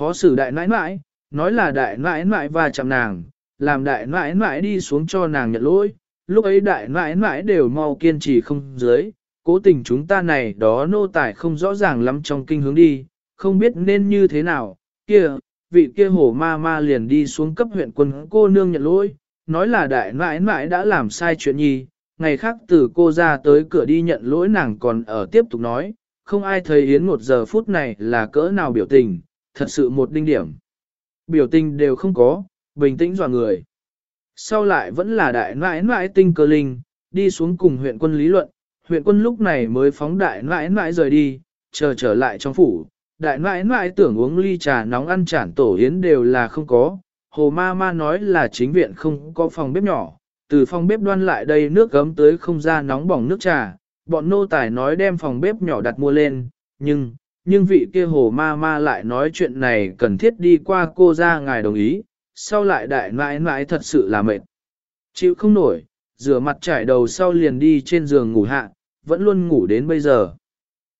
Khó xử đại nãi nãi, nói là đại nãi nãi và chạm nàng, làm đại nãi nãi đi xuống cho nàng nhận lỗi, lúc ấy đại nãi nãi đều mau kiên trì không dưới, cố tình chúng ta này đó nô tài không rõ ràng lắm trong kinh hướng đi, không biết nên như thế nào, kia, vị kia hổ ma ma liền đi xuống cấp huyện quân cô nương nhận lỗi, nói là đại nãi nãi đã làm sai chuyện nhi, ngày khác từ cô ra tới cửa đi nhận lỗi nàng còn ở tiếp tục nói, không ai thấy Yến một giờ phút này là cỡ nào biểu tình, thật sự một đinh điểm. Biểu tình đều không có, bình tĩnh dò người. Sau lại vẫn là đại nãi nãi tinh cơ linh, đi xuống cùng huyện quân lý luận, huyện quân lúc này mới phóng đại nãi nãi rời đi, chờ trở lại trong phủ. Đại nãi nãi tưởng uống ly trà nóng ăn chản tổ yến đều là không có, hồ ma ma nói là chính viện không có phòng bếp nhỏ, từ phòng bếp đoan lại đây nước gấm tới không ra nóng bỏng nước trà, bọn nô tài nói đem phòng bếp nhỏ đặt mua lên, nhưng, nhưng vị kia hồ ma ma lại nói chuyện này cần thiết đi qua cô ra ngài đồng ý, sau lại đại nãi nãi thật sự là mệt. Chịu không nổi, rửa mặt trải đầu sau liền đi trên giường ngủ hạ, vẫn luôn ngủ đến bây giờ.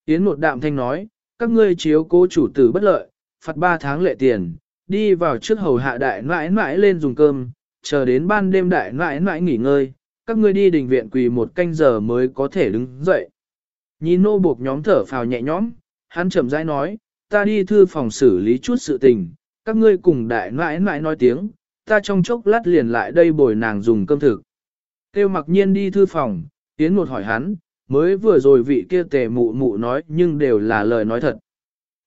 Yến một đạm thanh nói, các ngươi chiếu cố chủ tử bất lợi, phạt 3 tháng lệ tiền, đi vào trước hầu hạ đại nãi nãi lên dùng cơm, chờ đến ban đêm đại nãi nãi nghỉ ngơi, các ngươi đi đình viện quỳ một canh giờ mới có thể đứng dậy. Nhìn nô buộc nhóm thở phào nhẹ nhõm, hắn chậm rãi nói, ta đi thư phòng xử lý chút sự tình, các ngươi cùng đại nãi nãi nói tiếng, ta trong chốc lát liền lại đây bồi nàng dùng cơm thực. Tiêu mặc nhiên đi thư phòng, tiến một hỏi hắn, mới vừa rồi vị kia tề mụ mụ nói nhưng đều là lời nói thật.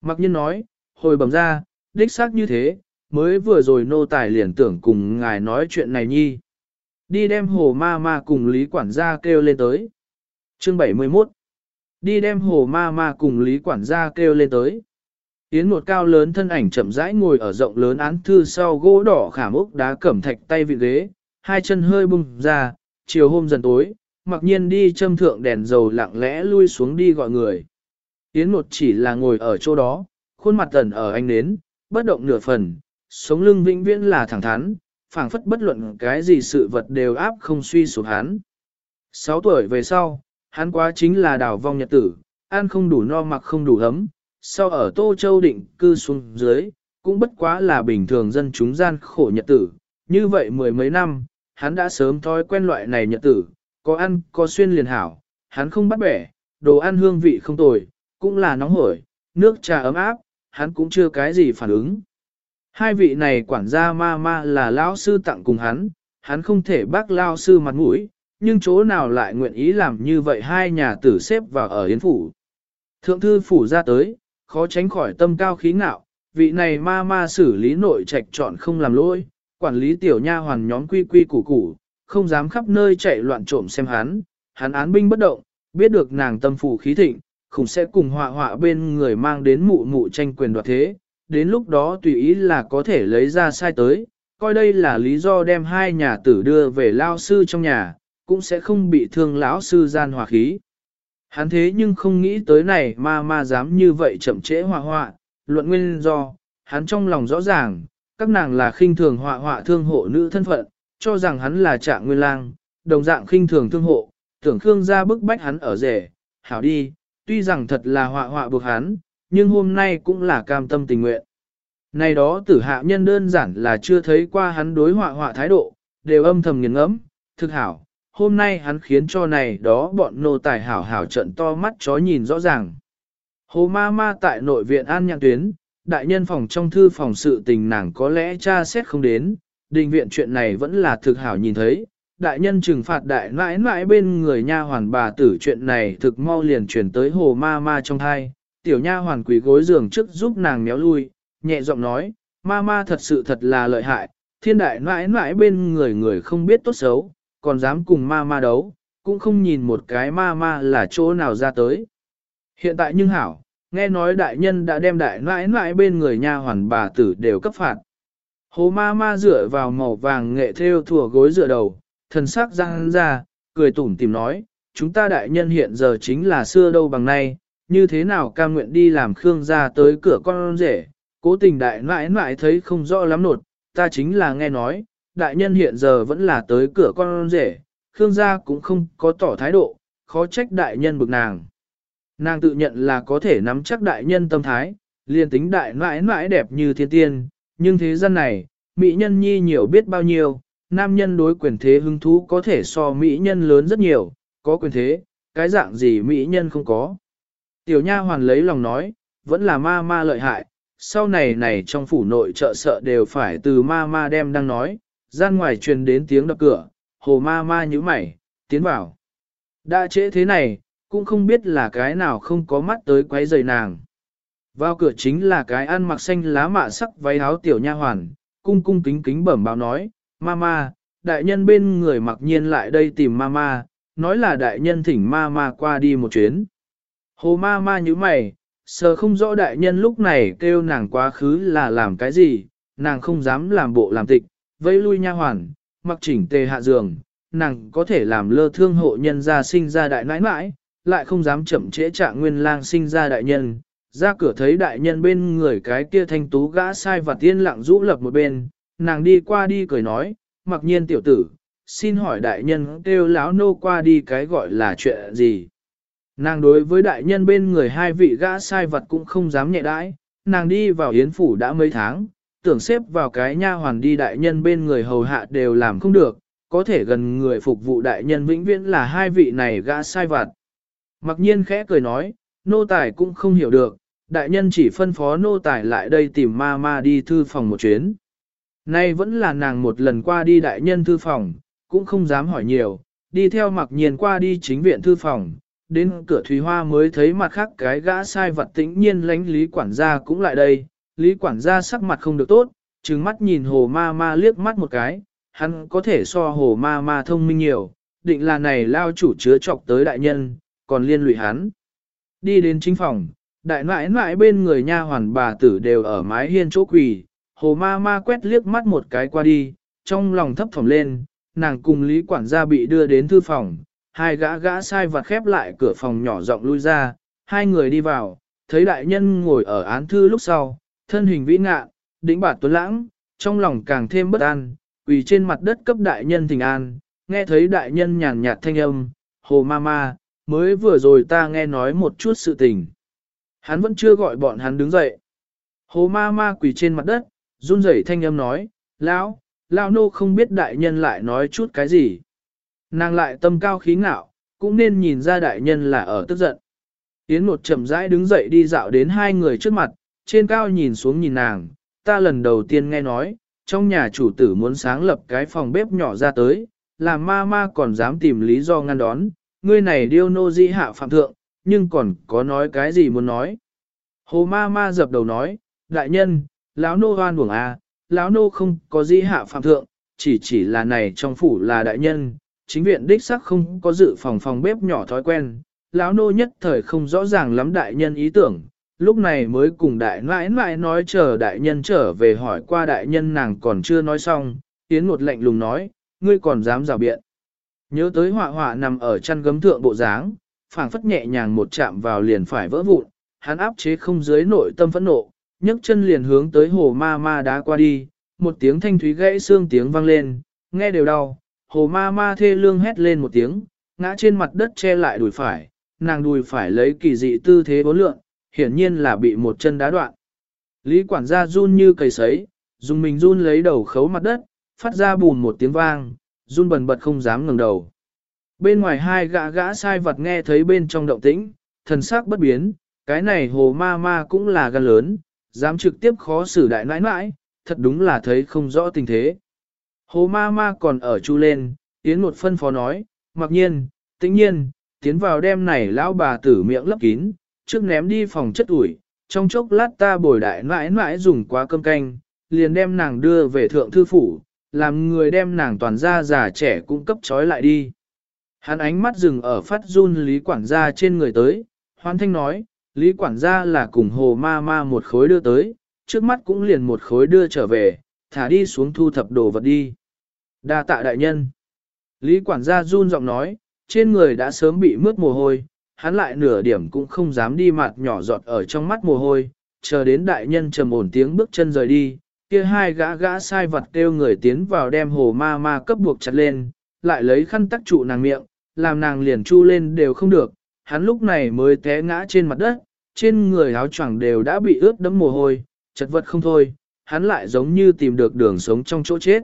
Mặc nhiên nói, hồi bẩm ra, đích xác như thế, mới vừa rồi nô tài liền tưởng cùng ngài nói chuyện này nhi. Đi đem hồ ma ma cùng Lý quản gia kêu lên tới. Chương 71 Đi đem hồ ma ma cùng Lý quản gia kêu lên tới. Yến một cao lớn thân ảnh chậm rãi ngồi ở rộng lớn án thư sau gỗ đỏ khảm ốc đá cẩm thạch tay vị ghế, hai chân hơi bung ra, chiều hôm dần tối, mặc nhiên đi châm thượng đèn dầu lặng lẽ lui xuống đi gọi người. Yến một chỉ là ngồi ở chỗ đó, khuôn mặt tần ở anh nến, bất động nửa phần, sống lưng vĩnh viễn là thẳng thắn, phảng phất bất luận cái gì sự vật đều áp không suy sụp hắn. Sáu tuổi về sau, hắn quá chính là đảo vong nhật tử, ăn không đủ no mặc không đủ ấm, sau ở Tô Châu định cư xuống dưới, cũng bất quá là bình thường dân chúng gian khổ nhật tử. Như vậy mười mấy năm, hắn đã sớm thói quen loại này nhật tử, có ăn, có xuyên liền hảo, hắn không bắt bẻ, đồ ăn hương vị không tồi, cũng là nóng hổi, nước trà ấm áp, hắn cũng chưa cái gì phản ứng. Hai vị này quản gia ma ma là lão sư tặng cùng hắn, hắn không thể bác lao sư mặt mũi, nhưng chỗ nào lại nguyện ý làm như vậy hai nhà tử xếp vào ở yến phủ. Thượng thư phủ ra tới, khó tránh khỏi tâm cao khí ngạo, vị này ma ma xử lý nội trạch chọn không làm lỗi, quản lý tiểu nha hoàn nhóm quy quy củ củ, không dám khắp nơi chạy loạn trộm xem hắn, hắn án binh bất động, biết được nàng tâm phủ khí thịnh, khủng sẽ cùng họa họa bên người mang đến mụ mụ tranh quyền đoạt thế, đến lúc đó tùy ý là có thể lấy ra sai tới, coi đây là lý do đem hai nhà tử đưa về lao sư trong nhà, cũng sẽ không bị thương lão sư gian hòa khí. Hắn thế nhưng không nghĩ tới này ma ma dám như vậy chậm trễ hòa họa, luận nguyên do, hắn trong lòng rõ ràng, các nàng là khinh thường họa họa thương hộ nữ thân phận, cho rằng hắn là trạng nguyên lang, đồng dạng khinh thường thương hộ, tưởng Khương ra bức bách hắn ở rể, hảo đi, tuy rằng thật là họa họa buộc hắn, nhưng hôm nay cũng là cam tâm tình nguyện. Này đó tử hạ nhân đơn giản là chưa thấy qua hắn đối họa họa thái độ, đều âm thầm nghiền ngẫm, thực hảo, hôm nay hắn khiến cho này đó bọn nô tài hảo hảo trận to mắt chó nhìn rõ ràng. Hồ ma ma tại nội viện an nhạc tuyến, đại nhân phòng trong thư phòng sự tình nàng có lẽ cha xét không đến, đình viện chuyện này vẫn là thực hảo nhìn thấy. Đại nhân trừng phạt đại mãi mãi bên người nha hoàn bà tử chuyện này thực mau liền chuyển tới hồ ma ma trong thai. Tiểu nha hoàn quỳ gối giường trước giúp nàng méo lui, nhẹ giọng nói, ma ma thật sự thật là lợi hại, thiên đại mãi mãi bên người người không biết tốt xấu, còn dám cùng ma ma đấu, cũng không nhìn một cái ma ma là chỗ nào ra tới. Hiện tại nhưng hảo, nghe nói đại nhân đã đem đại nãi nãi bên người nha hoàn bà tử đều cấp phạt. Hồ ma ma dựa vào màu vàng nghệ theo thùa gối dựa đầu, thần sắc răng ra, cười tủm tìm nói, chúng ta đại nhân hiện giờ chính là xưa đâu bằng nay, như thế nào ca nguyện đi làm khương ra tới cửa con rể, cố tình đại nãi nãi thấy không rõ lắm nột, ta chính là nghe nói, đại nhân hiện giờ vẫn là tới cửa con rể, Khương gia cũng không có tỏ thái độ, khó trách đại nhân bực nàng. Nàng tự nhận là có thể nắm chắc đại nhân tâm thái, liền tính đại mãi mãi đẹp như thiên tiên, nhưng thế gian này, mỹ nhân nhi nhiều biết bao nhiêu, nam nhân đối quyền thế hứng thú có thể so mỹ nhân lớn rất nhiều, có quyền thế, cái dạng gì mỹ nhân không có. Tiểu nha hoàn lấy lòng nói, vẫn là ma ma lợi hại, sau này này trong phủ nội trợ sợ đều phải từ ma ma đem đang nói, gian ngoài truyền đến tiếng đập cửa, hồ ma ma nhíu mày, tiến vào. Đã trễ thế này, cũng không biết là cái nào không có mắt tới quấy rầy nàng. Vào cửa chính là cái ăn mặc xanh lá mạ sắc váy áo tiểu nha hoàn, cung cung kính kính bẩm báo nói, Mama, đại nhân bên người mặc nhiên lại đây tìm Mama, nói là đại nhân thỉnh Mama qua đi một chuyến. Hồ Mama như mày, sờ không rõ đại nhân lúc này kêu nàng quá khứ là làm cái gì, nàng không dám làm bộ làm tịch, vẫy lui nha hoàn, mặc chỉnh tề hạ giường, nàng có thể làm lơ thương hộ nhân ra sinh ra đại nãi nãi, lại không dám chậm trễ trạng nguyên lang sinh ra đại nhân. Ra cửa thấy đại nhân bên người cái kia thanh tú gã sai và tiên lặng rũ lập một bên, nàng đi qua đi cười nói, mặc nhiên tiểu tử, xin hỏi đại nhân kêu láo nô qua đi cái gọi là chuyện gì. Nàng đối với đại nhân bên người hai vị gã sai vật cũng không dám nhẹ đãi, nàng đi vào yến phủ đã mấy tháng, tưởng xếp vào cái nha hoàn đi đại nhân bên người hầu hạ đều làm không được, có thể gần người phục vụ đại nhân vĩnh viễn là hai vị này gã sai vật. Mặc nhiên khẽ cười nói, nô tài cũng không hiểu được, đại nhân chỉ phân phó nô tài lại đây tìm ma ma đi thư phòng một chuyến. Nay vẫn là nàng một lần qua đi đại nhân thư phòng, cũng không dám hỏi nhiều, đi theo mặc nhiên qua đi chính viện thư phòng, đến cửa Thúy Hoa mới thấy mặt khác cái gã sai vật tĩnh nhiên lánh Lý quản gia cũng lại đây, Lý quản gia sắc mặt không được tốt, trừng mắt nhìn hồ ma ma liếc mắt một cái, hắn có thể so hồ ma ma thông minh nhiều, định là này lao chủ chứa chọc tới đại nhân, còn liên lụy hắn. Đi đến chính phòng, đại nãi nãi bên người nha hoàn bà tử đều ở mái hiên chỗ quỳ, hồ ma ma quét liếc mắt một cái qua đi, trong lòng thấp thỏm lên, nàng cùng lý quản gia bị đưa đến thư phòng, hai gã gã sai vặt khép lại cửa phòng nhỏ rộng lui ra, hai người đi vào, thấy đại nhân ngồi ở án thư lúc sau, thân hình vĩ ngạ, đỉnh bạt tuấn lãng, trong lòng càng thêm bất an, quỳ trên mặt đất cấp đại nhân thỉnh an, nghe thấy đại nhân nhàn nhạt thanh âm, hồ ma ma, mới vừa rồi ta nghe nói một chút sự tình. Hắn vẫn chưa gọi bọn hắn đứng dậy. Hồ ma ma quỳ trên mặt đất, run rẩy thanh âm nói, lão, lão nô không biết đại nhân lại nói chút cái gì. Nàng lại tâm cao khí ngạo, cũng nên nhìn ra đại nhân là ở tức giận. Yến một chậm rãi đứng dậy đi dạo đến hai người trước mặt, trên cao nhìn xuống nhìn nàng, ta lần đầu tiên nghe nói, trong nhà chủ tử muốn sáng lập cái phòng bếp nhỏ ra tới, làm ma ma còn dám tìm lý do ngăn đón, ngươi này điêu nô di hạ phạm thượng, nhưng còn có nói cái gì muốn nói. Hồ ma ma dập đầu nói, đại nhân, lão nô hoan buồng à, lão nô không có di hạ phạm thượng, chỉ chỉ là này trong phủ là đại nhân, chính viện đích sắc không có dự phòng phòng bếp nhỏ thói quen, lão nô nhất thời không rõ ràng lắm đại nhân ý tưởng, lúc này mới cùng đại nãi nãi nói chờ đại nhân trở về hỏi qua đại nhân nàng còn chưa nói xong, tiến một lệnh lùng nói, ngươi còn dám rào biện. Nhớ tới họa họa nằm ở chăn gấm thượng bộ dáng, phảng phất nhẹ nhàng một chạm vào liền phải vỡ vụn, hắn áp chế không dưới nội tâm phẫn nộ, nhấc chân liền hướng tới hồ ma ma đá qua đi, một tiếng thanh thúy gãy xương tiếng vang lên, nghe đều đau, hồ ma ma thê lương hét lên một tiếng, ngã trên mặt đất che lại đùi phải, nàng đùi phải lấy kỳ dị tư thế bốn lượng, hiển nhiên là bị một chân đá đoạn. Lý quản gia run như cầy sấy, dùng mình run lấy đầu khấu mặt đất, phát ra bùn một tiếng vang, run bần bật không dám ngẩng đầu. Bên ngoài hai gã gã sai vật nghe thấy bên trong động tĩnh, thần sắc bất biến, cái này hồ ma ma cũng là gan lớn, dám trực tiếp khó xử đại nãi nãi, thật đúng là thấy không rõ tình thế. Hồ ma ma còn ở chu lên, tiến một phân phó nói, mặc nhiên, tĩnh nhiên, tiến vào đêm này lão bà tử miệng lấp kín, trước ném đi phòng chất ủi, trong chốc lát ta bồi đại nãi nãi dùng quá cơm canh, liền đem nàng đưa về thượng thư phủ, làm người đem nàng toàn ra già trẻ cung cấp trói lại đi. Hắn ánh mắt dừng ở phát run Lý quản gia trên người tới, hoan thanh nói, Lý quản gia là cùng hồ ma ma một khối đưa tới, trước mắt cũng liền một khối đưa trở về, thả đi xuống thu thập đồ vật đi. đa tạ đại nhân. Lý quản gia run giọng nói, trên người đã sớm bị mướt mồ hôi, hắn lại nửa điểm cũng không dám đi mặt nhỏ giọt ở trong mắt mồ hôi, chờ đến đại nhân trầm ổn tiếng bước chân rời đi, kia hai gã gã sai vật kêu người tiến vào đem hồ ma ma cấp buộc chặt lên, lại lấy khăn tắc trụ nàng miệng, làm nàng liền chu lên đều không được, hắn lúc này mới té ngã trên mặt đất, trên người áo choàng đều đã bị ướt đẫm mồ hôi, chật vật không thôi, hắn lại giống như tìm được đường sống trong chỗ chết.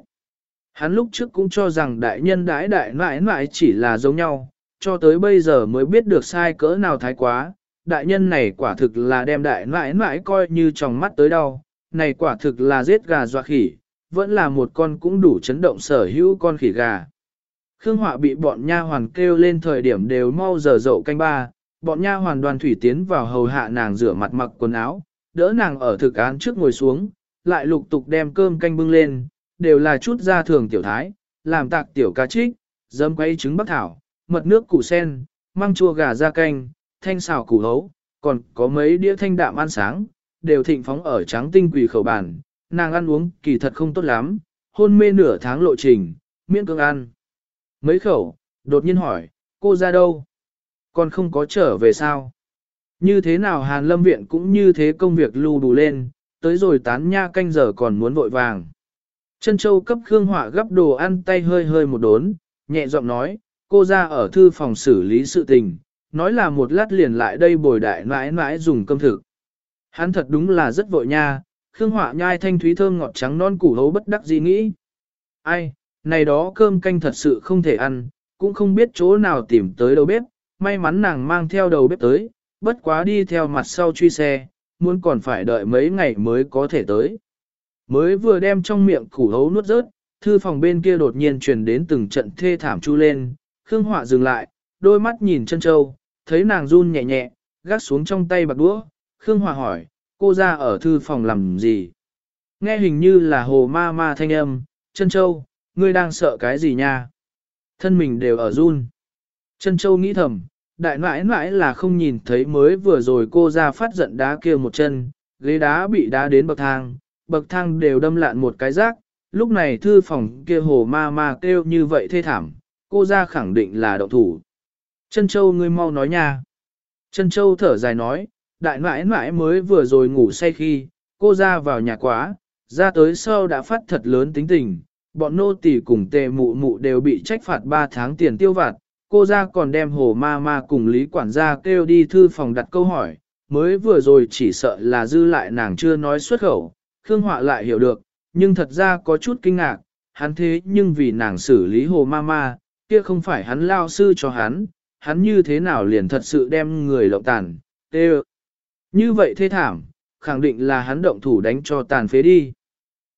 Hắn lúc trước cũng cho rằng đại nhân đãi đại nãi nãi chỉ là giống nhau, cho tới bây giờ mới biết được sai cỡ nào thái quá, đại nhân này quả thực là đem đại mãi mãi coi như trong mắt tới đâu, này quả thực là giết gà dọa khỉ, vẫn là một con cũng đủ chấn động sở hữu con khỉ gà. Khương Họa bị bọn nha hoàn kêu lên thời điểm đều mau giờ dậu canh ba, bọn nha hoàn đoàn thủy tiến vào hầu hạ nàng rửa mặt mặc quần áo, đỡ nàng ở thực án trước ngồi xuống, lại lục tục đem cơm canh bưng lên, đều là chút gia thường tiểu thái, làm tạc tiểu cá trích, dấm quay trứng bắc thảo, mật nước củ sen, măng chua gà da canh, thanh xào củ hấu, còn có mấy đĩa thanh đạm ăn sáng, đều thịnh phóng ở trắng tinh quỷ khẩu bản, nàng ăn uống kỳ thật không tốt lắm, hôn mê nửa tháng lộ trình, miễn cưỡng ăn. Mấy khẩu, đột nhiên hỏi, cô ra đâu? Còn không có trở về sao? Như thế nào Hàn Lâm Viện cũng như thế công việc lưu đủ lên, tới rồi tán nha canh giờ còn muốn vội vàng. Chân châu cấp Khương Họa gấp đồ ăn tay hơi hơi một đốn, nhẹ giọng nói, cô ra ở thư phòng xử lý sự tình, nói là một lát liền lại đây bồi đại mãi mãi dùng cơm thực. Hắn thật đúng là rất vội nha, Khương Họa nhai thanh thúy thơm ngọt trắng non củ hấu bất đắc gì nghĩ. Ai, này đó cơm canh thật sự không thể ăn, cũng không biết chỗ nào tìm tới đầu bếp, may mắn nàng mang theo đầu bếp tới, bất quá đi theo mặt sau truy xe, muốn còn phải đợi mấy ngày mới có thể tới. Mới vừa đem trong miệng củ hấu nuốt rớt, thư phòng bên kia đột nhiên truyền đến từng trận thê thảm chu lên, Khương Họa dừng lại, đôi mắt nhìn chân châu, thấy nàng run nhẹ nhẹ, gác xuống trong tay bạc đũa, Khương Họa hỏi, cô ra ở thư phòng làm gì? Nghe hình như là hồ ma ma thanh âm, chân châu, ngươi đang sợ cái gì nha? Thân mình đều ở run. Chân châu nghĩ thầm, đại nãi nãi là không nhìn thấy mới vừa rồi cô ra phát giận đá kia một chân, ghế đá bị đá đến bậc thang, bậc thang đều đâm lạn một cái rác, lúc này thư phòng kia hồ ma ma kêu như vậy thê thảm, cô ra khẳng định là động thủ. Trân châu ngươi mau nói nha. Trân châu thở dài nói, đại mãi mãi mới vừa rồi ngủ say khi, cô ra vào nhà quá, ra tới sau đã phát thật lớn tính tình, bọn nô tỳ cùng tề mụ mụ đều bị trách phạt 3 tháng tiền tiêu vặt, cô ra còn đem hồ ma ma cùng lý quản gia kêu đi thư phòng đặt câu hỏi, mới vừa rồi chỉ sợ là dư lại nàng chưa nói xuất khẩu, Khương Họa lại hiểu được, nhưng thật ra có chút kinh ngạc, hắn thế nhưng vì nàng xử lý hồ ma ma, kia không phải hắn lao sư cho hắn, hắn như thế nào liền thật sự đem người lộng tàn, tê Như vậy thê thảm, khẳng định là hắn động thủ đánh cho tàn phế đi.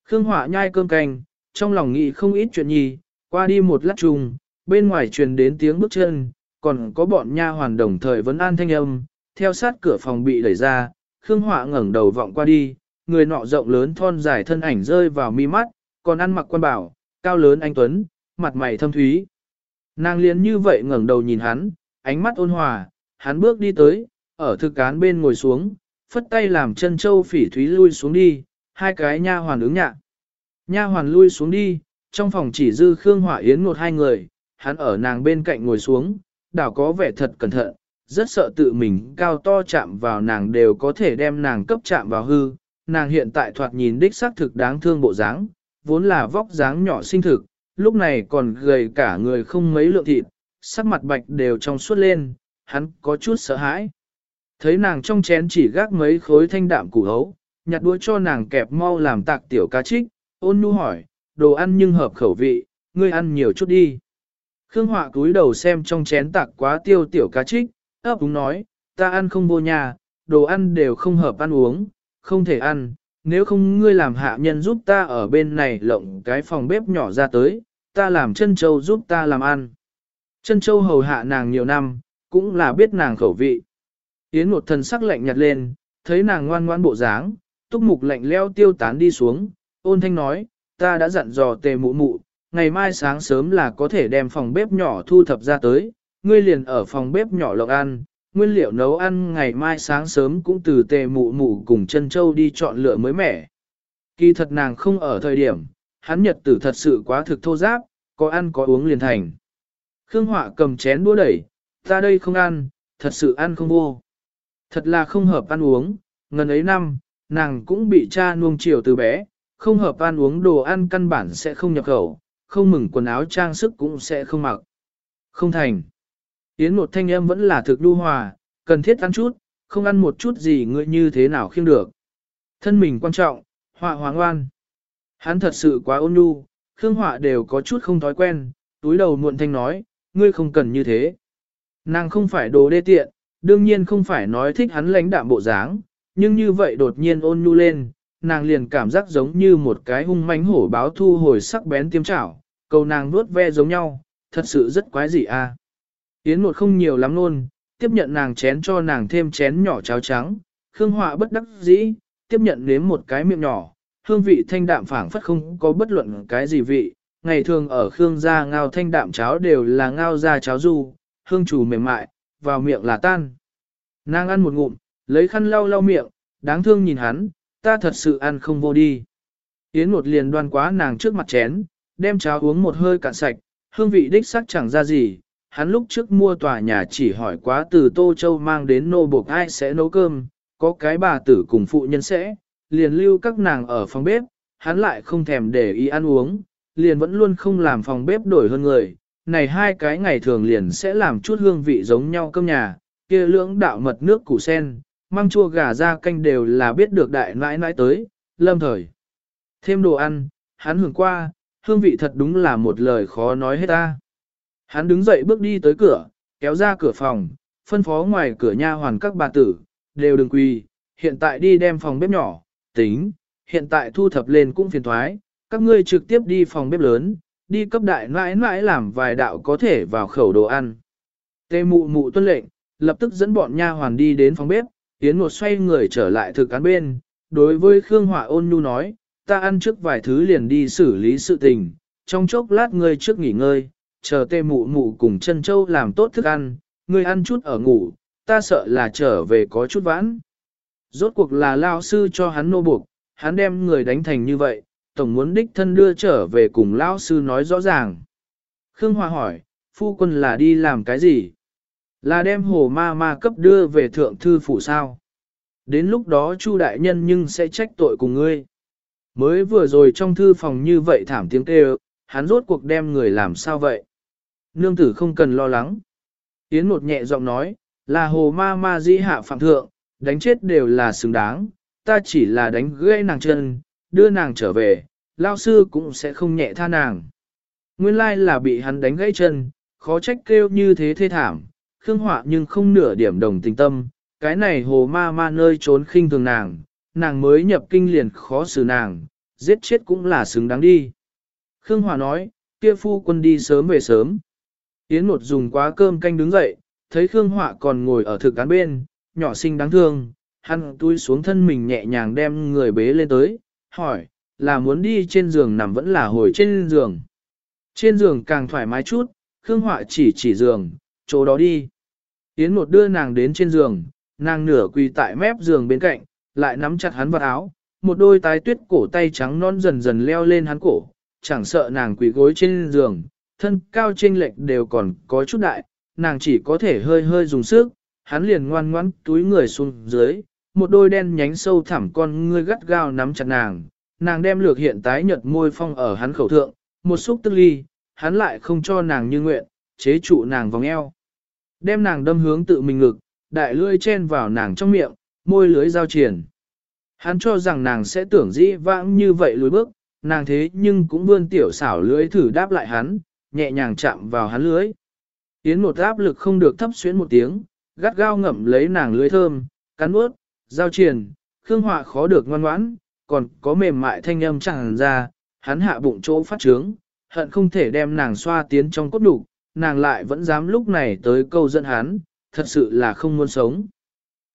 Khương Hỏa nhai cơm canh, trong lòng nghĩ không ít chuyện nhì, qua đi một lát trùng, bên ngoài truyền đến tiếng bước chân, còn có bọn nha hoàn đồng thời vẫn an thanh âm, theo sát cửa phòng bị đẩy ra, Khương Hỏa ngẩng đầu vọng qua đi, người nọ rộng lớn thon dài thân ảnh rơi vào mi mắt, còn ăn mặc quan bảo, cao lớn anh Tuấn, mặt mày thâm thúy. Nàng liền như vậy ngẩng đầu nhìn hắn, ánh mắt ôn hòa, hắn bước đi tới, ở thực cán bên ngồi xuống, phất tay làm chân châu phỉ thúy lui xuống đi, hai cái nha hoàn ứng nhạc. Nha hoàn lui xuống đi, trong phòng chỉ dư Khương Hỏa Yến một hai người, hắn ở nàng bên cạnh ngồi xuống, đảo có vẻ thật cẩn thận, rất sợ tự mình cao to chạm vào nàng đều có thể đem nàng cấp chạm vào hư. Nàng hiện tại thoạt nhìn đích xác thực đáng thương bộ dáng, vốn là vóc dáng nhỏ sinh thực, lúc này còn gầy cả người không mấy lượng thịt, sắc mặt bạch đều trong suốt lên, hắn có chút sợ hãi. Thấy nàng trong chén chỉ gác mấy khối thanh đạm củ hấu, nhặt đuôi cho nàng kẹp mau làm tạc tiểu cá trích, ôn nhu hỏi, đồ ăn nhưng hợp khẩu vị, ngươi ăn nhiều chút đi. Khương Họa cúi đầu xem trong chén tạc quá tiêu tiểu cá trích, ấp đúng nói, ta ăn không vô nhà, đồ ăn đều không hợp ăn uống, không thể ăn, nếu không ngươi làm hạ nhân giúp ta ở bên này lộng cái phòng bếp nhỏ ra tới, ta làm chân châu giúp ta làm ăn. Chân châu hầu hạ nàng nhiều năm, cũng là biết nàng khẩu vị. Yến một thần sắc lạnh nhạt lên, thấy nàng ngoan ngoan bộ dáng, túc mục lạnh leo tiêu tán đi xuống, ôn thanh nói, ta đã dặn dò tề mụ mụ, ngày mai sáng sớm là có thể đem phòng bếp nhỏ thu thập ra tới, ngươi liền ở phòng bếp nhỏ lộng ăn, nguyên liệu nấu ăn ngày mai sáng sớm cũng từ tề mụ mụ cùng chân châu đi chọn lựa mới mẻ. Kỳ thật nàng không ở thời điểm, hắn nhật tử thật sự quá thực thô giáp, có ăn có uống liền thành. Khương Họa cầm chén đũa đẩy, ta đây không ăn, thật sự ăn không vô. Thật là không hợp ăn uống, ngần ấy năm, nàng cũng bị cha nuông chiều từ bé, không hợp ăn uống đồ ăn căn bản sẽ không nhập khẩu, không mừng quần áo trang sức cũng sẽ không mặc. Không thành. Yến một thanh âm vẫn là thực đu hòa, cần thiết ăn chút, không ăn một chút gì ngươi như thế nào khiêng được. Thân mình quan trọng, họa hoàng oan. Hắn thật sự quá ôn nhu, Khương Họa đều có chút không thói quen, túi đầu muộn thanh nói, ngươi không cần như thế. Nàng không phải đồ đê tiện, đương nhiên không phải nói thích hắn lãnh đạm bộ dáng, nhưng như vậy đột nhiên ôn nhu lên, nàng liền cảm giác giống như một cái hung mãnh hổ báo thu hồi sắc bén tiêm chảo, cầu nàng nuốt ve giống nhau, thật sự rất quái dị a. Yến một không nhiều lắm luôn, tiếp nhận nàng chén cho nàng thêm chén nhỏ cháo trắng, Khương Họa bất đắc dĩ, tiếp nhận nếm một cái miệng nhỏ, hương vị thanh đạm phảng phất không có bất luận cái gì vị, ngày thường ở Khương gia ngao thanh đạm cháo đều là ngao ra cháo du, hương chủ mềm mại, vào miệng là tan. Nàng ăn một ngụm, lấy khăn lau lau miệng, đáng thương nhìn hắn, ta thật sự ăn không vô đi. Yến một liền đoan quá nàng trước mặt chén, đem cháo uống một hơi cạn sạch, hương vị đích sắc chẳng ra gì. Hắn lúc trước mua tòa nhà chỉ hỏi quá từ Tô Châu mang đến nô buộc ai sẽ nấu cơm, có cái bà tử cùng phụ nhân sẽ, liền lưu các nàng ở phòng bếp, hắn lại không thèm để ý ăn uống, liền vẫn luôn không làm phòng bếp đổi hơn người. Này hai cái ngày thường liền sẽ làm chút hương vị giống nhau cơm nhà, kia lưỡng đạo mật nước củ sen, măng chua gà ra canh đều là biết được đại nãi nãi tới, lâm thời. Thêm đồ ăn, hắn hưởng qua, hương vị thật đúng là một lời khó nói hết ta. Hắn đứng dậy bước đi tới cửa, kéo ra cửa phòng, phân phó ngoài cửa nha hoàn các bà tử, đều đừng quỳ, hiện tại đi đem phòng bếp nhỏ, tính, hiện tại thu thập lên cũng phiền thoái, các ngươi trực tiếp đi phòng bếp lớn, đi cấp đại mãi mãi làm vài đạo có thể vào khẩu đồ ăn. Tê mụ mụ tuân lệnh, lập tức dẫn bọn nha hoàn đi đến phòng bếp, Yến một xoay người trở lại thực cán bên, đối với Khương Hỏa ôn nhu nói, ta ăn trước vài thứ liền đi xử lý sự tình, trong chốc lát ngươi trước nghỉ ngơi, chờ tê mụ mụ cùng chân châu làm tốt thức ăn, ngươi ăn chút ở ngủ, ta sợ là trở về có chút vãn. Rốt cuộc là lao sư cho hắn nô buộc, hắn đem người đánh thành như vậy, tổng muốn đích thân đưa trở về cùng lao sư nói rõ ràng. Khương Hoa hỏi, phu quân là đi làm cái gì? Là đem hồ ma ma cấp đưa về thượng thư phủ sao? Đến lúc đó Chu đại nhân nhưng sẽ trách tội cùng ngươi. Mới vừa rồi trong thư phòng như vậy thảm tiếng kêu, hắn rốt cuộc đem người làm sao vậy? Nương tử không cần lo lắng. Yến một nhẹ giọng nói, là hồ ma ma dĩ hạ phạm thượng, đánh chết đều là xứng đáng, ta chỉ là đánh gãy nàng chân, đưa nàng trở về, lao sư cũng sẽ không nhẹ tha nàng. Nguyên lai là bị hắn đánh gãy chân, khó trách kêu như thế thê thảm, khương họa nhưng không nửa điểm đồng tình tâm, cái này hồ ma ma nơi trốn khinh thường nàng, nàng mới nhập kinh liền khó xử nàng, giết chết cũng là xứng đáng đi. Khương Hòa nói, kia phu quân đi sớm về sớm. Yến một dùng quá cơm canh đứng dậy, thấy Khương Họa còn ngồi ở thực án bên, nhỏ xinh đáng thương, hắn túi xuống thân mình nhẹ nhàng đem người bế lên tới, hỏi, là muốn đi trên giường nằm vẫn là hồi trên giường. Trên giường càng thoải mái chút, Khương Họa chỉ chỉ giường, chỗ đó đi. Yến một đưa nàng đến trên giường, nàng nửa quỳ tại mép giường bên cạnh, lại nắm chặt hắn vào áo, một đôi tái tuyết cổ tay trắng non dần dần leo lên hắn cổ, chẳng sợ nàng quỳ gối trên giường, thân cao chênh lệch đều còn có chút đại, nàng chỉ có thể hơi hơi dùng sức, hắn liền ngoan ngoãn túi người xuống dưới, một đôi đen nhánh sâu thẳm con ngươi gắt gao nắm chặt nàng, nàng đem lược hiện tái nhợt môi phong ở hắn khẩu thượng, một xúc tức ly, hắn lại không cho nàng như nguyện, chế trụ nàng vòng eo. Đem nàng đâm hướng tự mình ngực, đại lưỡi chen vào nàng trong miệng, môi lưới giao triển. Hắn cho rằng nàng sẽ tưởng dĩ vãng như vậy lùi bước, nàng thế nhưng cũng vươn tiểu xảo lưỡi thử đáp lại hắn, nhẹ nhàng chạm vào hắn lưới. Yến một áp lực không được thấp xuyến một tiếng, gắt gao ngậm lấy nàng lưới thơm, cắn nuốt, giao triền, khương họa khó được ngoan ngoãn, còn có mềm mại thanh âm chẳng ra, hắn hạ bụng chỗ phát trướng, hận không thể đem nàng xoa tiến trong cốt đủ, nàng lại vẫn dám lúc này tới câu dẫn hắn, thật sự là không muốn sống.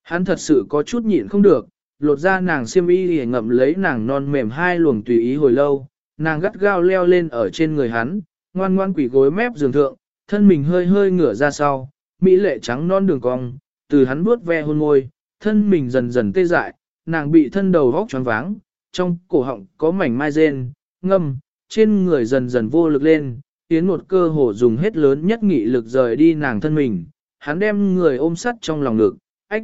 Hắn thật sự có chút nhịn không được, lột ra nàng xiêm y thì ngậm lấy nàng non mềm hai luồng tùy ý hồi lâu, nàng gắt gao leo lên ở trên người hắn, ngoan ngoan quỷ gối mép giường thượng, thân mình hơi hơi ngửa ra sau, mỹ lệ trắng non đường cong, từ hắn vuốt ve hôn môi, thân mình dần dần tê dại, nàng bị thân đầu vóc choáng váng, trong cổ họng có mảnh mai rên, ngâm, trên người dần dần vô lực lên, tiến một cơ hồ dùng hết lớn nhất nghị lực rời đi nàng thân mình, hắn đem người ôm sắt trong lòng ngực, ách.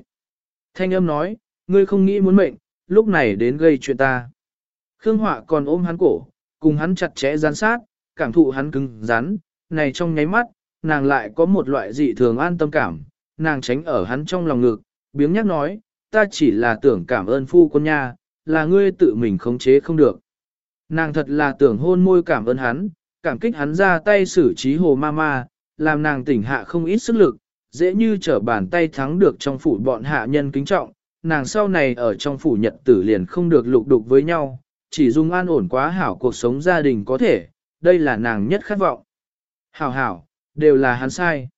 Thanh âm nói, ngươi không nghĩ muốn mệnh, lúc này đến gây chuyện ta. Khương Họa còn ôm hắn cổ, cùng hắn chặt chẽ gián sát, cảm thụ hắn cứng rắn, này trong nháy mắt, nàng lại có một loại dị thường an tâm cảm, nàng tránh ở hắn trong lòng ngực, biếng nhắc nói, ta chỉ là tưởng cảm ơn phu quân nha, là ngươi tự mình khống chế không được. Nàng thật là tưởng hôn môi cảm ơn hắn, cảm kích hắn ra tay xử trí hồ ma ma, làm nàng tỉnh hạ không ít sức lực, dễ như trở bàn tay thắng được trong phủ bọn hạ nhân kính trọng, nàng sau này ở trong phủ nhật tử liền không được lục đục với nhau, chỉ dung an ổn quá hảo cuộc sống gia đình có thể, đây là nàng nhất khát vọng. Hảo hảo, đều là hắn sai.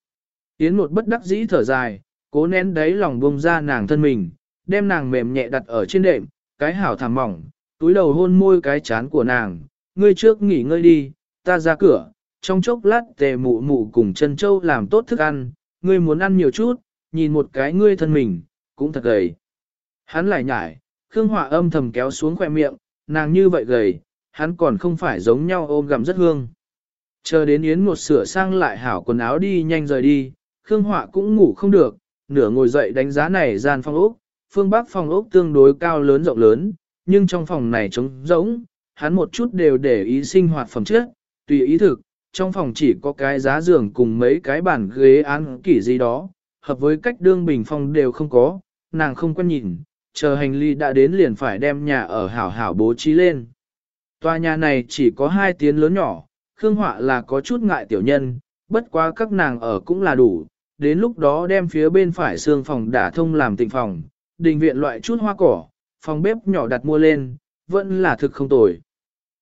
Yến một bất đắc dĩ thở dài, cố nén đáy lòng bông ra nàng thân mình, đem nàng mềm nhẹ đặt ở trên đệm, cái hảo thảm mỏng, túi đầu hôn môi cái chán của nàng, ngươi trước nghỉ ngơi đi, ta ra cửa, trong chốc lát tề mụ mụ cùng chân châu làm tốt thức ăn, ngươi muốn ăn nhiều chút, nhìn một cái ngươi thân mình, cũng thật gầy. Hắn lại nhải, Khương hỏa âm thầm kéo xuống khỏe miệng, nàng như vậy gầy, hắn còn không phải giống nhau ôm gặm rất hương. Chờ đến Yến một sửa sang lại hảo quần áo đi nhanh rời đi, Khương Họa cũng ngủ không được, nửa ngồi dậy đánh giá này gian phòng ốc, phương bắc phòng ốc tương đối cao lớn rộng lớn, nhưng trong phòng này trống rỗng, hắn một chút đều để ý sinh hoạt phẩm chất, tùy ý thực, trong phòng chỉ có cái giá giường cùng mấy cái bàn ghế án kỷ gì đó, hợp với cách đương bình phong đều không có, nàng không quen nhìn, chờ hành ly đã đến liền phải đem nhà ở hảo hảo bố trí lên. Tòa nhà này chỉ có hai tiếng lớn nhỏ, Khương Họa là có chút ngại tiểu nhân, bất quá các nàng ở cũng là đủ, đến lúc đó đem phía bên phải xương phòng đả thông làm tịnh phòng, đình viện loại chút hoa cỏ, phòng bếp nhỏ đặt mua lên, vẫn là thực không tồi.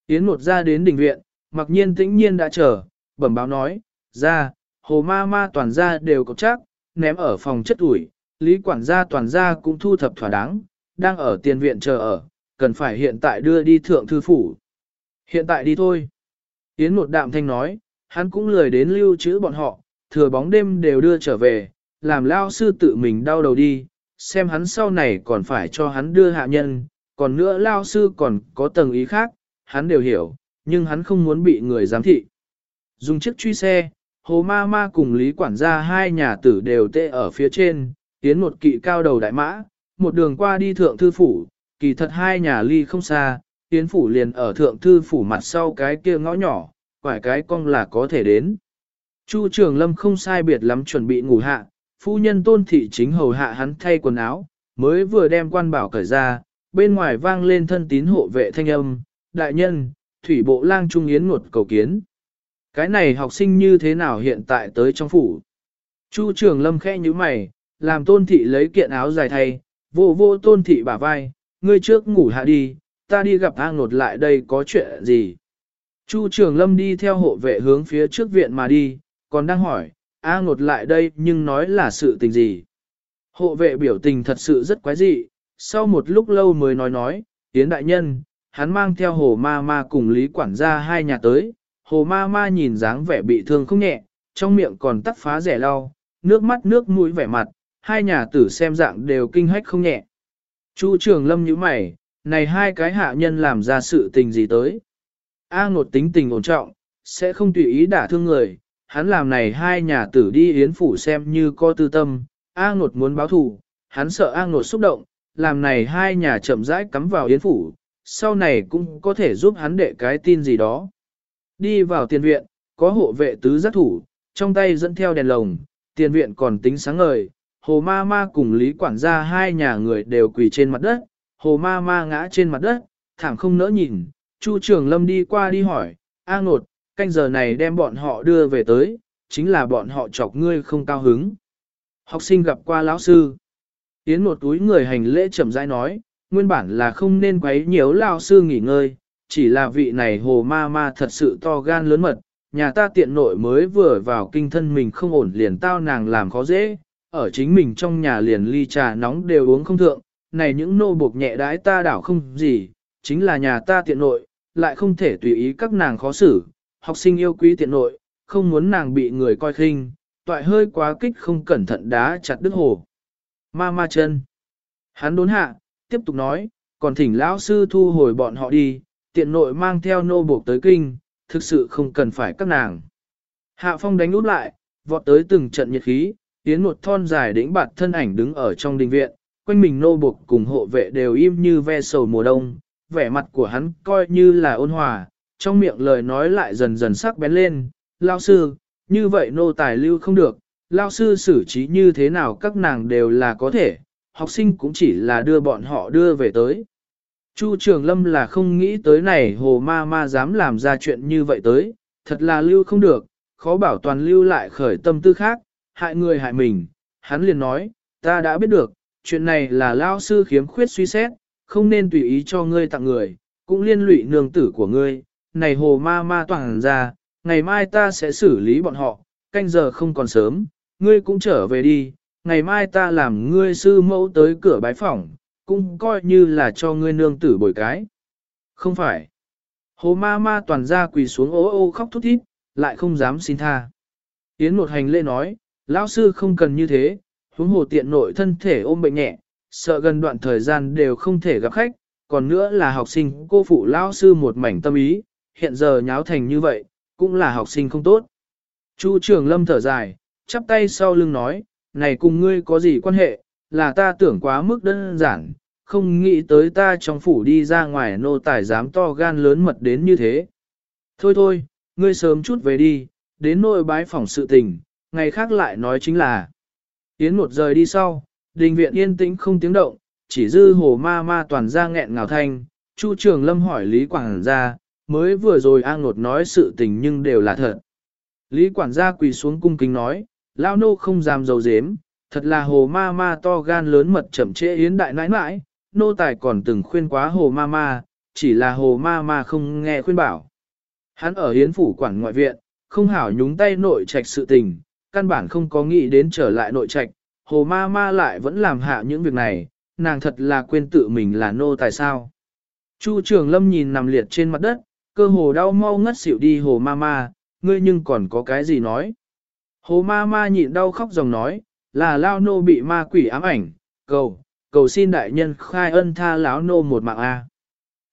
Yến một ra đến đình viện, mặc nhiên tĩnh nhiên đã chờ, bẩm báo nói, ra, hồ ma ma toàn ra đều có chắc, ném ở phòng chất ủi, lý quản gia toàn ra cũng thu thập thỏa đáng, đang ở tiền viện chờ ở, cần phải hiện tại đưa đi thượng thư phủ. Hiện tại đi thôi. Yến một đạm thanh nói, hắn cũng lười đến lưu trữ bọn họ, thừa bóng đêm đều đưa trở về, làm lao sư tự mình đau đầu đi, xem hắn sau này còn phải cho hắn đưa hạ nhân, còn nữa lao sư còn có tầng ý khác, hắn đều hiểu, nhưng hắn không muốn bị người giám thị. Dùng chiếc truy xe, hồ ma ma cùng lý quản gia hai nhà tử đều tê ở phía trên, tiến một kỵ cao đầu đại mã, một đường qua đi thượng thư phủ, kỳ thật hai nhà ly không xa, tiến phủ liền ở thượng thư phủ mặt sau cái kia ngõ nhỏ, quải cái cong là có thể đến. Chu trường lâm không sai biệt lắm chuẩn bị ngủ hạ, phu nhân tôn thị chính hầu hạ hắn thay quần áo, mới vừa đem quan bảo cởi ra, bên ngoài vang lên thân tín hộ vệ thanh âm, đại nhân, thủy bộ lang trung yến ngột cầu kiến. Cái này học sinh như thế nào hiện tại tới trong phủ? Chu trường lâm khẽ như mày, làm tôn thị lấy kiện áo dài thay, vô vô tôn thị bả vai, ngươi trước ngủ hạ đi, ta đi gặp A ngột lại đây có chuyện gì? Chu trường lâm đi theo hộ vệ hướng phía trước viện mà đi, còn đang hỏi, A ngột lại đây nhưng nói là sự tình gì? Hộ vệ biểu tình thật sự rất quái dị, sau một lúc lâu mới nói nói, tiến đại nhân, hắn mang theo hồ ma ma cùng lý quản gia hai nhà tới, hồ ma ma nhìn dáng vẻ bị thương không nhẹ, trong miệng còn tắt phá rẻ lau, nước mắt nước mũi vẻ mặt, hai nhà tử xem dạng đều kinh hách không nhẹ. Chu trường lâm như mày, này hai cái hạ nhân làm ra sự tình gì tới. A ngột tính tình ổn trọng, sẽ không tùy ý đả thương người, hắn làm này hai nhà tử đi yến phủ xem như có tư tâm, A ngột muốn báo thù, hắn sợ A ngột xúc động, làm này hai nhà chậm rãi cắm vào yến phủ, sau này cũng có thể giúp hắn đệ cái tin gì đó. Đi vào tiền viện, có hộ vệ tứ giác thủ, trong tay dẫn theo đèn lồng, tiền viện còn tính sáng ngời, hồ ma ma cùng lý quản gia hai nhà người đều quỳ trên mặt đất, hồ ma ma ngã trên mặt đất, thảm không nỡ nhìn, chu trường lâm đi qua đi hỏi, A ngột, canh giờ này đem bọn họ đưa về tới, chính là bọn họ chọc ngươi không cao hứng. Học sinh gặp qua lão sư. Tiến một túi người hành lễ chậm rãi nói, nguyên bản là không nên quấy nhiễu lão sư nghỉ ngơi, chỉ là vị này hồ ma ma thật sự to gan lớn mật, nhà ta tiện nội mới vừa vào kinh thân mình không ổn liền tao nàng làm khó dễ, ở chính mình trong nhà liền ly trà nóng đều uống không thượng, này những nô buộc nhẹ đãi ta đảo không gì, chính là nhà ta tiện nội, lại không thể tùy ý các nàng khó xử, học sinh yêu quý tiện nội, không muốn nàng bị người coi khinh, toại hơi quá kích không cẩn thận đá chặt đứt hồ. Ma ma chân. Hắn đốn hạ, tiếp tục nói, còn thỉnh lão sư thu hồi bọn họ đi, tiện nội mang theo nô buộc tới kinh, thực sự không cần phải các nàng. Hạ phong đánh út lại, vọt tới từng trận nhiệt khí, tiến một thon dài đĩnh bạt thân ảnh đứng ở trong đình viện, quanh mình nô buộc cùng hộ vệ đều im như ve sầu mùa đông, vẻ mặt của hắn coi như là ôn hòa, trong miệng lời nói lại dần dần sắc bén lên, lao sư, như vậy nô tài lưu không được, lao sư xử trí như thế nào các nàng đều là có thể, học sinh cũng chỉ là đưa bọn họ đưa về tới. Chu Trường Lâm là không nghĩ tới này hồ ma ma dám làm ra chuyện như vậy tới, thật là lưu không được, khó bảo toàn lưu lại khởi tâm tư khác, hại người hại mình. Hắn liền nói, ta đã biết được, chuyện này là lao sư khiếm khuyết suy xét, không nên tùy ý cho ngươi tặng người, cũng liên lụy nương tử của ngươi. Này hồ ma ma toàn ra, ngày mai ta sẽ xử lý bọn họ, canh giờ không còn sớm, ngươi cũng trở về đi, ngày mai ta làm ngươi sư mẫu tới cửa bái phỏng, cũng coi như là cho ngươi nương tử bồi cái. Không phải. Hồ ma ma toàn ra quỳ xuống ô ô khóc thút thít, lại không dám xin tha. Yến một hành lễ nói, lão sư không cần như thế, huống hồ tiện nội thân thể ôm bệnh nhẹ, sợ gần đoạn thời gian đều không thể gặp khách, còn nữa là học sinh cô phụ lao sư một mảnh tâm ý, hiện giờ nháo thành như vậy, cũng là học sinh không tốt. Chu trường lâm thở dài, chắp tay sau lưng nói, này cùng ngươi có gì quan hệ, là ta tưởng quá mức đơn giản, không nghĩ tới ta trong phủ đi ra ngoài nô tài dám to gan lớn mật đến như thế. Thôi thôi, ngươi sớm chút về đi, đến nội bái phòng sự tình, ngày khác lại nói chính là. Yến một rời đi sau, đình viện yên tĩnh không tiếng động, chỉ dư hồ ma ma toàn ra nghẹn ngào thanh, Chu Trường Lâm hỏi Lý Quảng gia, mới vừa rồi an ngột nói sự tình nhưng đều là thật. Lý Quản gia quỳ xuống cung kính nói, lao nô không dám dầu dếm, thật là hồ ma ma to gan lớn mật chậm trễ yến đại nãi nãi, nô tài còn từng khuyên quá hồ ma ma, chỉ là hồ ma ma không nghe khuyên bảo. Hắn ở hiến phủ quản ngoại viện, không hảo nhúng tay nội trạch sự tình, căn bản không có nghĩ đến trở lại nội trạch, hồ ma ma lại vẫn làm hạ những việc này, nàng thật là quên tự mình là nô tài sao. Chu trường lâm nhìn nằm liệt trên mặt đất, cơ hồ đau mau ngất xỉu đi hồ ma ma, ngươi nhưng còn có cái gì nói. Hồ ma ma nhịn đau khóc dòng nói, là lao nô bị ma quỷ ám ảnh, cầu, cầu xin đại nhân khai ân tha lão nô một mạng A.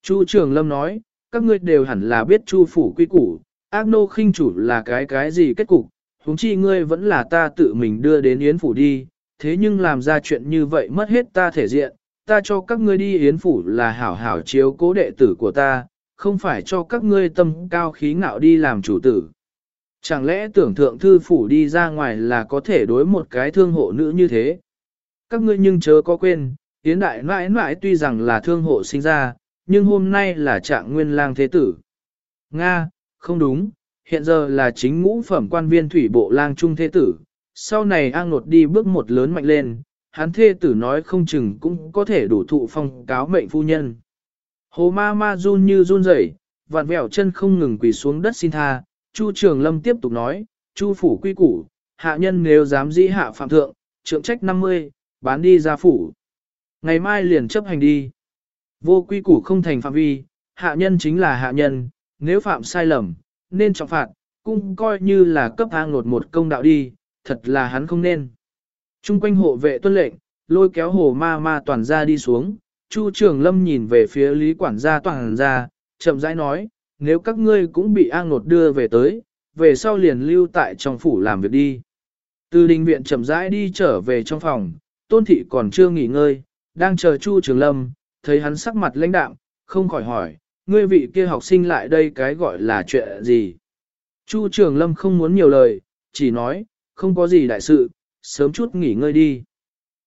Chu Trường Lâm nói, các ngươi đều hẳn là biết chu phủ quy củ, ác nô khinh chủ là cái cái gì kết cục, huống chi ngươi vẫn là ta tự mình đưa đến yến phủ đi, thế nhưng làm ra chuyện như vậy mất hết ta thể diện, ta cho các ngươi đi yến phủ là hảo hảo chiếu cố đệ tử của ta, không phải cho các ngươi tâm cao khí ngạo đi làm chủ tử. Chẳng lẽ tưởng thượng thư phủ đi ra ngoài là có thể đối một cái thương hộ nữ như thế? Các ngươi nhưng chớ có quên, yến đại mãi mãi tuy rằng là thương hộ sinh ra, nhưng hôm nay là trạng nguyên lang thế tử. Nga, không đúng, hiện giờ là chính ngũ phẩm quan viên thủy bộ lang trung thế tử, sau này an nột đi bước một lớn mạnh lên, hắn thế tử nói không chừng cũng có thể đủ thụ phong cáo mệnh phu nhân. Hồ ma ma run như run rẩy, vặn vẹo chân không ngừng quỳ xuống đất xin tha, Chu Trường Lâm tiếp tục nói, Chu phủ quy củ, hạ nhân nếu dám dĩ hạ phạm thượng, trượng trách 50, bán đi ra phủ. Ngày mai liền chấp hành đi. Vô quy củ không thành phạm vi, hạ nhân chính là hạ nhân, nếu phạm sai lầm, nên trọng phạt, cũng coi như là cấp hang nột một công đạo đi, thật là hắn không nên. Trung quanh hộ vệ tuân lệnh, lôi kéo hồ ma ma toàn ra đi xuống, Chu Trường Lâm nhìn về phía Lý Quản gia toàn ra, chậm rãi nói, nếu các ngươi cũng bị an nột đưa về tới, về sau liền lưu tại trong phủ làm việc đi. Từ đình viện chậm rãi đi trở về trong phòng, tôn thị còn chưa nghỉ ngơi, đang chờ Chu Trường Lâm, thấy hắn sắc mặt lãnh đạm, không khỏi hỏi, ngươi vị kia học sinh lại đây cái gọi là chuyện gì. Chu Trường Lâm không muốn nhiều lời, chỉ nói, không có gì đại sự, sớm chút nghỉ ngơi đi.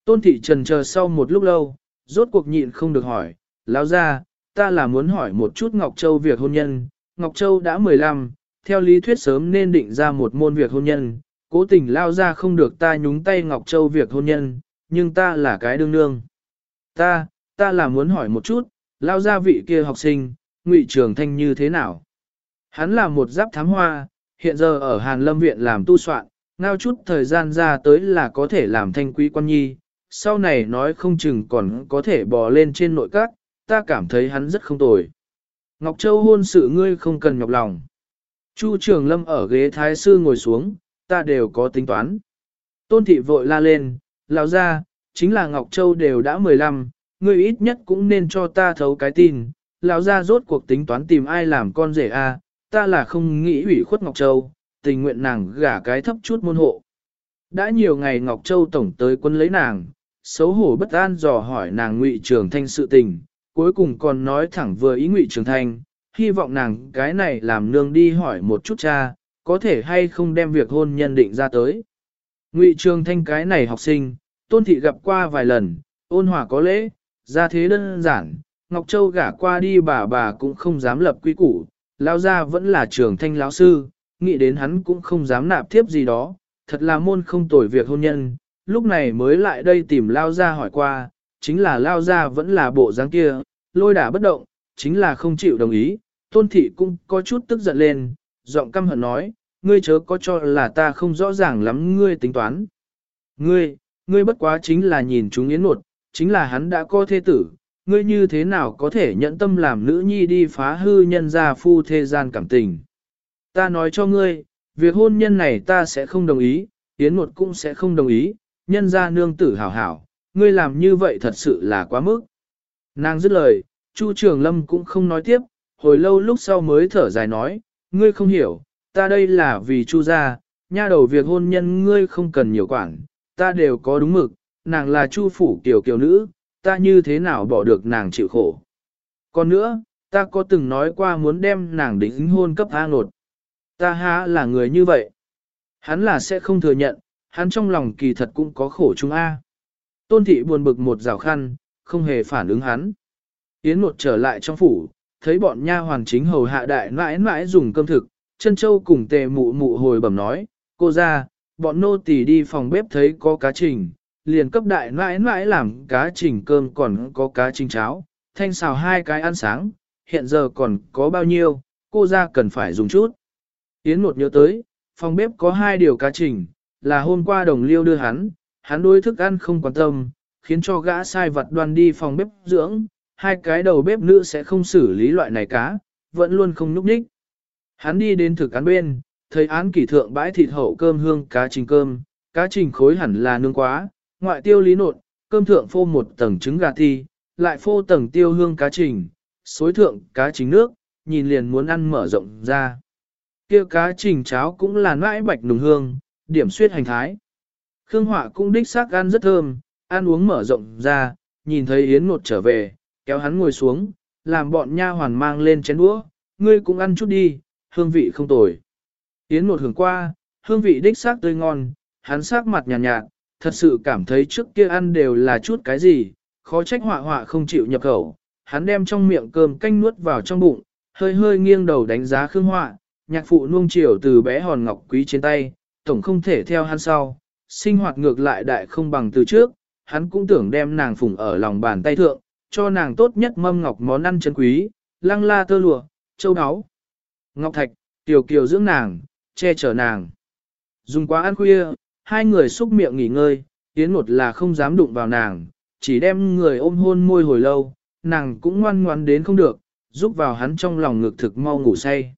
Tôn thị trần chờ sau một lúc lâu, rốt cuộc nhịn không được hỏi, lão ra, ta là muốn hỏi một chút Ngọc Châu việc hôn nhân. Ngọc Châu đã 15, theo lý thuyết sớm nên định ra một môn việc hôn nhân, cố tình lao ra không được ta nhúng tay Ngọc Châu việc hôn nhân, nhưng ta là cái đương nương. Ta, ta là muốn hỏi một chút, lao ra vị kia học sinh, ngụy trường thanh như thế nào? Hắn là một giáp thám hoa, hiện giờ ở Hàn Lâm Viện làm tu soạn, ngao chút thời gian ra tới là có thể làm thanh quý quan nhi, sau này nói không chừng còn có thể bò lên trên nội các, ta cảm thấy hắn rất không tồi. Ngọc Châu hôn sự ngươi không cần nhọc lòng. Chu Trường Lâm ở ghế thái sư ngồi xuống, ta đều có tính toán. Tôn thị vội la lên, lão ra, chính là Ngọc Châu đều đã 15, ngươi ít nhất cũng nên cho ta thấu cái tin. Lão gia rốt cuộc tính toán tìm ai làm con rể a, ta là không nghĩ ủy khuất Ngọc Châu, tình nguyện nàng gả cái thấp chút môn hộ. Đã nhiều ngày Ngọc Châu tổng tới quân lấy nàng, xấu hổ bất an dò hỏi nàng ngụy trường thanh sự tình, cuối cùng còn nói thẳng vừa ý ngụy trường thanh, hy vọng nàng cái này làm nương đi hỏi một chút cha, có thể hay không đem việc hôn nhân định ra tới. Ngụy trường thanh cái này học sinh, tôn thị gặp qua vài lần, ôn hòa có lễ, ra thế đơn giản, Ngọc Châu gả qua đi bà bà cũng không dám lập quy củ, lao ra vẫn là trường thanh lão sư, nghĩ đến hắn cũng không dám nạp tiếp gì đó, thật là môn không tồi việc hôn nhân, lúc này mới lại đây tìm lao ra hỏi qua, chính là lao ra vẫn là bộ dáng kia, lôi đả bất động, chính là không chịu đồng ý, tôn thị cũng có chút tức giận lên, giọng căm hận nói, ngươi chớ có cho là ta không rõ ràng lắm ngươi tính toán. Ngươi, ngươi bất quá chính là nhìn chúng yến nột, chính là hắn đã có thê tử, ngươi như thế nào có thể nhẫn tâm làm nữ nhi đi phá hư nhân gia phu thế gian cảm tình. Ta nói cho ngươi, việc hôn nhân này ta sẽ không đồng ý, yến một cũng sẽ không đồng ý, nhân gia nương tử hảo hảo, ngươi làm như vậy thật sự là quá mức. Nàng dứt lời, Chu Trường Lâm cũng không nói tiếp, hồi lâu lúc sau mới thở dài nói, ngươi không hiểu, ta đây là vì Chu gia, nha đầu việc hôn nhân ngươi không cần nhiều quản, ta đều có đúng mực, nàng là Chu phủ tiểu kiều nữ, ta như thế nào bỏ được nàng chịu khổ. Còn nữa, ta có từng nói qua muốn đem nàng đính hôn cấp A nột. Ta há là người như vậy. Hắn là sẽ không thừa nhận, hắn trong lòng kỳ thật cũng có khổ chung A. Tôn thị buồn bực một rào khăn, không hề phản ứng hắn. Yến một trở lại trong phủ, thấy bọn nha hoàn chính hầu hạ đại mãi mãi dùng cơm thực, chân châu cùng tề mụ mụ hồi bẩm nói, cô ra, bọn nô tỳ đi phòng bếp thấy có cá trình, liền cấp đại mãi mãi làm cá trình cơm còn có cá trình cháo, thanh xào hai cái ăn sáng, hiện giờ còn có bao nhiêu, cô ra cần phải dùng chút. Yến một nhớ tới, phòng bếp có hai điều cá trình, là hôm qua đồng liêu đưa hắn, hắn đối thức ăn không quan tâm, khiến cho gã sai vật đoan đi phòng bếp dưỡng, hai cái đầu bếp nữ sẽ không xử lý loại này cá, vẫn luôn không núp đích Hắn đi đến thực án bên, thấy án kỷ thượng bãi thịt hậu cơm hương cá trình cơm, cá trình khối hẳn là nương quá, ngoại tiêu lý nột, cơm thượng phô một tầng trứng gà thi, lại phô tầng tiêu hương cá trình, xối thượng cá trình nước, nhìn liền muốn ăn mở rộng ra. kia cá trình cháo cũng là nãi bạch nùng hương, điểm suyết hành thái. Khương Họa cũng đích xác ăn rất thơm, ăn uống mở rộng ra, nhìn thấy Yến Ngột trở về, kéo hắn ngồi xuống, làm bọn nha hoàn mang lên chén đũa, ngươi cũng ăn chút đi, hương vị không tồi. Yến Ngột hưởng qua, hương vị đích xác tươi ngon, hắn sắc mặt nhàn nhạt, nhạt, thật sự cảm thấy trước kia ăn đều là chút cái gì, khó trách họa họa không chịu nhập khẩu. Hắn đem trong miệng cơm canh nuốt vào trong bụng, hơi hơi nghiêng đầu đánh giá Khương Họa, nhạc phụ nuông chiều từ bé hòn ngọc quý trên tay, tổng không thể theo hắn sau, sinh hoạt ngược lại đại không bằng từ trước, hắn cũng tưởng đem nàng phụng ở lòng bàn tay thượng, cho nàng tốt nhất mâm ngọc món ăn chân quý, lăng la tơ lụa, châu áo, ngọc thạch, tiểu kiều dưỡng nàng, che chở nàng. Dùng quá ăn khuya, hai người xúc miệng nghỉ ngơi, Yến một là không dám đụng vào nàng, chỉ đem người ôm hôn môi hồi lâu, nàng cũng ngoan ngoan đến không được, giúp vào hắn trong lòng ngực thực mau ngủ say.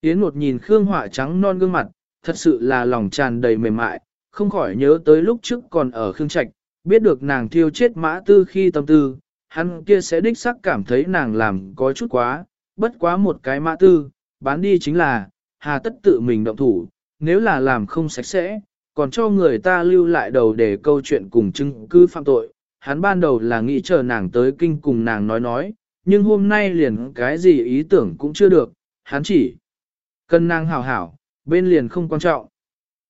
Yến một nhìn Khương Họa trắng non gương mặt, thật sự là lòng tràn đầy mềm mại, không khỏi nhớ tới lúc trước còn ở Khương Trạch, biết được nàng thiêu chết mã tư khi tâm tư, hắn kia sẽ đích sắc cảm thấy nàng làm có chút quá, bất quá một cái mã tư, bán đi chính là, hà tất tự mình động thủ, nếu là làm không sạch sẽ, còn cho người ta lưu lại đầu để câu chuyện cùng chứng cứ phạm tội. Hắn ban đầu là nghĩ chờ nàng tới kinh cùng nàng nói nói, nhưng hôm nay liền cái gì ý tưởng cũng chưa được, hắn chỉ cần nàng hảo hảo, bên liền không quan trọng.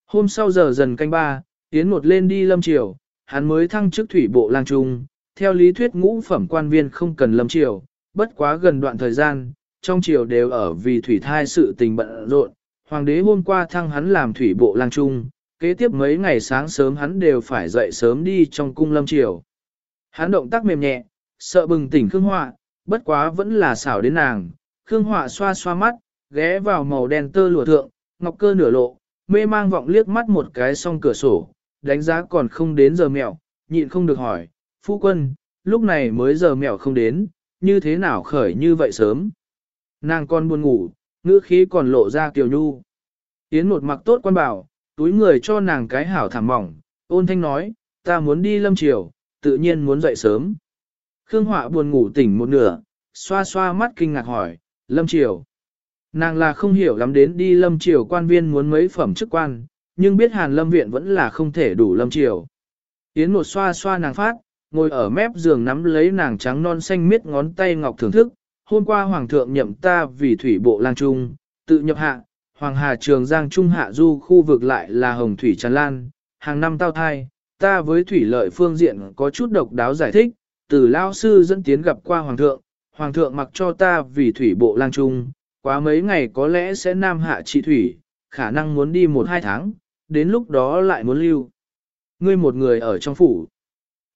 Hôm sau giờ dần canh ba, tiến một lên đi lâm triều, hắn mới thăng chức thủy bộ lang trung, theo lý thuyết ngũ phẩm quan viên không cần lâm triều, bất quá gần đoạn thời gian, trong triều đều ở vì thủy thai sự tình bận rộn, hoàng đế hôm qua thăng hắn làm thủy bộ lang trung, kế tiếp mấy ngày sáng sớm hắn đều phải dậy sớm đi trong cung lâm triều. Hắn động tác mềm nhẹ, sợ bừng tỉnh Khương Họa, bất quá vẫn là xảo đến nàng, Khương Họa xoa xoa mắt, ghé vào màu đen tơ lụa thượng, ngọc cơ nửa lộ, mê mang vọng liếc mắt một cái song cửa sổ, đánh giá còn không đến giờ mẹo, nhịn không được hỏi, phu quân, lúc này mới giờ mẹo không đến, như thế nào khởi như vậy sớm. Nàng con buồn ngủ, ngữ khí còn lộ ra kiều nhu. Yến một mặc tốt quan bảo, túi người cho nàng cái hảo thảm mỏng, ôn thanh nói, ta muốn đi lâm chiều, tự nhiên muốn dậy sớm. Khương Họa buồn ngủ tỉnh một nửa, xoa xoa mắt kinh ngạc hỏi, lâm chiều. Nàng là không hiểu lắm đến đi lâm triều quan viên muốn mấy phẩm chức quan, nhưng biết hàn lâm viện vẫn là không thể đủ lâm triều. Yến một xoa xoa nàng phát, ngồi ở mép giường nắm lấy nàng trắng non xanh miết ngón tay ngọc thưởng thức. Hôm qua hoàng thượng nhậm ta vì thủy bộ lang trung, tự nhập hạ, hoàng hà trường giang trung hạ du khu vực lại là hồng thủy tràn lan, hàng năm tao thai, ta với thủy lợi phương diện có chút độc đáo giải thích, từ lao sư dẫn tiến gặp qua hoàng thượng, hoàng thượng mặc cho ta vì thủy bộ lang trung, quá mấy ngày có lẽ sẽ nam hạ trị thủy, khả năng muốn đi một hai tháng, đến lúc đó lại muốn lưu. Ngươi một người ở trong phủ.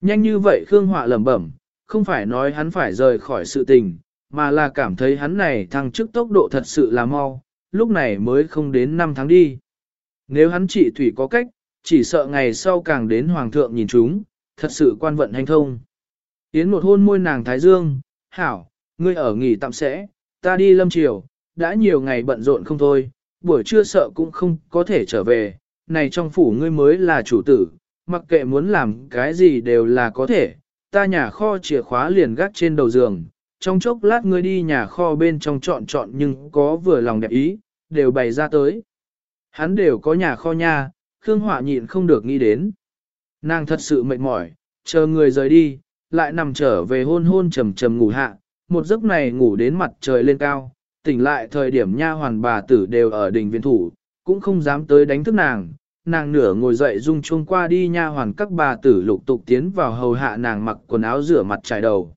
Nhanh như vậy Khương Họa lẩm bẩm, không phải nói hắn phải rời khỏi sự tình, mà là cảm thấy hắn này thăng chức tốc độ thật sự là mau, lúc này mới không đến 5 tháng đi. Nếu hắn trị thủy có cách, chỉ sợ ngày sau càng đến hoàng thượng nhìn chúng, thật sự quan vận hành thông. Yến một hôn môi nàng Thái Dương, hảo, ngươi ở nghỉ tạm sẽ, ta đi lâm triều, đã nhiều ngày bận rộn không thôi, buổi trưa sợ cũng không có thể trở về, này trong phủ ngươi mới là chủ tử, mặc kệ muốn làm cái gì đều là có thể, ta nhà kho chìa khóa liền gác trên đầu giường, trong chốc lát ngươi đi nhà kho bên trong chọn chọn nhưng có vừa lòng đẹp ý, đều bày ra tới. Hắn đều có nhà kho nha, Khương Họa nhịn không được nghĩ đến. Nàng thật sự mệt mỏi, chờ người rời đi, lại nằm trở về hôn hôn trầm trầm ngủ hạ, một giấc này ngủ đến mặt trời lên cao, tỉnh lại thời điểm nha hoàn bà tử đều ở đỉnh viện thủ, cũng không dám tới đánh thức nàng. Nàng nửa ngồi dậy rung chuông qua đi nha hoàn các bà tử lục tục tiến vào hầu hạ nàng mặc quần áo rửa mặt trải đầu.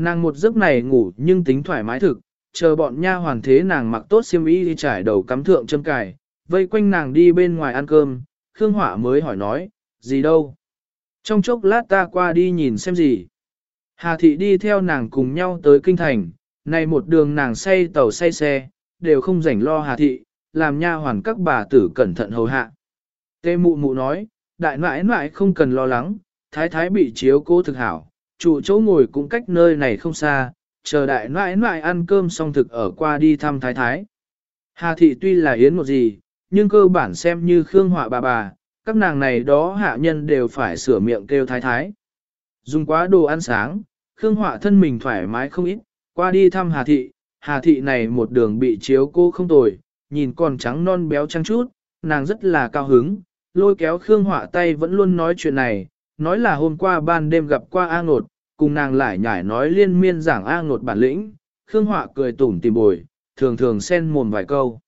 Nàng một giấc này ngủ nhưng tính thoải mái thực, chờ bọn nha hoàn thế nàng mặc tốt xiêm y đi trải đầu cắm thượng châm cài, vây quanh nàng đi bên ngoài ăn cơm, Khương Hỏa mới hỏi nói, gì đâu? Trong chốc lát ta qua đi nhìn xem gì. Hà thị đi theo nàng cùng nhau tới kinh thành, này một đường nàng say tàu say xe, đều không rảnh lo hà thị, làm nha hoàn các bà tử cẩn thận hầu hạ. Tê mụ mụ nói, đại nãi nãi không cần lo lắng, thái thái bị chiếu cố thực hảo, chủ chỗ ngồi cũng cách nơi này không xa, chờ đại nãi nãi ăn cơm xong thực ở qua đi thăm thái thái. Hà thị tuy là yến một gì, nhưng cơ bản xem như khương họa bà bà, các nàng này đó hạ nhân đều phải sửa miệng kêu thái thái. Dùng quá đồ ăn sáng, khương họa thân mình thoải mái không ít, qua đi thăm Hà thị, Hà thị này một đường bị chiếu cô không tồi, nhìn còn trắng non béo trăng chút, nàng rất là cao hứng, lôi kéo Khương Họa tay vẫn luôn nói chuyện này, nói là hôm qua ban đêm gặp qua A Ngột, cùng nàng lại nhải nói liên miên giảng A Ngột bản lĩnh, Khương Họa cười tủm tìm bồi, thường thường xen mồm vài câu.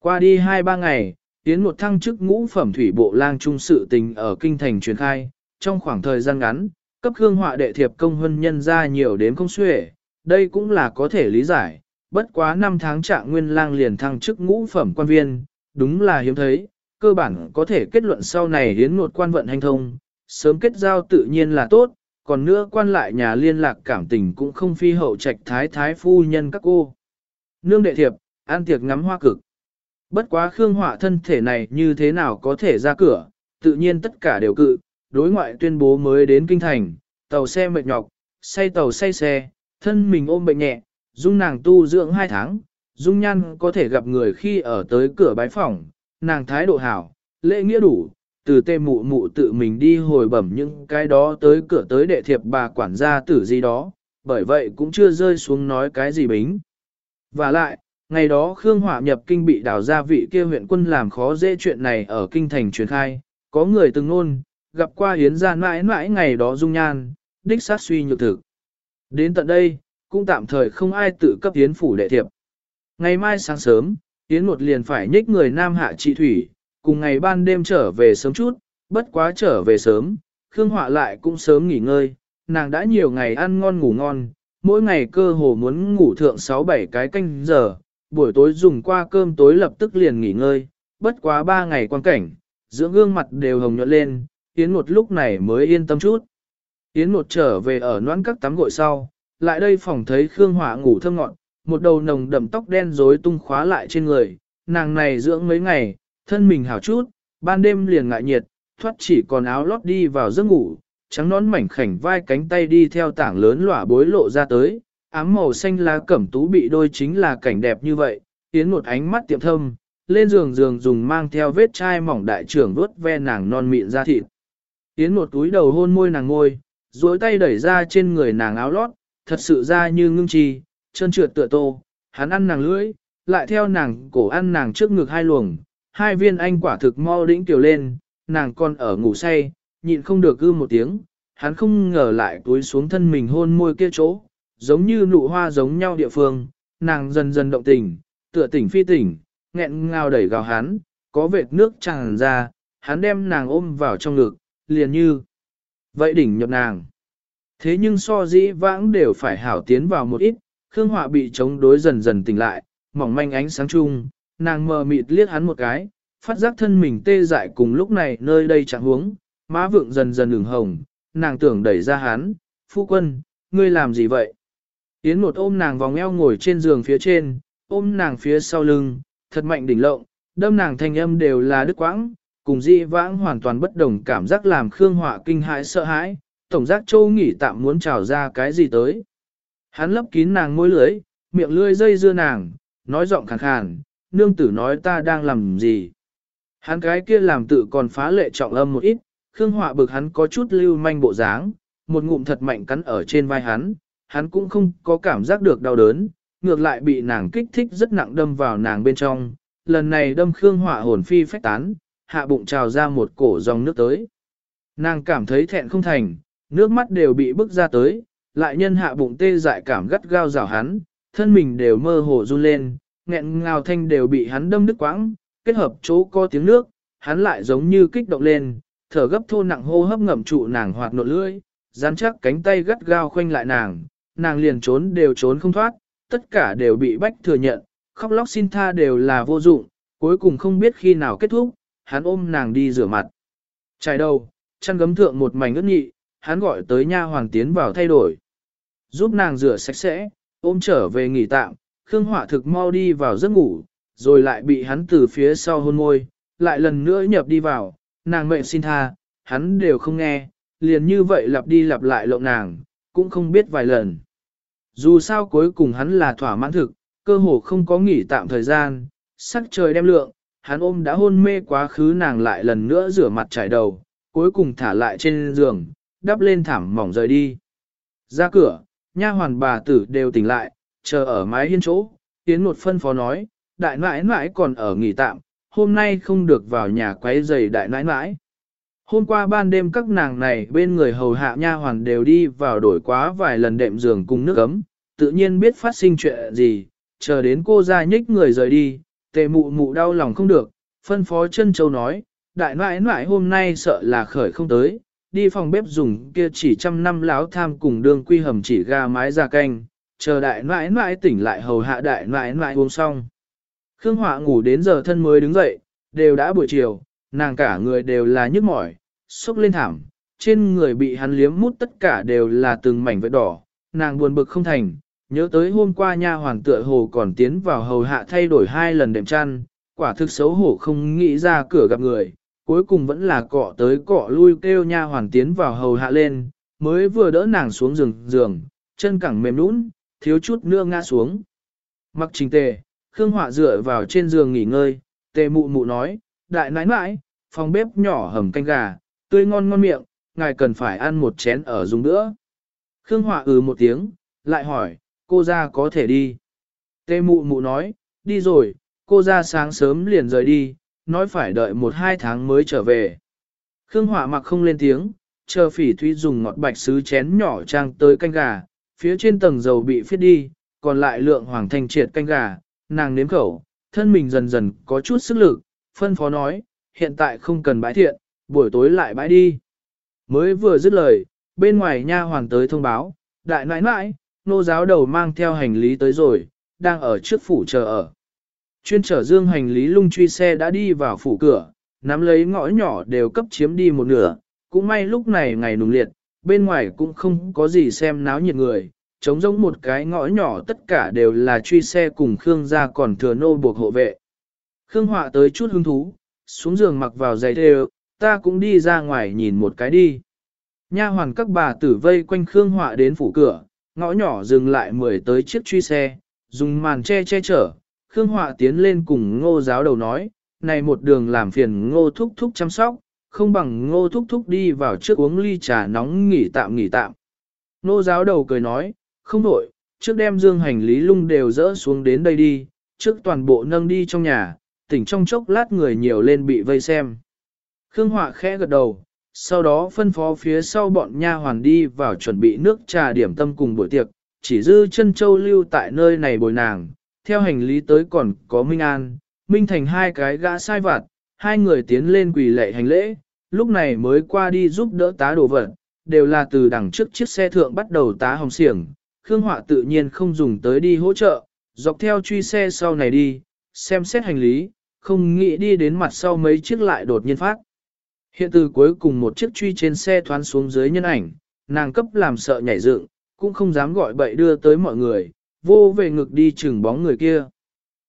Qua đi hai ba ngày, tiến một thăng chức ngũ phẩm thủy bộ lang trung sự tình ở kinh thành truyền khai, trong khoảng thời gian ngắn, cấp Khương Họa đệ thiệp công huân nhân ra nhiều đến không xuể, đây cũng là có thể lý giải, bất quá năm tháng trạng nguyên lang liền thăng chức ngũ phẩm quan viên, đúng là hiếm thấy, cơ bản có thể kết luận sau này hiến một quan vận hành thông, sớm kết giao tự nhiên là tốt, còn nữa quan lại nhà liên lạc cảm tình cũng không phi hậu trạch thái thái phu nhân các cô. Nương đệ thiệp, an tiệc ngắm hoa cực. Bất quá Khương Họa thân thể này như thế nào có thể ra cửa, tự nhiên tất cả đều cự, đối ngoại tuyên bố mới đến kinh thành, tàu xe mệt nhọc, say tàu say xe, thân mình ôm bệnh nhẹ, dung nàng tu dưỡng hai tháng, dung nhan có thể gặp người khi ở tới cửa bái phòng, nàng thái độ hảo, lễ nghĩa đủ, từ tê mụ mụ tự mình đi hồi bẩm những cái đó tới cửa tới đệ thiệp bà quản gia tử gì đó, bởi vậy cũng chưa rơi xuống nói cái gì bính. Và lại, ngày đó Khương Hỏa nhập kinh bị đào ra vị kia huyện quân làm khó dễ chuyện này ở kinh thành truyền khai, có người từng nôn, gặp qua hiến gia mãi mãi ngày đó dung nhan, đích sát suy nhược thực. Đến tận đây, cũng tạm thời không ai tự cấp Yến phủ đệ thiệp. Ngày mai sáng sớm, Yến một liền phải nhích người Nam Hạ trị thủy, cùng ngày ban đêm trở về sớm chút, bất quá trở về sớm, Khương Họa lại cũng sớm nghỉ ngơi, nàng đã nhiều ngày ăn ngon ngủ ngon, mỗi ngày cơ hồ muốn ngủ thượng 6-7 cái canh giờ, buổi tối dùng qua cơm tối lập tức liền nghỉ ngơi, bất quá 3 ngày quan cảnh, dưỡng gương mặt đều hồng nhuận lên, Yến một lúc này mới yên tâm chút. Yến một trở về ở noãn các tắm gội sau, lại đây phòng thấy Khương họa ngủ thơm ngọn, một đầu nồng đậm tóc đen rối tung khóa lại trên người, nàng này dưỡng mấy ngày, thân mình hảo chút, ban đêm liền ngại nhiệt, thoát chỉ còn áo lót đi vào giấc ngủ, trắng nón mảnh khảnh vai cánh tay đi theo tảng lớn lỏa bối lộ ra tới, ám màu xanh lá cẩm tú bị đôi chính là cảnh đẹp như vậy, tiến một ánh mắt tiệm thâm, lên giường giường dùng mang theo vết chai mỏng đại trưởng vuốt ve nàng non mịn ra thịt. tiến một túi đầu hôn môi nàng ngôi, duỗi tay đẩy ra trên người nàng áo lót, thật sự ra như ngưng chi, chân trượt tựa tô, hắn ăn nàng lưỡi, lại theo nàng cổ ăn nàng trước ngực hai luồng, hai viên anh quả thực mau đĩnh tiểu lên, nàng còn ở ngủ say, nhịn không được ư một tiếng, hắn không ngờ lại túi xuống thân mình hôn môi kia chỗ, giống như nụ hoa giống nhau địa phương, nàng dần dần động tình, tựa tỉnh phi tỉnh, nghẹn ngào đẩy gào hắn, có vệt nước tràn ra, hắn đem nàng ôm vào trong ngực, liền như. Vậy đỉnh nhập nàng. Thế nhưng so dĩ vãng đều phải hảo tiến vào một ít, Khương Họa bị chống đối dần dần tỉnh lại, mỏng manh ánh sáng chung, nàng mờ mịt liếc hắn một cái, phát giác thân mình tê dại cùng lúc này nơi đây chẳng huống, má vượng dần dần ửng hồng, nàng tưởng đẩy ra hắn, phu quân, ngươi làm gì vậy? Yến một ôm nàng vòng eo ngồi trên giường phía trên, ôm nàng phía sau lưng, thật mạnh đỉnh lộng, đâm nàng thanh âm đều là đứt quãng, cùng di vãng hoàn toàn bất đồng cảm giác làm Khương Họa kinh hãi sợ hãi, tổng giác châu nghỉ tạm muốn trào ra cái gì tới. Hắn lấp kín nàng môi lưới, miệng lưỡi dây dưa nàng, nói giọng khàn khàn, nương tử nói ta đang làm gì. Hắn cái kia làm tự còn phá lệ trọng âm một ít, Khương Họa bực hắn có chút lưu manh bộ dáng, một ngụm thật mạnh cắn ở trên vai hắn, hắn cũng không có cảm giác được đau đớn, ngược lại bị nàng kích thích rất nặng đâm vào nàng bên trong, lần này đâm Khương Họa hồn phi phách tán, hạ bụng trào ra một cổ dòng nước tới. Nàng cảm thấy thẹn không thành, nước mắt đều bị bức ra tới, lại nhân hạ bụng tê dại cảm gắt gao rào hắn, thân mình đều mơ hồ run lên, nghẹn ngào thanh đều bị hắn đâm đứt quãng, kết hợp chỗ có tiếng nước, hắn lại giống như kích động lên, thở gấp thô nặng hô hấp ngậm trụ nàng hoạt nộ lưỡi, dán chắc cánh tay gắt gao khoanh lại nàng, nàng liền trốn đều trốn không thoát, tất cả đều bị bách thừa nhận, khóc lóc xin tha đều là vô dụng, cuối cùng không biết khi nào kết thúc, hắn ôm nàng đi rửa mặt. Trải đầu, chăn gấm thượng một mảnh ướt nhị, hắn gọi tới nha hoàng tiến vào thay đổi. Giúp nàng rửa sạch sẽ, ôm trở về nghỉ tạm, Khương Hỏa thực mau đi vào giấc ngủ, rồi lại bị hắn từ phía sau hôn môi, lại lần nữa nhập đi vào, nàng mệnh xin tha, hắn đều không nghe, liền như vậy lặp đi lặp lại lộng nàng, cũng không biết vài lần. Dù sao cuối cùng hắn là thỏa mãn thực, cơ hồ không có nghỉ tạm thời gian, sắc trời đem lượng, hắn ôm đã hôn mê quá khứ nàng lại lần nữa rửa mặt trải đầu, cuối cùng thả lại trên giường, đắp lên thảm mỏng rời đi. Ra cửa, nha hoàn bà tử đều tỉnh lại, chờ ở mái hiên chỗ, tiến một phân phó nói, đại nãi nãi còn ở nghỉ tạm, hôm nay không được vào nhà quấy giày đại nãi nãi. Hôm qua ban đêm các nàng này bên người hầu hạ nha hoàn đều đi vào đổi quá vài lần đệm giường cùng nước ấm, tự nhiên biết phát sinh chuyện gì, chờ đến cô ra nhích người rời đi, tề mụ mụ đau lòng không được, phân phó chân châu nói, đại nãi nãi hôm nay sợ là khởi không tới, đi phòng bếp dùng kia chỉ trăm năm láo tham cùng đường quy hầm chỉ gà mái ra canh, chờ đại nãi nãi tỉnh lại hầu hạ đại nãi nãi uống xong. Khương Họa ngủ đến giờ thân mới đứng dậy, đều đã buổi chiều, nàng cả người đều là nhức mỏi, sốc lên thảm, trên người bị hắn liếm mút tất cả đều là từng mảnh vết đỏ, nàng buồn bực không thành, nhớ tới hôm qua nha hoàng tựa hồ còn tiến vào hầu hạ thay đổi hai lần đệm chăn, quả thực xấu hổ không nghĩ ra cửa gặp người, cuối cùng vẫn là cọ tới cọ lui kêu nha hoàn tiến vào hầu hạ lên, mới vừa đỡ nàng xuống giường giường, chân cẳng mềm nũng, thiếu chút nữa ngã xuống. Mặc trình tề, Khương Họa dựa vào trên giường nghỉ ngơi, tề mụ mụ nói, đại nãi nãi, phòng bếp nhỏ hầm canh gà, tươi ngon ngon miệng, ngài cần phải ăn một chén ở dùng nữa. Khương Họa ừ một tiếng, lại hỏi, cô ra có thể đi. Tề mụ mụ nói, đi rồi, cô ra sáng sớm liền rời đi, nói phải đợi một hai tháng mới trở về. Khương Họa mặc không lên tiếng, chờ phỉ thúy dùng ngọt bạch sứ chén nhỏ trang tới canh gà, phía trên tầng dầu bị phiết đi, còn lại lượng hoàng thành triệt canh gà, nàng nếm khẩu, thân mình dần dần có chút sức lực, phân phó nói, hiện tại không cần bãi thiện, buổi tối lại bãi đi. Mới vừa dứt lời, bên ngoài nha hoàng tới thông báo, đại nãi nãi, nô giáo đầu mang theo hành lý tới rồi, đang ở trước phủ chờ ở. Chuyên trở dương hành lý lung truy xe đã đi vào phủ cửa, nắm lấy ngõ nhỏ đều cấp chiếm đi một nửa, cũng may lúc này ngày nùng liệt, bên ngoài cũng không có gì xem náo nhiệt người, trống giống một cái ngõ nhỏ tất cả đều là truy xe cùng Khương gia còn thừa nô buộc hộ vệ. Khương Họa tới chút hứng thú, xuống giường mặc vào giày thề, ta cũng đi ra ngoài nhìn một cái đi. Nha hoàn các bà tử vây quanh Khương Họa đến phủ cửa, ngõ nhỏ dừng lại mười tới chiếc truy xe, dùng màn che che chở. Khương Họa tiến lên cùng ngô giáo đầu nói, này một đường làm phiền ngô thúc thúc chăm sóc, không bằng ngô thúc thúc đi vào trước uống ly trà nóng nghỉ tạm nghỉ tạm. Ngô giáo đầu cười nói, không đổi, trước đem dương hành lý lung đều dỡ xuống đến đây đi, trước toàn bộ nâng đi trong nhà, tỉnh trong chốc lát người nhiều lên bị vây xem. Khương Họa khẽ gật đầu, sau đó phân phó phía sau bọn nha hoàn đi vào chuẩn bị nước trà điểm tâm cùng buổi tiệc, chỉ dư chân châu lưu tại nơi này bồi nàng, theo hành lý tới còn có Minh An, Minh Thành hai cái gã sai vặt, hai người tiến lên quỳ lệ hành lễ, lúc này mới qua đi giúp đỡ tá đồ vật, đều là từ đằng trước chiếc xe thượng bắt đầu tá hồng xiềng, Khương Họa tự nhiên không dùng tới đi hỗ trợ, dọc theo truy xe sau này đi, xem xét hành lý, không nghĩ đi đến mặt sau mấy chiếc lại đột nhiên phát. Hiện từ cuối cùng một chiếc truy trên xe thoán xuống dưới nhân ảnh, nàng cấp làm sợ nhảy dựng, cũng không dám gọi bậy đưa tới mọi người, vô về ngực đi chừng bóng người kia.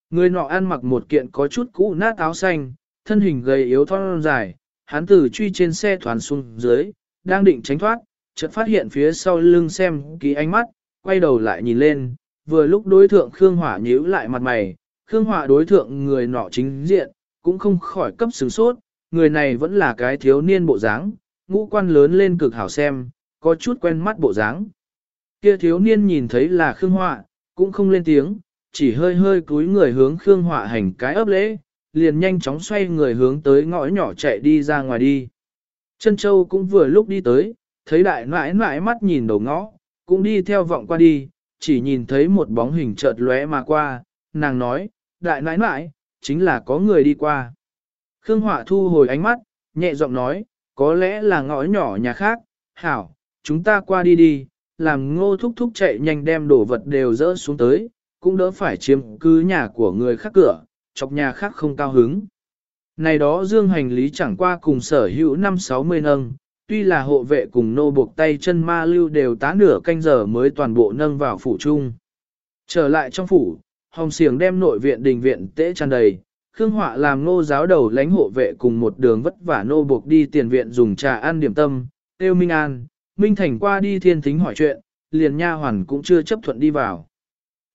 Người nọ ăn mặc một kiện có chút cũ nát áo xanh, thân hình gầy yếu thon dài, hắn từ truy trên xe thoán xuống dưới, đang định tránh thoát, chợt phát hiện phía sau lưng xem ký ánh mắt, quay đầu lại nhìn lên, vừa lúc đối thượng Khương Hỏa nhíu lại mặt mày, Khương Hỏa đối thượng người nọ chính diện, cũng không khỏi cấp sửng sốt, người này vẫn là cái thiếu niên bộ dáng, ngũ quan lớn lên cực hảo xem, có chút quen mắt bộ dáng. Kia thiếu niên nhìn thấy là Khương hỏa, cũng không lên tiếng, chỉ hơi hơi cúi người hướng Khương hỏa hành cái ấp lễ, liền nhanh chóng xoay người hướng tới ngõ nhỏ chạy đi ra ngoài đi. Trân Châu cũng vừa lúc đi tới, thấy đại nãi nãi mắt nhìn đầu ngõ, cũng đi theo vọng qua đi, chỉ nhìn thấy một bóng hình chợt lóe mà qua, nàng nói, đại nãi nãi, chính là có người đi qua. Khương Họa thu hồi ánh mắt, nhẹ giọng nói, có lẽ là ngõ nhỏ nhà khác, hảo, chúng ta qua đi đi, làm ngô thúc thúc chạy nhanh đem đồ vật đều dỡ xuống tới, cũng đỡ phải chiếm cứ nhà của người khác cửa, chọc nhà khác không cao hứng. Này đó dương hành lý chẳng qua cùng sở hữu năm sáu mươi nâng, tuy là hộ vệ cùng nô buộc tay chân ma lưu đều tá nửa canh giờ mới toàn bộ nâng vào phủ chung. Trở lại trong phủ, hồng siềng đem nội viện đình viện tễ tràn đầy, Khương Họa làm nô giáo đầu lãnh hộ vệ cùng một đường vất vả nô buộc đi tiền viện dùng trà ăn điểm tâm, tiêu Minh An, Minh Thành qua đi thiên thính hỏi chuyện, liền nha hoàn cũng chưa chấp thuận đi vào.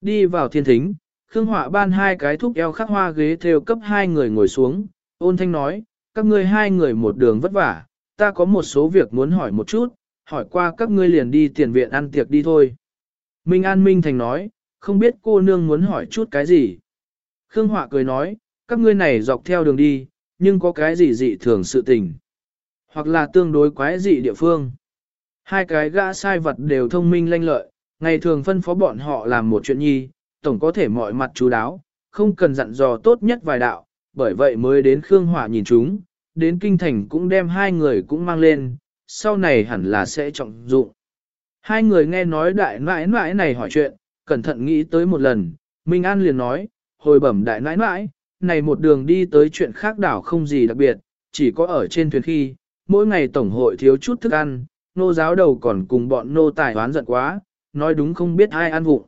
Đi vào thiên thính, Khương Họa ban hai cái thúc eo khắc hoa ghế theo cấp hai người ngồi xuống, ôn thanh nói, các ngươi hai người một đường vất vả, ta có một số việc muốn hỏi một chút, hỏi qua các ngươi liền đi tiền viện ăn tiệc đi thôi. Minh An Minh Thành nói, không biết cô nương muốn hỏi chút cái gì. Khương Họa cười nói, các ngươi này dọc theo đường đi, nhưng có cái gì dị thường sự tình. Hoặc là tương đối quái dị địa phương. Hai cái gã sai vật đều thông minh lanh lợi, ngày thường phân phó bọn họ làm một chuyện nhi, tổng có thể mọi mặt chú đáo, không cần dặn dò tốt nhất vài đạo, bởi vậy mới đến Khương Hỏa nhìn chúng, đến Kinh Thành cũng đem hai người cũng mang lên, sau này hẳn là sẽ trọng dụng. Hai người nghe nói đại nãi nãi này hỏi chuyện, cẩn thận nghĩ tới một lần, Minh An liền nói, hồi bẩm đại nãi nãi, này một đường đi tới chuyện khác đảo không gì đặc biệt, chỉ có ở trên thuyền khi, mỗi ngày tổng hội thiếu chút thức ăn, nô giáo đầu còn cùng bọn nô tài hoán giận quá, nói đúng không biết ai ăn vụng.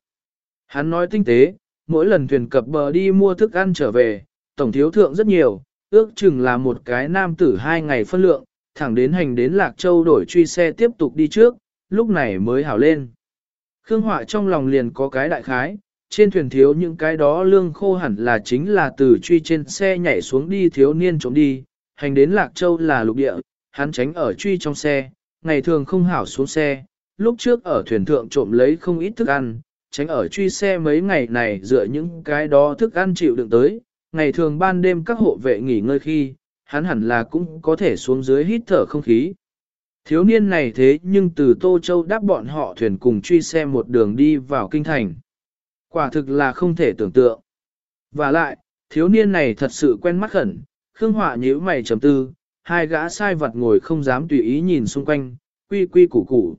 Hắn nói tinh tế, mỗi lần thuyền cập bờ đi mua thức ăn trở về, tổng thiếu thượng rất nhiều, ước chừng là một cái nam tử hai ngày phân lượng, thẳng đến hành đến Lạc Châu đổi truy xe tiếp tục đi trước, lúc này mới hảo lên. Khương Họa trong lòng liền có cái đại khái, trên thuyền thiếu những cái đó lương khô hẳn là chính là từ truy trên xe nhảy xuống đi thiếu niên trốn đi, hành đến Lạc Châu là lục địa, hắn tránh ở truy trong xe, ngày thường không hảo xuống xe, lúc trước ở thuyền thượng trộm lấy không ít thức ăn, tránh ở truy xe mấy ngày này dựa những cái đó thức ăn chịu đựng tới, ngày thường ban đêm các hộ vệ nghỉ ngơi khi, hắn hẳn là cũng có thể xuống dưới hít thở không khí. Thiếu niên này thế nhưng từ Tô Châu đáp bọn họ thuyền cùng truy xe một đường đi vào kinh thành. Quả thực là không thể tưởng tượng. Và lại, thiếu niên này thật sự quen mắt khẩn, Khương Họa nhíu mày trầm tư, hai gã sai vật ngồi không dám tùy ý nhìn xung quanh, quy quy củ củ.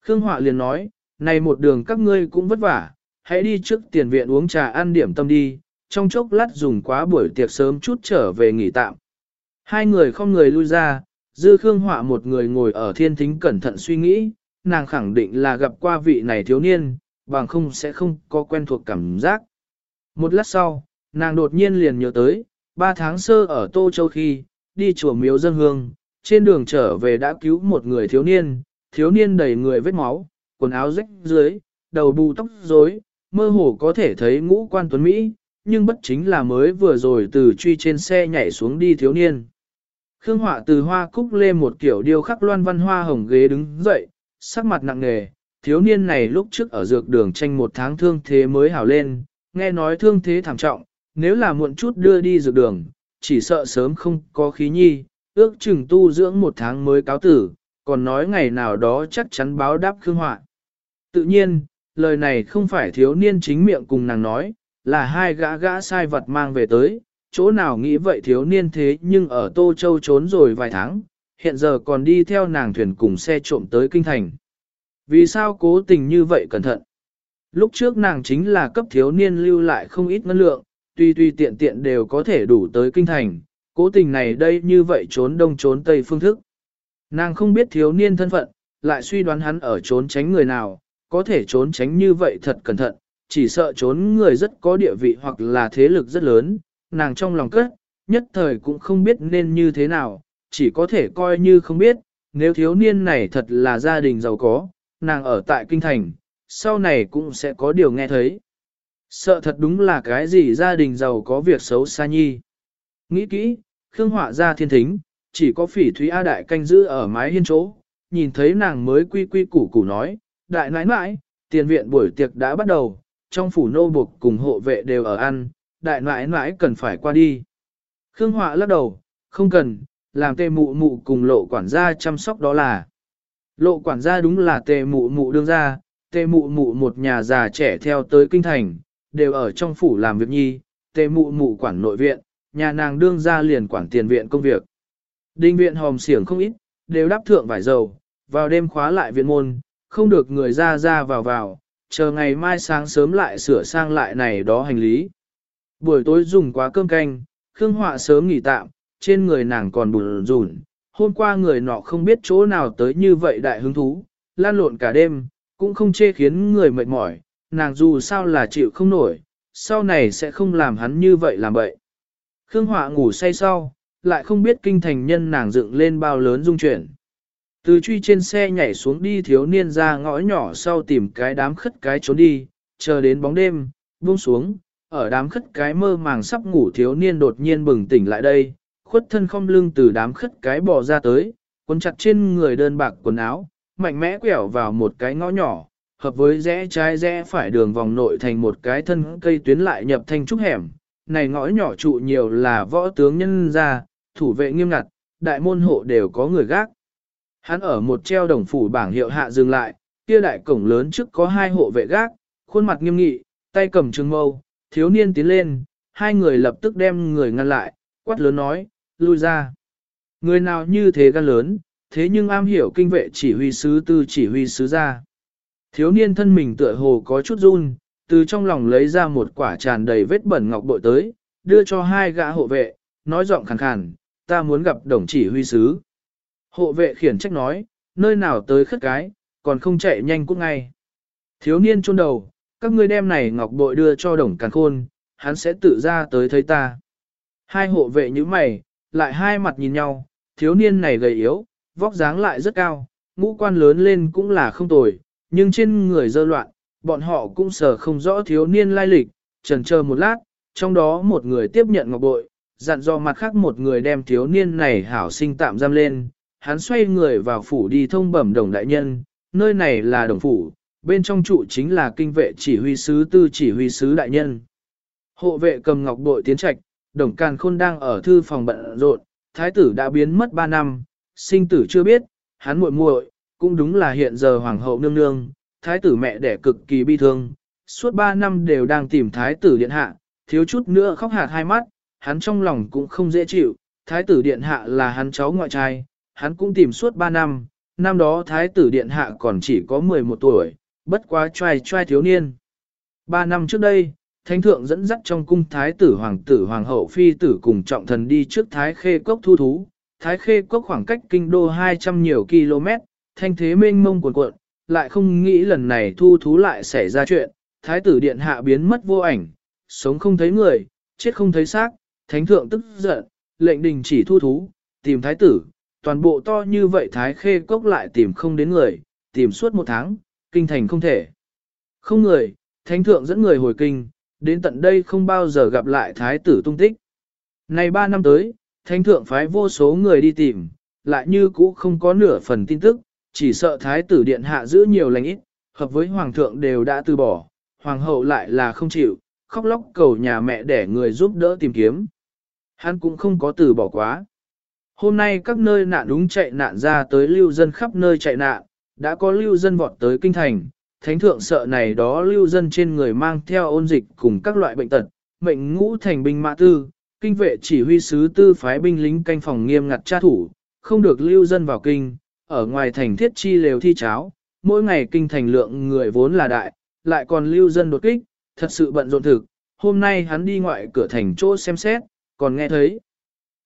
Khương Họa liền nói, này một đường các ngươi cũng vất vả, hãy đi trước tiền viện uống trà ăn điểm tâm đi, trong chốc lát dùng quá buổi tiệc sớm chút trở về nghỉ tạm. Hai người không người lui ra, dư Khương Họa một người ngồi ở thiên thính cẩn thận suy nghĩ, nàng khẳng định là gặp qua vị này thiếu niên, bằng không sẽ không có quen thuộc cảm giác. Một lát sau, nàng đột nhiên liền nhớ tới, ba tháng sơ ở Tô Châu khi, đi chùa miếu dân hương, trên đường trở về đã cứu một người thiếu niên, thiếu niên đầy người vết máu, quần áo rách dưới, đầu bù tóc rối, mơ hồ có thể thấy ngũ quan tuấn Mỹ, nhưng bất chính là mới vừa rồi từ truy trên xe nhảy xuống đi thiếu niên. Khương Họa từ hoa cúc lê một kiểu điêu khắc loan văn hoa hồng ghế đứng dậy, sắc mặt nặng nề, thiếu niên này lúc trước ở dược đường tranh một tháng thương thế mới hảo lên, nghe nói thương thế thảm trọng, nếu là muộn chút đưa đi dược đường, chỉ sợ sớm không có khí nhi, ước chừng tu dưỡng một tháng mới cáo tử, còn nói ngày nào đó chắc chắn báo đáp Khương Họa. Tự nhiên, lời này không phải thiếu niên chính miệng cùng nàng nói, là hai gã gã sai vật mang về tới, chỗ nào nghĩ vậy thiếu niên thế nhưng ở Tô Châu trốn rồi vài tháng, hiện giờ còn đi theo nàng thuyền cùng xe trộm tới kinh thành. Vì sao cố tình như vậy cẩn thận? Lúc trước nàng chính là cấp thiếu niên lưu lại không ít ngân lượng, tuy tuy tiện tiện đều có thể đủ tới kinh thành, cố tình này đây như vậy trốn đông trốn tây phương thức. Nàng không biết thiếu niên thân phận, lại suy đoán hắn ở trốn tránh người nào, có thể trốn tránh như vậy thật cẩn thận, chỉ sợ trốn người rất có địa vị hoặc là thế lực rất lớn, nàng trong lòng cất, nhất thời cũng không biết nên như thế nào, chỉ có thể coi như không biết, nếu thiếu niên này thật là gia đình giàu có, nàng ở tại kinh thành, sau này cũng sẽ có điều nghe thấy. Sợ thật đúng là cái gì gia đình giàu có việc xấu xa nhi. Nghĩ kỹ, Khương Họa ra thiên thính, chỉ có phỉ thúy A Đại canh giữ ở mái hiên chỗ, nhìn thấy nàng mới quy quy củ củ nói, đại nãi nãi, tiền viện buổi tiệc đã bắt đầu, trong phủ nô buộc cùng hộ vệ đều ở ăn, đại nãi nãi cần phải qua đi. Khương Họa lắc đầu, không cần, làm tề mụ mụ cùng lộ quản gia chăm sóc đó là. Lộ quản gia đúng là tề mụ mụ đương ra, tề mụ mụ một nhà già trẻ theo tới kinh thành, đều ở trong phủ làm việc nhi, tề mụ mụ quản nội viện, nhà nàng đương ra liền quản tiền viện công việc. Đinh viện hòm xiển không ít, đều đắp thượng vải dầu, vào đêm khóa lại viện môn, không được người ra ra vào vào, chờ ngày mai sáng sớm lại sửa sang lại này đó hành lý. Buổi tối dùng quá cơm canh, Khương Họa sớm nghỉ tạm, trên người nàng còn bùn rùn. Hôm qua người nọ không biết chỗ nào tới như vậy đại hứng thú, lan lộn cả đêm, cũng không chê khiến người mệt mỏi, nàng dù sao là chịu không nổi, sau này sẽ không làm hắn như vậy làm vậy. Khương Họa ngủ say sau, lại không biết kinh thành nhân nàng dựng lên bao lớn dung chuyển. Từ truy trên xe nhảy xuống đi thiếu niên ra ngõ nhỏ sau tìm cái đám khất cái trốn đi, chờ đến bóng đêm, buông xuống, ở đám khất cái mơ màng sắp ngủ thiếu niên đột nhiên bừng tỉnh lại đây, khuất thân không lưng từ đám khất cái bò ra tới, quấn chặt trên người đơn bạc quần áo, mạnh mẽ quẹo vào một cái ngõ nhỏ, hợp với rẽ trái rẽ phải đường vòng nội thành một cái thân cây tuyến lại nhập thành trúc hẻm. Này ngõ nhỏ trụ nhiều là võ tướng nhân ra, thủ vệ nghiêm ngặt, đại môn hộ đều có người gác. Hắn ở một treo đồng phủ bảng hiệu hạ dừng lại, kia đại cổng lớn trước có hai hộ vệ gác, khuôn mặt nghiêm nghị, tay cầm trường mâu, thiếu niên tiến lên, hai người lập tức đem người ngăn lại, quát lớn nói, lui ra. Người nào như thế gan lớn, thế nhưng am hiểu kinh vệ chỉ huy sứ tư chỉ huy sứ ra. Thiếu niên thân mình tựa hồ có chút run, từ trong lòng lấy ra một quả tràn đầy vết bẩn ngọc bội tới, đưa cho hai gã hộ vệ, nói giọng khàn khàn, ta muốn gặp đồng chỉ huy sứ. Hộ vệ khiển trách nói, nơi nào tới khất cái, còn không chạy nhanh cút ngay. Thiếu niên chôn đầu, các ngươi đem này ngọc bội đưa cho đồng càn khôn, hắn sẽ tự ra tới thấy ta. Hai hộ vệ như mày, lại hai mặt nhìn nhau, thiếu niên này gầy yếu, vóc dáng lại rất cao, ngũ quan lớn lên cũng là không tồi, nhưng trên người dơ loạn, bọn họ cũng sợ không rõ thiếu niên lai lịch, trần chờ một lát, trong đó một người tiếp nhận ngọc bội, dặn do mặt khác một người đem thiếu niên này hảo sinh tạm giam lên, hắn xoay người vào phủ đi thông bẩm đồng đại nhân, nơi này là đồng phủ, bên trong trụ chính là kinh vệ chỉ huy sứ tư chỉ huy sứ đại nhân. Hộ vệ cầm ngọc bội tiến trạch, đồng càn khôn đang ở thư phòng bận rộn, thái tử đã biến mất 3 năm, sinh tử chưa biết, hắn muội muội cũng đúng là hiện giờ hoàng hậu nương nương, thái tử mẹ đẻ cực kỳ bi thương, suốt 3 năm đều đang tìm thái tử điện hạ, thiếu chút nữa khóc hạt hai mắt, hắn trong lòng cũng không dễ chịu, thái tử điện hạ là hắn cháu ngoại trai, hắn cũng tìm suốt 3 năm, năm đó thái tử điện hạ còn chỉ có 11 tuổi, bất quá trai trai thiếu niên. 3 năm trước đây, thánh thượng dẫn dắt trong cung thái tử hoàng tử hoàng hậu phi tử cùng trọng thần đi trước thái khê cốc thu thú. Thái khê cốc khoảng cách kinh đô 200 nhiều km, thanh thế mênh mông cuồn cuộn, lại không nghĩ lần này thu thú lại xảy ra chuyện, thái tử điện hạ biến mất vô ảnh, sống không thấy người, chết không thấy xác, thánh thượng tức giận, lệnh đình chỉ thu thú, tìm thái tử, toàn bộ to như vậy thái khê cốc lại tìm không đến người, tìm suốt một tháng, kinh thành không thể. Không người, thánh thượng dẫn người hồi kinh, đến tận đây không bao giờ gặp lại thái tử tung tích. Này ba năm tới, thánh thượng phái vô số người đi tìm, lại như cũ không có nửa phần tin tức, chỉ sợ thái tử điện hạ giữ nhiều lành ít, hợp với hoàng thượng đều đã từ bỏ, hoàng hậu lại là không chịu, khóc lóc cầu nhà mẹ để người giúp đỡ tìm kiếm. Hắn cũng không có từ bỏ quá. Hôm nay các nơi nạn đúng chạy nạn ra tới lưu dân khắp nơi chạy nạn, đã có lưu dân vọt tới kinh thành, thánh thượng sợ này đó lưu dân trên người mang theo ôn dịch cùng các loại bệnh tật, mệnh ngũ thành binh mã tư, kinh vệ chỉ huy sứ tư phái binh lính canh phòng nghiêm ngặt tra thủ, không được lưu dân vào kinh, ở ngoài thành thiết chi lều thi cháo, mỗi ngày kinh thành lượng người vốn là đại, lại còn lưu dân đột kích, thật sự bận rộn thực, hôm nay hắn đi ngoại cửa thành chỗ xem xét, còn nghe thấy.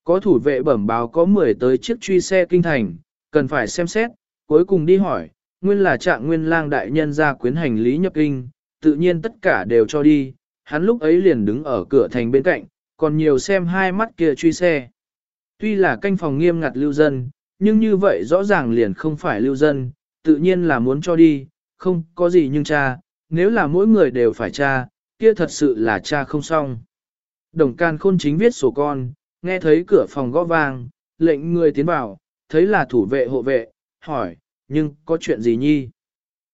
Có thủ vệ bẩm báo có 10 tới chiếc truy xe kinh thành, cần phải xem xét, cuối cùng đi hỏi, nguyên là trạng nguyên lang đại nhân ra quyến hành lý nhập kinh, tự nhiên tất cả đều cho đi, hắn lúc ấy liền đứng ở cửa thành bên cạnh, còn nhiều xem hai mắt kia truy xe. Tuy là canh phòng nghiêm ngặt lưu dân, nhưng như vậy rõ ràng liền không phải lưu dân, tự nhiên là muốn cho đi, không có gì nhưng cha, nếu là mỗi người đều phải cha, kia thật sự là cha không xong. Đồng can khôn chính viết sổ con, nghe thấy cửa phòng gõ vang, lệnh người tiến vào, thấy là thủ vệ hộ vệ, hỏi, nhưng có chuyện gì nhi?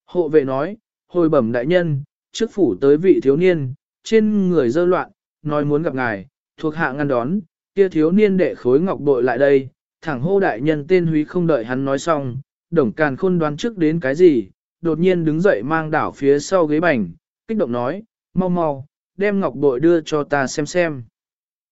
Hộ vệ nói, hồi bẩm đại nhân, trước phủ tới vị thiếu niên, trên người dơ loạn, nói muốn gặp ngài, thuộc hạ ngăn đón, kia thiếu niên đệ khối ngọc bội lại đây, thẳng hô đại nhân tên húy không đợi hắn nói xong, đồng càn khôn đoán trước đến cái gì, đột nhiên đứng dậy mang đảo phía sau ghế bành, kích động nói, mau mau, đem ngọc bội đưa cho ta xem xem.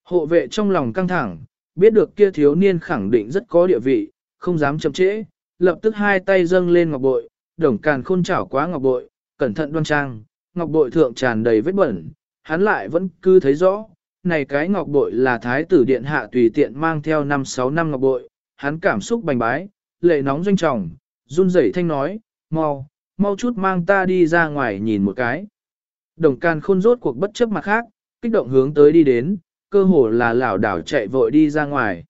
Hộ vệ trong lòng căng thẳng, biết được kia thiếu niên khẳng định rất có địa vị, không dám chậm trễ, lập tức hai tay dâng lên ngọc bội, đồng càn khôn chảo quá ngọc bội, cẩn thận đoan trang, ngọc bội thượng tràn đầy vết bẩn, hắn lại vẫn cứ thấy rõ, này cái ngọc bội là thái tử điện hạ tùy tiện mang theo năm sáu năm ngọc bội, hắn cảm xúc bành bái, lệ nóng doanh trọng, run rẩy thanh nói, mau, mau chút mang ta đi ra ngoài nhìn một cái. Đồng can khôn rốt cuộc bất chấp mặt khác, kích động hướng tới đi đến, cơ hồ là lảo đảo chạy vội đi ra ngoài.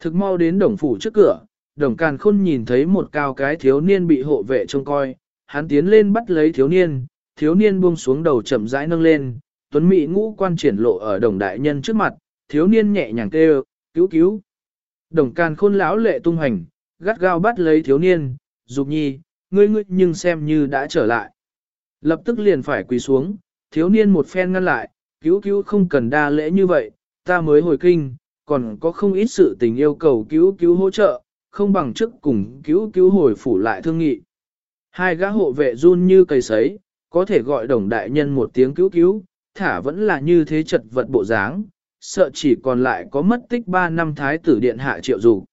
Thực mau đến đồng phủ trước cửa, đồng càn khôn nhìn thấy một cao cái thiếu niên bị hộ vệ trông coi, hắn tiến lên bắt lấy thiếu niên, thiếu niên buông xuống đầu chậm rãi nâng lên, tuấn mỹ ngũ quan triển lộ ở đồng đại nhân trước mặt, thiếu niên nhẹ nhàng kêu, cứu cứu. Đồng càn khôn lão lệ tung hành, gắt gao bắt lấy thiếu niên, dục nhi, ngươi ngươi nhưng xem như đã trở lại. Lập tức liền phải quỳ xuống, thiếu niên một phen ngăn lại, cứu cứu không cần đa lễ như vậy, ta mới hồi kinh, còn có không ít sự tình yêu cầu cứu cứu hỗ trợ, không bằng chức cùng cứu cứu hồi phủ lại thương nghị. Hai gã hộ vệ run như cây sấy, có thể gọi đồng đại nhân một tiếng cứu cứu, thả vẫn là như thế chật vật bộ dáng, sợ chỉ còn lại có mất tích 3 năm thái tử điện hạ triệu dù.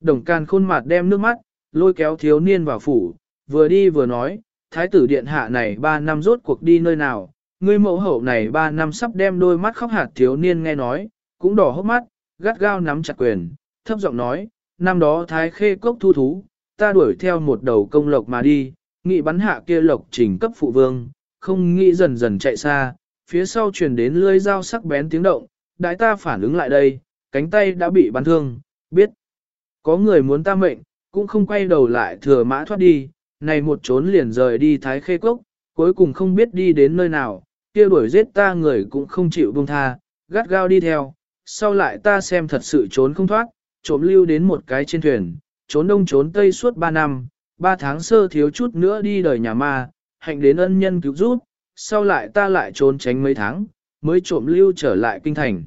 Đồng can khôn mặt đem nước mắt, lôi kéo thiếu niên vào phủ, vừa đi vừa nói, thái tử điện hạ này 3 năm rốt cuộc đi nơi nào, ngươi mẫu hậu này 3 năm sắp đem đôi mắt khóc hạt thiếu niên nghe nói, cũng đỏ hốc mắt, gắt gao nắm chặt quyền, thấp giọng nói, năm đó thái khê cốc thu thú, ta đuổi theo một đầu công lộc mà đi, nghị bắn hạ kia lộc trình cấp phụ vương, không nghĩ dần dần chạy xa, phía sau truyền đến lưỡi dao sắc bén tiếng động, đại ta phản ứng lại đây, cánh tay đã bị bắn thương, biết. Có người muốn ta mệnh, cũng không quay đầu lại thừa mã thoát đi, này một trốn liền rời đi thái khê cốc, cuối cùng không biết đi đến nơi nào, kia đuổi giết ta người cũng không chịu buông tha, gắt gao đi theo, sau lại ta xem thật sự trốn không thoát, trộm lưu đến một cái trên thuyền, trốn đông trốn tây suốt ba năm, ba tháng sơ thiếu chút nữa đi đời nhà ma, hạnh đến ân nhân cứu giúp, sau lại ta lại trốn tránh mấy tháng, mới trộm lưu trở lại kinh thành.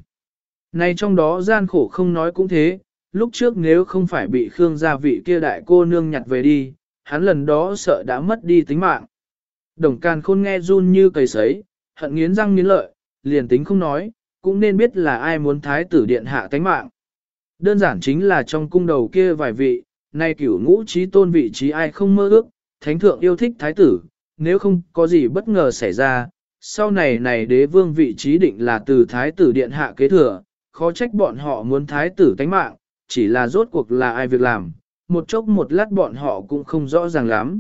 Này trong đó gian khổ không nói cũng thế, lúc trước nếu không phải bị Khương gia vị kia đại cô nương nhặt về đi, hắn lần đó sợ đã mất đi tính mạng. Đồng càn khôn nghe run như cầy sấy, hận nghiến răng nghiến lợi, liền tính không nói, cũng nên biết là ai muốn thái tử điện hạ tánh mạng. Đơn giản chính là trong cung đầu kia vài vị, nay cửu ngũ trí tôn vị trí ai không mơ ước, thánh thượng yêu thích thái tử, nếu không có gì bất ngờ xảy ra, sau này này đế vương vị trí định là từ thái tử điện hạ kế thừa, khó trách bọn họ muốn thái tử tánh mạng, chỉ là rốt cuộc là ai việc làm, một chốc một lát bọn họ cũng không rõ ràng lắm.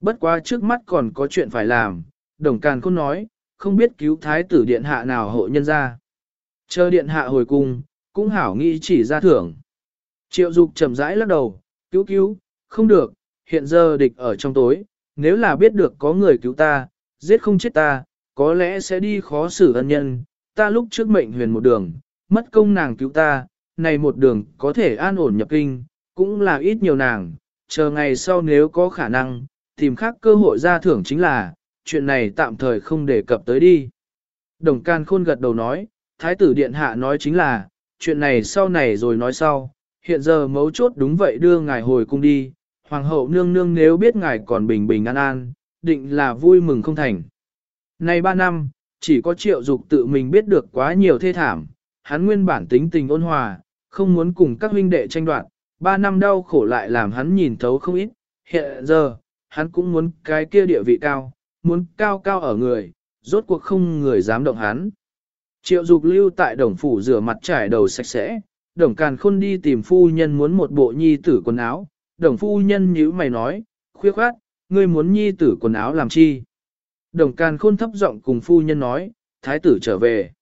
Bất quá trước mắt còn có chuyện phải làm, đồng càn khôn nói, không biết cứu thái tử điện hạ nào hộ nhân ra. Chờ điện hạ hồi cung, cũng hảo nghĩ chỉ ra thưởng. Triệu dục chậm rãi lắc đầu, cứu cứu, không được, hiện giờ địch ở trong tối, nếu là biết được có người cứu ta, giết không chết ta, có lẽ sẽ đi khó xử ân nhân, ta lúc trước mệnh huyền một đường, mất công nàng cứu ta, này một đường có thể an ổn nhập kinh, cũng là ít nhiều nàng, chờ ngày sau nếu có khả năng, tìm khác cơ hội ra thưởng chính là, chuyện này tạm thời không đề cập tới đi. Đồng can khôn gật đầu nói, Thái tử Điện Hạ nói chính là, chuyện này sau này rồi nói sau, hiện giờ mấu chốt đúng vậy đưa ngài hồi cung đi, Hoàng hậu nương nương nếu biết ngài còn bình bình an an, định là vui mừng không thành. Nay ba năm, chỉ có triệu dục tự mình biết được quá nhiều thê thảm, hắn nguyên bản tính tình ôn hòa, không muốn cùng các huynh đệ tranh đoạt, ba năm đau khổ lại làm hắn nhìn thấu không ít, hiện giờ, hắn cũng muốn cái kia địa vị cao, muốn cao cao ở người, rốt cuộc không người dám động hắn. Triệu dục lưu tại đồng phủ rửa mặt trải đầu sạch sẽ, đồng càn khôn đi tìm phu nhân muốn một bộ nhi tử quần áo, đồng phu nhân nhíu mày nói, khuya khoát, ngươi muốn nhi tử quần áo làm chi? Đồng càn khôn thấp giọng cùng phu nhân nói, thái tử trở về.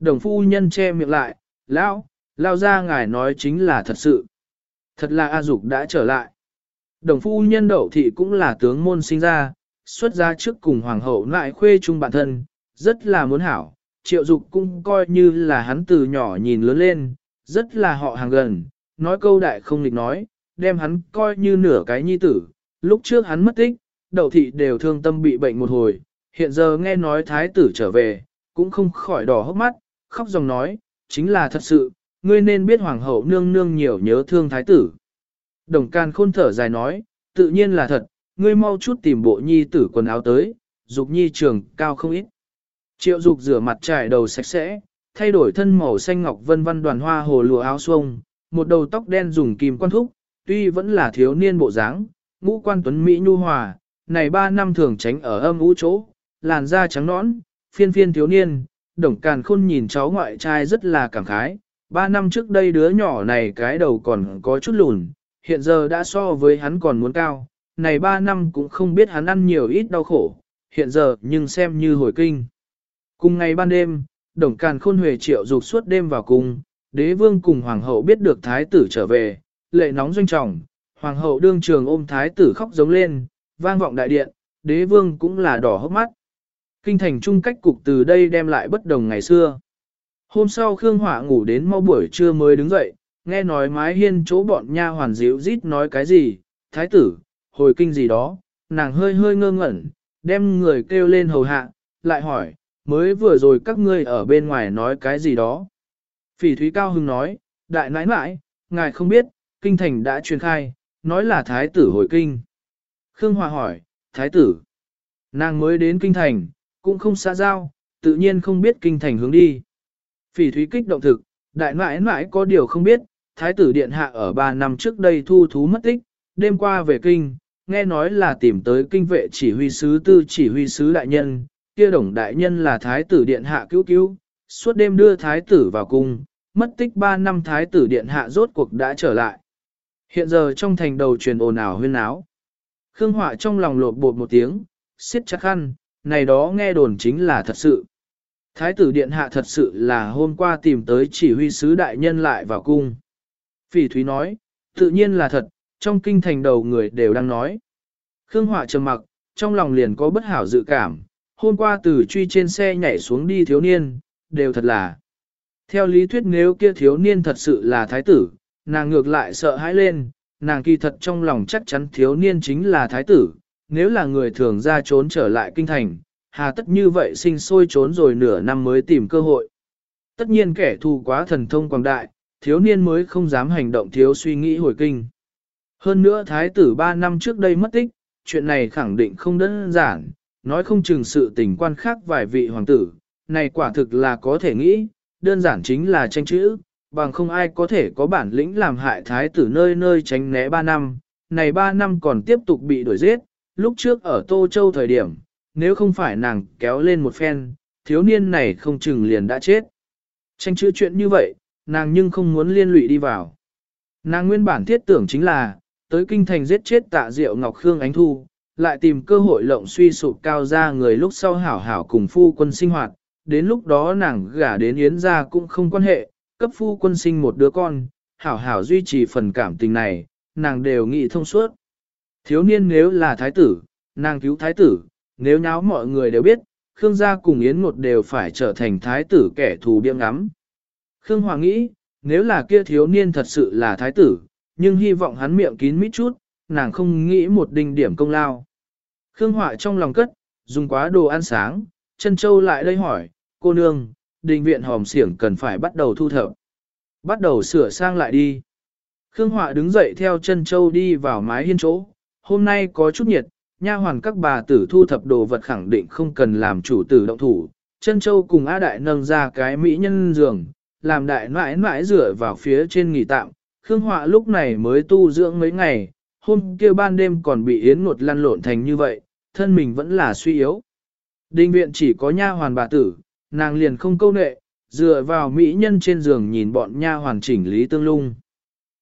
Đồng phu nhân che miệng lại, lão, lao ra ngài nói chính là thật sự. Thật là A Dục đã trở lại. Đồng phu nhân đậu thị cũng là tướng môn sinh ra, xuất ra trước cùng hoàng hậu lại khuê chung bản thân, rất là muốn hảo. Triệu dục cũng coi như là hắn từ nhỏ nhìn lớn lên, rất là họ hàng gần, nói câu đại không lịch nói, đem hắn coi như nửa cái nhi tử. Lúc trước hắn mất tích, đậu thị đều thương tâm bị bệnh một hồi, hiện giờ nghe nói thái tử trở về, cũng không khỏi đỏ hốc mắt, khóc dòng nói, chính là thật sự, ngươi nên biết hoàng hậu nương nương nhiều nhớ thương thái tử. Đồng can khôn thở dài nói, tự nhiên là thật, ngươi mau chút tìm bộ nhi tử quần áo tới, dục nhi trường cao không ít. Triệu dục rửa mặt trải đầu sạch sẽ, thay đổi thân màu xanh ngọc vân vân đoàn hoa hồ lụa áo xuông, một đầu tóc đen dùng kim quan thúc, tuy vẫn là thiếu niên bộ dáng, ngũ quan tuấn Mỹ nhu hòa, này ba năm thường tránh ở âm ngũ chỗ, làn da trắng nõn, phiên phiên thiếu niên, đồng càn khôn nhìn cháu ngoại trai rất là cảm khái, ba năm trước đây đứa nhỏ này cái đầu còn có chút lùn, hiện giờ đã so với hắn còn muốn cao, này ba năm cũng không biết hắn ăn nhiều ít đau khổ, hiện giờ nhưng xem như hồi kinh. Cùng ngày ban đêm, đồng càn khôn huề triệu dục suốt đêm vào cung, đế vương cùng hoàng hậu biết được thái tử trở về, lệ nóng doanh trọng, hoàng hậu đương trường ôm thái tử khóc giống lên, vang vọng đại điện, đế vương cũng là đỏ hốc mắt. Kinh thành trung cách cục từ đây đem lại bất đồng ngày xưa. Hôm sau Khương Hỏa ngủ đến mau buổi trưa mới đứng dậy, nghe nói mái hiên chỗ bọn nha hoàn díu rít nói cái gì, thái tử, hồi kinh gì đó, nàng hơi hơi ngơ ngẩn, đem người kêu lên hầu hạ, lại hỏi, mới vừa rồi các ngươi ở bên ngoài nói cái gì đó. Phỉ Thúy Cao Hưng nói, đại nãi nãi, ngài không biết, kinh thành đã truyền khai, nói là thái tử hồi kinh. Khương Hòa hỏi, thái tử, nàng mới đến kinh thành, cũng không xa giao, tự nhiên không biết kinh thành hướng đi. Phỉ Thúy kích động thực, đại mãi mãi có điều không biết, thái tử điện hạ ở 3 năm trước đây thu thú mất tích, đêm qua về kinh, nghe nói là tìm tới kinh vệ chỉ huy sứ tư chỉ huy sứ đại nhân, kia đồng đại nhân là thái tử điện hạ cứu cứu, suốt đêm đưa thái tử vào cung, mất tích 3 năm thái tử điện hạ rốt cuộc đã trở lại. Hiện giờ trong thành đầu truyền ồn ào huyên áo. Khương Họa trong lòng lột bột một tiếng, siết chặt khăn, này đó nghe đồn chính là thật sự. Thái tử điện hạ thật sự là hôm qua tìm tới chỉ huy sứ đại nhân lại vào cung. Phỉ Thúy nói, tự nhiên là thật, trong kinh thành đầu người đều đang nói. Khương Họa trầm mặc, trong lòng liền có bất hảo dự cảm, hôm qua từ truy trên xe nhảy xuống đi thiếu niên, đều thật là. Theo lý thuyết nếu kia thiếu niên thật sự là thái tử, nàng ngược lại sợ hãi lên, nàng kỳ thật trong lòng chắc chắn thiếu niên chính là thái tử, nếu là người thường ra trốn trở lại kinh thành, hà tất như vậy sinh sôi trốn rồi nửa năm mới tìm cơ hội. Tất nhiên kẻ thù quá thần thông quảng đại, thiếu niên mới không dám hành động thiếu suy nghĩ hồi kinh. Hơn nữa thái tử 3 năm trước đây mất tích, chuyện này khẳng định không đơn giản, nói không chừng sự tình quan khác vài vị hoàng tử, này quả thực là có thể nghĩ, đơn giản chính là tranh chữ, bằng không ai có thể có bản lĩnh làm hại thái tử nơi nơi tránh né 3 năm, này 3 năm còn tiếp tục bị đuổi giết, lúc trước ở Tô Châu thời điểm, nếu không phải nàng kéo lên một phen, thiếu niên này không chừng liền đã chết. Tranh chữ chuyện như vậy, nàng nhưng không muốn liên lụy đi vào. Nàng nguyên bản thiết tưởng chính là, tới kinh thành giết chết tạ diệu Ngọc Khương Ánh Thu, lại tìm cơ hội lộng suy sụp cao ra người lúc sau hảo hảo cùng phu quân sinh hoạt, đến lúc đó nàng gả đến Yến gia cũng không quan hệ, cấp phu quân sinh một đứa con, hảo hảo duy trì phần cảm tình này, nàng đều nghĩ thông suốt. Thiếu niên nếu là thái tử, nàng cứu thái tử, nếu nháo mọi người đều biết, Khương gia cùng Yến một đều phải trở thành thái tử kẻ thù biếng ngắm. Khương Hoàng nghĩ, nếu là kia thiếu niên thật sự là thái tử, nhưng hy vọng hắn miệng kín mít chút, nàng không nghĩ một đinh điểm công lao. Khương Họa trong lòng cất, dùng quá đồ ăn sáng, chân châu lại đây hỏi, cô nương, đình viện hòm xiển cần phải bắt đầu thu thập. Bắt đầu sửa sang lại đi. Khương Họa đứng dậy theo chân châu đi vào mái hiên chỗ, hôm nay có chút nhiệt, nha hoàn các bà tử thu thập đồ vật khẳng định không cần làm chủ tử động thủ. Chân châu cùng A Đại nâng ra cái mỹ nhân giường, làm đại mãi mãi rửa vào phía trên nghỉ tạm, Khương Họa lúc này mới tu dưỡng mấy ngày, hôm kia ban đêm còn bị yến ngột lăn lộn thành như vậy, thân mình vẫn là suy yếu. Đinh viện chỉ có nha hoàn bà tử, nàng liền không câu nệ, dựa vào mỹ nhân trên giường nhìn bọn nha hoàn chỉnh lý tương lung.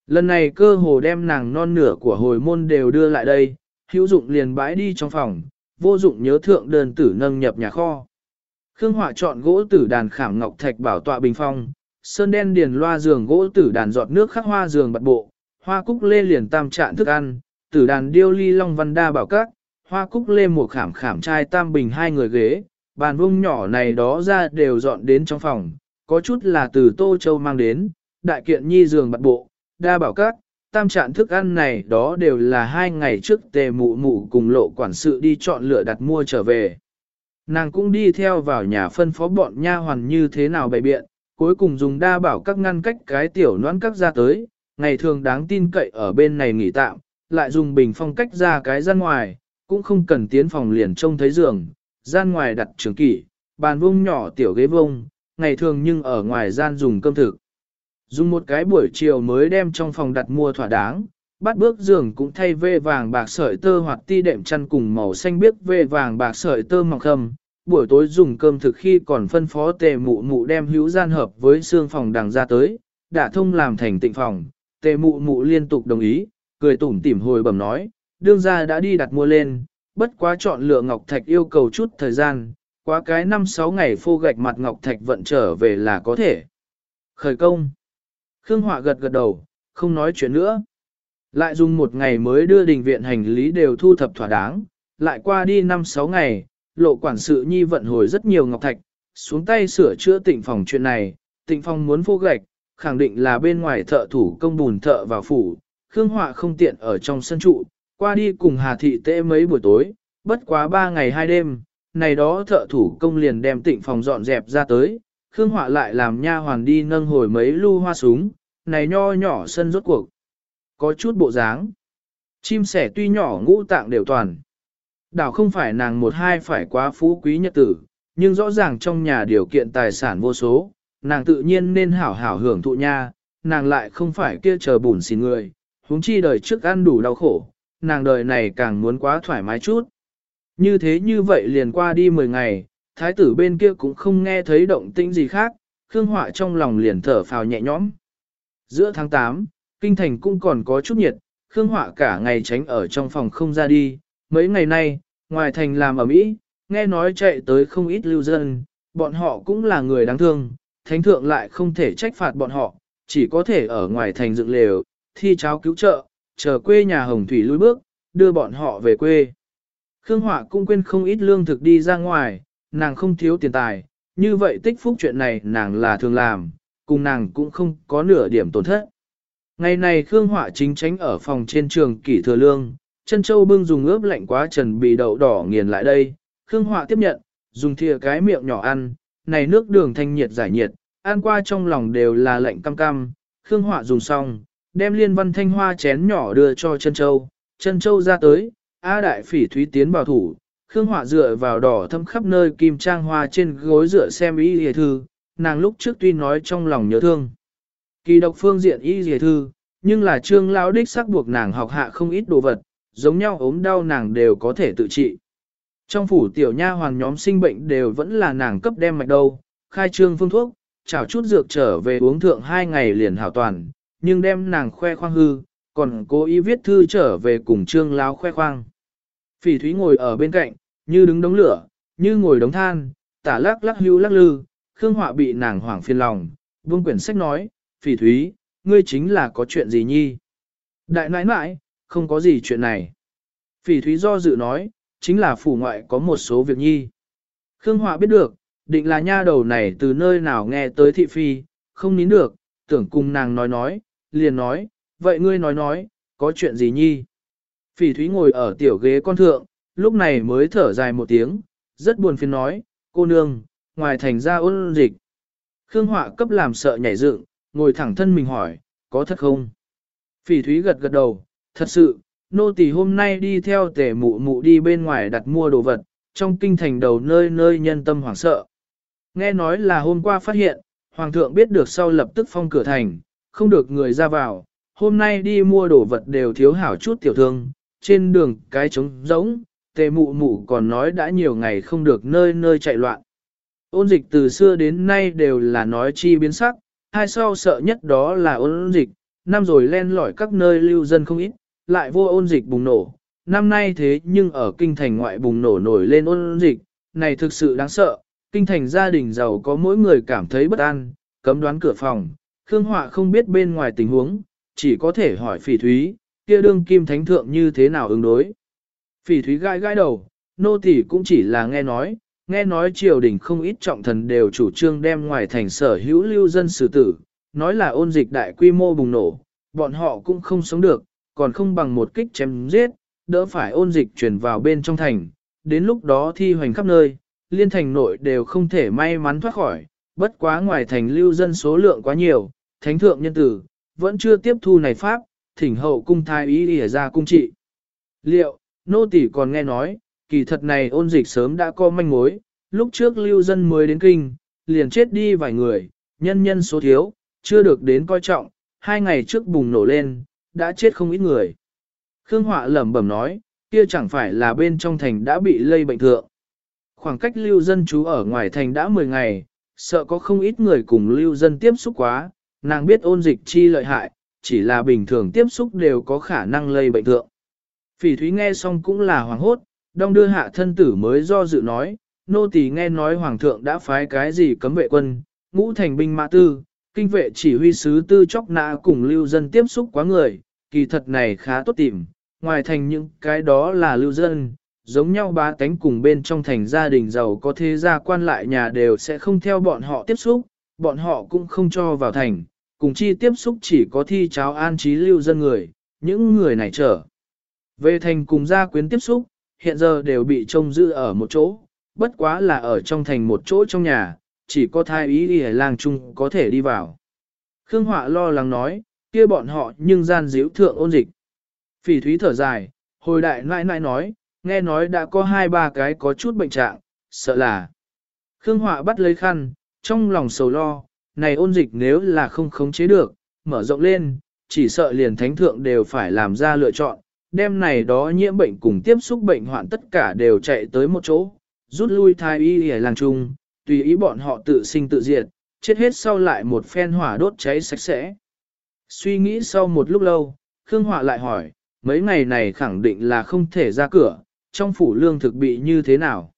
Lần này cơ hồ đem nàng non nửa của hồi môn đều đưa lại đây, hữu dụng liền bãi đi trong phòng, vô dụng nhớ thượng đơn tử nâng nhập nhà kho. Khương Họa chọn gỗ tử đàn khảm ngọc thạch bảo tọa bình phong, sơn đen điền loa giường gỗ tử đàn giọt nước khắc hoa giường bật bộ, hoa cúc lê liền tam trạng thức ăn, tử đàn điêu ly long văn đa bảo các, hoa cúc lê một khảm khảm trai tam bình hai người ghế, bàn vung nhỏ này đó ra đều dọn đến trong phòng, có chút là từ Tô Châu mang đến, đại kiện nhi giường bật bộ, đa bảo các, tam trạng thức ăn này đó đều là hai ngày trước tề mụ mụ cùng lộ quản sự đi chọn lựa đặt mua trở về. Nàng cũng đi theo vào nhà phân phó bọn nha hoàn như thế nào bày biện, cuối cùng dùng đa bảo các ngăn cách cái tiểu noãn các ra tới, ngày thường đáng tin cậy ở bên này nghỉ tạm, lại dùng bình phong cách ra cái gian ngoài, cũng không cần tiến phòng liền trông thấy giường, gian ngoài đặt trường kỷ, bàn vông nhỏ tiểu ghế vông, ngày thường nhưng ở ngoài gian dùng cơm thực. Dùng một cái buổi chiều mới đem trong phòng đặt mua thỏa đáng, bắt bước giường cũng thay vê vàng bạc sợi tơ hoặc ti đệm chăn cùng màu xanh biếc vê vàng bạc sợi tơ mỏng khâm. Buổi tối dùng cơm thực khi còn phân phó tề mụ mụ đem hữu gian hợp với xương phòng đằng ra tới, đã thông làm thành tịnh phòng, tề mụ mụ liên tục đồng ý, cười tủm tỉm hồi bẩm nói, đương gia đã đi đặt mua lên, bất quá chọn lựa ngọc thạch yêu cầu chút thời gian, quá cái 5-6 ngày phô gạch mặt ngọc thạch vận trở về là có thể. Khởi công. Khương Họa gật gật đầu, không nói chuyện nữa. Lại dùng một ngày mới đưa đình viện hành lý đều thu thập thỏa đáng, lại qua đi 5-6 ngày, lộ quản sự nhi vận hồi rất nhiều ngọc thạch, xuống tay sửa chữa tịnh phòng chuyện này, tịnh phòng muốn phô gạch, khẳng định là bên ngoài thợ thủ công bùn thợ vào phủ, Khương Họa không tiện ở trong sân trụ, qua đi cùng Hà Thị tễ mấy buổi tối, bất quá 3 ngày 2 đêm, này đó thợ thủ công liền đem tịnh phòng dọn dẹp ra tới, Khương Họa lại làm nha hoàn đi nâng hồi mấy lu hoa súng, này nho nhỏ sân rốt cuộc. Có chút bộ dáng. Chim sẻ tuy nhỏ ngũ tạng đều toàn. Đảo không phải nàng một hai phải quá phú quý nhật tử, nhưng rõ ràng trong nhà điều kiện tài sản vô số, nàng tự nhiên nên hảo hảo hưởng thụ nha, nàng lại không phải kia chờ bùn xin người, huống chi đời trước ăn đủ đau khổ, nàng đời này càng muốn quá thoải mái chút. Như thế như vậy liền qua đi 10 ngày, thái tử bên kia cũng không nghe thấy động tĩnh gì khác, Khương Họa trong lòng liền thở phào nhẹ nhõm. Giữa tháng 8, kinh thành cũng còn có chút nhiệt, Khương Họa cả ngày tránh ở trong phòng không ra đi, mấy ngày nay, ngoài thành làm ở Mỹ, nghe nói chạy tới không ít lưu dân, bọn họ cũng là người đáng thương, thánh thượng lại không thể trách phạt bọn họ, chỉ có thể ở ngoài thành dựng lều, thi cháo cứu trợ, chờ quê nhà Hồng Thủy lui bước, đưa bọn họ về quê. Khương Họa cũng quên không ít lương thực đi ra ngoài, nàng không thiếu tiền tài, như vậy tích phúc chuyện này nàng là thường làm, cùng nàng cũng không có nửa điểm tổn thất. Ngày này Khương Họa chính tránh ở phòng trên trường kỷ thừa lương, chân châu bưng dùng ướp lạnh quá trần bị đậu đỏ nghiền lại đây, Khương Họa tiếp nhận, dùng thìa cái miệng nhỏ ăn, này nước đường thanh nhiệt giải nhiệt, ăn qua trong lòng đều là lạnh cam cam, Khương Họa dùng xong, đem liên văn thanh hoa chén nhỏ đưa cho chân châu, chân châu ra tới, A đại phỉ thúy tiến bảo thủ, Khương Họa dựa vào đỏ thâm khắp nơi kim trang hoa trên gối dựa xem y hề thư, nàng lúc trước tuy nói trong lòng nhớ thương. Kỳ độc phương diện y hề thư, nhưng là trương lão đích sắc buộc nàng học hạ không ít đồ vật, giống nhau ốm đau nàng đều có thể tự trị. Trong phủ tiểu nha hoàng nhóm sinh bệnh đều vẫn là nàng cấp đem mạch đâu, khai trương phương thuốc, chảo chút dược trở về uống thượng hai ngày liền hảo toàn, nhưng đem nàng khoe khoang hư, còn cố ý viết thư trở về cùng trương lão khoe khoang. Phỉ thúy ngồi ở bên cạnh, như đứng đống lửa, như ngồi đống than, tả lắc lắc hưu lắc lư, Khương Họa bị nàng hoảng phiền lòng, vương quyển sách nói, phỉ thúy, ngươi chính là có chuyện gì nhi? Đại nãi nãi, không có gì chuyện này. Phỉ thúy do dự nói, chính là phủ ngoại có một số việc nhi. Khương Họa biết được, định là nha đầu này từ nơi nào nghe tới thị phi, không nín được, tưởng cùng nàng nói nói, liền nói, vậy ngươi nói nói, có chuyện gì nhi? Phỉ thúy ngồi ở tiểu ghế con thượng, lúc này mới thở dài một tiếng, rất buồn phiền nói, cô nương, ngoài thành ra ôn dịch. Khương Họa cấp làm sợ nhảy dựng, ngồi thẳng thân mình hỏi, có thật không? Phỉ thúy gật gật đầu, thật sự, nô tỳ hôm nay đi theo tể mụ mụ đi bên ngoài đặt mua đồ vật, trong kinh thành đầu nơi nơi nhân tâm hoảng sợ. Nghe nói là hôm qua phát hiện, Hoàng thượng biết được sau lập tức phong cửa thành, không được người ra vào, hôm nay đi mua đồ vật đều thiếu hảo chút tiểu thương, trên đường cái trống rỗng, tề mụ mụ còn nói đã nhiều ngày không được nơi nơi chạy loạn. Ôn dịch từ xưa đến nay đều là nói chi biến sắc, hai sau sợ nhất đó là ôn dịch, năm rồi len lỏi các nơi lưu dân không ít, lại vô ôn dịch bùng nổ. Năm nay thế nhưng ở kinh thành ngoại bùng nổ nổi lên ôn dịch, này thực sự đáng sợ, kinh thành gia đình giàu có mỗi người cảm thấy bất an, cấm đoán cửa phòng, Khương Họa không biết bên ngoài tình huống, chỉ có thể hỏi phỉ thúy, kia đương kim thánh thượng như thế nào ứng đối. Phỉ thúy gai gai đầu, nô tỳ cũng chỉ là nghe nói, nghe nói triều đình không ít trọng thần đều chủ trương đem ngoài thành sở hữu lưu dân xử tử, nói là ôn dịch đại quy mô bùng nổ, bọn họ cũng không sống được, còn không bằng một kích chém giết, đỡ phải ôn dịch truyền vào bên trong thành, đến lúc đó thi hoành khắp nơi, liên thành nội đều không thể may mắn thoát khỏi, bất quá ngoài thành lưu dân số lượng quá nhiều, thánh thượng nhân tử, vẫn chưa tiếp thu này pháp, thỉnh hậu cung thái ý ỉa ra cung trị. Liệu, nô tỷ còn nghe nói, kỳ thật này ôn dịch sớm đã có manh mối, lúc trước lưu dân mới đến kinh, liền chết đi vài người, nhân nhân số thiếu, chưa được đến coi trọng, hai ngày trước bùng nổ lên, đã chết không ít người. Khương Họa lẩm bẩm nói, kia chẳng phải là bên trong thành đã bị lây bệnh thượng. Khoảng cách lưu dân trú ở ngoài thành đã 10 ngày, sợ có không ít người cùng lưu dân tiếp xúc quá, nàng biết ôn dịch chi lợi hại, chỉ là bình thường tiếp xúc đều có khả năng lây bệnh thượng. Phỉ thúy nghe xong cũng là hoàng hốt, đong đưa hạ thân tử mới do dự nói, nô tỳ nghe nói hoàng thượng đã phái cái gì cấm vệ quân, ngũ thành binh mã tư, kinh vệ chỉ huy sứ tư chóc nã cùng lưu dân tiếp xúc quá người, kỳ thật này khá tốt tìm, ngoài thành những cái đó là lưu dân, giống nhau bá tánh cùng bên trong thành gia đình giàu có thế gia quan lại nhà đều sẽ không theo bọn họ tiếp xúc, bọn họ cũng không cho vào thành, cùng chi tiếp xúc chỉ có thi cháo an trí lưu dân người, những người này trở. Về thành cùng gia quyến tiếp xúc, hiện giờ đều bị trông giữ ở một chỗ, bất quá là ở trong thành một chỗ trong nhà, chỉ có thai ý đi làng chung có thể đi vào. Khương Họa lo lắng nói, kia bọn họ nhưng gian díu thượng ôn dịch. Phỉ thúy thở dài, hồi đại nãi nãi nói, nghe nói đã có hai ba cái có chút bệnh trạng, sợ là. Khương Họa bắt lấy khăn, trong lòng sầu lo, này ôn dịch nếu là không khống chế được, mở rộng lên, chỉ sợ liền thánh thượng đều phải làm ra lựa chọn, đêm này đó nhiễm bệnh cùng tiếp xúc bệnh hoạn tất cả đều chạy tới một chỗ, rút lui thai y ở làng trung, tùy ý bọn họ tự sinh tự diệt, chết hết sau lại một phen hỏa đốt cháy sạch sẽ. Suy nghĩ sau một lúc lâu, Khương Họa lại hỏi, mấy ngày này khẳng định là không thể ra cửa, trong phủ lương thực bị như thế nào?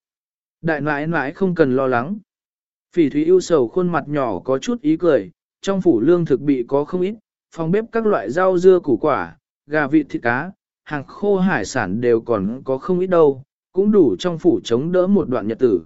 Đại nãi nãi không cần lo lắng. Phỉ thúy ưu sầu khuôn mặt nhỏ có chút ý cười, trong phủ lương thực bị có không ít, phòng bếp các loại rau dưa củ quả, gà vịt thịt cá, hàng khô hải sản đều còn có không ít đâu, cũng đủ trong phủ chống đỡ một đoạn nhật tử.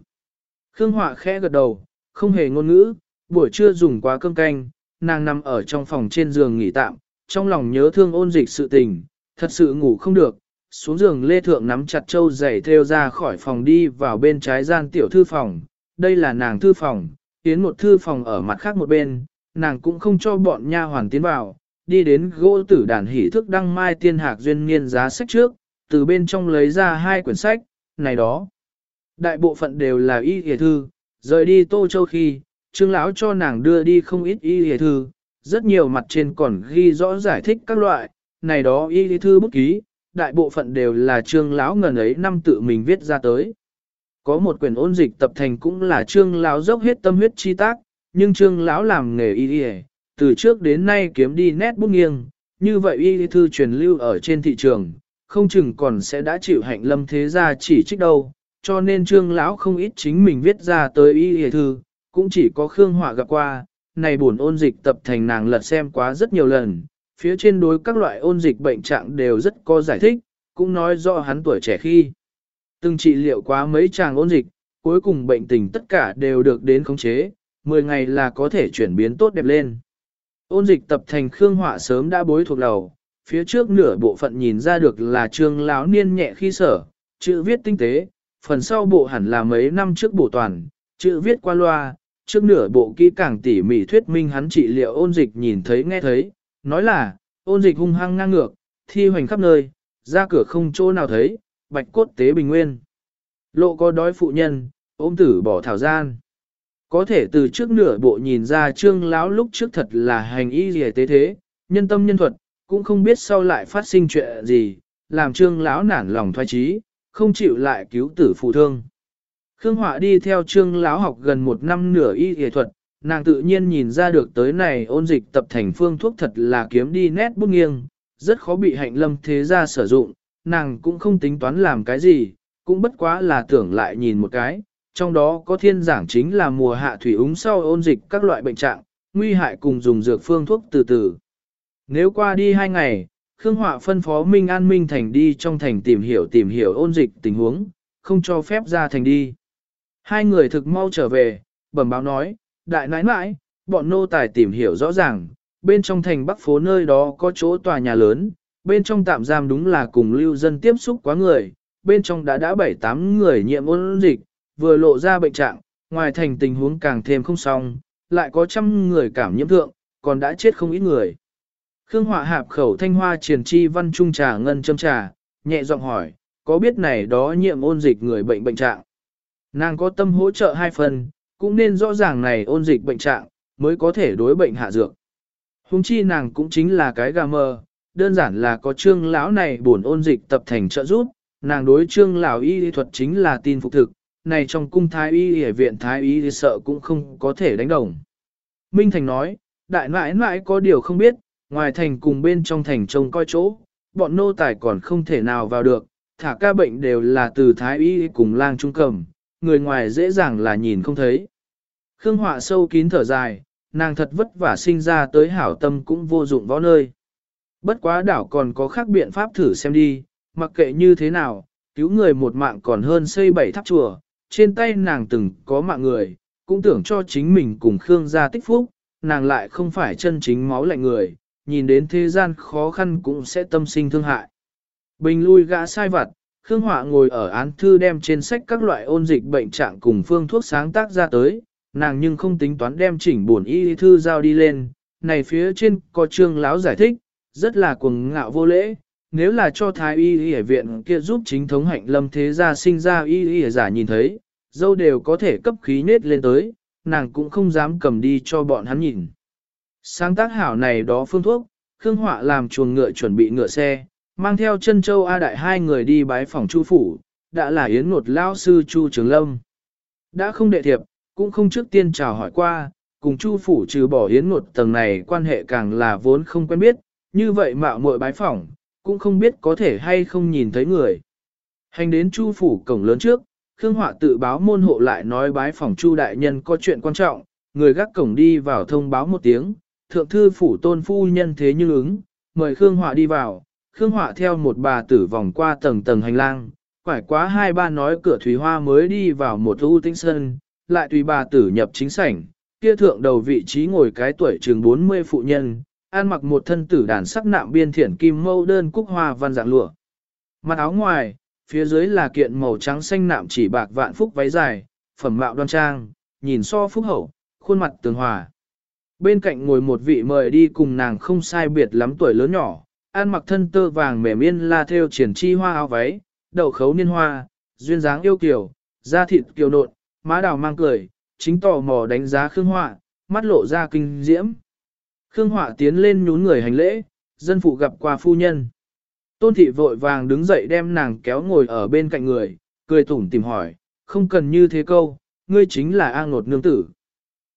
Khương Họa khẽ gật đầu, không hề ngôn ngữ, buổi trưa dùng quá cơm canh, nàng nằm ở trong phòng trên giường nghỉ tạm, trong lòng nhớ thương ôn dịch sự tình, thật sự ngủ không được, xuống giường lê thượng nắm chặt châu giày theo ra khỏi phòng đi vào bên trái gian tiểu thư phòng, đây là nàng thư phòng, tiến một thư phòng ở mặt khác một bên, nàng cũng không cho bọn nha hoàn tiến vào, đi đến gỗ tử đàn hỷ thức đăng mai tiên hạc duyên niên giá sách trước, từ bên trong lấy ra hai quyển sách, này đó. Đại bộ phận đều là y hề thư, rời đi Tô Châu khi, trương lão cho nàng đưa đi không ít y hề thư, rất nhiều mặt trên còn ghi rõ giải thích các loại, này đó y hề thư bút ký, đại bộ phận đều là trương lão ngần ấy năm tự mình viết ra tới. Có một quyển ôn dịch tập thành cũng là trương lão dốc hết tâm huyết chi tác, nhưng trương lão làm nghề y hề, từ trước đến nay kiếm đi nét bút nghiêng, như vậy y thư truyền lưu ở trên thị trường, không chừng còn sẽ đã chịu hạnh lâm thế gia chỉ trích đâu, cho nên trương lão không ít chính mình viết ra tới y thư, cũng chỉ có Khương Họa gặp qua, này buồn ôn dịch tập thành nàng lật xem quá rất nhiều lần, phía trên đối các loại ôn dịch bệnh trạng đều rất có giải thích, cũng nói rõ hắn tuổi trẻ khi. Từng trị liệu quá mấy chàng ôn dịch, cuối cùng bệnh tình tất cả đều được đến khống chế, 10 ngày là có thể chuyển biến tốt đẹp lên. Ôn dịch tập thành Khương Họa sớm đã bối thuộc đầu, phía trước nửa bộ phận nhìn ra được là trương lão niên nhẹ khi sở, chữ viết tinh tế, phần sau bộ hẳn là mấy năm trước bổ toàn, chữ viết qua loa, trước nửa bộ kỹ càng tỉ mỉ thuyết minh hắn trị liệu ôn dịch nhìn thấy nghe thấy, nói là, ôn dịch hung hăng ngang ngược, thi hoành khắp nơi, ra cửa không chỗ nào thấy, bạch cốt tế bình nguyên. Lộ có đói phụ nhân, ôm tử bỏ thảo gian. Có thể từ trước nửa bộ nhìn ra trương lão lúc trước thật là hành y gì tế thế, nhân tâm nhân thuật, cũng không biết sau lại phát sinh chuyện gì, làm trương lão nản lòng thoái trí, không chịu lại cứu tử phụ thương. Khương Họa đi theo trương lão học gần một năm nửa y y thuật, nàng tự nhiên nhìn ra được tới này ôn dịch tập thành phương thuốc thật là kiếm đi nét bút nghiêng, rất khó bị hạnh lâm thế gia sử dụng, nàng cũng không tính toán làm cái gì, cũng bất quá là tưởng lại nhìn một cái, trong đó có thiên giảng chính là mùa hạ thủy úng sau ôn dịch các loại bệnh trạng, nguy hại cùng dùng dược phương thuốc từ từ. Nếu qua đi hai ngày, Khương Họa phân phó Minh An Minh Thành đi trong thành tìm hiểu tìm hiểu ôn dịch tình huống, không cho phép ra thành đi. Hai người thực mau trở về, bẩm báo nói, đại nãi nãi, bọn nô tài tìm hiểu rõ ràng, bên trong thành bắc phố nơi đó có chỗ tòa nhà lớn, bên trong tạm giam đúng là cùng lưu dân tiếp xúc quá người, bên trong đã đã bảy tám người nhiễm ôn dịch, vừa lộ ra bệnh trạng, ngoài thành tình huống càng thêm không xong, lại có trăm người cảm nhiễm thượng, còn đã chết không ít người. Khương Họa hạp khẩu thanh hoa triển chi văn trung trà ngân châm trà, nhẹ giọng hỏi, có biết này đó nhiễm ôn dịch người bệnh bệnh trạng? Nàng có tâm hỗ trợ hai phần, cũng nên rõ ràng này ôn dịch bệnh trạng, mới có thể đối bệnh hạ dược. Hùng chi nàng cũng chính là cái gà mờ, đơn giản là có trương lão này buồn ôn dịch tập thành trợ giúp, nàng đối trương lão y lý thuật chính là tin phục thực, này trong cung thái y ở viện thái y thì sợ cũng không có thể đánh đồng. Minh Thành nói, đại nãi nãi có điều không biết, ngoài thành cùng bên trong thành trông coi chỗ, bọn nô tài còn không thể nào vào được, thả ca bệnh đều là từ thái y cùng lang trung cầm, người ngoài dễ dàng là nhìn không thấy. Khương Họa sâu kín thở dài, nàng thật vất vả sinh ra tới hảo tâm cũng vô dụng võ nơi. Bất quá đảo còn có khác biện pháp thử xem đi, mặc kệ như thế nào, cứu người một mạng còn hơn xây bảy tháp chùa, trên tay nàng từng có mạng người, cũng tưởng cho chính mình cùng Khương gia tích phúc, nàng lại không phải chân chính máu lạnh người, nhìn đến thế gian khó khăn cũng sẽ tâm sinh thương hại. Bình lui gã sai vặt, Khương Họa ngồi ở án thư đem trên sách các loại ôn dịch bệnh trạng cùng phương thuốc sáng tác ra tới, nàng nhưng không tính toán đem chỉnh buồn y thư giao đi lên, này phía trên có trương láo giải thích, rất là cuồng ngạo vô lễ, nếu là cho thái y y ở viện kia giúp chính thống hạnh lâm thế gia sinh ra y y giả nhìn thấy, dâu đều có thể cấp khí nết lên tới, nàng cũng không dám cầm đi cho bọn hắn nhìn. Sáng tác hảo này đó phương thuốc, Khương Họa làm chuồng ngựa chuẩn bị ngựa xe, mang theo chân châu A Đại hai người đi bái phòng Chu Phủ, đã là yến ngột lao sư Chu Trường Lâm. Đã không đệ thiệp, cũng không trước tiên chào hỏi qua, cùng Chu Phủ trừ bỏ yến ngột tầng này quan hệ càng là vốn không quen biết, như vậy mạo muội bái phỏng, cũng không biết có thể hay không nhìn thấy người. Hành đến Chu Phủ cổng lớn trước, Khương Họa tự báo môn hộ lại nói bái phỏng Chu Đại Nhân có chuyện quan trọng, người gác cổng đi vào thông báo một tiếng, thượng thư phủ tôn phu nhân thế như ứng, mời Khương Họa đi vào, Khương Họa theo một bà tử vòng qua tầng tầng hành lang, quải quá hai ba nói cửa thủy hoa mới đi vào một ưu tinh sân, lại tùy bà tử nhập chính sảnh, kia thượng đầu vị trí ngồi cái tuổi trường 40 phụ nhân, ăn mặc một thân tử đàn sắc nạm biên thiển kim mâu đơn cúc hoa văn dạng lụa. Mặt áo ngoài, phía dưới là kiện màu trắng xanh nạm chỉ bạc vạn phúc váy dài, phẩm mạo đoan trang, nhìn so phúc hậu, khuôn mặt tường hòa. Bên cạnh ngồi một vị mời đi cùng nàng không sai biệt lắm tuổi lớn nhỏ, ăn mặc thân tơ vàng mềm yên la theo triển chi hoa áo váy, đầu khấu niên hoa, duyên dáng yêu kiều, da thịt kiều nộn, má đào mang cười, chính tò mò đánh giá Khương Họa, mắt lộ ra kinh diễm. Khương Họa tiến lên nhún người hành lễ, dân phụ gặp qua phu nhân. Tôn thị vội vàng đứng dậy đem nàng kéo ngồi ở bên cạnh người, cười tủm tìm hỏi, không cần như thế câu, ngươi chính là A ngột nương tử.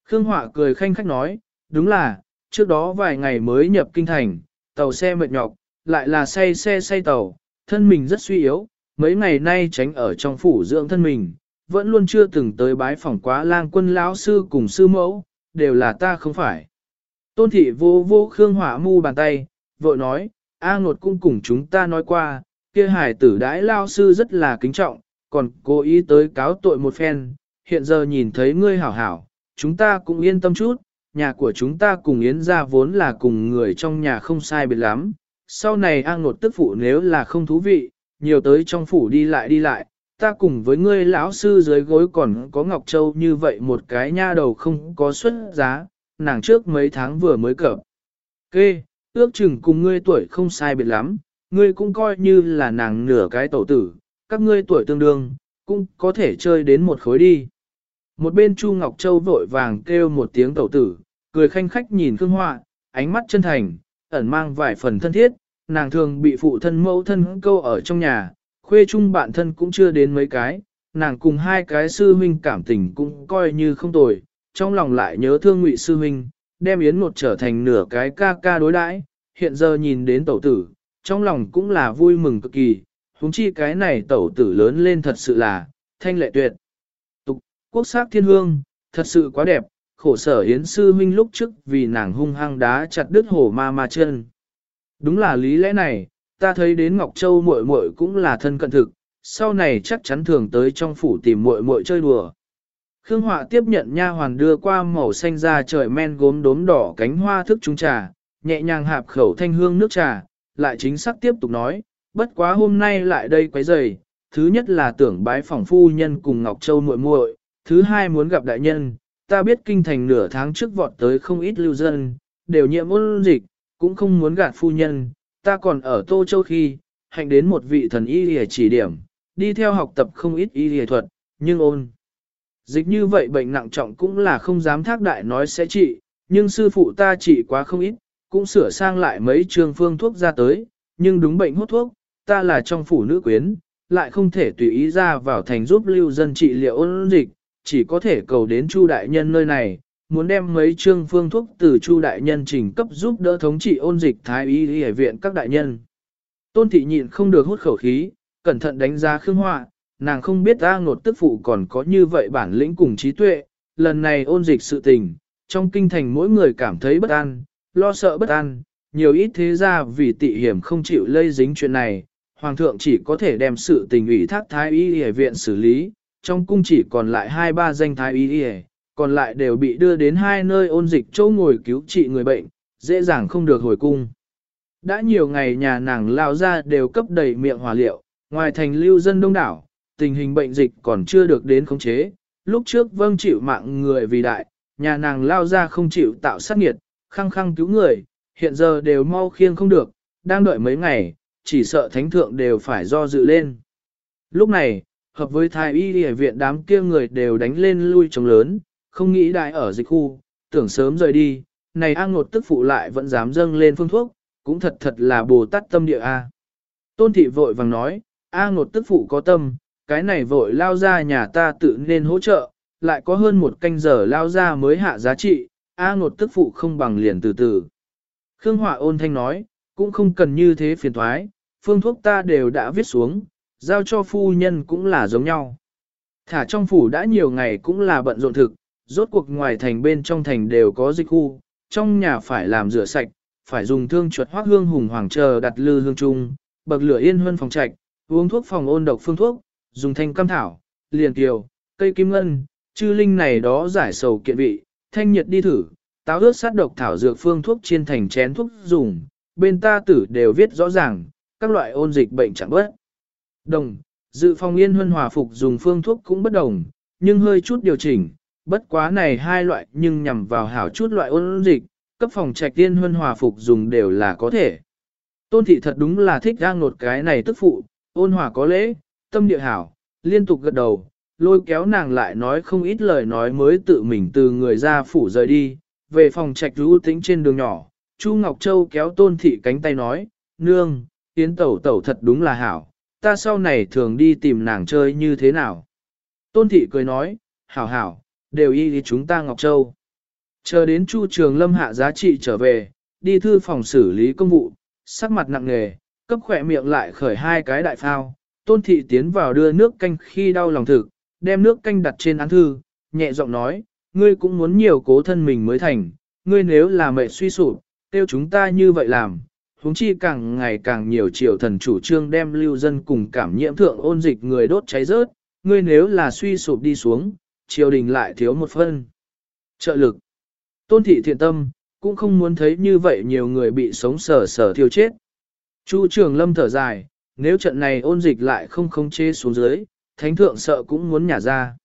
Khương Họa cười khanh khách nói, đúng là, trước đó vài ngày mới nhập kinh thành, tàu xe mệt nhọc, lại là say xe say tàu, thân mình rất suy yếu, mấy ngày nay tránh ở trong phủ dưỡng thân mình, vẫn luôn chưa từng tới bái phỏng quá lang quân lão sư cùng sư mẫu, đều là ta không phải. Tôn thị vô vô Khương Hỏa mu bàn tay, vội nói, A ngột cung cùng chúng ta nói qua, kia hải tử đãi lao sư rất là kính trọng, còn cố ý tới cáo tội một phen, hiện giờ nhìn thấy ngươi hảo hảo, chúng ta cũng yên tâm chút, nhà của chúng ta cùng Yến ra vốn là cùng người trong nhà không sai biệt lắm, sau này A ngột tức phụ nếu là không thú vị, nhiều tới trong phủ đi lại đi lại, ta cùng với ngươi lão sư dưới gối còn có Ngọc Châu như vậy một cái nha đầu không có xuất giá, nàng trước mấy tháng vừa mới cập. Kê, ước chừng cùng ngươi tuổi không sai biệt lắm, ngươi cũng coi như là nàng nửa cái tổ tử, các ngươi tuổi tương đương, cũng có thể chơi đến một khối đi. Một bên Chu Ngọc Châu vội vàng kêu một tiếng tẩu tử, cười khanh khách nhìn Khương Họa, ánh mắt chân thành, ẩn mang vài phần thân thiết, nàng thường bị phụ thân mẫu thân câu ở trong nhà, khuê chung bạn thân cũng chưa đến mấy cái, nàng cùng hai cái sư huynh cảm tình cũng coi như không tồi, trong lòng lại nhớ thương ngụy sư huynh, đem Yến Ngột trở thành nửa cái ca ca đối đãi, hiện giờ nhìn đến tẩu tử, trong lòng cũng là vui mừng cực kỳ, huống chi cái này tẩu tử lớn lên thật sự là, thanh lệ tuyệt. Tục, quốc sắc thiên hương, thật sự quá đẹp, khổ sở Yến sư huynh lúc trước vì nàng hung hăng đá chặt đứt hổ ma ma chân. Đúng là lý lẽ này, ta thấy đến Ngọc Châu muội muội cũng là thân cận thực, sau này chắc chắn thường tới trong phủ tìm muội muội chơi đùa. Khương Họa tiếp nhận nha hoàn đưa qua màu xanh ra trời men gốm đốm đỏ cánh hoa thức trung trà, nhẹ nhàng hạp khẩu thanh hương nước trà, lại chính xác tiếp tục nói, bất quá hôm nay lại đây quấy rầy, thứ nhất là tưởng bái phỏng phu nhân cùng Ngọc Châu muội muội, thứ hai muốn gặp đại nhân, ta biết kinh thành nửa tháng trước vọt tới không ít lưu dân, đều nhiễm ôn dịch, cũng không muốn gạt phu nhân, ta còn ở Tô Châu khi, hạnh đến một vị thần y lìa chỉ điểm, đi theo học tập không ít y lìa thuật, nhưng ôn. Dịch như vậy bệnh nặng trọng cũng là không dám thác đại nói sẽ trị, nhưng sư phụ ta trị quá không ít, cũng sửa sang lại mấy trường phương thuốc ra tới, nhưng đúng bệnh hút thuốc, ta là trong phủ nữ quyến, lại không thể tùy ý ra vào thành giúp lưu dân trị liệu ôn dịch, chỉ có thể cầu đến Chu đại nhân nơi này, muốn đem mấy chương phương thuốc từ Chu đại nhân trình cấp giúp đỡ thống trị ôn dịch thái y y viện các đại nhân. Tôn thị nhịn không được hút khẩu khí, cẩn thận đánh giá Khương Họa, nàng không biết A ngột tức phụ còn có như vậy bản lĩnh cùng trí tuệ, lần này ôn dịch sự tình, trong kinh thành mỗi người cảm thấy bất an, lo sợ bất an, nhiều ít thế ra vì tị hiểm không chịu lây dính chuyện này, hoàng thượng chỉ có thể đem sự tình ủy thác thái y y viện xử lý, trong cung chỉ còn lại hai ba danh thái y y, còn lại đều bị đưa đến hai nơi ôn dịch chỗ ngồi cứu trị người bệnh, dễ dàng không được hồi cung. Đã nhiều ngày nhà nàng lao ra đều cấp đầy miệng hòa liệu, ngoài thành lưu dân đông đảo, tình hình bệnh dịch còn chưa được đến khống chế, lúc trước vâng chịu mạng người vì đại, nhà nàng lao ra không chịu tạo sát nghiệt, khăng khăng cứu người, hiện giờ đều mau khiêng không được, đang đợi mấy ngày, chỉ sợ thánh thượng đều phải do dự lên. Lúc này, hợp với thái y y viện đám kia người đều đánh lên lui trống lớn, không nghĩ đại ở dịch khu, tưởng sớm rời đi, này an ngột tức phụ lại vẫn dám dâng lên phương thuốc, cũng thật thật là bồ tát tâm địa A. Tôn thị vội vàng nói, A ngột tức phụ có tâm, cái này vội lao ra nhà ta tự nên hỗ trợ, lại có hơn một canh giờ lao ra mới hạ giá trị, A ngột tức phụ không bằng liền từ từ. Khương hỏa ôn thanh nói, cũng không cần như thế phiền thoái, phương thuốc ta đều đã viết xuống, giao cho phu nhân cũng là giống nhau. Thả trong phủ đã nhiều ngày cũng là bận rộn thực, rốt cuộc ngoài thành bên trong thành đều có dịch khu, trong nhà phải làm rửa sạch, phải dùng thương chuột hoác hương hùng hoàng chờ đặt lư hương trung, bậc lửa yên hơn phòng trạch, uống thuốc phòng ôn độc phương thuốc, dùng thanh cam thảo, liền kiều, cây kim ngân, chư linh này đó giải sầu kiện vị, thanh nhiệt đi thử, táo ướt sát độc thảo dược phương thuốc chiên thành chén thuốc dùng, bên ta tử đều viết rõ ràng, các loại ôn dịch bệnh chẳng bất. Đồng, dự phòng yên huân hòa phục dùng phương thuốc cũng bất đồng, nhưng hơi chút điều chỉnh, bất quá này hai loại nhưng nhằm vào hảo chút loại ôn dịch, cấp phòng trạch tiên huân hòa phục dùng đều là có thể. Tôn thị thật đúng là thích ra ngột cái này tức phụ, ôn hòa có lễ, tâm địa hảo, liên tục gật đầu, lôi kéo nàng lại nói không ít lời nói mới tự mình từ người ra phủ rời đi, về phòng trạch rũ tĩnh trên đường nhỏ, Chu Ngọc Châu kéo tôn thị cánh tay nói, nương, tiến tẩu tẩu thật đúng là hảo, ta sau này thường đi tìm nàng chơi như thế nào. Tôn thị cười nói, hảo hảo, đều y đi chúng ta Ngọc Châu. Chờ đến Chu Trường Lâm hạ giá trị trở về, đi thư phòng xử lý công vụ, sắc mặt nặng nề, cấp khỏe miệng lại khởi hai cái đại phao. Tôn thị tiến vào đưa nước canh khi đau lòng thực, đem nước canh đặt trên án thư, nhẹ giọng nói, ngươi cũng muốn nhiều cố thân mình mới thành, ngươi nếu là mẹ suy sụp, tiêu chúng ta như vậy làm, huống chi càng ngày càng nhiều triều thần chủ trương đem lưu dân cùng cảm nhiễm thượng ôn dịch người đốt cháy rớt, ngươi nếu là suy sụp đi xuống, triều đình lại thiếu một phân. Trợ lực. Tôn thị thiện tâm, cũng không muốn thấy như vậy nhiều người bị sống sờ sờ thiêu chết. Chu trường lâm thở dài, nếu trận này ôn dịch lại không khống chế xuống dưới, thánh thượng sợ cũng muốn nhả ra.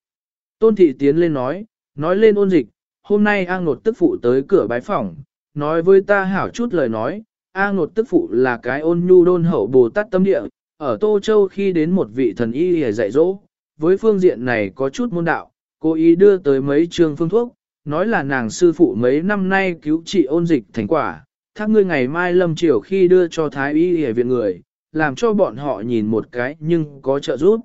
Tôn thị tiến lên nói, nói lên ôn dịch, hôm nay A Ngột tức phụ tới cửa bái phòng nói với ta hảo chút lời nói, A Ngột tức phụ là cái ôn nhu đôn hậu Bồ Tát tâm địa, ở Tô Châu khi đến một vị thần y để dạy dỗ, với phương diện này có chút môn đạo, cố ý đưa tới mấy trường phương thuốc, nói là nàng sư phụ mấy năm nay cứu trị ôn dịch thành quả, thác ngươi ngày mai lâm chiều khi đưa cho thái y để viện người, làm cho bọn họ nhìn một cái nhưng có trợ giúp.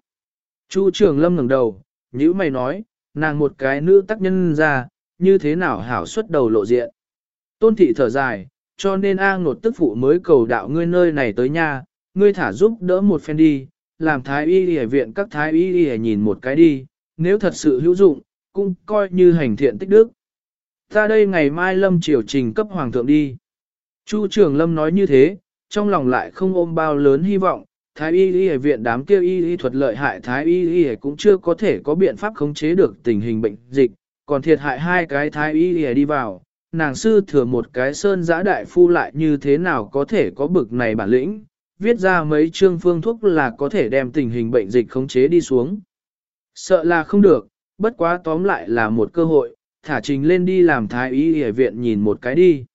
Chu trường lâm ngẩng đầu, nhữ mày nói, nàng một cái nữ tác nhân ra, như thế nào hảo xuất đầu lộ diện. Tôn thị thở dài, cho nên A ngột tức phụ mới cầu đạo ngươi nơi này tới nha, ngươi thả giúp đỡ một phen đi, làm thái y y viện các thái y y nhìn một cái đi, nếu thật sự hữu dụng, cũng coi như hành thiện tích đức. Ta đây ngày mai lâm triều trình cấp hoàng thượng đi. Chu trường lâm nói như thế, trong lòng lại không ôm bao lớn hy vọng, thái y y viện đám kêu y y thuật lợi hại thái y y cũng chưa có thể có biện pháp khống chế được tình hình bệnh dịch, còn thiệt hại hai cái thái y y đi vào, nàng sư thừa một cái sơn giã đại phu lại như thế nào có thể có bực này bản lĩnh, viết ra mấy chương phương thuốc là có thể đem tình hình bệnh dịch khống chế đi xuống. Sợ là không được, bất quá tóm lại là một cơ hội, thả trình lên đi làm thái y y viện nhìn một cái đi.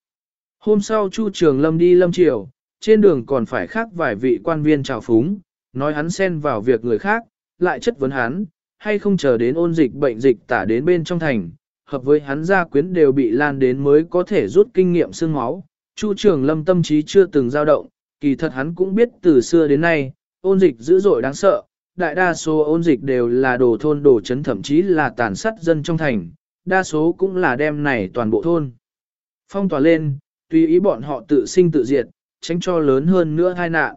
Hôm sau Chu Trường Lâm đi Lâm Triều, trên đường còn phải khác vài vị quan viên chào phúng, nói hắn xen vào việc người khác, lại chất vấn hắn, hay không chờ đến ôn dịch bệnh dịch tả đến bên trong thành, hợp với hắn gia quyến đều bị lan đến mới có thể rút kinh nghiệm xương máu. Chu Trường Lâm tâm trí chưa từng dao động, kỳ thật hắn cũng biết từ xưa đến nay, ôn dịch dữ dội đáng sợ, đại đa số ôn dịch đều là đồ thôn đồ chấn thậm chí là tàn sát dân trong thành, đa số cũng là đem này toàn bộ thôn. Phong tỏa lên, tùy ý bọn họ tự sinh tự diệt, tránh cho lớn hơn nữa hai nạn.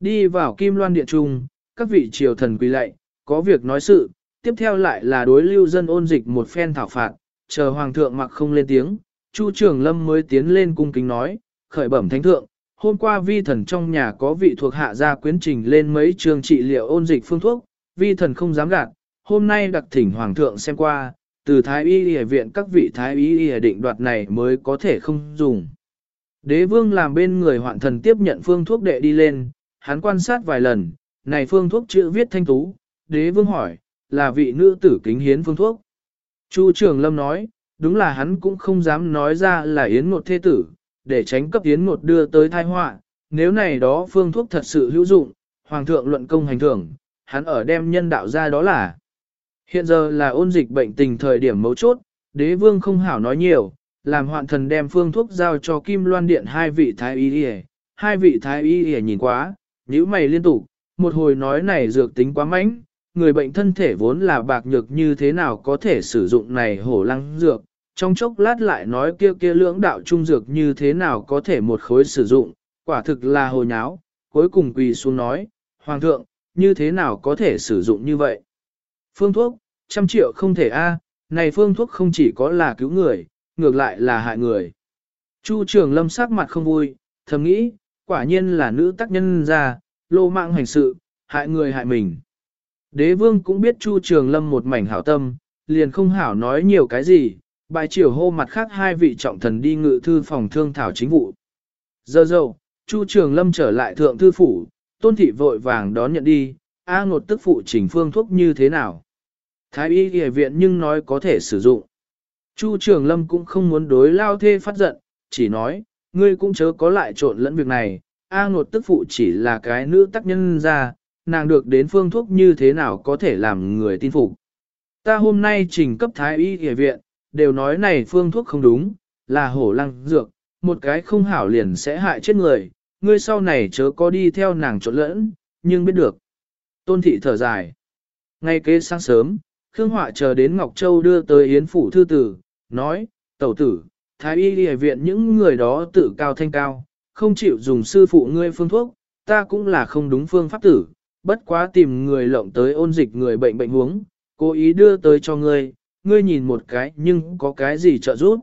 Đi vào kim loan điện trung, các vị triều thần quỳ lạy, có việc nói sự, tiếp theo lại là đối lưu dân ôn dịch một phen thảo phạt, chờ hoàng thượng mặc không lên tiếng, Chu Trường Lâm mới tiến lên cung kính nói, khởi bẩm thánh thượng, hôm qua vi thần trong nhà có vị thuộc hạ gia quyến trình lên mấy trường trị liệu ôn dịch phương thuốc, vi thần không dám gạt, hôm nay đặc thỉnh hoàng thượng xem qua, từ thái y y viện các vị thái y y định đoạt này mới có thể không dùng. Đế vương làm bên người hoạn thần tiếp nhận phương thuốc đệ đi lên, hắn quan sát vài lần, này phương thuốc chữ viết thanh tú, đế vương hỏi, là vị nữ tử kính hiến phương thuốc. Chu trường lâm nói, đúng là hắn cũng không dám nói ra là yến ngột thế tử, để tránh cấp yến ngột đưa tới thai họa. nếu này đó phương thuốc thật sự hữu dụng, hoàng thượng luận công hành thưởng, hắn ở đem nhân đạo ra đó là. Hiện giờ là ôn dịch bệnh tình thời điểm mấu chốt, đế vương không hảo nói nhiều, làm hoạn thần đem phương thuốc giao cho Kim Loan Điện hai vị thái y y, hai vị thái y y nhìn quá, nhíu mày liên tục, một hồi nói này dược tính quá mạnh, người bệnh thân thể vốn là bạc nhược như thế nào có thể sử dụng này hổ lăng dược, trong chốc lát lại nói kia kia lưỡng đạo trung dược như thế nào có thể một khối sử dụng, quả thực là hồ nháo, cuối cùng quỳ xuống nói, Hoàng thượng, như thế nào có thể sử dụng như vậy? Phương thuốc, trăm triệu không thể a, này phương thuốc không chỉ có là cứu người, ngược lại là hại người. Chu trường lâm sắc mặt không vui, thầm nghĩ, quả nhiên là nữ tác nhân ra, lô mạng hành sự, hại người hại mình. Đế vương cũng biết Chu Trường Lâm một mảnh hảo tâm, liền không hảo nói nhiều cái gì, bài chiều hô mặt khác hai vị trọng thần đi ngự thư phòng thương thảo chính vụ. Giờ dầu, Chu Trường Lâm trở lại thượng thư phủ, tôn thị vội vàng đón nhận đi, A ngột tức phụ chỉnh phương thuốc như thế nào. Thái y y viện nhưng nói có thể sử dụng. Chu Trường Lâm cũng không muốn đối lao thê phát giận, chỉ nói, ngươi cũng chớ có lại trộn lẫn việc này, A ngột tức phụ chỉ là cái nữ tác nhân ra, nàng được đến phương thuốc như thế nào có thể làm người tin phục. Ta hôm nay trình cấp thái y y viện, đều nói này phương thuốc không đúng, là hổ lăng dược, một cái không hảo liền sẽ hại chết người, ngươi sau này chớ có đi theo nàng trộn lẫn, nhưng biết được. Tôn thị thở dài. Ngay kế sáng sớm, Khương Họa chờ đến Ngọc Châu đưa tới Yến Phủ Thư Tử, nói, tẩu tử, thái y đi viện những người đó tự cao thanh cao, không chịu dùng sư phụ ngươi phương thuốc, ta cũng là không đúng phương pháp tử, bất quá tìm người lộng tới ôn dịch người bệnh bệnh huống, cố ý đưa tới cho ngươi, ngươi nhìn một cái nhưng có cái gì trợ giúp.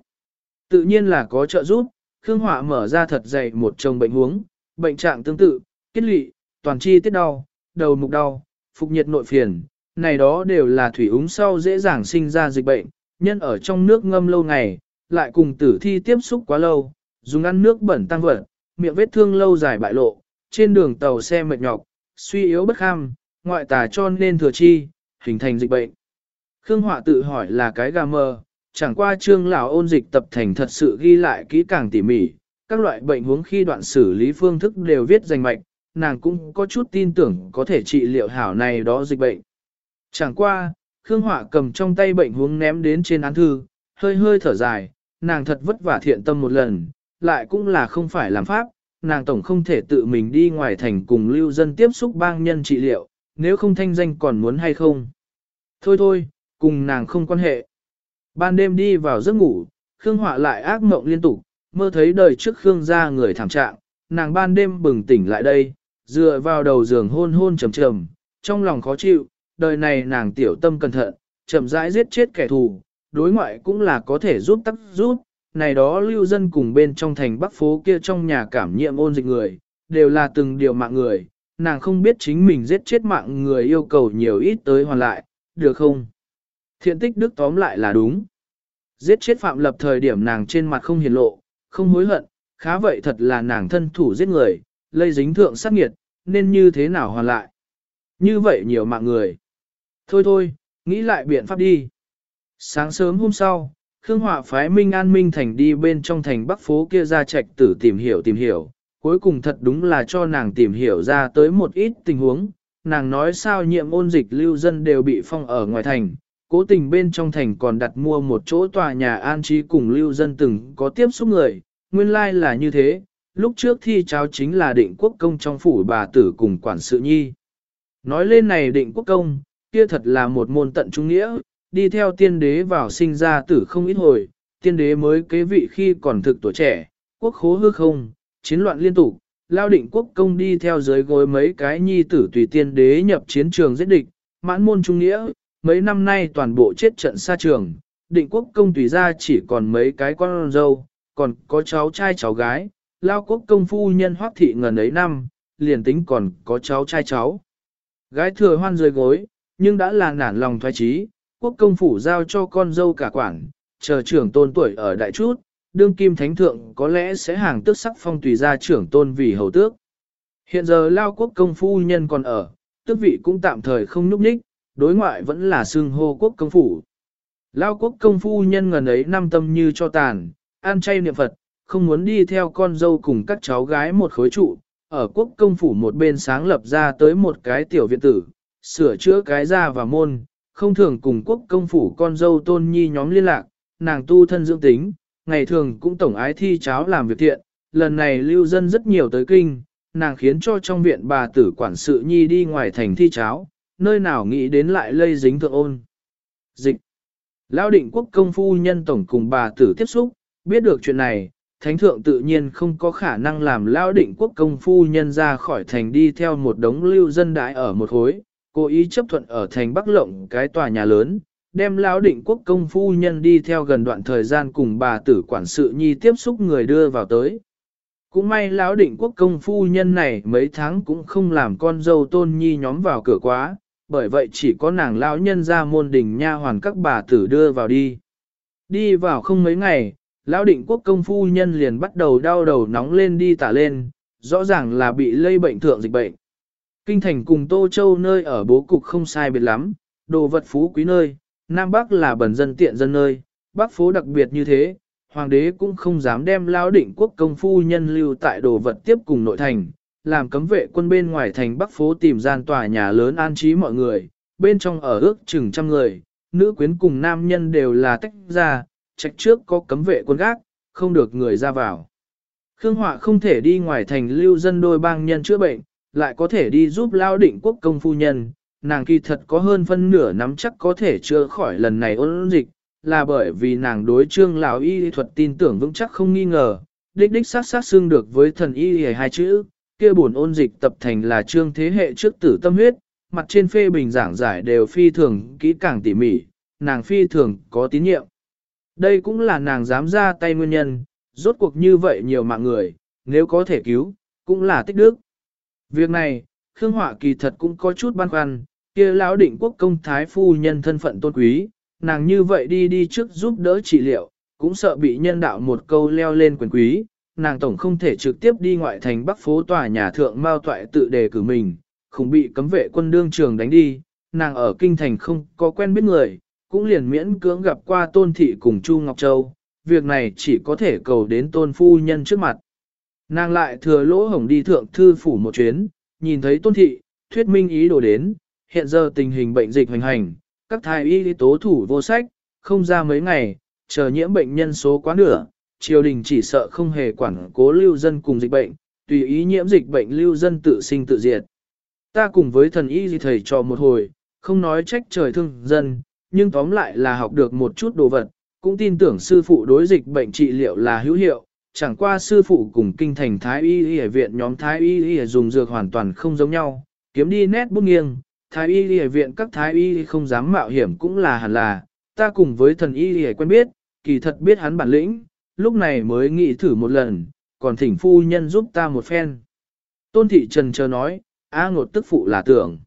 Tự nhiên là có trợ giúp, Khương Họa mở ra thật dày một chồng bệnh huống, bệnh trạng tương tự, kết lị, toàn chi tiết đau, đầu mục đau, phục nhiệt nội phiền, này đó đều là thủy úng sau dễ dàng sinh ra dịch bệnh, nhân ở trong nước ngâm lâu ngày, lại cùng tử thi tiếp xúc quá lâu, dùng ăn nước bẩn tăng vật, miệng vết thương lâu dài bại lộ, trên đường tàu xe mệt nhọc, suy yếu bất kham, ngoại tà cho nên thừa chi, hình thành dịch bệnh. Khương Họa tự hỏi là cái gà mờ, chẳng qua trương lão ôn dịch tập thành thật sự ghi lại kỹ càng tỉ mỉ, các loại bệnh huống khi đoạn xử lý phương thức đều viết danh mạch, nàng cũng có chút tin tưởng có thể trị liệu hảo này đó dịch bệnh. Chẳng qua, Khương Họa cầm trong tay bệnh huống ném đến trên án thư, hơi hơi thở dài, nàng thật vất vả thiện tâm một lần, lại cũng là không phải làm pháp, nàng tổng không thể tự mình đi ngoài thành cùng lưu dân tiếp xúc bang nhân trị liệu, nếu không thanh danh còn muốn hay không. Thôi thôi, cùng nàng không quan hệ. Ban đêm đi vào giấc ngủ, Khương Họa lại ác mộng liên tục, mơ thấy đời trước Khương gia người thảm trạng, nàng ban đêm bừng tỉnh lại đây, dựa vào đầu giường hôn hôn trầm trầm, trong lòng khó chịu, đời này nàng tiểu tâm cẩn thận, chậm rãi giết chết kẻ thù, đối ngoại cũng là có thể giúp tắc giúp, này đó lưu dân cùng bên trong thành bắc phố kia trong nhà cảm nhiệm ôn dịch người, đều là từng điều mạng người, nàng không biết chính mình giết chết mạng người yêu cầu nhiều ít tới hoàn lại, được không? Thiện tích đức tóm lại là đúng. Giết chết phạm lập thời điểm nàng trên mặt không hiền lộ, không hối hận, khá vậy thật là nàng thân thủ giết người, lây dính thượng sát nghiệt, nên như thế nào hoàn lại. Như vậy nhiều mạng người. Thôi thôi, nghĩ lại biện pháp đi. Sáng sớm hôm sau, Khương Họa phái Minh An Minh Thành đi bên trong thành Bắc phố kia ra trạch tử tìm hiểu tìm hiểu, cuối cùng thật đúng là cho nàng tìm hiểu ra tới một ít tình huống. Nàng nói sao nhiệm ôn dịch lưu dân đều bị phong ở ngoài thành, cố tình bên trong thành còn đặt mua một chỗ tòa nhà an trí cùng lưu dân từng có tiếp xúc người, nguyên lai like là như thế, lúc trước thi cháo chính là định quốc công trong phủ bà tử cùng quản sự nhi. Nói lên này định quốc công, kia thật là một môn tận trung nghĩa, đi theo tiên đế vào sinh ra tử không ít hồi, tiên đế mới kế vị khi còn thực tuổi trẻ, quốc khố hư không, chiến loạn liên tục, lao định quốc công đi theo dưới gối mấy cái nhi tử tùy tiên đế nhập chiến trường giết địch, mãn môn trung nghĩa, mấy năm nay toàn bộ chết trận xa trường, định quốc công tùy ra chỉ còn mấy cái con dâu, còn có cháu trai cháu gái, lao quốc công phu nhân hoác thị ngần ấy năm, liền tính còn có cháu trai cháu. Gái thừa hoan rời gối, nhưng đã là nản lòng thoái trí, quốc công phủ giao cho con dâu cả quản, chờ trưởng tôn tuổi ở đại chút, đương kim thánh thượng có lẽ sẽ hàng tước sắc phong tùy ra trưởng tôn vì hầu tước. Hiện giờ lao quốc công phu nhân còn ở, tước vị cũng tạm thời không núp ních, đối ngoại vẫn là xương hô quốc công phủ. Lao quốc công phu nhân ngần ấy năm tâm như cho tàn, an chay niệm Phật, không muốn đi theo con dâu cùng các cháu gái một khối trụ, ở quốc công phủ một bên sáng lập ra tới một cái tiểu viện tử, sửa chữa cái ra và môn, không thường cùng quốc công phủ con dâu tôn nhi nhóm liên lạc, nàng tu thân dưỡng tính, ngày thường cũng tổng ái thi cháo làm việc thiện, lần này lưu dân rất nhiều tới kinh, nàng khiến cho trong viện bà tử quản sự nhi đi ngoài thành thi cháo, nơi nào nghĩ đến lại lây dính thượng ôn. Dịch. Lão định quốc công phu nhân tổng cùng bà tử tiếp xúc, biết được chuyện này, thánh thượng tự nhiên không có khả năng làm lão định quốc công phu nhân ra khỏi thành đi theo một đống lưu dân đại ở một hối, cố ý chấp thuận ở thành Bắc Lộng cái tòa nhà lớn, đem lão định quốc công phu nhân đi theo gần đoạn thời gian cùng bà tử quản sự nhi tiếp xúc người đưa vào tới. Cũng may lão định quốc công phu nhân này mấy tháng cũng không làm con dâu tôn nhi nhóm vào cửa quá, bởi vậy chỉ có nàng lão nhân ra môn đình nha hoàn các bà tử đưa vào đi. Đi vào không mấy ngày, lão định quốc công phu nhân liền bắt đầu đau đầu nóng lên đi tả lên, rõ ràng là bị lây bệnh thượng dịch bệnh. Kinh thành cùng Tô Châu nơi ở bố cục không sai biệt lắm, đồ vật phú quý nơi, Nam Bắc là bẩn dân tiện dân nơi, Bắc phố đặc biệt như thế, Hoàng đế cũng không dám đem lao định quốc công phu nhân lưu tại đồ vật tiếp cùng nội thành, làm cấm vệ quân bên ngoài thành Bắc phố tìm gian tòa nhà lớn an trí mọi người, bên trong ở ước chừng trăm người, nữ quyến cùng nam nhân đều là tách ra, trạch trước có cấm vệ quân gác, không được người ra vào. Khương Họa không thể đi ngoài thành lưu dân đôi bang nhân chữa bệnh, lại có thể đi giúp lao định quốc công phu nhân, nàng kỳ thật có hơn phân nửa nắm chắc có thể chữa khỏi lần này ôn dịch, là bởi vì nàng đối trương lão y thuật tin tưởng vững chắc không nghi ngờ, đích đích sát sát xương được với thần y hai chữ, kia buồn ôn dịch tập thành là trương thế hệ trước tử tâm huyết, mặt trên phê bình giảng giải đều phi thường kỹ càng tỉ mỉ, nàng phi thường có tín nhiệm. Đây cũng là nàng dám ra tay nguyên nhân, rốt cuộc như vậy nhiều mạng người, nếu có thể cứu, cũng là tích đức. Việc này, Khương Họa kỳ thật cũng có chút băn khoăn, kia lão định quốc công thái phu nhân thân phận tôn quý, nàng như vậy đi đi trước giúp đỡ trị liệu, cũng sợ bị nhân đạo một câu leo lên quyền quý, nàng tổng không thể trực tiếp đi ngoại thành bắc phố tòa nhà thượng mao toại tự đề cử mình, không bị cấm vệ quân đương trường đánh đi, nàng ở kinh thành không có quen biết người, cũng liền miễn cưỡng gặp qua tôn thị cùng Chu Ngọc Châu, việc này chỉ có thể cầu đến tôn phu nhân trước mặt. Nàng lại thừa lỗ hổng đi thượng thư phủ một chuyến, nhìn thấy tôn thị, thuyết minh ý đồ đến, hiện giờ tình hình bệnh dịch hoành hành, các thái y tố thủ vô sách, không ra mấy ngày, chờ nhiễm bệnh nhân số quá nửa, triều đình chỉ sợ không hề quản cố lưu dân cùng dịch bệnh, tùy ý nhiễm dịch bệnh lưu dân tự sinh tự diệt. Ta cùng với thần y gì thầy trò một hồi, không nói trách trời thương dân, nhưng tóm lại là học được một chút đồ vật, cũng tin tưởng sư phụ đối dịch bệnh trị liệu là hữu hiệu, chẳng qua sư phụ cùng kinh thành Thái Y Y viện nhóm Thái Y Y dùng dược hoàn toàn không giống nhau, kiếm đi nét bút nghiêng, Thái Y Y viện các Thái Y không dám mạo hiểm cũng là hẳn là, ta cùng với thần Y Y quen biết, kỳ thật biết hắn bản lĩnh, lúc này mới nghĩ thử một lần, còn thỉnh phu nhân giúp ta một phen. Tôn thị trần chờ nói, A ngột tức phụ là tưởng.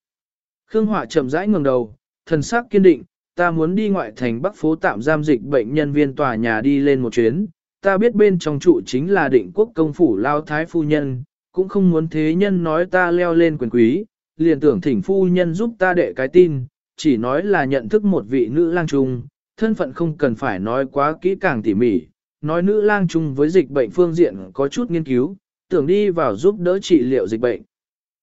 Khương Họa chậm rãi ngẩng đầu, thần sắc kiên định, ta muốn đi ngoại thành Bắc phố tạm giam dịch bệnh nhân viên tòa nhà đi lên một chuyến, ta biết bên trong trụ chính là định quốc công phủ lao thái phu nhân, cũng không muốn thế nhân nói ta leo lên quyền quý, liền tưởng thỉnh phu nhân giúp ta đệ cái tin, chỉ nói là nhận thức một vị nữ lang trung, thân phận không cần phải nói quá kỹ càng tỉ mỉ, nói nữ lang trung với dịch bệnh phương diện có chút nghiên cứu, tưởng đi vào giúp đỡ trị liệu dịch bệnh.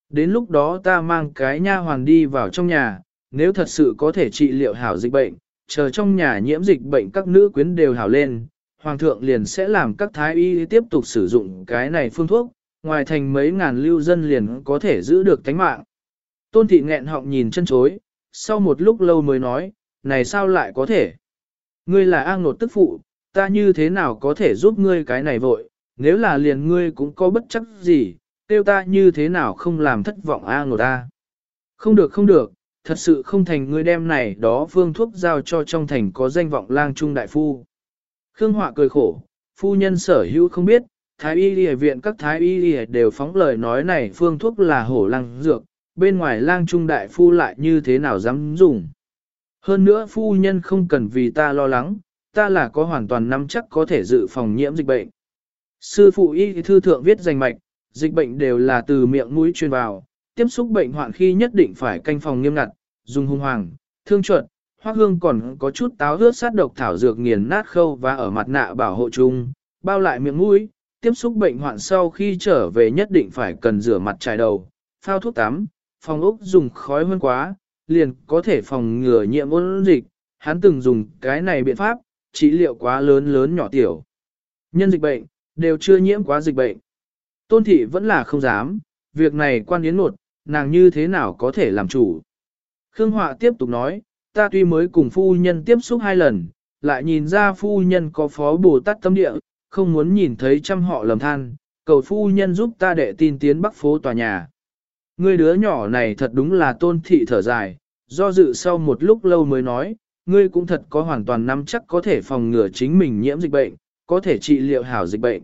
Đến lúc đó ta mang cái nha hoàn đi vào trong nhà, nếu thật sự có thể trị liệu hảo dịch bệnh, chờ trong nhà nhiễm dịch bệnh các nữ quyến đều hảo lên, hoàng thượng liền sẽ làm các thái y tiếp tục sử dụng cái này phương thuốc, ngoài thành mấy ngàn lưu dân liền có thể giữ được tánh mạng. Tôn thị nghẹn họng nhìn chân chối, sau một lúc lâu mới nói, này sao lại có thể? Ngươi là an nột tức phụ, ta như thế nào có thể giúp ngươi cái này vội, nếu là liền ngươi cũng có bất chấp gì, tiêu ta như thế nào không làm thất vọng an nột ta. Không được không được, thật sự không thành ngươi đem này đó phương thuốc giao cho trong thành có danh vọng lang trung đại phu. Khương Họa cười khổ, phu nhân sở hữu không biết, thái y lìa viện các thái y lìa đều phóng lời nói này phương thuốc là hổ lăng dược, bên ngoài lang trung đại phu lại như thế nào dám dùng. Hơn nữa phu nhân không cần vì ta lo lắng, ta là có hoàn toàn nắm chắc có thể dự phòng nhiễm dịch bệnh. Sư phụ y thư thượng viết danh mạch, dịch bệnh đều là từ miệng mũi truyền vào, tiếp xúc bệnh hoạn khi nhất định phải canh phòng nghiêm ngặt, dùng hung hoàng, thương chuẩn, hoác hương còn có chút táo ướt sát độc thảo dược nghiền nát khâu và ở mặt nạ bảo hộ chung, bao lại miệng mũi, tiếp xúc bệnh hoạn sau khi trở về nhất định phải cần rửa mặt trải đầu, phao thuốc tắm, phòng ốc dùng khói hơn quá, liền có thể phòng ngừa nhiễm ôn dịch, hắn từng dùng cái này biện pháp, trị liệu quá lớn lớn nhỏ tiểu. Nhân dịch bệnh, đều chưa nhiễm quá dịch bệnh. Tôn thị vẫn là không dám, việc này quan yến một, nàng như thế nào có thể làm chủ. Khương Họa tiếp tục nói, ta tuy mới cùng phu nhân tiếp xúc hai lần, lại nhìn ra phu nhân có phó Bồ Tát tâm địa, không muốn nhìn thấy trăm họ lầm than, cầu phu nhân giúp ta đệ tin tiến bắc phố tòa nhà. Ngươi đứa nhỏ này thật đúng là tôn thị thở dài, do dự sau một lúc lâu mới nói, ngươi cũng thật có hoàn toàn nắm chắc có thể phòng ngừa chính mình nhiễm dịch bệnh, có thể trị liệu hảo dịch bệnh.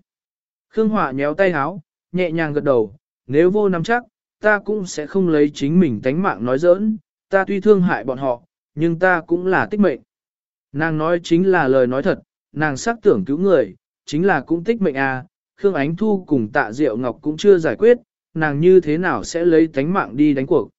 Khương Họa nhéo tay háo, nhẹ nhàng gật đầu, nếu vô nắm chắc, ta cũng sẽ không lấy chính mình tánh mạng nói giỡn, ta tuy thương hại bọn họ, nhưng ta cũng là tích mệnh. Nàng nói chính là lời nói thật, nàng xác tưởng cứu người, chính là cũng tích mệnh à, Khương Ánh Thu cùng tạ Diệu Ngọc cũng chưa giải quyết, nàng như thế nào sẽ lấy tánh mạng đi đánh cuộc.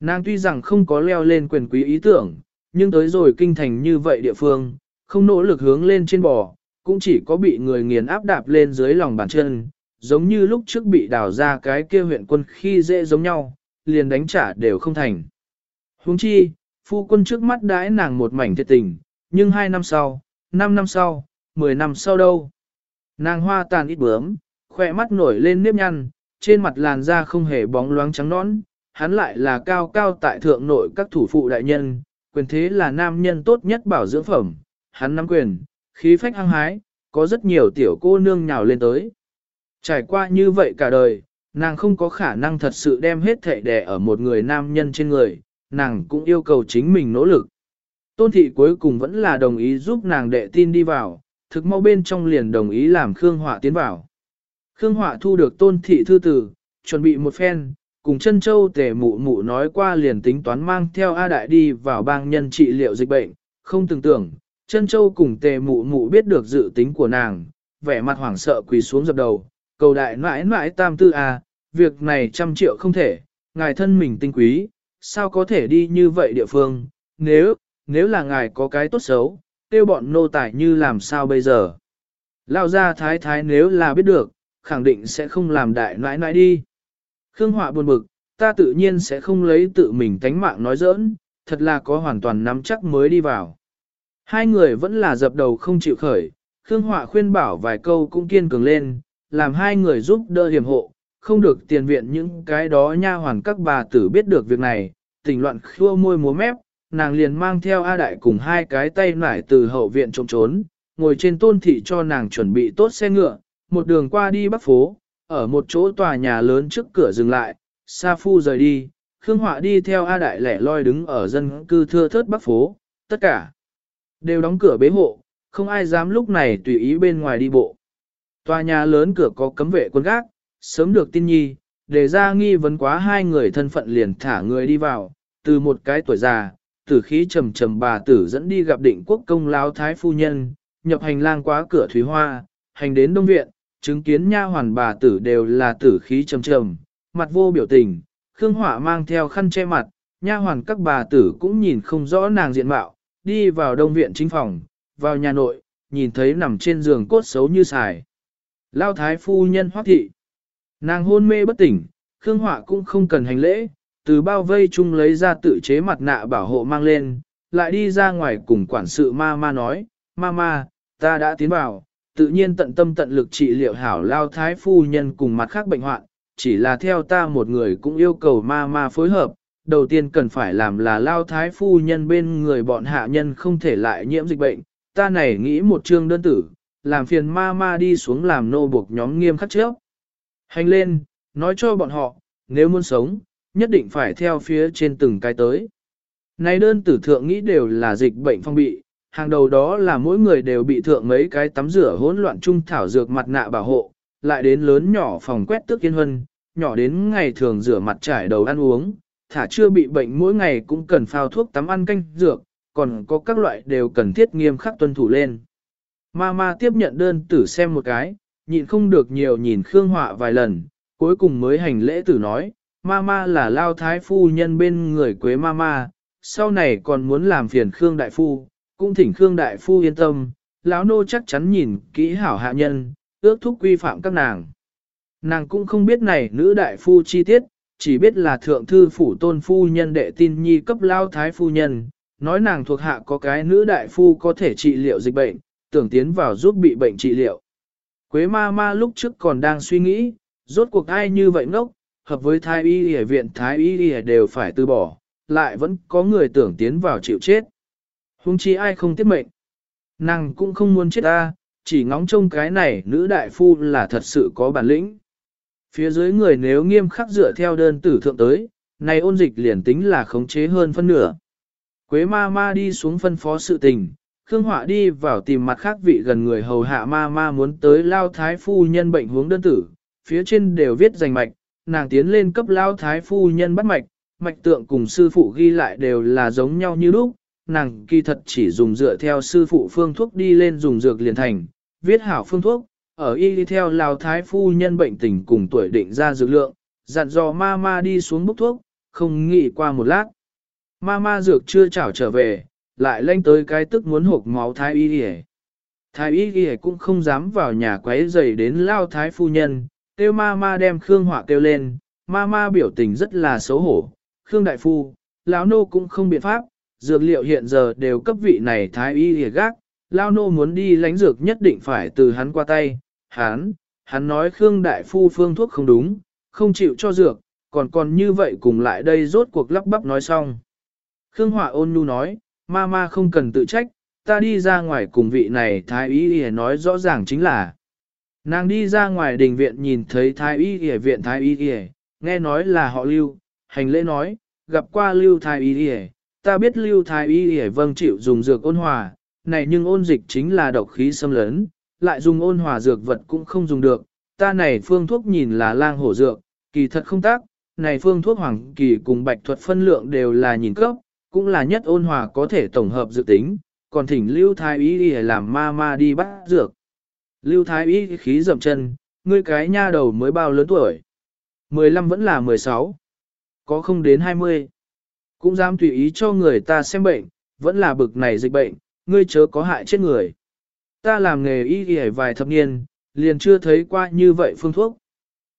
Nàng tuy rằng không có leo lên quyền quý ý tưởng, nhưng tới rồi kinh thành như vậy địa phương, không nỗ lực hướng lên trên bò, cũng chỉ có bị người nghiền áp đạp lên dưới lòng bàn chân, giống như lúc trước bị đào ra cái kia huyện quân khi dễ giống nhau, liền đánh trả đều không thành. Huống chi, phu quân trước mắt đãi nàng một mảnh thiệt tình, nhưng hai năm sau, năm năm sau, mười năm sau đâu. Nàng hoa tàn ít bướm, khỏe mắt nổi lên nếp nhăn, trên mặt làn da không hề bóng loáng trắng nõn, hắn lại là cao cao tại thượng nội các thủ phụ đại nhân, quyền thế là nam nhân tốt nhất bảo dưỡng phẩm, hắn nắm quyền, khí phách hăng hái, có rất nhiều tiểu cô nương nhào lên tới. Trải qua như vậy cả đời, nàng không có khả năng thật sự đem hết thệ đè ở một người nam nhân trên người, nàng cũng yêu cầu chính mình nỗ lực. Tôn thị cuối cùng vẫn là đồng ý giúp nàng đệ tin đi vào, thực mau bên trong liền đồng ý làm Khương Họa tiến vào. Khương Họa thu được tôn thị thư tử, chuẩn bị một phen, cùng chân châu tề mụ mụ nói qua liền tính toán mang theo A Đại đi vào bang nhân trị liệu dịch bệnh, không tưởng tưởng, chân châu cùng tề mụ mụ biết được dự tính của nàng, vẻ mặt hoảng sợ quỳ xuống dập đầu, cầu đại mãi mãi tam tư A, việc này trăm triệu không thể, ngài thân mình tinh quý, sao có thể đi như vậy địa phương, nếu, nếu là ngài có cái tốt xấu, tiêu bọn nô tài như làm sao bây giờ. Lao ra thái thái nếu là biết được, khẳng định sẽ không làm đại nãi nãi đi. Khương Họa buồn bực, ta tự nhiên sẽ không lấy tự mình tánh mạng nói giỡn, thật là có hoàn toàn nắm chắc mới đi vào. Hai người vẫn là dập đầu không chịu khởi, Khương Họa khuyên bảo vài câu cũng kiên cường lên, làm hai người giúp đỡ hiểm hộ, không được tiền viện những cái đó nha hoàn các bà tử biết được việc này, tình loạn khua môi múa mép, nàng liền mang theo A Đại cùng hai cái tay nải từ hậu viện trộm trốn, ngồi trên tôn thị cho nàng chuẩn bị tốt xe ngựa, một đường qua đi bắc phố, ở một chỗ tòa nhà lớn trước cửa dừng lại, Sa Phu rời đi, Khương Họa đi theo A Đại lẻ loi đứng ở dân cư thưa thớt bắc phố, tất cả đều đóng cửa bế hộ, không ai dám lúc này tùy ý bên ngoài đi bộ. Tòa nhà lớn cửa có cấm vệ quân gác, sớm được tin nhi, để ra nghi vấn quá hai người thân phận liền thả người đi vào, từ một cái tuổi già, tử khí trầm trầm bà tử dẫn đi gặp định quốc công lao thái phu nhân, nhập hành lang quá cửa thúy hoa, hành đến đông viện, chứng kiến nha hoàn bà tử đều là tử khí trầm trầm, mặt vô biểu tình, Khương hỏa mang theo khăn che mặt, nha hoàn các bà tử cũng nhìn không rõ nàng diện mạo, đi vào đông viện chính phòng, vào nhà nội, nhìn thấy nằm trên giường cốt xấu như xài. Lao thái phu nhân hoác thị. Nàng hôn mê bất tỉnh, Khương Họa cũng không cần hành lễ, từ bao vây chung lấy ra tự chế mặt nạ bảo hộ mang lên, lại đi ra ngoài cùng quản sự ma ma nói, ma ma, ta đã tiến vào, tự nhiên tận tâm tận lực trị liệu hảo lao thái phu nhân cùng mặt khác bệnh hoạn, chỉ là theo ta một người cũng yêu cầu ma ma phối hợp, đầu tiên cần phải làm là lao thái phu nhân bên người bọn hạ nhân không thể lại nhiễm dịch bệnh, ta này nghĩ một chương đơn tử, làm phiền ma ma đi xuống làm nô buộc nhóm nghiêm khắc trước. Hành lên, nói cho bọn họ, nếu muốn sống, nhất định phải theo phía trên từng cái tới. Này đơn tử thượng nghĩ đều là dịch bệnh phong bị, hàng đầu đó là mỗi người đều bị thượng mấy cái tắm rửa hỗn loạn trung thảo dược mặt nạ bảo hộ, lại đến lớn nhỏ phòng quét tước yên hân nhỏ đến ngày thường rửa mặt trải đầu ăn uống, thả chưa bị bệnh mỗi ngày cũng cần phao thuốc tắm ăn canh dược, còn có các loại đều cần thiết nghiêm khắc tuân thủ lên. Mama tiếp nhận đơn tử xem một cái, nhịn không được nhiều nhìn Khương Họa vài lần, cuối cùng mới hành lễ tử nói, Mama là lao thái phu nhân bên người quế Mama, sau này còn muốn làm phiền Khương Đại Phu, cũng thỉnh Khương Đại Phu yên tâm, lão nô chắc chắn nhìn kỹ hảo hạ nhân, ước thúc quy phạm các nàng. Nàng cũng không biết này nữ đại phu chi tiết, chỉ biết là thượng thư phủ tôn phu nhân đệ tin nhi cấp lao thái phu nhân, nói nàng thuộc hạ có cái nữ đại phu có thể trị liệu dịch bệnh, tưởng tiến vào giúp bị bệnh trị liệu. Quế ma ma lúc trước còn đang suy nghĩ, rốt cuộc ai như vậy ngốc, hợp với thái y y viện thái y y đều phải từ bỏ, lại vẫn có người tưởng tiến vào chịu chết. Hùng chi ai không tiết mệnh. Nàng cũng không muốn chết ta, chỉ ngóng trông cái này nữ đại phu là thật sự có bản lĩnh. Phía dưới người nếu nghiêm khắc dựa theo đơn tử thượng tới, này ôn dịch liền tính là khống chế hơn phân nửa. Quế ma ma đi xuống phân phó sự tình, Khương Họa đi vào tìm mặt khác vị gần người hầu hạ ma ma muốn tới lao thái phu nhân bệnh hướng đơn tử, phía trên đều viết danh mạch, nàng tiến lên cấp lao thái phu nhân bắt mạch, mạch tượng cùng sư phụ ghi lại đều là giống nhau như lúc, nàng kỳ thật chỉ dùng dựa theo sư phụ phương thuốc đi lên dùng dược liền thành, viết hảo phương thuốc, ở y đi theo lao thái phu nhân bệnh tình cùng tuổi định ra dược lượng, dặn dò ma ma đi xuống bốc thuốc, không nghĩ qua một lát. Ma ma dược chưa chảo trở về, lại lanh tới cái tức muốn hộp máu thái y hề. Thái y hề cũng không dám vào nhà quấy rầy đến lao thái phu nhân, kêu ma ma đem Khương Họa kêu lên, ma ma biểu tình rất là xấu hổ. Khương Đại Phu, lão nô cũng không biện pháp, dược liệu hiện giờ đều cấp vị này thái y hề gác, lao nô muốn đi lánh dược nhất định phải từ hắn qua tay, hắn, hắn nói Khương Đại Phu phương thuốc không đúng, không chịu cho dược, còn còn như vậy cùng lại đây rốt cuộc lắp bắp nói xong. Khương Họa ôn nhu nói, ma ma không cần tự trách, ta đi ra ngoài cùng vị này thái y y nói rõ ràng chính là. Nàng đi ra ngoài đình viện nhìn thấy thái y y viện thái y y, nghe nói là họ lưu, hành lễ nói, gặp qua lưu thái y y, ta biết lưu thái y y vâng chịu dùng dược ôn hòa, này nhưng ôn dịch chính là độc khí xâm lấn, lại dùng ôn hòa dược vật cũng không dùng được, ta này phương thuốc nhìn là lang hổ dược, kỳ thật không tác, này phương thuốc hoàng kỳ cùng bạch thuật phân lượng đều là nhìn cấp, cũng là nhất ôn hòa có thể tổng hợp dự tính, còn thỉnh Lưu Thái Y đi làm ma ma đi bắt dược. Lưu Thái Y khí dậm chân, ngươi cái nha đầu mới bao lớn tuổi. 15 vẫn là 16, có không đến 20. Cũng dám tùy ý cho người ta xem bệnh, vẫn là bực này dịch bệnh, ngươi chớ có hại chết người. Ta làm nghề y y vài thập niên, liền chưa thấy qua như vậy phương thuốc.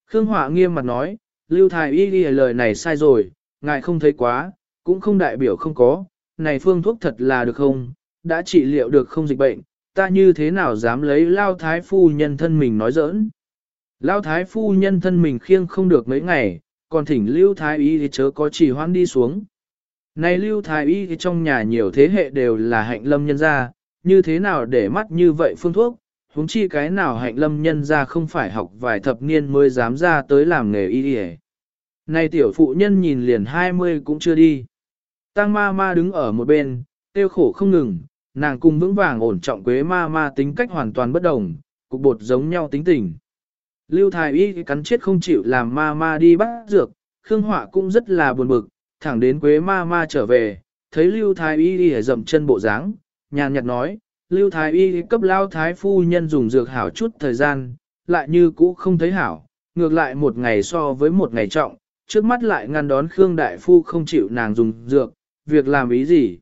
Khương Họa nghiêm mặt nói, Lưu Thái Y y lời này sai rồi, ngài không thấy quá, cũng không đại biểu không có, này phương thuốc thật là được không, đã trị liệu được không dịch bệnh, ta như thế nào dám lấy lao thái phu nhân thân mình nói giỡn. Lao thái phu nhân thân mình khiêng không được mấy ngày, còn thỉnh lưu thái y thì chớ có chỉ hoan đi xuống. Này lưu thái y thì trong nhà nhiều thế hệ đều là hạnh lâm nhân gia, như thế nào để mắt như vậy phương thuốc, huống chi cái nào hạnh lâm nhân gia không phải học vài thập niên mới dám ra tới làm nghề y y Này tiểu phụ nhân nhìn liền 20 cũng chưa đi. Tang ma ma đứng ở một bên, tiêu khổ không ngừng, nàng cùng vững vàng ổn trọng quế ma ma tính cách hoàn toàn bất đồng, cục bột giống nhau tính tình. Lưu Thái Y cắn chết không chịu làm ma ma đi bắt dược, Khương Họa cũng rất là buồn bực, thẳng đến quế ma ma trở về, thấy Lưu Thái Y đi dậm chân bộ dáng, nhàn nhạt nói, Lưu Thái Y cấp lao thái phu nhân dùng dược hảo chút thời gian, lại như cũ không thấy hảo, ngược lại một ngày so với một ngày trọng, trước mắt lại ngăn đón Khương Đại Phu không chịu nàng dùng dược, việc làm ý gì?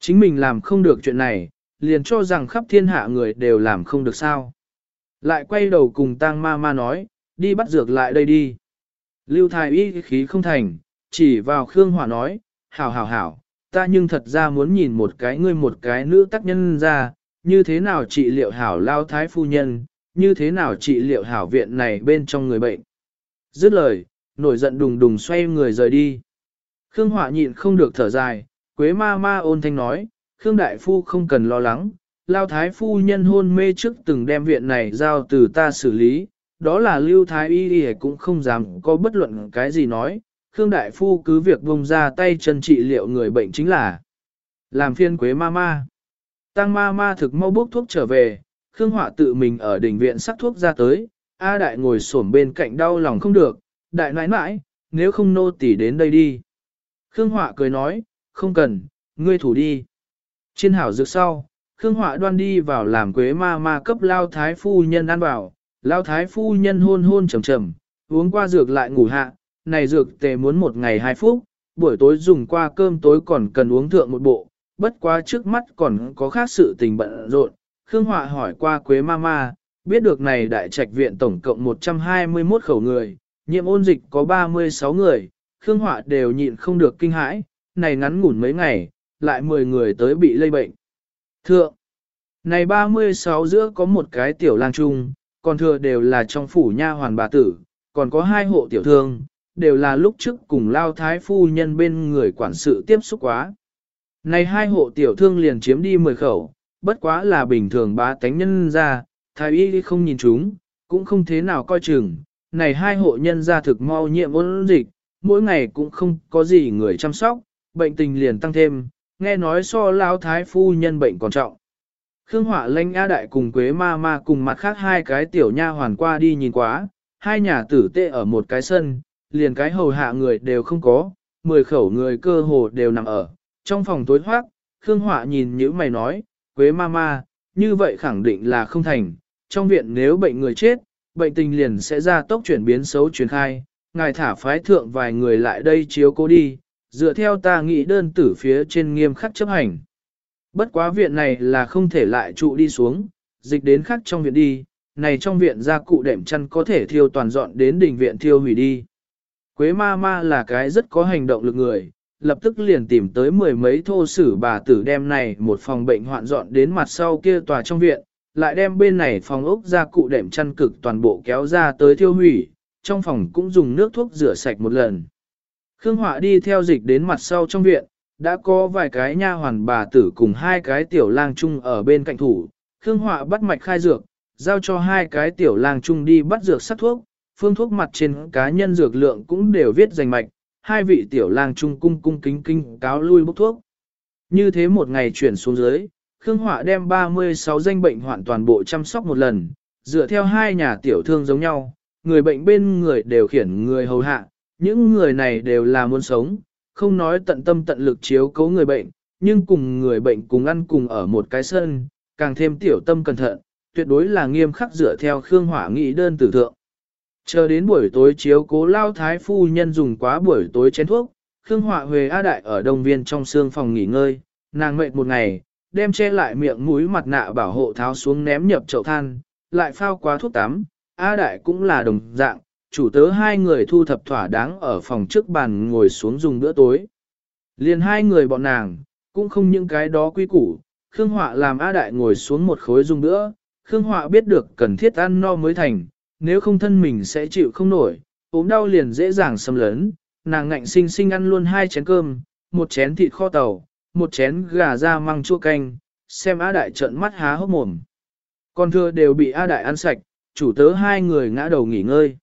Chính mình làm không được chuyện này, liền cho rằng khắp thiên hạ người đều làm không được sao. Lại quay đầu cùng tang ma ma nói, đi bắt dược lại đây đi. Lưu thái y khí không thành, chỉ vào Khương Hỏa nói, hảo hảo hảo, ta nhưng thật ra muốn nhìn một cái ngươi một cái nữ tác nhân ra, như thế nào trị liệu hảo lao thái phu nhân, như thế nào trị liệu hảo viện này bên trong người bệnh. Dứt lời, nổi giận đùng đùng xoay người rời đi. Khương Họa nhịn không được thở dài, Quế ma ma ôn thanh nói, Khương Đại Phu không cần lo lắng, Lao Thái Phu nhân hôn mê trước từng đem viện này giao từ ta xử lý, đó là Lưu Thái Y Y cũng không dám có bất luận cái gì nói, Khương Đại Phu cứ việc vùng ra tay chân trị liệu người bệnh chính là làm phiên Quế ma ma. Tăng ma ma thực mau bốc thuốc trở về, Khương Họa tự mình ở đỉnh viện sắc thuốc ra tới, A Đại ngồi xổm bên cạnh đau lòng không được, Đại nãi nãi, nếu không nô tỉ đến đây đi. Khương Họa cười nói, không cần, ngươi thủ đi. Trên hảo dược sau, Khương Họa đoan đi vào làm quế ma ma cấp lao thái phu nhân ăn bảo, lao thái phu nhân hôn hôn trầm trầm, uống qua dược lại ngủ hạ, này dược tề muốn một ngày hai phút, buổi tối dùng qua cơm tối còn cần uống thượng một bộ, bất quá trước mắt còn có khác sự tình bận rộn. Khương Họa hỏi qua quế ma ma, biết được này đại trạch viện tổng cộng 121 khẩu người, nhiệm ôn dịch có 36 người, Khương Họa đều nhịn không được kinh hãi, này ngắn ngủn mấy ngày, lại 10 người tới bị lây bệnh. Thượng, này 36 giữa có một cái tiểu lang trung, còn thừa đều là trong phủ nha hoàn bà tử, còn có hai hộ tiểu thương, đều là lúc trước cùng lao thái phu nhân bên người quản sự tiếp xúc quá. Này hai hộ tiểu thương liền chiếm đi 10 khẩu, bất quá là bình thường bá tánh nhân ra, thái y không nhìn chúng, cũng không thế nào coi chừng. Này hai hộ nhân ra thực mau nhiệm ôn dịch, mỗi ngày cũng không có gì người chăm sóc, bệnh tình liền tăng thêm, nghe nói so lão thái phu nhân bệnh còn trọng. Khương Họa Lanh A Đại cùng Quế Ma Ma cùng mặt khác hai cái tiểu nha hoàn qua đi nhìn quá, hai nhà tử tệ ở một cái sân, liền cái hầu hạ người đều không có, mười khẩu người cơ hồ đều nằm ở. Trong phòng tối hoắc. Khương Họa nhìn những mày nói, Quế Ma Ma, như vậy khẳng định là không thành, trong viện nếu bệnh người chết, bệnh tình liền sẽ ra tốc chuyển biến xấu truyền khai, ngài thả phái thượng vài người lại đây chiếu cố đi, dựa theo ta nghĩ đơn tử phía trên nghiêm khắc chấp hành. Bất quá viện này là không thể lại trụ đi xuống, dịch đến khắc trong viện đi, này trong viện gia cụ đệm chăn có thể thiêu toàn dọn đến đỉnh viện thiêu hủy đi. Quế ma ma là cái rất có hành động lực người, lập tức liền tìm tới mười mấy thô sử bà tử đem này một phòng bệnh hoạn dọn đến mặt sau kia tòa trong viện, lại đem bên này phòng ốc gia cụ đệm chăn cực toàn bộ kéo ra tới thiêu hủy, trong phòng cũng dùng nước thuốc rửa sạch một lần. Khương Họa đi theo dịch đến mặt sau trong viện, đã có vài cái nha hoàn bà tử cùng hai cái tiểu lang chung ở bên cạnh thủ. Khương Họa bắt mạch khai dược, giao cho hai cái tiểu lang chung đi bắt dược sắc thuốc, phương thuốc mặt trên cá nhân dược lượng cũng đều viết danh mạch, hai vị tiểu lang chung cung cung kính kính cáo lui bốc thuốc. Như thế một ngày chuyển xuống dưới, Khương Họa đem 36 danh bệnh hoạn toàn bộ chăm sóc một lần, dựa theo hai nhà tiểu thương giống nhau, người bệnh bên người đều khiển người hầu hạ, những người này đều là muốn sống, không nói tận tâm tận lực chiếu cố người bệnh, nhưng cùng người bệnh cùng ăn cùng ở một cái sân, càng thêm tiểu tâm cẩn thận, tuyệt đối là nghiêm khắc dựa theo Khương Hỏa nghị đơn tử thượng. Chờ đến buổi tối chiếu cố lao thái phu nhân dùng quá buổi tối chén thuốc, Khương Hỏa Huệ A Đại ở đông viên trong xương phòng nghỉ ngơi, nàng mệt một ngày, đem che lại miệng mũi mặt nạ bảo hộ tháo xuống ném nhập chậu than, lại phao quá thuốc tắm, A Đại cũng là đồng dạng, chủ tớ hai người thu thập thỏa đáng ở phòng trước bàn ngồi xuống dùng bữa tối. Liền hai người bọn nàng, cũng không những cái đó quy củ, Khương Họa làm A Đại ngồi xuống một khối dùng bữa. Khương Họa biết được cần thiết ăn no mới thành, nếu không thân mình sẽ chịu không nổi, ốm đau liền dễ dàng xâm lấn, nàng ngạnh sinh sinh ăn luôn hai chén cơm, một chén thịt kho tàu, một chén gà da măng chua canh, xem A Đại trợn mắt há hốc mồm. Còn thưa đều bị A Đại ăn sạch, chủ tớ hai người ngã đầu nghỉ ngơi.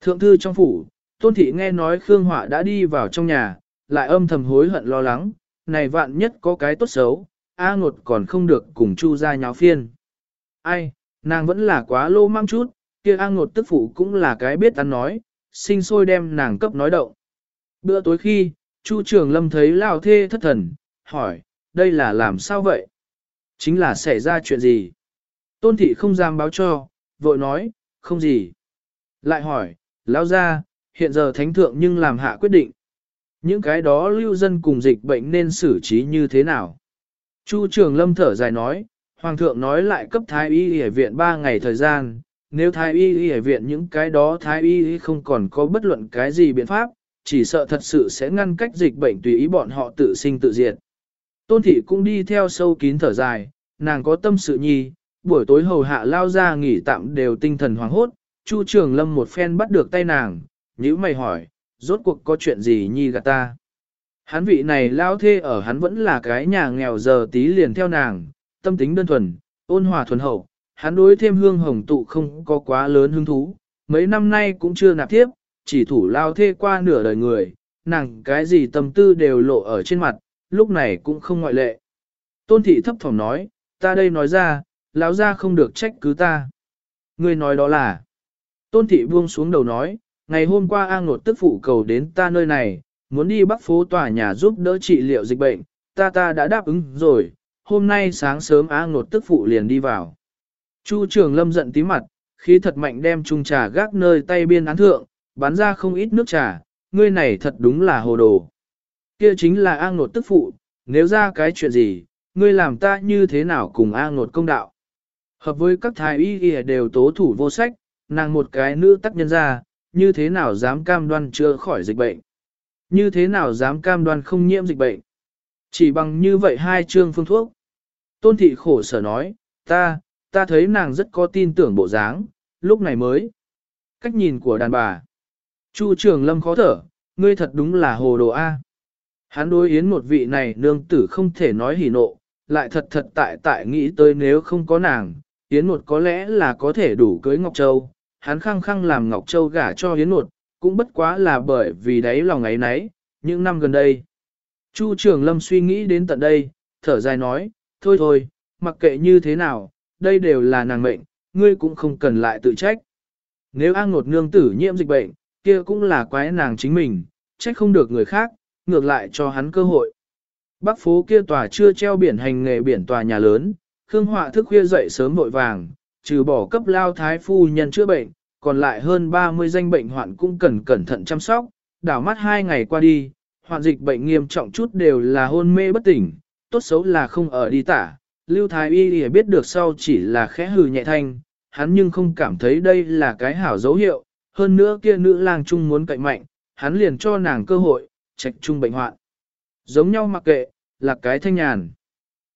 Thượng thư trong phủ, Tôn Thị nghe nói Khương Họa đã đi vào trong nhà, lại âm thầm hối hận lo lắng, này vạn nhất có cái tốt xấu, A ngột còn không được cùng Chu ra nháo phiên. Ai, nàng vẫn là quá lô mang chút, kia A ngột tức phụ cũng là cái biết ăn nói, sinh sôi đem nàng cấp nói động. Bữa tối khi, Chu Trường Lâm thấy Lao Thê thất thần, hỏi, đây là làm sao vậy? Chính là xảy ra chuyện gì? Tôn thị không dám báo cho, vội nói, không gì. Lại hỏi, Lao ra, hiện giờ thánh thượng nhưng làm hạ quyết định. Những cái đó lưu dân cùng dịch bệnh nên xử trí như thế nào? Chu Trường Lâm thở dài nói, Hoàng thượng nói lại cấp thái y y viện 3 ngày thời gian, nếu thái y y viện những cái đó thái y không còn có bất luận cái gì biện pháp, chỉ sợ thật sự sẽ ngăn cách dịch bệnh tùy ý bọn họ tự sinh tự diệt. Tôn thị cũng đi theo sâu kín thở dài, nàng có tâm sự nhi, buổi tối hầu hạ lao ra nghỉ tạm đều tinh thần hoàng hốt, Chu Trường Lâm một phen bắt được tay nàng, nhíu mày hỏi, rốt cuộc có chuyện gì nhi gạt ta. Hắn vị này lao thê ở hắn vẫn là cái nhà nghèo giờ tí liền theo nàng, tâm tính đơn thuần, ôn hòa thuần hậu, hắn đối thêm hương hồng tụ không có quá lớn hứng thú, mấy năm nay cũng chưa nạp tiếp, chỉ thủ lao thê qua nửa đời người, nàng cái gì tâm tư đều lộ ở trên mặt, lúc này cũng không ngoại lệ. Tôn thị thấp thỏm nói, ta đây nói ra, lão ra không được trách cứ ta. Ngươi nói đó là, tôn thị buông xuống đầu nói, ngày hôm qua A ngột tức phụ cầu đến ta nơi này, muốn đi bắc phố tòa nhà giúp đỡ trị liệu dịch bệnh, ta ta đã đáp ứng rồi, hôm nay sáng sớm A ngột tức phụ liền đi vào. Chu trường lâm giận tí mặt, khí thật mạnh đem chung trà gác nơi tay biên án thượng, bắn ra không ít nước trà, ngươi này thật đúng là hồ đồ. Kia chính là A ngột tức phụ, nếu ra cái chuyện gì, ngươi làm ta như thế nào cùng A ngột công đạo. Hợp với các thái y y đều tố thủ vô sách, nàng một cái nữ tác nhân ra, như thế nào dám cam đoan chưa khỏi dịch bệnh? Như thế nào dám cam đoan không nhiễm dịch bệnh? Chỉ bằng như vậy hai chương phương thuốc. Tôn thị khổ sở nói, ta, ta thấy nàng rất có tin tưởng bộ dáng, lúc này mới. Cách nhìn của đàn bà. Chu trường lâm khó thở, ngươi thật đúng là hồ đồ A. Hắn đối yến một vị này nương tử không thể nói hỉ nộ, lại thật thật tại tại nghĩ tới nếu không có nàng, yến Nột có lẽ là có thể đủ cưới Ngọc Châu, hắn khăng khăng làm Ngọc Châu gả cho Yến Nột, cũng bất quá là bởi vì đấy lòng ấy nấy, những năm gần đây. Chu Trường Lâm suy nghĩ đến tận đây, thở dài nói, thôi thôi, mặc kệ như thế nào, đây đều là nàng mệnh, ngươi cũng không cần lại tự trách. Nếu A Ngột nương tử nhiễm dịch bệnh, kia cũng là quái nàng chính mình, trách không được người khác, ngược lại cho hắn cơ hội. Bắc phố kia tòa chưa treo biển hành nghề biển tòa nhà lớn, Khương Họa thức khuya dậy sớm vội vàng, trừ bỏ cấp lao thái phu nhân chữa bệnh, còn lại hơn 30 danh bệnh hoạn cũng cần cẩn thận chăm sóc, đảo mắt hai ngày qua đi, hoạn dịch bệnh nghiêm trọng chút đều là hôn mê bất tỉnh, tốt xấu là không ở đi tả. Lưu Thái Y thì biết được sau chỉ là khẽ hừ nhẹ thanh, hắn nhưng không cảm thấy đây là cái hảo dấu hiệu, hơn nữa kia nữ lang trung muốn cậy mạnh, hắn liền cho nàng cơ hội, trạch trung bệnh hoạn. Giống nhau mặc kệ, là cái thanh nhàn.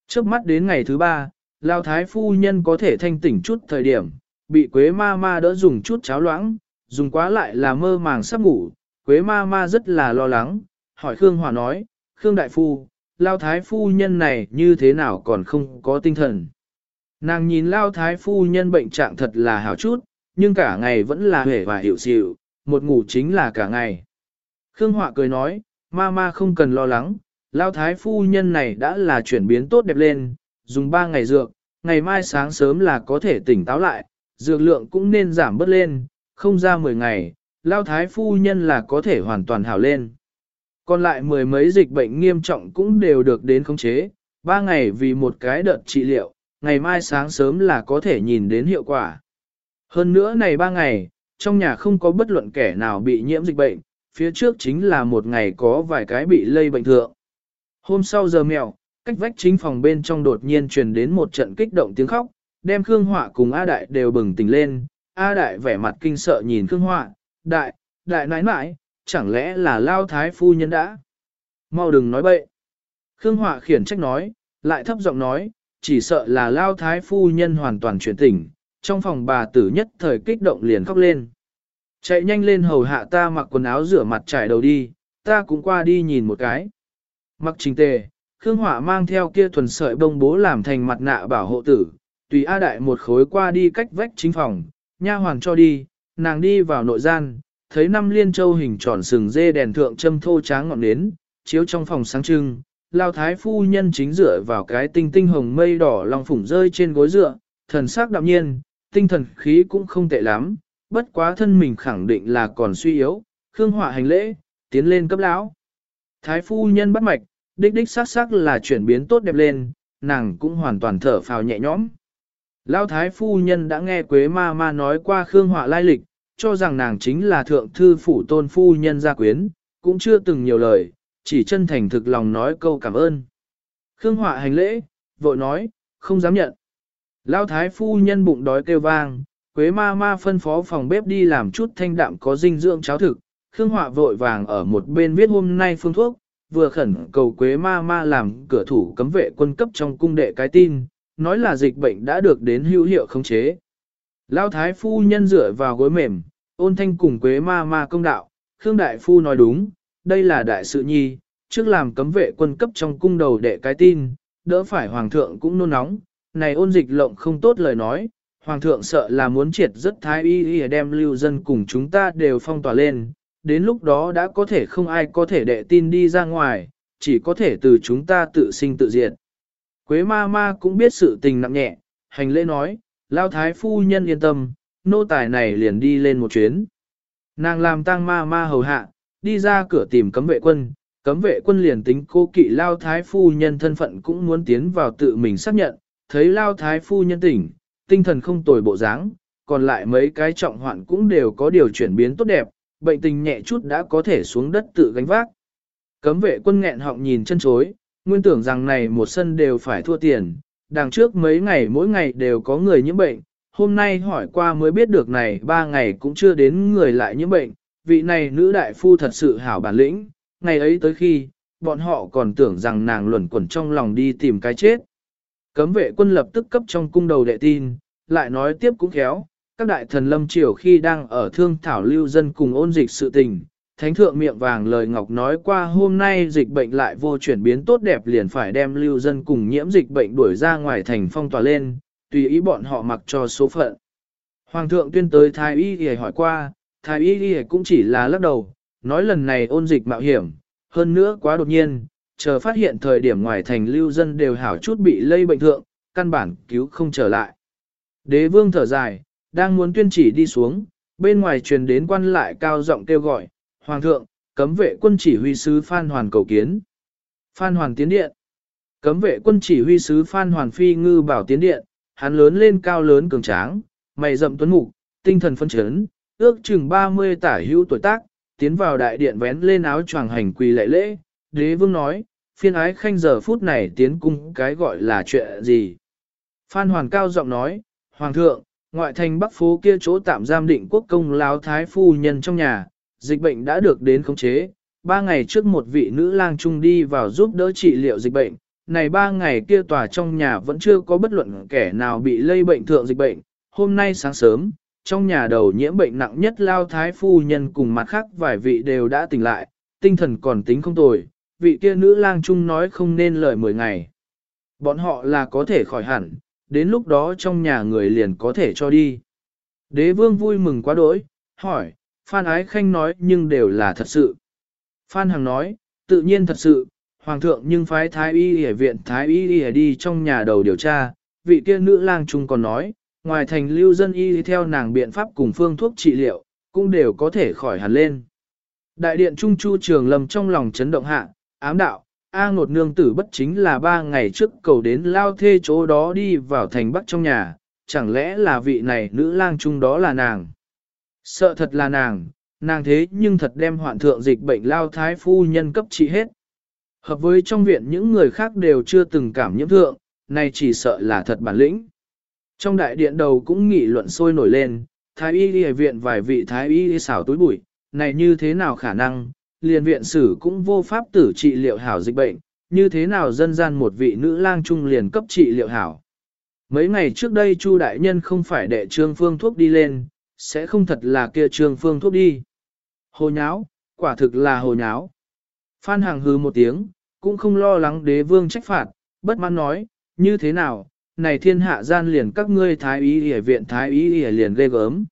Trước mắt đến ngày thứ ba, Lao Thái phu nhân có thể thanh tỉnh chút thời điểm, bị Quế ma ma đỡ dùng chút cháo loãng, dùng quá lại là mơ màng sắp ngủ, Quế ma ma rất là lo lắng, hỏi Khương Hòa nói, Khương Đại Phu, Lao Thái phu nhân này như thế nào còn không có tinh thần. Nàng nhìn Lao Thái phu nhân bệnh trạng thật là hảo chút, nhưng cả ngày vẫn là hể và hiểu xịu, một ngủ chính là cả ngày. Khương Họa cười nói, ma ma không cần lo lắng, Lao Thái phu nhân này đã là chuyển biến tốt đẹp lên, dùng 3 ngày dược, ngày mai sáng sớm là có thể tỉnh táo lại, dược lượng cũng nên giảm bớt lên, không ra 10 ngày, lao thái phu nhân là có thể hoàn toàn hảo lên. Còn lại mười mấy dịch bệnh nghiêm trọng cũng đều được đến khống chế, 3 ngày vì một cái đợt trị liệu, ngày mai sáng sớm là có thể nhìn đến hiệu quả. Hơn nữa này 3 ngày, trong nhà không có bất luận kẻ nào bị nhiễm dịch bệnh, phía trước chính là một ngày có vài cái bị lây bệnh thượng. Hôm sau giờ mèo, cách vách chính phòng bên trong đột nhiên truyền đến một trận kích động tiếng khóc, đem Khương Họa cùng A Đại đều bừng tỉnh lên. A Đại vẻ mặt kinh sợ nhìn Khương Họa, Đại, Đại nãi nãi, chẳng lẽ là Lao Thái Phu Nhân đã? Mau đừng nói bậy. Khương Họa khiển trách nói, lại thấp giọng nói, chỉ sợ là lao thái phu nhân hoàn toàn chuyển tỉnh, trong phòng bà tử nhất thời kích động liền khóc lên. Chạy nhanh lên hầu hạ ta mặc quần áo rửa mặt trải đầu đi, ta cũng qua đi nhìn một cái. Mặc trình tề, Khương Hỏa mang theo kia thuần sợi bông bố làm thành mặt nạ bảo hộ tử, tùy A Đại một khối qua đi cách vách chính phòng, nha hoàng cho đi, nàng đi vào nội gian, thấy năm liên châu hình tròn sừng dê đèn thượng châm thô tráng ngọn nến, chiếu trong phòng sáng trưng, lao thái phu nhân chính dựa vào cái tinh tinh hồng mây đỏ lòng phủng rơi trên gối dựa, thần sắc đạm nhiên, tinh thần khí cũng không tệ lắm, bất quá thân mình khẳng định là còn suy yếu, khương hỏa hành lễ, tiến lên cấp lão. Thái phu nhân bắt mạch, đích đích sắc sắc là chuyển biến tốt đẹp lên, nàng cũng hoàn toàn thở phào nhẹ nhõm. Lão thái phu nhân đã nghe Quế ma ma nói qua Khương Họa lai lịch, cho rằng nàng chính là thượng thư phủ tôn phu nhân gia quyến, cũng chưa từng nhiều lời, chỉ chân thành thực lòng nói câu cảm ơn. Khương Họa hành lễ, vội nói, không dám nhận. Lão thái phu nhân bụng đói kêu vang, Quế ma ma phân phó phòng bếp đi làm chút thanh đạm có dinh dưỡng cháo thực, Khương Họa vội vàng ở một bên viết hôm nay phương thuốc, vừa khẩn cầu Quế ma ma làm cửa thủ cấm vệ quân cấp trong cung đệ cái tin, nói là dịch bệnh đã được đến hữu hiệu khống chế. lao thái phu nhân dựa vào gối mềm, ôn thanh cùng Quế ma ma công đạo, Khương Đại Phu nói đúng, đây là đại sự nhi, trước làm cấm vệ quân cấp trong cung đầu đệ cái tin, đỡ phải hoàng thượng cũng nôn nóng, này ôn dịch lộng không tốt lời nói, hoàng thượng sợ là muốn triệt rất thái y y đem lưu dân cùng chúng ta đều phong tỏa lên, đến lúc đó đã có thể không ai có thể đệ tin đi ra ngoài, chỉ có thể từ chúng ta tự sinh tự diệt. Quế ma ma cũng biết sự tình nặng nhẹ, hành lễ nói, lao thái phu nhân yên tâm, nô tài này liền đi lên một chuyến. Nàng làm tang ma ma hầu hạ, đi ra cửa tìm cấm vệ quân, cấm vệ quân liền tính cô kỵ lao thái phu nhân thân phận cũng muốn tiến vào tự mình xác nhận, thấy lao thái phu nhân tỉnh, tinh thần không tồi bộ dáng, còn lại mấy cái trọng hoạn cũng đều có điều chuyển biến tốt đẹp, bệnh tình nhẹ chút đã có thể xuống đất tự gánh vác. Cấm vệ quân nghẹn họng nhìn chân chối, nguyên tưởng rằng này một sân đều phải thua tiền, đằng trước mấy ngày mỗi ngày đều có người nhiễm bệnh, hôm nay hỏi qua mới biết được này ba ngày cũng chưa đến người lại nhiễm bệnh, vị này nữ đại phu thật sự hảo bản lĩnh, ngày ấy tới khi, bọn họ còn tưởng rằng nàng luẩn quẩn trong lòng đi tìm cái chết. Cấm vệ quân lập tức cấp trong cung đầu đệ tin, lại nói tiếp cũng khéo, các đại thần lâm triều khi đang ở thương thảo lưu dân cùng ôn dịch sự tình, thánh thượng miệng vàng lời ngọc nói qua hôm nay dịch bệnh lại vô chuyển biến tốt đẹp liền phải đem lưu dân cùng nhiễm dịch bệnh đuổi ra ngoài thành phong tỏa lên, tùy ý bọn họ mặc cho số phận. Hoàng thượng tuyên tới thái y y hỏi qua, thái y y cũng chỉ là lắc đầu, nói lần này ôn dịch mạo hiểm, hơn nữa quá đột nhiên, chờ phát hiện thời điểm ngoài thành lưu dân đều hảo chút bị lây bệnh thượng, căn bản cứu không trở lại. Đế vương thở dài, đang muốn tuyên chỉ đi xuống, bên ngoài truyền đến quan lại cao giọng kêu gọi, Hoàng thượng, cấm vệ quân chỉ huy sứ Phan Hoàn cầu kiến. Phan Hoàn tiến điện. Cấm vệ quân chỉ huy sứ Phan Hoàn phi ngư bảo tiến điện, hắn lớn lên cao lớn cường tráng, mày rậm tuấn mục, tinh thần phân chấn, ước chừng 30 tả hữu tuổi tác, tiến vào đại điện vén lên áo choàng hành quỳ lệ lễ. Đế vương nói, phiên ái khanh giờ phút này tiến cung cái gọi là chuyện gì. Phan Hoàn cao giọng nói, Hoàng thượng, ngoại thành bắc phố kia chỗ tạm giam định quốc công láo thái phu nhân trong nhà, dịch bệnh đã được đến khống chế. Ba ngày trước một vị nữ lang trung đi vào giúp đỡ trị liệu dịch bệnh, này ba ngày kia tòa trong nhà vẫn chưa có bất luận kẻ nào bị lây bệnh thượng dịch bệnh. Hôm nay sáng sớm, trong nhà đầu nhiễm bệnh nặng nhất lao thái phu nhân cùng mặt khác vài vị đều đã tỉnh lại, tinh thần còn tính không tồi, vị kia nữ lang trung nói không nên lời 10 ngày. Bọn họ là có thể khỏi hẳn, đến lúc đó trong nhà người liền có thể cho đi. Đế vương vui mừng quá đỗi, hỏi, Phan Ái Khanh nói nhưng đều là thật sự. Phan Hằng nói, tự nhiên thật sự, Hoàng thượng nhưng phái Thái Y ở viện Thái Y đi trong nhà đầu điều tra, vị kia nữ lang trung còn nói, ngoài thành lưu dân y theo nàng biện pháp cùng phương thuốc trị liệu, cũng đều có thể khỏi hẳn lên. Đại điện Trung Chu Trường Lâm trong lòng chấn động hạ, ám đạo, A ngột nương tử bất chính là ba ngày trước cầu đến lao thê chỗ đó đi vào thành bắc trong nhà, chẳng lẽ là vị này nữ lang trung đó là nàng. Sợ thật là nàng, nàng thế nhưng thật đem hoạn thượng dịch bệnh lao thái phu nhân cấp trị hết. Hợp với trong viện những người khác đều chưa từng cảm nhiễm thượng, nay chỉ sợ là thật bản lĩnh. Trong đại điện đầu cũng nghị luận sôi nổi lên, thái y đi viện vài vị thái y đi xảo túi bụi, này như thế nào khả năng, liền viện sử cũng vô pháp tử trị liệu hảo dịch bệnh, như thế nào dân gian một vị nữ lang trung liền cấp trị liệu hảo. Mấy ngày trước đây Chu đại nhân không phải đệ trương phương thuốc đi lên, sẽ không thật là kia trương phương thuốc đi. Hồ nháo, quả thực là hồ nháo. Phan Hằng hừ một tiếng, cũng không lo lắng đế vương trách phạt, bất mãn nói, như thế nào, này thiên hạ gian liền các ngươi thái ý hề viện thái ý hề liền ghê gớm.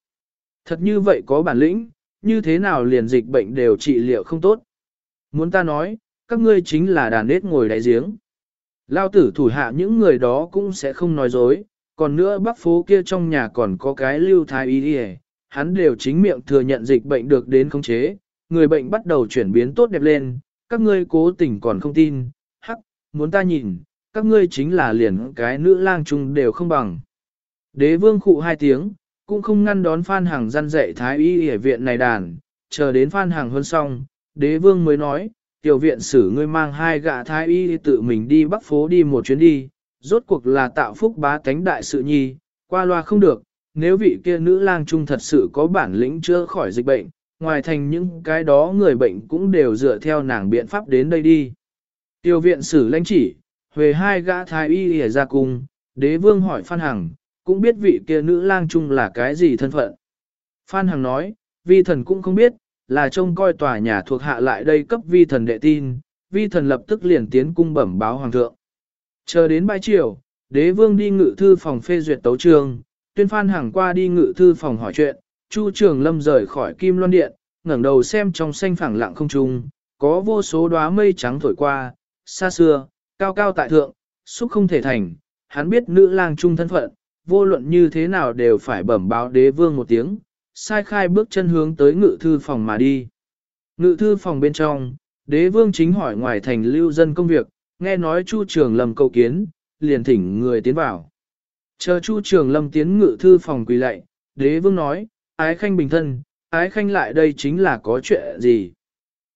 Thật như vậy có bản lĩnh, như thế nào liền dịch bệnh đều trị liệu không tốt. Muốn ta nói, các ngươi chính là đàn nết ngồi đáy giếng. Lao tử thủ hạ những người đó cũng sẽ không nói dối, còn nữa bắc phố kia trong nhà còn có cái lưu thái ý đi hắn đều chính miệng thừa nhận dịch bệnh được đến khống chế, người bệnh bắt đầu chuyển biến tốt đẹp lên, các ngươi cố tình còn không tin, hắc, muốn ta nhìn, các ngươi chính là liền cái nữ lang chung đều không bằng. Đế vương khụ hai tiếng, cũng không ngăn đón Phan Hằng gian dạy thái y y viện này đàn, chờ đến Phan Hằng hơn xong, đế vương mới nói, tiểu viện sử ngươi mang hai gã thái y tự mình đi bắc phố đi một chuyến đi, rốt cuộc là tạo phúc bá cánh đại sự nhi, qua loa không được, nếu vị kia nữ lang trung thật sự có bản lĩnh chữa khỏi dịch bệnh, ngoài thành những cái đó người bệnh cũng đều dựa theo nàng biện pháp đến đây đi. Tiêu viện sử lãnh chỉ, về hai gã thái y hề ra cung, đế vương hỏi Phan Hằng, cũng biết vị kia nữ lang trung là cái gì thân phận. Phan Hằng nói, vi thần cũng không biết, là trông coi tòa nhà thuộc hạ lại đây cấp vi thần đệ tin, vi thần lập tức liền tiến cung bẩm báo hoàng thượng. Chờ đến bãi chiều, đế vương đi ngự thư phòng phê duyệt tấu trường, tuyên Phan Hằng qua đi ngự thư phòng hỏi chuyện, Chu Trường Lâm rời khỏi Kim Loan Điện, ngẩng đầu xem trong xanh phẳng lặng không trung, có vô số đóa mây trắng thổi qua, xa xưa, cao cao tại thượng, xúc không thể thành, hắn biết nữ lang trung thân phận, vô luận như thế nào đều phải bẩm báo đế vương một tiếng, sai khai bước chân hướng tới ngự thư phòng mà đi. Ngự thư phòng bên trong, đế vương chính hỏi ngoài thành lưu dân công việc, nghe nói Chu Trường Lâm cầu kiến, liền thỉnh người tiến vào. Chờ Chu Trường Lâm tiến ngự thư phòng quỳ lạy, đế vương nói, ái khanh bình thân, ái khanh lại đây chính là có chuyện gì.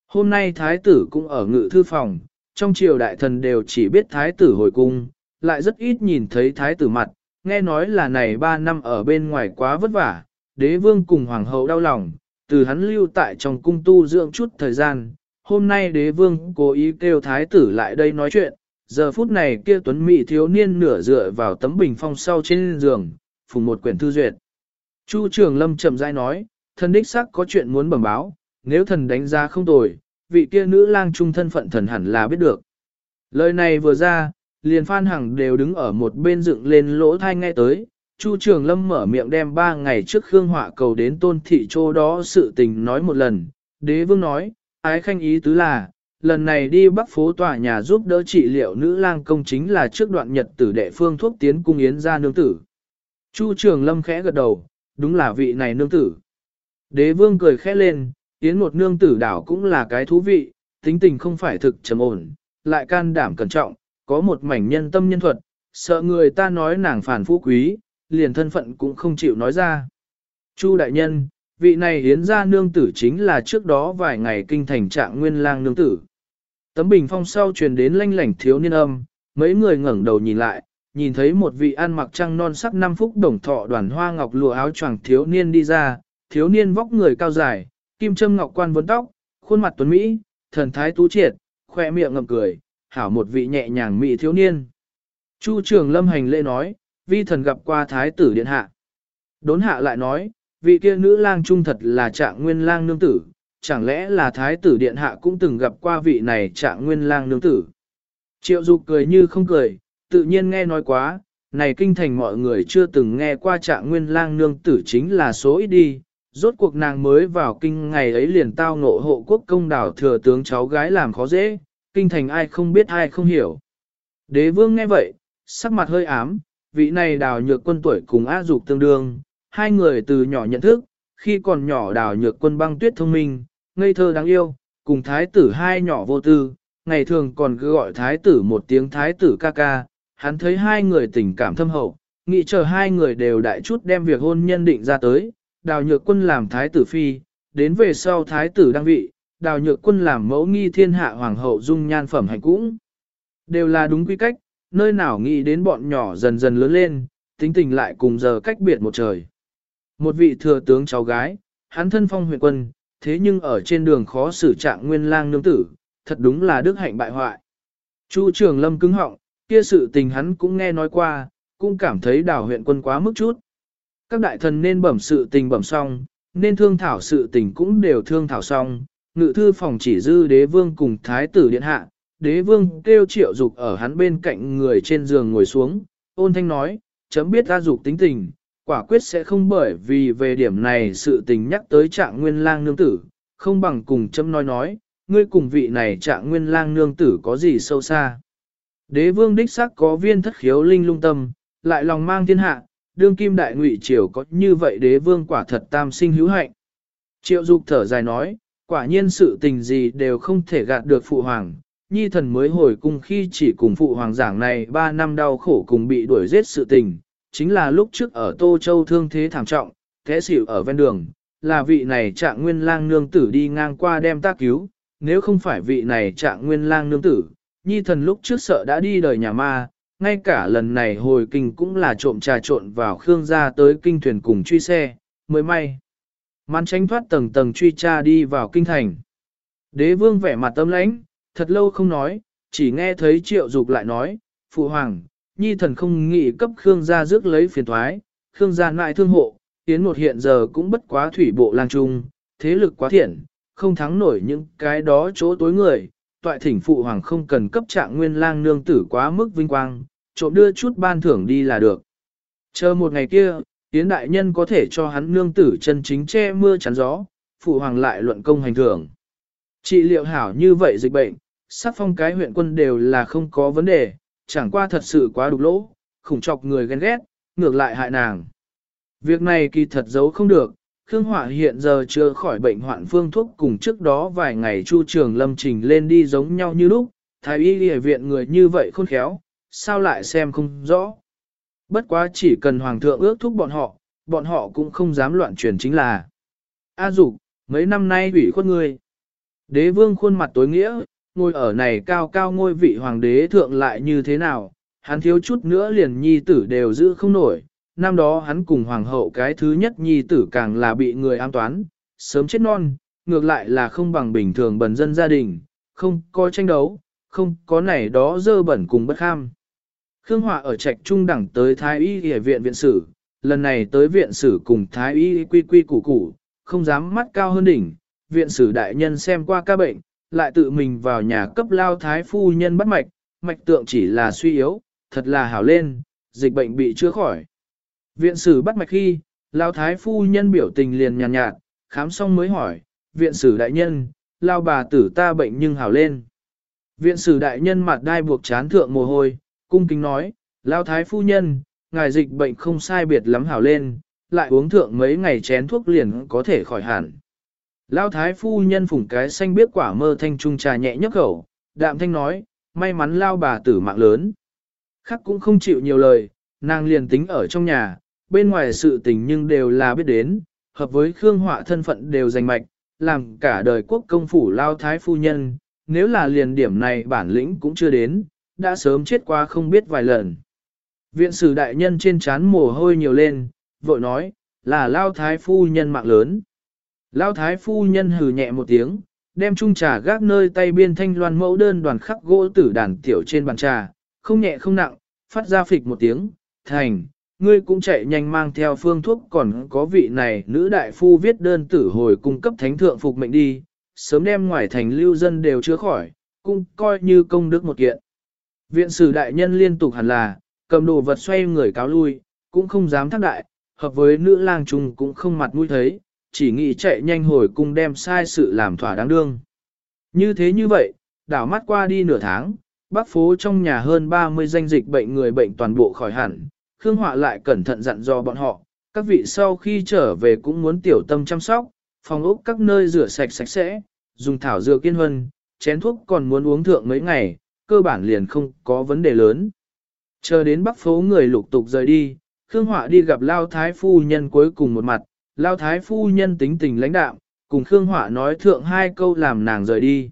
Hôm nay thái tử cũng ở ngự thư phòng, trong triều đại thần đều chỉ biết thái tử hồi cung, lại rất ít nhìn thấy thái tử mặt, nghe nói là này ba năm ở bên ngoài quá vất vả, đế vương cùng hoàng hậu đau lòng, từ hắn lưu tại trong cung tu dưỡng chút thời gian. Hôm nay đế vương cố ý kêu thái tử lại đây nói chuyện, giờ phút này kia tuấn mỹ thiếu niên nửa dựa vào tấm bình phong sau trên giường, phùng một quyển thư duyệt. Chu trường lâm chậm rãi nói, thần đích sắc có chuyện muốn bẩm báo, nếu thần đánh giá không tồi, vị kia nữ lang trung thân phận thần hẳn là biết được. Lời này vừa ra, liền Phan Hằng đều đứng ở một bên dựng lên lỗ thai nghe tới, Chu Trường Lâm mở miệng đem ba ngày trước Khương Họa cầu đến tôn thị chỗ đó sự tình nói một lần, đế vương nói, ái khanh ý tứ là, lần này đi bắc phố tòa nhà giúp đỡ trị liệu nữ lang công chính là trước đoạn nhật tử đệ phương thuốc tiến cung yến ra nương tử. Chu Trường Lâm khẽ gật đầu, đúng là vị này nương tử. Đế vương cười khẽ lên, yến một nương tử đảo cũng là cái thú vị, tính tình không phải thực trầm ổn, lại can đảm cẩn trọng, có một mảnh nhân tâm nhân thuật, sợ người ta nói nàng phản phú quý, liền thân phận cũng không chịu nói ra. Chu đại nhân, vị này hiến ra nương tử chính là trước đó vài ngày kinh thành trạng nguyên lang nương tử. Tấm bình phong sau truyền đến lanh lảnh thiếu niên âm, mấy người ngẩng đầu nhìn lại, nhìn thấy một vị ăn mặc trăng non sắc năm phúc đồng thọ đoàn hoa ngọc lụa áo choàng thiếu niên đi ra, thiếu niên vóc người cao dài, kim châm ngọc quan vấn tóc, khuôn mặt tuấn Mỹ, thần thái tú triệt, khoe miệng ngậm cười, hảo một vị nhẹ nhàng mỹ thiếu niên. Chu trường lâm hành lễ nói, vi thần gặp qua thái tử điện hạ. Đốn hạ lại nói, vị kia nữ lang trung thật là trạng nguyên lang nương tử, chẳng lẽ là thái tử điện hạ cũng từng gặp qua vị này trạng nguyên lang nương tử. Triệu dục cười như không cười, tự nhiên nghe nói quá, này kinh thành mọi người chưa từng nghe qua trạng nguyên lang nương tử chính là số ít đi, rốt cuộc nàng mới vào kinh ngày ấy liền tao ngộ hộ quốc công đảo thừa tướng cháu gái làm khó dễ, kinh thành ai không biết ai không hiểu. Đế vương nghe vậy, sắc mặt hơi ám, vị này đào nhược quân tuổi cùng A dục tương đương, hai người từ nhỏ nhận thức, khi còn nhỏ đào nhược quân băng tuyết thông minh, ngây thơ đáng yêu, cùng thái tử hai nhỏ vô tư, ngày thường còn cứ gọi thái tử một tiếng thái tử ca ca, hắn thấy hai người tình cảm thâm hậu, nghĩ chờ hai người đều đại chút đem việc hôn nhân định ra tới, đào nhược quân làm thái tử phi, đến về sau thái tử đăng vị, đào nhược quân làm mẫu nghi thiên hạ hoàng hậu dung nhan phẩm hành cũng. Đều là đúng quy cách, nơi nào nghĩ đến bọn nhỏ dần dần lớn lên, tính tình lại cùng giờ cách biệt một trời. Một vị thừa tướng cháu gái, hắn thân phong huyện quân, thế nhưng ở trên đường khó xử trạng nguyên lang nương tử, thật đúng là đức hạnh bại hoại. Chu Trường Lâm cứng họng, kia sự tình hắn cũng nghe nói qua, cũng cảm thấy Đào huyện quân quá mức chút. Các đại thần nên bẩm sự tình bẩm xong, nên thương thảo sự tình cũng đều thương thảo xong, ngự thư phòng chỉ dư đế vương cùng thái tử điện hạ, đế vương kêu triệu dục ở hắn bên cạnh người trên giường ngồi xuống, ôn thanh nói, chấm biết ta dục tính tình, quả quyết sẽ không bởi vì về điểm này sự tình nhắc tới trạng nguyên lang nương tử, không bằng cùng chấm nói nói, ngươi cùng vị này trạng nguyên lang nương tử có gì sâu xa. Đế vương đích sắc có viên thất khiếu linh lung tâm, lại lòng mang thiên hạ, đương kim đại ngụy triều có như vậy đế vương quả thật tam sinh hữu hạnh. Triệu dục thở dài nói, quả nhiên sự tình gì đều không thể gạt được phụ hoàng, nhi thần mới hồi cung khi chỉ cùng phụ hoàng giảng này 3 năm đau khổ cùng bị đuổi giết sự tình, chính là lúc trước ở Tô Châu thương thế thảm trọng, thế xỉu ở ven đường, là vị này trạng nguyên lang nương tử đi ngang qua đem ta cứu, nếu không phải vị này trạng nguyên lang nương tử, nhi thần lúc trước sợ đã đi đời nhà ma, ngay cả lần này hồi kinh cũng là trộm trà trộn vào Khương gia tới kinh thuyền cùng truy xe, mới may. Màn tránh thoát tầng tầng truy tra đi vào kinh thành. Đế vương vẻ mặt tâm lãnh, thật lâu không nói, chỉ nghe thấy triệu dục lại nói, Phụ Hoàng, Nhi thần không nghĩ cấp Khương gia rước lấy phiền thoái, Khương gia ngại thương hộ, tiến một hiện giờ cũng bất quá thủy bộ lang trung, thế lực quá thiện, không thắng nổi những cái đó chỗ tối người, toại thỉnh Phụ Hoàng không cần cấp trạng nguyên lang nương tử quá mức vinh quang, trộm đưa chút ban thưởng đi là được. Chờ một ngày kia, Yến đại nhân có thể cho hắn nương tử chân chính che mưa chắn gió, phụ hoàng lại luận công hành thưởng. Trị liệu hảo như vậy dịch bệnh, sắc phong cái huyện quân đều là không có vấn đề, chẳng qua thật sự quá đục lỗ, khủng chọc người ghen ghét, ngược lại hại nàng. Việc này kỳ thật giấu không được, Khương hỏa hiện giờ chưa khỏi bệnh hoạn phương thuốc cùng trước đó vài ngày Chu Trường Lâm trình lên đi giống nhau như lúc, thái y y viện người như vậy khôn khéo, sao lại xem không rõ. Bất quá chỉ cần hoàng thượng ước thúc bọn họ, bọn họ cũng không dám loạn truyền chính là. A dục, mấy năm nay ủy khuất ngươi. Đế vương khuôn mặt tối nghĩa, ngồi ở này cao cao ngôi vị hoàng đế thượng lại như thế nào, hắn thiếu chút nữa liền nhi tử đều giữ không nổi. Năm đó hắn cùng hoàng hậu cái thứ nhất nhi tử càng là bị người an toán, sớm chết non, ngược lại là không bằng bình thường bần dân gia đình, không có tranh đấu, không có này đó dơ bẩn cùng bất kham. Khương Họa ở trạch trung đẳng tới Thái Y Y viện viện sử, lần này tới viện sử cùng Thái Y quy quy củ củ, không dám mắt cao hơn đỉnh, viện sử đại nhân xem qua ca bệnh, lại tự mình vào nhà cấp lao thái phu nhân bắt mạch, mạch tượng chỉ là suy yếu, thật là hảo lên, dịch bệnh bị chữa khỏi. Viện sử bắt mạch khi, lao thái phu nhân biểu tình liền nhàn nhạt, nhạt, khám xong mới hỏi, viện sử đại nhân, lao bà tử ta bệnh nhưng hảo lên. Viện sử đại nhân mặt đai buộc chán thượng mồ hôi, cung kính nói, lao thái phu nhân, ngài dịch bệnh không sai biệt lắm hảo lên, lại uống thượng mấy ngày chén thuốc liền có thể khỏi hẳn. Lao thái phu nhân phủng cái xanh biết quả mơ thanh trung trà nhẹ nhấc khẩu, đạm thanh nói, may mắn lao bà tử mạng lớn. Khắc cũng không chịu nhiều lời, nàng liền tính ở trong nhà, bên ngoài sự tình nhưng đều là biết đến, hợp với Khương Họa thân phận đều danh mạch, làm cả đời quốc công phủ lao thái phu nhân, nếu là liền điểm này bản lĩnh cũng chưa đến, đã sớm chết qua không biết vài lần. Viện sử đại nhân trên trán mồ hôi nhiều lên, vội nói, là lao thái phu nhân mạng lớn. Lao thái phu nhân hừ nhẹ một tiếng, đem chung trà gác nơi tay biên thanh loan mẫu đơn đoàn khắc gỗ tử đàn tiểu trên bàn trà, không nhẹ không nặng, phát ra phịch một tiếng, thành, ngươi cũng chạy nhanh mang theo phương thuốc còn có vị này nữ đại phu viết đơn tử hồi cung cấp thánh thượng phục mệnh đi, sớm đem ngoài thành lưu dân đều chữa khỏi, cũng coi như công đức một kiện. Viện sử đại nhân liên tục hẳn là, cầm đồ vật xoay người cáo lui, cũng không dám thác đại, hợp với nữ lang trung cũng không mặt mũi thấy, chỉ nghĩ chạy nhanh hồi cung đem sai sự làm thỏa đáng đương. Như thế như vậy, đảo mắt qua đi nửa tháng, bác phố trong nhà hơn 30 danh dịch bệnh người bệnh toàn bộ khỏi hẳn, Khương Họa lại cẩn thận dặn dò bọn họ, các vị sau khi trở về cũng muốn tiểu tâm chăm sóc, phòng ốc các nơi rửa sạch sạch sẽ, dùng thảo dược kiên huân, chén thuốc còn muốn uống thượng mấy ngày, cơ bản liền không có vấn đề lớn. Chờ đến bắc phố người lục tục rời đi, Khương Họa đi gặp Lao Thái Phu Nhân cuối cùng một mặt, Lao Thái Phu Nhân tính tình lãnh đạm, cùng Khương Họa nói thượng hai câu làm nàng rời đi.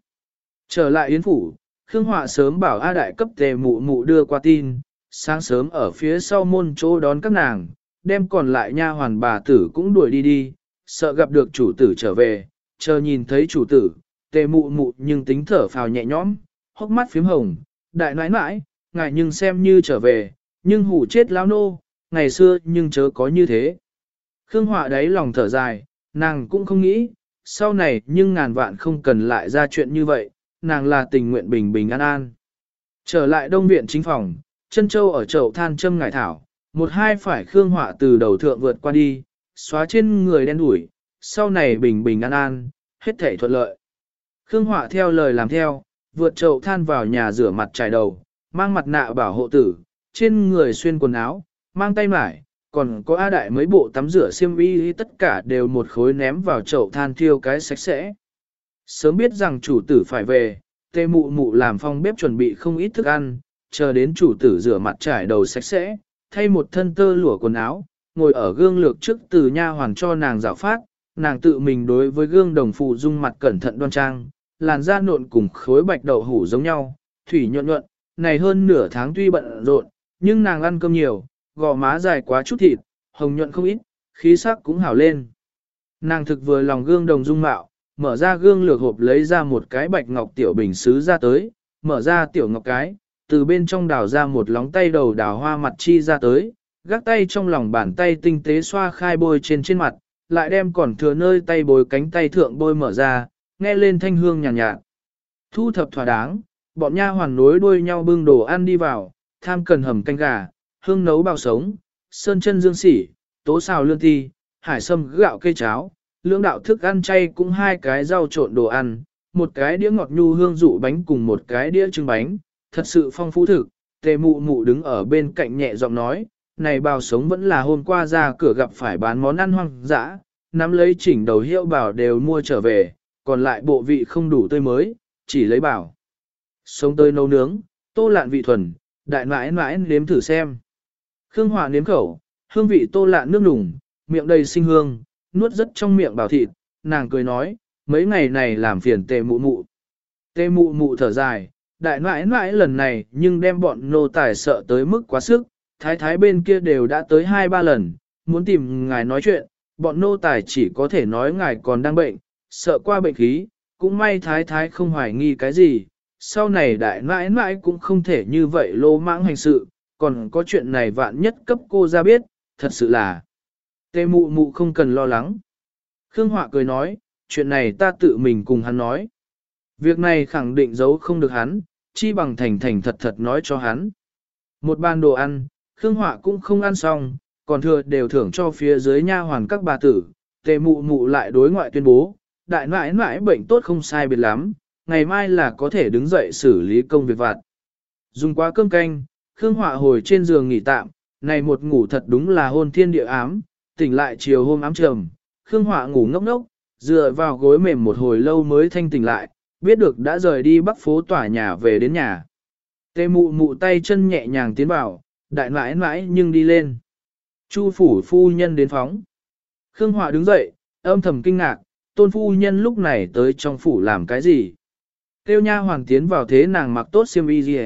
Trở lại Yến Phủ, Khương Họa sớm bảo A Đại cấp tề mụ mụ đưa qua tin, sáng sớm ở phía sau môn chỗ đón các nàng, đem còn lại nha hoàn bà tử cũng đuổi đi đi, sợ gặp được chủ tử trở về, chờ nhìn thấy chủ tử, tề mụ mụ nhưng tính thở phào nhẹ nhõm, hốc mắt phím hồng, đại nãi nãi, ngài nhưng xem như trở về, nhưng hủ chết lão nô, ngày xưa nhưng chớ có như thế. Khương Họa đấy lòng thở dài, nàng cũng không nghĩ, sau này nhưng ngàn vạn không cần lại ra chuyện như vậy, nàng là tình nguyện bình bình an an. Trở lại đông viện chính phòng, chân châu ở chậu than châm ngải thảo, một hai phải Khương Họa từ đầu thượng vượt qua đi, xóa trên người đen đuổi, sau này bình bình an an, hết thể thuận lợi. Khương Họa theo lời làm theo, vượt chậu than vào nhà rửa mặt trải đầu, mang mặt nạ bảo hộ tử, trên người xuyên quần áo, mang tay mải, còn có A đại mấy bộ tắm rửa xiêm y tất cả đều một khối ném vào chậu than thiêu cái sạch sẽ. Sớm biết rằng chủ tử phải về, tê mụ mụ làm phong bếp chuẩn bị không ít thức ăn, chờ đến chủ tử rửa mặt trải đầu sạch sẽ, thay một thân tơ lụa quần áo, ngồi ở gương lược trước từ nha hoàn cho nàng rào phát, nàng tự mình đối với gương đồng phụ dung mặt cẩn thận đoan trang, làn da nộn cùng khối bạch đậu hủ giống nhau, thủy nhuận nhuận, này hơn nửa tháng tuy bận rộn, nhưng nàng ăn cơm nhiều, gò má dài quá chút thịt, hồng nhuận không ít, khí sắc cũng hảo lên. Nàng thực vừa lòng gương đồng dung mạo, mở ra gương lược hộp lấy ra một cái bạch ngọc tiểu bình xứ ra tới, mở ra tiểu ngọc cái, từ bên trong đào ra một lóng tay đầu đào hoa mặt chi ra tới, gác tay trong lòng bàn tay tinh tế xoa khai bôi trên trên mặt, lại đem còn thừa nơi tay bồi cánh tay thượng bôi mở ra, nghe lên thanh hương nhàn nhạt, nhạt. Thu thập thỏa đáng, bọn nha hoàn nối đuôi nhau bưng đồ ăn đi vào, tham cần hầm canh gà, hương nấu bao sống, sơn chân dương sỉ, tố xào lương ti, hải sâm gạo cây cháo, lưỡng đạo thức ăn chay cũng hai cái rau trộn đồ ăn, một cái đĩa ngọt nhu hương dụ bánh cùng một cái đĩa trứng bánh, thật sự phong phú thực, tề mụ mụ đứng ở bên cạnh nhẹ giọng nói, này bào sống vẫn là hôm qua ra cửa gặp phải bán món ăn hoang dã, nắm lấy chỉnh đầu hiệu bảo đều mua trở về, còn lại bộ vị không đủ tươi mới, chỉ lấy bảo. Sống tươi nấu nướng, tô lạn vị thuần, đại mãi mãi nếm thử xem. Khương Hòa nếm khẩu, hương vị tô lạn nước nùng, miệng đầy sinh hương, nuốt rất trong miệng bảo thịt, nàng cười nói, mấy ngày này làm phiền tề mụ mụ. Tề mụ mụ thở dài, đại mãi mãi lần này nhưng đem bọn nô tài sợ tới mức quá sức, thái thái bên kia đều đã tới hai ba lần, muốn tìm ngài nói chuyện, bọn nô tài chỉ có thể nói ngài còn đang bệnh, sợ qua bệnh khí, cũng may thái thái không hoài nghi cái gì, sau này đại mãi mãi cũng không thể như vậy lô mãng hành sự, còn có chuyện này vạn nhất cấp cô ra biết, thật sự là tê mụ mụ không cần lo lắng. Khương Họa cười nói, chuyện này ta tự mình cùng hắn nói. Việc này khẳng định giấu không được hắn, chi bằng thành thành thật thật nói cho hắn. Một bàn đồ ăn, Khương Họa cũng không ăn xong, còn thừa đều thưởng cho phía dưới nha hoàn các bà tử, tề mụ mụ lại đối ngoại tuyên bố, đại nãi nãi bệnh tốt không sai biệt lắm, ngày mai là có thể đứng dậy xử lý công việc vặt. Dùng quá cơm canh, Khương Họa hồi trên giường nghỉ tạm, này một ngủ thật đúng là hôn thiên địa ám, tỉnh lại chiều hôm ám trầm, Khương Họa ngủ ngốc ngốc, dựa vào gối mềm một hồi lâu mới thanh tỉnh lại, biết được đã rời đi bắc phố tỏa nhà về đến nhà. Tê mụ mụ tay chân nhẹ nhàng tiến vào, đại mãi mãi nhưng đi lên. Chu phủ phu nhân đến phóng. Khương Họa đứng dậy, âm thầm kinh ngạc, tôn phu nhân lúc này tới trong phủ làm cái gì. Tiêu nha hoàng tiến vào thế nàng mặc tốt xiêm y gì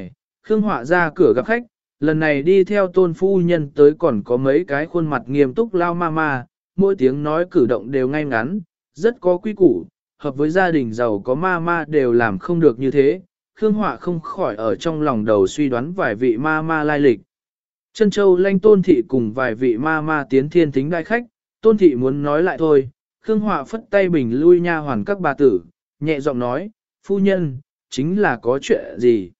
Khương Họa ra cửa gặp khách, lần này đi theo tôn phu nhân tới còn có mấy cái khuôn mặt nghiêm túc lao ma ma, mỗi tiếng nói cử động đều ngay ngắn, rất có quy củ, hợp với gia đình giàu có ma ma đều làm không được như thế. Khương Họa không khỏi ở trong lòng đầu suy đoán vài vị ma ma lai lịch. Trân Châu lanh tôn thị cùng vài vị ma ma tiến thiên tính đại khách, tôn thị muốn nói lại thôi, Khương Họa phất tay bình lui nha hoàn các bà tử, nhẹ giọng nói, phu nhân, chính là có chuyện gì.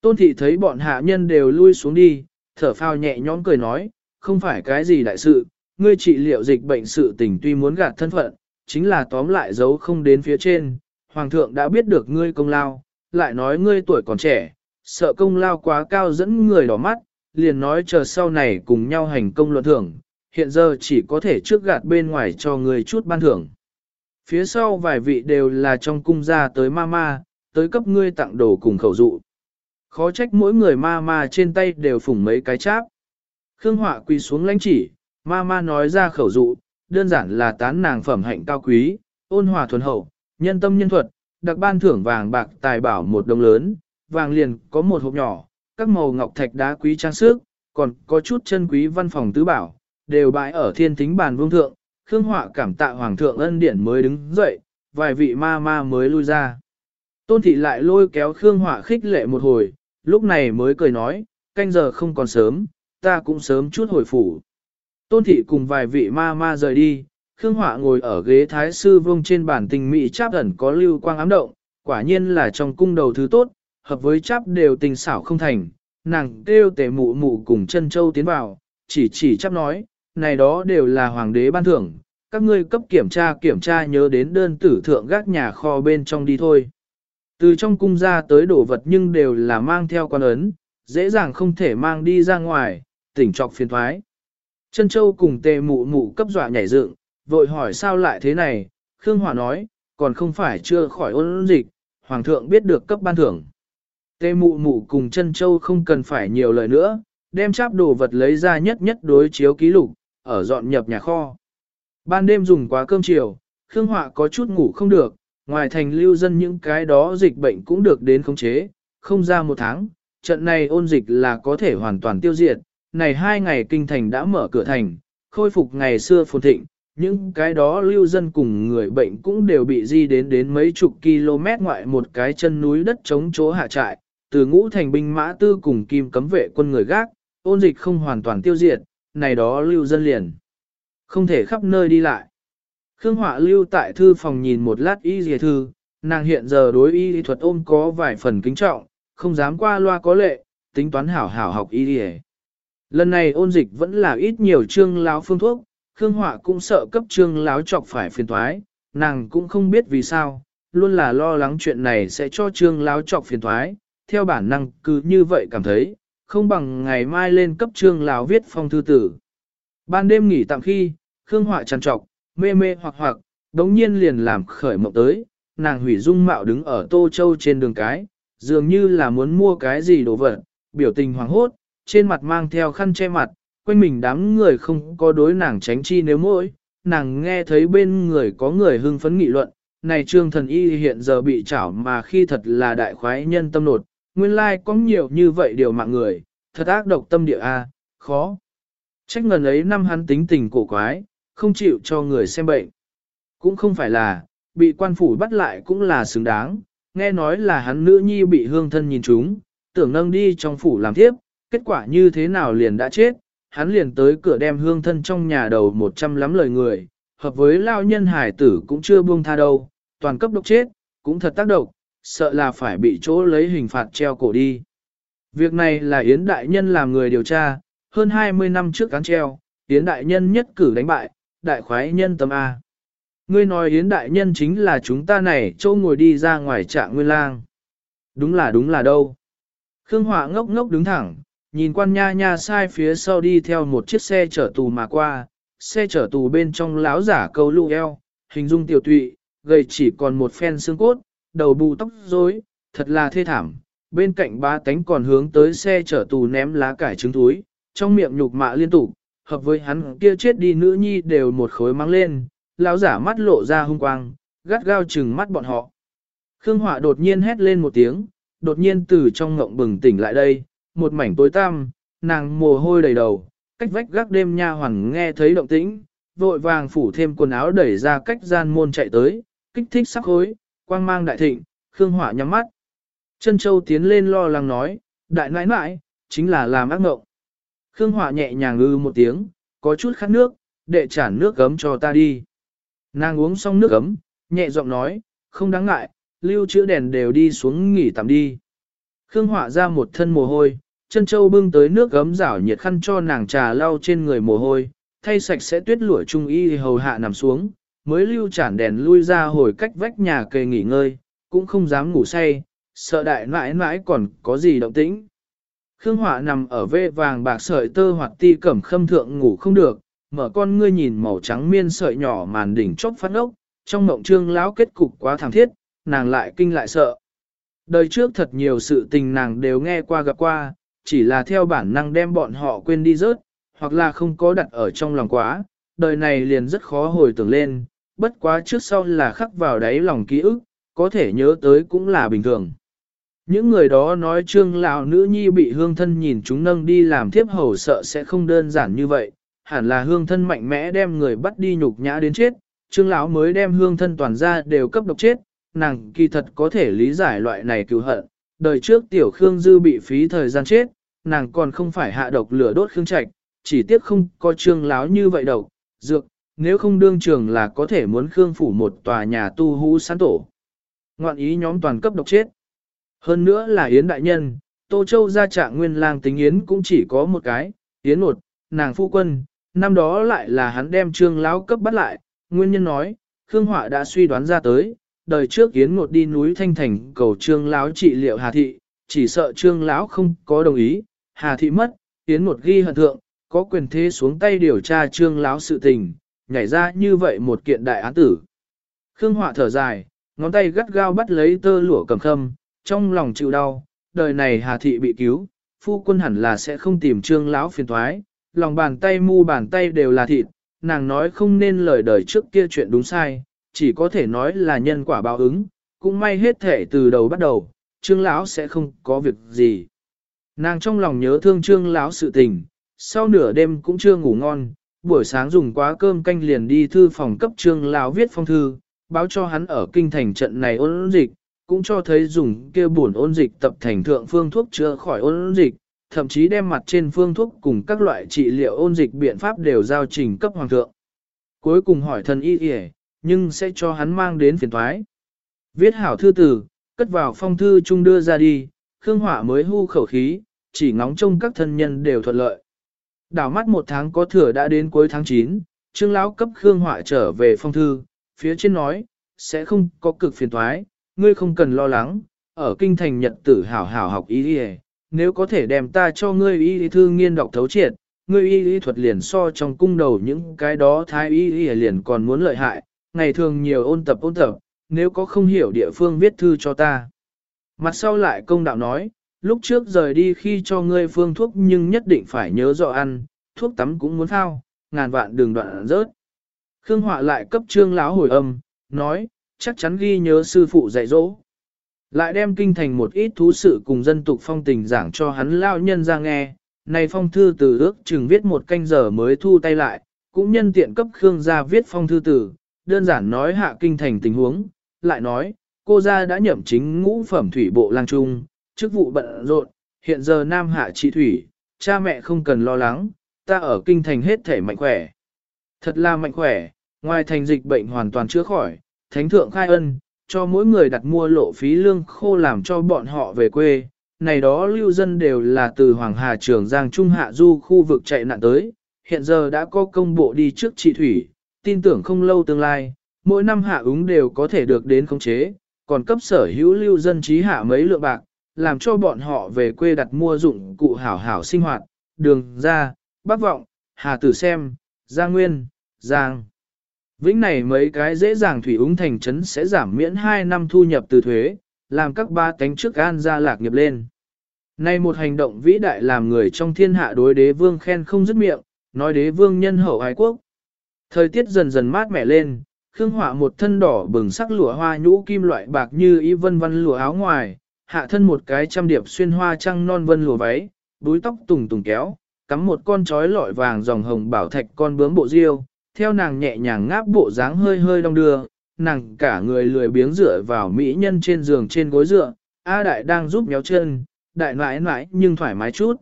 Tôn thị thấy bọn hạ nhân đều lui xuống đi, thở phào nhẹ nhõm cười nói, không phải cái gì đại sự, ngươi trị liệu dịch bệnh sự tình tuy muốn gạt thân phận, chính là tóm lại giấu không đến phía trên, hoàng thượng đã biết được ngươi công lao, lại nói ngươi tuổi còn trẻ, sợ công lao quá cao dẫn người đỏ mắt, liền nói chờ sau này cùng nhau hành công luận thưởng, hiện giờ chỉ có thể trước gạt bên ngoài cho người chút ban thưởng. Phía sau vài vị đều là trong cung ra tới ma ma, tới cấp ngươi tặng đồ cùng khẩu dụ. Khó trách mỗi người ma ma trên tay đều phủng mấy cái cháp. Khương Họa quỳ xuống lãnh chỉ, ma ma nói ra khẩu dụ, đơn giản là tán nàng phẩm hạnh cao quý, ôn hòa thuần hậu, nhân tâm nhân thuật, đặc ban thưởng vàng bạc tài bảo một đồng lớn, vàng liền có một hộp nhỏ, các màu ngọc thạch đá quý trang sức, còn có chút chân quý văn phòng tứ bảo, đều bãi ở thiên thính bàn vương thượng, Khương Họa cảm tạ hoàng thượng ân điển mới đứng dậy, vài vị ma ma mới lui ra. Tôn thị lại lôi kéo Khương Họa khích lệ một hồi, lúc này mới cười nói, canh giờ không còn sớm, ta cũng sớm chút hồi phủ. Tôn thị cùng vài vị ma ma rời đi, Khương Họa ngồi ở ghế thái sư vương trên bàn tình mỹ cháp ẩn có lưu quang ám động, quả nhiên là trong cung đầu thứ tốt, hợp với cháp đều tình xảo không thành, nàng kêu tề mụ mụ cùng chân châu tiến vào, chỉ chỉ chắp nói, này đó đều là hoàng đế ban thưởng, các ngươi cấp kiểm tra kiểm tra nhớ đến đơn tử thượng gác nhà kho bên trong đi thôi. Từ trong cung ra tới đồ vật nhưng đều là mang theo quan ấn, dễ dàng không thể mang đi ra ngoài, tỉnh trọc phiền thoái. Chân châu cùng tề mụ mụ cấp dọa nhảy dựng, vội hỏi sao lại thế này, Khương Hòa nói, còn không phải chưa khỏi ôn dịch, Hoàng thượng biết được cấp ban thưởng. Tề mụ mụ cùng chân châu không cần phải nhiều lời nữa, đem cháp đồ vật lấy ra nhất nhất đối chiếu ký lục, ở dọn nhập nhà kho. Ban đêm dùng quá cơm chiều, Khương Họa có chút ngủ không được, ngoài thành lưu dân những cái đó dịch bệnh cũng được đến khống chế, không ra một tháng, trận này ôn dịch là có thể hoàn toàn tiêu diệt, này hai ngày kinh thành đã mở cửa thành, khôi phục ngày xưa phồn thịnh, những cái đó lưu dân cùng người bệnh cũng đều bị di đến đến mấy chục km ngoại một cái chân núi đất chống chỗ hạ trại, từ ngũ thành binh mã tư cùng kim cấm vệ quân người gác, ôn dịch không hoàn toàn tiêu diệt, này đó lưu dân liền. Không thể khắp nơi đi lại. Khương Họa lưu tại thư phòng nhìn một lát y dìa thư, nàng hiện giờ đối y thuật ôm có vài phần kính trọng, không dám qua loa có lệ, tính toán hảo hảo học y dìa. Lần này ôn dịch vẫn là ít nhiều trương láo phương thuốc, Khương Họa cũng sợ cấp trương láo chọc phải phiền thoái, nàng cũng không biết vì sao, luôn là lo lắng chuyện này sẽ cho trương láo chọc phiền thoái, theo bản năng cứ như vậy cảm thấy, không bằng ngày mai lên cấp trương lão viết phong thư tử. Ban đêm nghỉ tạm khi, Khương Họa trằn trọc, mê mê hoặc hoặc, đống nhiên liền làm khởi mộng tới, nàng hủy dung mạo đứng ở Tô Châu trên đường cái, dường như là muốn mua cái gì đồ vật, biểu tình hoàng hốt, trên mặt mang theo khăn che mặt, quanh mình đám người không có đối nàng tránh chi nếu mỗi, nàng nghe thấy bên người có người hưng phấn nghị luận, này trương thần y hiện giờ bị chảo mà khi thật là đại khoái nhân tâm nột, nguyên lai có nhiều như vậy điều mạng người, thật ác độc tâm địa a, khó. Trách ngần ấy năm hắn tính tình cổ quái, không chịu cho người xem bệnh. Cũng không phải là, bị quan phủ bắt lại cũng là xứng đáng, nghe nói là hắn nữ nhi bị hương thân nhìn chúng, tưởng nâng đi trong phủ làm tiếp, kết quả như thế nào liền đã chết, hắn liền tới cửa đem hương thân trong nhà đầu một trăm lắm lời người, hợp với lao nhân hải tử cũng chưa buông tha đâu, toàn cấp độc chết, cũng thật tác động, sợ là phải bị chỗ lấy hình phạt treo cổ đi. Việc này là Yến Đại Nhân làm người điều tra, hơn 20 năm trước cán treo, Yến Đại Nhân nhất cử đánh bại, đại khoái nhân tâm A. Ngươi nói Yến Đại Nhân chính là chúng ta này chỗ ngồi đi ra ngoài trạng nguyên lang. Đúng là đúng là đâu. Khương Họa ngốc ngốc đứng thẳng, nhìn quan nha nha sai phía sau đi theo một chiếc xe chở tù mà qua, xe chở tù bên trong láo giả câu lụ eo, hình dung tiểu tụy, gầy chỉ còn một phen xương cốt, đầu bù tóc rối, thật là thê thảm. Bên cạnh ba tánh còn hướng tới xe chở tù ném lá cải trứng túi, trong miệng nhục mạ liên tục, hợp với hắn kia chết đi nữ nhi đều một khối mang lên, lão giả mắt lộ ra hung quang, gắt gao chừng mắt bọn họ. Khương Họa đột nhiên hét lên một tiếng, đột nhiên từ trong ngộng bừng tỉnh lại đây, một mảnh tối tăm, nàng mồ hôi đầy đầu, cách vách gác đêm nha hoàn nghe thấy động tĩnh, vội vàng phủ thêm quần áo đẩy ra cách gian môn chạy tới, kích thích sắc hối, quang mang đại thịnh, Khương hỏa nhắm mắt. Chân Châu tiến lên lo lắng nói, đại nãi nãi, chính là làm ác ngộng. Khương hỏa nhẹ nhàng ư một tiếng, có chút khát nước, đệ chản nước gấm cho ta đi. Nàng uống xong nước gấm, nhẹ giọng nói, không đáng ngại, lưu chữa đèn đều đi xuống nghỉ tạm đi. Khương hỏa ra một thân mồ hôi, chân châu bưng tới nước gấm rảo nhiệt khăn cho nàng trà lau trên người mồ hôi, thay sạch sẽ tuyết lụa trung y hầu hạ nằm xuống, mới lưu chản đèn lui ra hồi cách vách nhà kề nghỉ ngơi, cũng không dám ngủ say, sợ đại mãi mãi còn có gì động tĩnh. Khương Họa nằm ở vê vàng bạc sợi tơ hoặc ti cẩm khâm thượng ngủ không được, mở con ngươi nhìn màu trắng miên sợi nhỏ màn đỉnh chốc phát ốc, trong mộng trương lão kết cục quá thảm thiết, nàng lại kinh lại sợ. Đời trước thật nhiều sự tình nàng đều nghe qua gặp qua, chỉ là theo bản năng đem bọn họ quên đi rớt, hoặc là không có đặt ở trong lòng quá, đời này liền rất khó hồi tưởng lên, bất quá trước sau là khắc vào đáy lòng ký ức, có thể nhớ tới cũng là bình thường. Những người đó nói trương lão nữ nhi bị hương thân nhìn chúng nâng đi làm thiếp hầu sợ sẽ không đơn giản như vậy, hẳn là hương thân mạnh mẽ đem người bắt đi nhục nhã đến chết, trương lão mới đem hương thân toàn ra đều cấp độc chết, nàng kỳ thật có thể lý giải loại này cứu hận, đời trước tiểu Khương Dư bị phí thời gian chết, nàng còn không phải hạ độc lửa đốt Khương Trạch, chỉ tiếc không có trương láo như vậy độc, dược, nếu không đương trường là có thể muốn Khương phủ một tòa nhà tu hú sán tổ. Ngoạn ý nhóm toàn cấp độc chết. Hơn nữa là Yến Đại Nhân, Tô Châu gia trạng nguyên lang tính Yến cũng chỉ có một cái, Yến một, nàng phu quân, năm đó lại là hắn đem trương lão cấp bắt lại, nguyên nhân nói, Khương Họa đã suy đoán ra tới, đời trước Yến một đi núi Thanh Thành cầu trương lão trị liệu Hà Thị, chỉ sợ trương lão không có đồng ý, Hà Thị mất, Yến một ghi hận thượng, có quyền thế xuống tay điều tra trương lão sự tình, nhảy ra như vậy một kiện đại án tử. Khương Họa thở dài, ngón tay gắt gao bắt lấy tơ lụa cầm khâm, trong lòng chịu đau, đời này Hà Thị bị cứu, phu quân hẳn là sẽ không tìm trương lão phiền thoái, lòng bàn tay mu bàn tay đều là thịt, nàng nói không nên lời đời trước kia chuyện đúng sai, chỉ có thể nói là nhân quả báo ứng, cũng may hết thể từ đầu bắt đầu, trương lão sẽ không có việc gì. Nàng trong lòng nhớ thương trương lão sự tình, sau nửa đêm cũng chưa ngủ ngon, buổi sáng dùng quá cơm canh liền đi thư phòng cấp trương lão viết phong thư, báo cho hắn ở kinh thành trận này ôn dịch, cũng cho thấy dùng kia buồn ôn dịch tập thành thượng phương thuốc chữa khỏi ôn dịch, thậm chí đem mặt trên phương thuốc cùng các loại trị liệu ôn dịch biện pháp đều giao trình cấp hoàng thượng. Cuối cùng hỏi thần y y nhưng sẽ cho hắn mang đến phiền toái Viết hảo thư tử, cất vào phong thư chung đưa ra đi, Khương Hỏa mới hưu khẩu khí, chỉ ngóng trông các thân nhân đều thuận lợi. Đảo mắt một tháng có thừa đã đến cuối tháng 9, Trương Lão cấp Khương Hỏa trở về phong thư, phía trên nói, sẽ không có cực phiền toái, ngươi không cần lo lắng, ở kinh thành nhật tử hảo hảo học y y nếu có thể đem ta cho ngươi y thư nghiên đọc thấu triệt, ngươi y lý thuật liền so trong cung đầu những cái đó thái y lý liền còn muốn lợi hại, ngày thường nhiều ôn tập ôn tập, nếu có không hiểu địa phương viết thư cho ta. Mặt sau lại công đạo nói, lúc trước rời đi khi cho ngươi phương thuốc nhưng nhất định phải nhớ rõ ăn, thuốc tắm cũng muốn thao, ngàn vạn đường đoạn rớt. Khương Họa lại cấp trương lão hồi âm, nói, chắc chắn ghi nhớ sư phụ dạy dỗ. Lại đem kinh thành một ít thú sự cùng dân tục phong tình giảng cho hắn lao nhân ra nghe, này phong thư từ ước chừng viết một canh giờ mới thu tay lại, cũng nhân tiện cấp Khương gia viết phong thư từ, đơn giản nói hạ kinh thành tình huống, lại nói, cô gia đã nhậm chính ngũ phẩm thủy bộ lang trung, chức vụ bận rộn, hiện giờ nam hạ trị thủy, cha mẹ không cần lo lắng, ta ở kinh thành hết thể mạnh khỏe. Thật là mạnh khỏe, ngoài thành dịch bệnh hoàn toàn chữa khỏi, thánh thượng khai ân, cho mỗi người đặt mua lộ phí lương khô làm cho bọn họ về quê. Này đó lưu dân đều là từ Hoàng Hà Trường Giang Trung Hạ Du khu vực chạy nạn tới, hiện giờ đã có công bộ đi trước trị thủy, tin tưởng không lâu tương lai, mỗi năm hạ ứng đều có thể được đến khống chế, còn cấp sở hữu lưu dân trí hạ mấy lượng bạc, làm cho bọn họ về quê đặt mua dụng cụ hảo hảo sinh hoạt, đường ra, Bác vọng, hà tử xem, gia nguyên, giang. Vĩnh này mấy cái dễ dàng thủy úng thành trấn sẽ giảm miễn 2 năm thu nhập từ thuế, làm các ba cánh trước an gia lạc nghiệp lên. Nay một hành động vĩ đại làm người trong thiên hạ đối đế vương khen không dứt miệng, nói đế vương nhân hậu ái quốc. Thời tiết dần dần mát mẻ lên, Khương Họa một thân đỏ bừng sắc lụa hoa nhũ kim loại bạc như y vân vân lụa áo ngoài, hạ thân một cái trăm điệp xuyên hoa trăng non vân lụa váy, búi tóc tùng tùng kéo, cắm một con chói lọi vàng dòng hồng bảo thạch con bướm bộ diêu, theo nàng nhẹ nhàng ngáp bộ dáng hơi hơi đong đưa, nàng cả người lười biếng dựa vào mỹ nhân trên giường trên gối dựa, A đại đang giúp nhéo chân, đại nãi nãi nhưng thoải mái chút.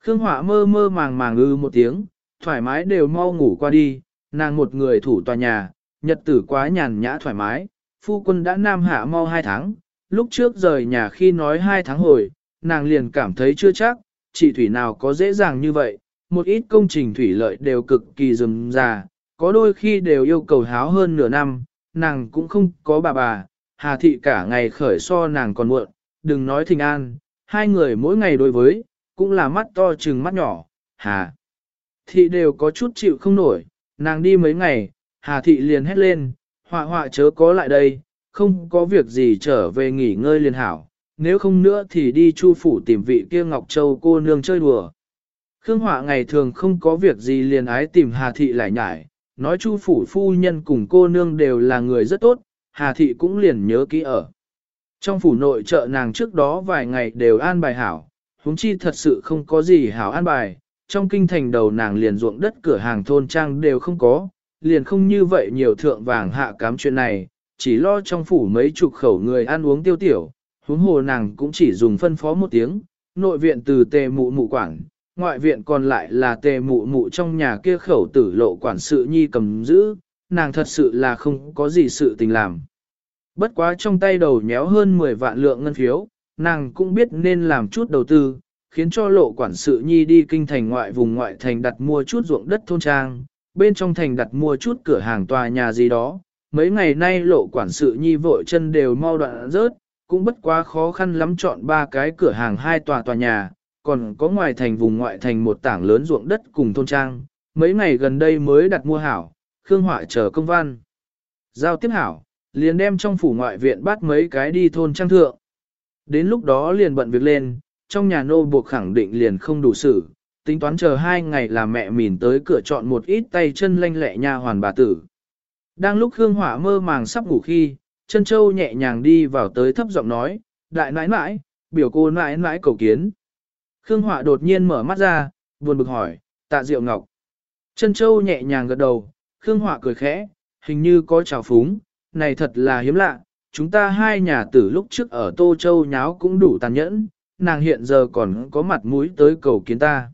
Khương Họa mơ mơ màng màng ư một tiếng, thoải mái đều mau ngủ qua đi, nàng một người thủ tòa nhà, nhật tử quá nhàn nhã thoải mái, phu quân đã nam hạ mau hai tháng, lúc trước rời nhà khi nói hai tháng hồi, nàng liền cảm thấy chưa chắc, chị thủy nào có dễ dàng như vậy, một ít công trình thủy lợi đều cực kỳ rườm rà, có đôi khi đều yêu cầu háo hơn nửa năm, nàng cũng không có bà bà, Hà Thị cả ngày khởi so nàng còn muộn, đừng nói thình an, hai người mỗi ngày đối với, cũng là mắt to chừng mắt nhỏ, Hà Thị đều có chút chịu không nổi, nàng đi mấy ngày, Hà Thị liền hét lên, họa họa chớ có lại đây, không có việc gì trở về nghỉ ngơi liền hảo, nếu không nữa thì đi chu phủ tìm vị kia Ngọc Châu cô nương chơi đùa. Khương Họa ngày thường không có việc gì liền ái tìm Hà Thị lại nhải, nói chu phủ phu nhân cùng cô nương đều là người rất tốt, Hà Thị cũng liền nhớ kỹ ở. Trong phủ nội trợ nàng trước đó vài ngày đều an bài hảo, huống chi thật sự không có gì hảo an bài, trong kinh thành đầu nàng liền ruộng đất cửa hàng thôn trang đều không có, liền không như vậy nhiều thượng vàng hạ cám chuyện này, chỉ lo trong phủ mấy chục khẩu người ăn uống tiêu tiểu, huống hồ nàng cũng chỉ dùng phân phó một tiếng, nội viện từ tề mụ mụ quản, ngoại viện còn lại là tề mụ mụ trong nhà kia khẩu tử lộ quản sự nhi cầm giữ, nàng thật sự là không có gì sự tình làm. Bất quá trong tay đầu nhéo hơn 10 vạn lượng ngân phiếu, nàng cũng biết nên làm chút đầu tư, khiến cho lộ quản sự nhi đi kinh thành ngoại vùng ngoại thành đặt mua chút ruộng đất thôn trang, bên trong thành đặt mua chút cửa hàng tòa nhà gì đó. Mấy ngày nay lộ quản sự nhi vội chân đều mau đoạn rớt, cũng bất quá khó khăn lắm chọn ba cái cửa hàng hai tòa tòa nhà, còn có ngoài thành vùng ngoại thành một tảng lớn ruộng đất cùng thôn trang. Mấy ngày gần đây mới đặt mua hảo, Khương Họa chờ công văn. Giao tiếp hảo, liền đem trong phủ ngoại viện bắt mấy cái đi thôn trang thượng. Đến lúc đó liền bận việc lên, trong nhà nô buộc khẳng định liền không đủ xử tính toán chờ hai ngày là mẹ mìn tới cửa chọn một ít tay chân lanh lẹ nha hoàn bà tử. Đang lúc Khương Hỏa mơ màng sắp ngủ khi, Trân châu nhẹ nhàng đi vào tới thấp giọng nói, đại nãi nãi, biểu cô nãi nãi cầu kiến. Khương Hỏa đột nhiên mở mắt ra, buồn bực hỏi, tạ diệu ngọc. Trân châu nhẹ nhàng gật đầu, Khương Hỏa cười khẽ, hình như có trào phúng, này thật là hiếm lạ, chúng ta hai nhà tử lúc trước ở Tô Châu nháo cũng đủ tàn nhẫn, nàng hiện giờ còn có mặt mũi tới cầu kiến ta.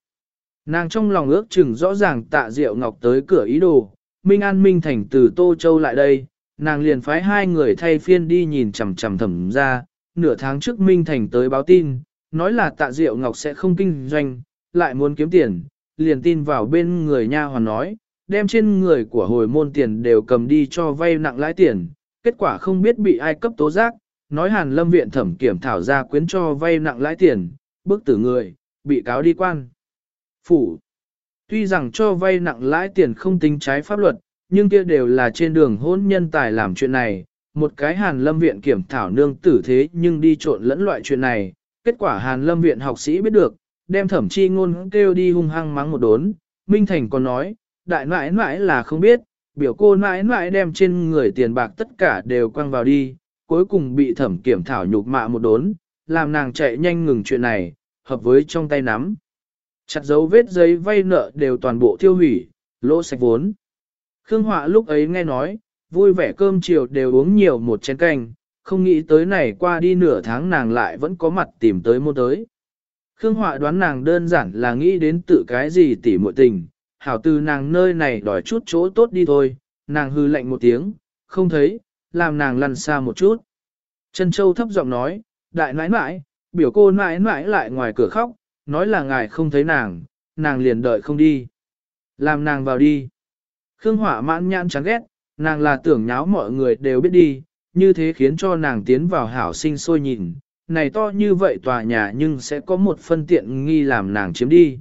Nàng trong lòng ước chừng rõ ràng tạ Diệu Ngọc tới cửa ý đồ, Minh An Minh Thành từ Tô Châu lại đây, nàng liền phái hai người thay phiên đi nhìn chằm chằm thẩm ra, nửa tháng trước Minh Thành tới báo tin, nói là tạ Diệu Ngọc sẽ không kinh doanh, lại muốn kiếm tiền, liền tin vào bên người nha hoàn nói, đem trên người của hồi môn tiền đều cầm đi cho vay nặng lãi tiền, kết quả không biết bị ai cấp tố giác, nói hàn lâm viện thẩm kiểm thảo ra quyến cho vay nặng lãi tiền, bức tử người, bị cáo đi quan. Phủ. Tuy rằng cho vay nặng lãi tiền không tính trái pháp luật, nhưng kia đều là trên đường hôn nhân tài làm chuyện này, một cái hàn lâm viện kiểm thảo nương tử thế nhưng đi trộn lẫn loại chuyện này, kết quả hàn lâm viện học sĩ biết được, đem thẩm chi ngôn kêu đi hung hăng mắng một đốn, Minh Thành còn nói, đại nãi nãi là không biết, biểu cô nãi nãi đem trên người tiền bạc tất cả đều quăng vào đi, cuối cùng bị thẩm kiểm thảo nhục mạ một đốn, làm nàng chạy nhanh ngừng chuyện này, hợp với trong tay nắm. Chặt dấu vết giấy vay nợ đều toàn bộ tiêu hủy, lỗ sạch vốn. Khương Họa lúc ấy nghe nói, vui vẻ cơm chiều đều uống nhiều một chén canh, không nghĩ tới này qua đi nửa tháng nàng lại vẫn có mặt tìm tới mua tới. Khương Họa đoán nàng đơn giản là nghĩ đến tự cái gì tỉ muội tình, hảo từ nàng nơi này đòi chút chỗ tốt đi thôi, nàng hư lạnh một tiếng, không thấy, làm nàng lăn xa một chút. Trân Châu thấp giọng nói, đại nãi nãi, biểu cô nãi nãi lại ngoài cửa khóc, nói là ngài không thấy nàng, nàng liền đợi không đi. Làm nàng vào đi. Khương Hỏa mãn nhãn chán ghét, nàng là tưởng nháo mọi người đều biết đi, như thế khiến cho nàng tiến vào hảo sinh sôi nhìn, này to như vậy tòa nhà nhưng sẽ có một phân tiện nghi làm nàng chiếm đi.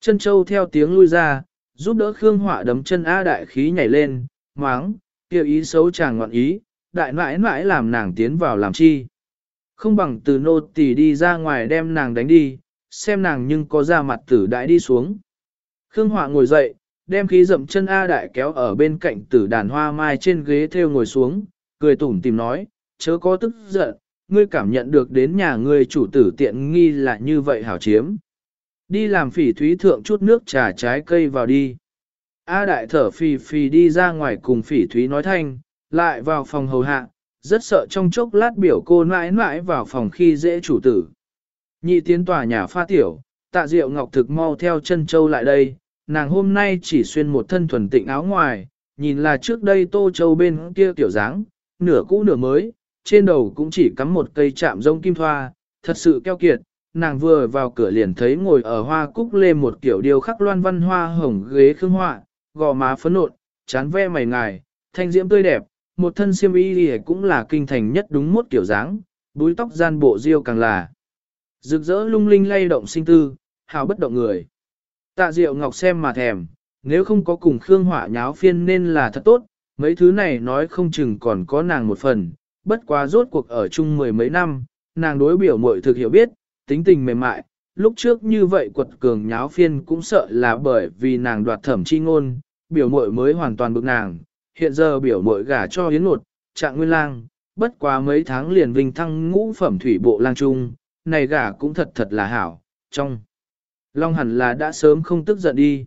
Chân châu theo tiếng lui ra, giúp đỡ Khương Hỏa đấm chân A đại khí nhảy lên, máng, kêu ý xấu chàng ngọn ý, đại mãi mãi làm nàng tiến vào làm chi. Không bằng từ nô tỳ đi ra ngoài đem nàng đánh đi, xem nàng nhưng có ra mặt tử đại đi xuống. Khương Họa ngồi dậy, đem khí dậm chân A đại kéo ở bên cạnh tử đàn hoa mai trên ghế theo ngồi xuống, cười tủm tìm nói, chớ có tức giận, ngươi cảm nhận được đến nhà ngươi chủ tử tiện nghi là như vậy hảo chiếm. Đi làm phỉ thúy thượng chút nước trà trái cây vào đi. A đại thở phì phì đi ra ngoài cùng phỉ thúy nói thanh, lại vào phòng hầu hạ, rất sợ trong chốc lát biểu cô nãi nãi vào phòng khi dễ chủ tử. Nhị tiến tòa nhà pha tiểu, tạ diệu ngọc thực mau theo chân châu lại đây, nàng hôm nay chỉ xuyên một thân thuần tịnh áo ngoài, nhìn là trước đây tô châu bên kia tiểu dáng, nửa cũ nửa mới, trên đầu cũng chỉ cắm một cây chạm rông kim thoa, thật sự keo kiệt, nàng vừa vào cửa liền thấy ngồi ở hoa cúc lê một kiểu điêu khắc loan văn hoa hồng ghế khương họa, gò má phấn nộn, chán ve mày ngài, thanh diễm tươi đẹp, một thân xiêm y cũng là kinh thành nhất đúng mốt kiểu dáng, búi tóc gian bộ diêu càng là. Rực rỡ lung linh lay động sinh tư, hào bất động người. Tạ Diệu Ngọc xem mà thèm, nếu không có cùng Khương Hỏa nháo phiên nên là thật tốt, mấy thứ này nói không chừng còn có nàng một phần, bất quá rốt cuộc ở chung mười mấy năm, nàng đối biểu muội thực hiểu biết, tính tình mềm mại, lúc trước như vậy quật cường nháo phiên cũng sợ là bởi vì nàng đoạt thẩm chi ngôn, biểu muội mới hoàn toàn bực nàng, hiện giờ biểu muội gả cho hiến nột, trạng nguyên lang, bất quá mấy tháng liền vinh thăng ngũ phẩm thủy bộ lang trung, này gả cũng thật thật là hảo, trong. Long hẳn là đã sớm không tức giận đi.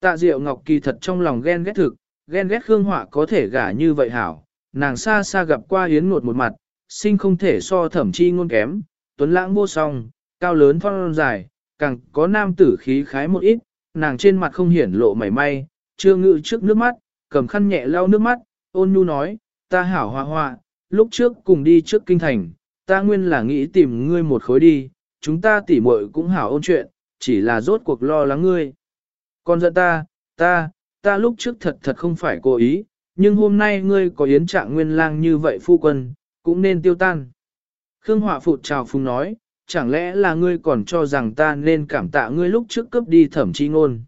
Tạ Diệu Ngọc kỳ thật trong lòng ghen ghét thực, ghen ghét Khương Họa có thể gả như vậy hảo, nàng xa xa gặp qua Yến Ngột một mặt, sinh không thể so thẩm chi ngôn kém, tuấn lãng vô song, cao lớn phong dài, càng có nam tử khí khái một ít, nàng trên mặt không hiển lộ mảy may, chưa ngự trước nước mắt, cầm khăn nhẹ lau nước mắt, ôn nhu nói, ta hảo hoa hoa, lúc trước cùng đi trước kinh thành, ta nguyên là nghĩ tìm ngươi một khối đi, chúng ta tỉ muội cũng hảo ôn chuyện, chỉ là rốt cuộc lo lắng ngươi. Còn giận ta, ta, ta lúc trước thật thật không phải cố ý, nhưng hôm nay ngươi có yến trạng nguyên lang như vậy phu quân, cũng nên tiêu tan. Khương Họa Phụt chào phùng nói, chẳng lẽ là ngươi còn cho rằng ta nên cảm tạ ngươi lúc trước cấp đi thẩm chi ngôn.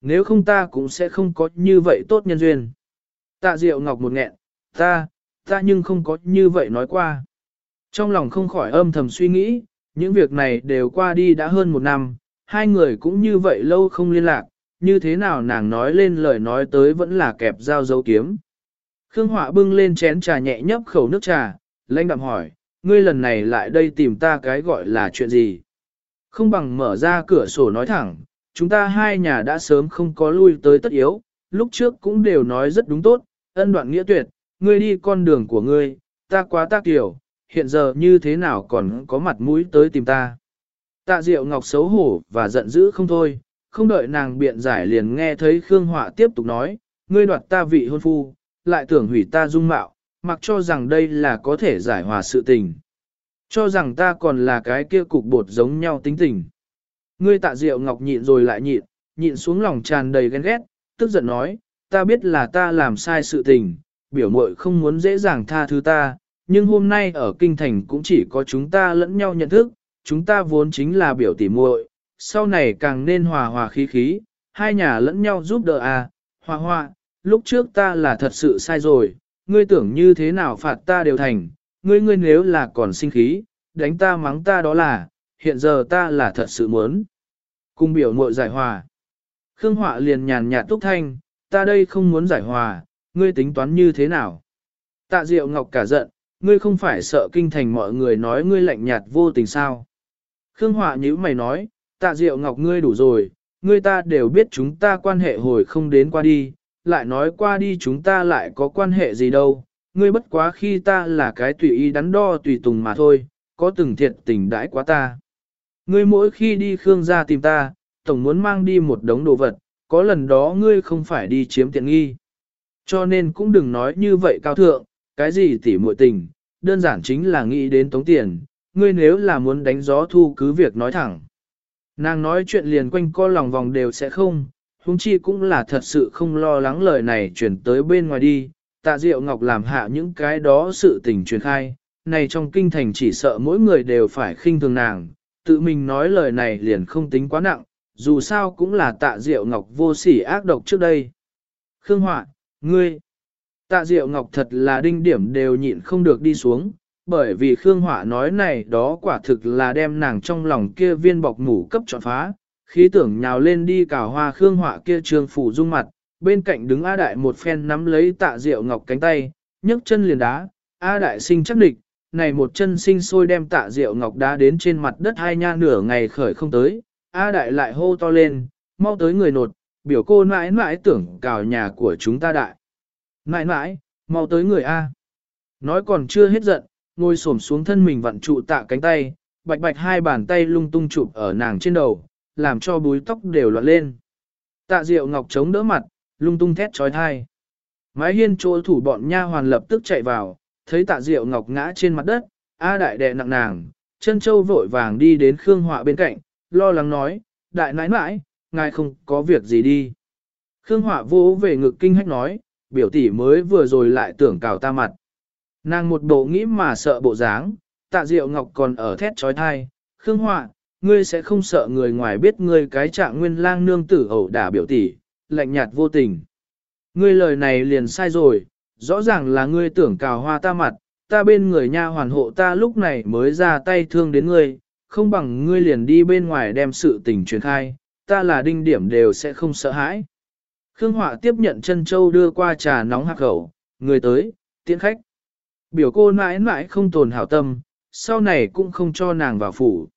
Nếu không ta cũng sẽ không có như vậy tốt nhân duyên. Tạ Diệu Ngọc một nghẹn, ta, ta nhưng không có như vậy nói qua. Trong lòng không khỏi âm thầm suy nghĩ, những việc này đều qua đi đã hơn một năm, hai người cũng như vậy lâu không liên lạc, như thế nào nàng nói lên lời nói tới vẫn là kẹp dao dấu kiếm. Khương Họa bưng lên chén trà nhẹ nhấp khẩu nước trà, lãnh đạm hỏi, ngươi lần này lại đây tìm ta cái gọi là chuyện gì? Không bằng mở ra cửa sổ nói thẳng, chúng ta hai nhà đã sớm không có lui tới tất yếu, lúc trước cũng đều nói rất đúng tốt, ân đoạn nghĩa tuyệt, ngươi đi con đường của ngươi, ta quá tác tiểu, hiện giờ như thế nào còn có mặt mũi tới tìm ta. Tạ Diệu Ngọc xấu hổ và giận dữ không thôi, không đợi nàng biện giải liền nghe thấy Khương Họa tiếp tục nói, ngươi đoạt ta vị hôn phu, lại tưởng hủy ta dung mạo, mặc cho rằng đây là có thể giải hòa sự tình. Cho rằng ta còn là cái kia cục bột giống nhau tính tình. Ngươi tạ Diệu Ngọc nhịn rồi lại nhịn, nhịn xuống lòng tràn đầy ghen ghét, tức giận nói, ta biết là ta làm sai sự tình, biểu muội không muốn dễ dàng tha thứ ta, nhưng hôm nay ở kinh thành cũng chỉ có chúng ta lẫn nhau nhận thức, chúng ta vốn chính là biểu tỉ muội, sau này càng nên hòa hòa khí khí, hai nhà lẫn nhau giúp đỡ à, hòa hòa, lúc trước ta là thật sự sai rồi, ngươi tưởng như thế nào phạt ta đều thành, ngươi ngươi nếu là còn sinh khí, đánh ta mắng ta đó là, hiện giờ ta là thật sự muốn. Cung biểu muội giải hòa. Khương Họa liền nhàn nhạt túc thanh, ta đây không muốn giải hòa, ngươi tính toán như thế nào? Tạ Diệu Ngọc cả giận, ngươi không phải sợ kinh thành mọi người nói ngươi lạnh nhạt vô tình sao? Khương Họa nhữ mày nói, tạ Diệu Ngọc ngươi đủ rồi, ngươi ta đều biết chúng ta quan hệ hồi không đến qua đi, lại nói qua đi chúng ta lại có quan hệ gì đâu, ngươi bất quá khi ta là cái tùy ý đắn đo tùy tùng mà thôi, có từng thiệt tình đãi quá ta. Ngươi mỗi khi đi Khương gia tìm ta, tổng muốn mang đi một đống đồ vật, có lần đó ngươi không phải đi chiếm tiện nghi. Cho nên cũng đừng nói như vậy cao thượng, cái gì tỉ muội tình, đơn giản chính là nghĩ đến tống tiền, ngươi nếu là muốn đánh gió thu cứ việc nói thẳng. Nàng nói chuyện liền quanh co lòng vòng đều sẽ không, huống chi cũng là thật sự không lo lắng lời này chuyển tới bên ngoài đi, tạ diệu ngọc làm hạ những cái đó sự tình truyền khai, này trong kinh thành chỉ sợ mỗi người đều phải khinh thường nàng, tự mình nói lời này liền không tính quá nặng, dù sao cũng là tạ diệu ngọc vô sỉ ác độc trước đây. Khương Họa, ngươi, tạ diệu ngọc thật là đinh điểm đều nhịn không được đi xuống, bởi vì Khương hỏa nói này đó quả thực là đem nàng trong lòng kia viên bọc ngủ cấp trọn phá, khí tưởng nhào lên đi cào hoa Khương hỏa kia trường phủ dung mặt, bên cạnh đứng A Đại một phen nắm lấy tạ diệu ngọc cánh tay, nhấc chân liền đá, A Đại sinh chắc địch, này một chân sinh sôi đem tạ diệu ngọc đá đến trên mặt đất hai nha nửa ngày khởi không tới, A Đại lại hô to lên, mau tới người nột, biểu cô mãi mãi tưởng cào nhà của chúng ta đại. Mãi mãi, mau tới người A. Nói còn chưa hết giận, ngồi xổm xuống thân mình vặn trụ tạ cánh tay, bạch bạch hai bàn tay lung tung chụp ở nàng trên đầu, làm cho búi tóc đều loạn lên. Tạ Diệu Ngọc chống đỡ mặt, lung tung thét trói thai. Mái hiên chỗ thủ bọn nha hoàn lập tức chạy vào, thấy Tạ Diệu Ngọc ngã trên mặt đất, A đại đè nặng nàng, chân châu vội vàng đi đến Khương Họa bên cạnh, lo lắng nói, đại nãi nãi, ngài không có việc gì đi. Khương Họa vô về ngực kinh hách nói, biểu tỷ mới vừa rồi lại tưởng cào ta mặt. Nàng một bộ nghĩ mà sợ bộ dáng, tạ diệu ngọc còn ở thét trói thai, Khương Họa, ngươi sẽ không sợ người ngoài biết ngươi cái trạng nguyên lang nương tử ẩu đả biểu tỷ, lạnh nhạt vô tình. Ngươi lời này liền sai rồi, rõ ràng là ngươi tưởng cào hoa ta mặt, ta bên người nha hoàn hộ ta lúc này mới ra tay thương đến ngươi, không bằng ngươi liền đi bên ngoài đem sự tình truyền khai, ta là đinh điểm đều sẽ không sợ hãi. Khương Họa tiếp nhận chân châu đưa qua trà nóng hạc khẩu, người tới, tiễn khách. Biểu cô mãi mãi không tồn hảo tâm, sau này cũng không cho nàng vào phủ.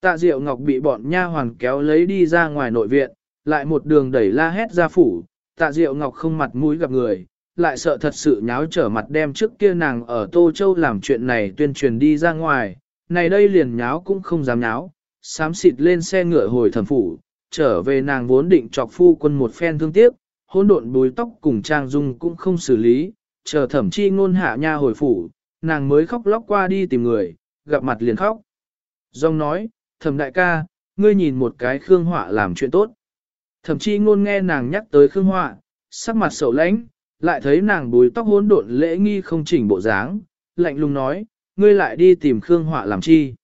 Tạ Diệu Ngọc bị bọn nha hoàn kéo lấy đi ra ngoài nội viện, lại một đường đẩy la hét ra phủ, Tạ Diệu Ngọc không mặt mũi gặp người, lại sợ thật sự nháo trở mặt đem trước kia nàng ở Tô Châu làm chuyện này tuyên truyền đi ra ngoài, này đây liền nháo cũng không dám nháo, sám xịt lên xe ngựa hồi thẩm phủ, trở về nàng vốn định chọc phu quân một phen thương tiếc, hôn độn bùi tóc cùng trang dung cũng không xử lý, chờ thẩm chi ngôn hạ nha hồi phủ, nàng mới khóc lóc qua đi tìm người, gặp mặt liền khóc. Dòng nói, thẩm đại ca, ngươi nhìn một cái Khương Họa làm chuyện tốt. Thẩm chi ngôn nghe nàng nhắc tới Khương Họa, sắc mặt sầu lãnh, lại thấy nàng bùi tóc hỗn độn lễ nghi không chỉnh bộ dáng, lạnh lùng nói, ngươi lại đi tìm Khương Họa làm chi.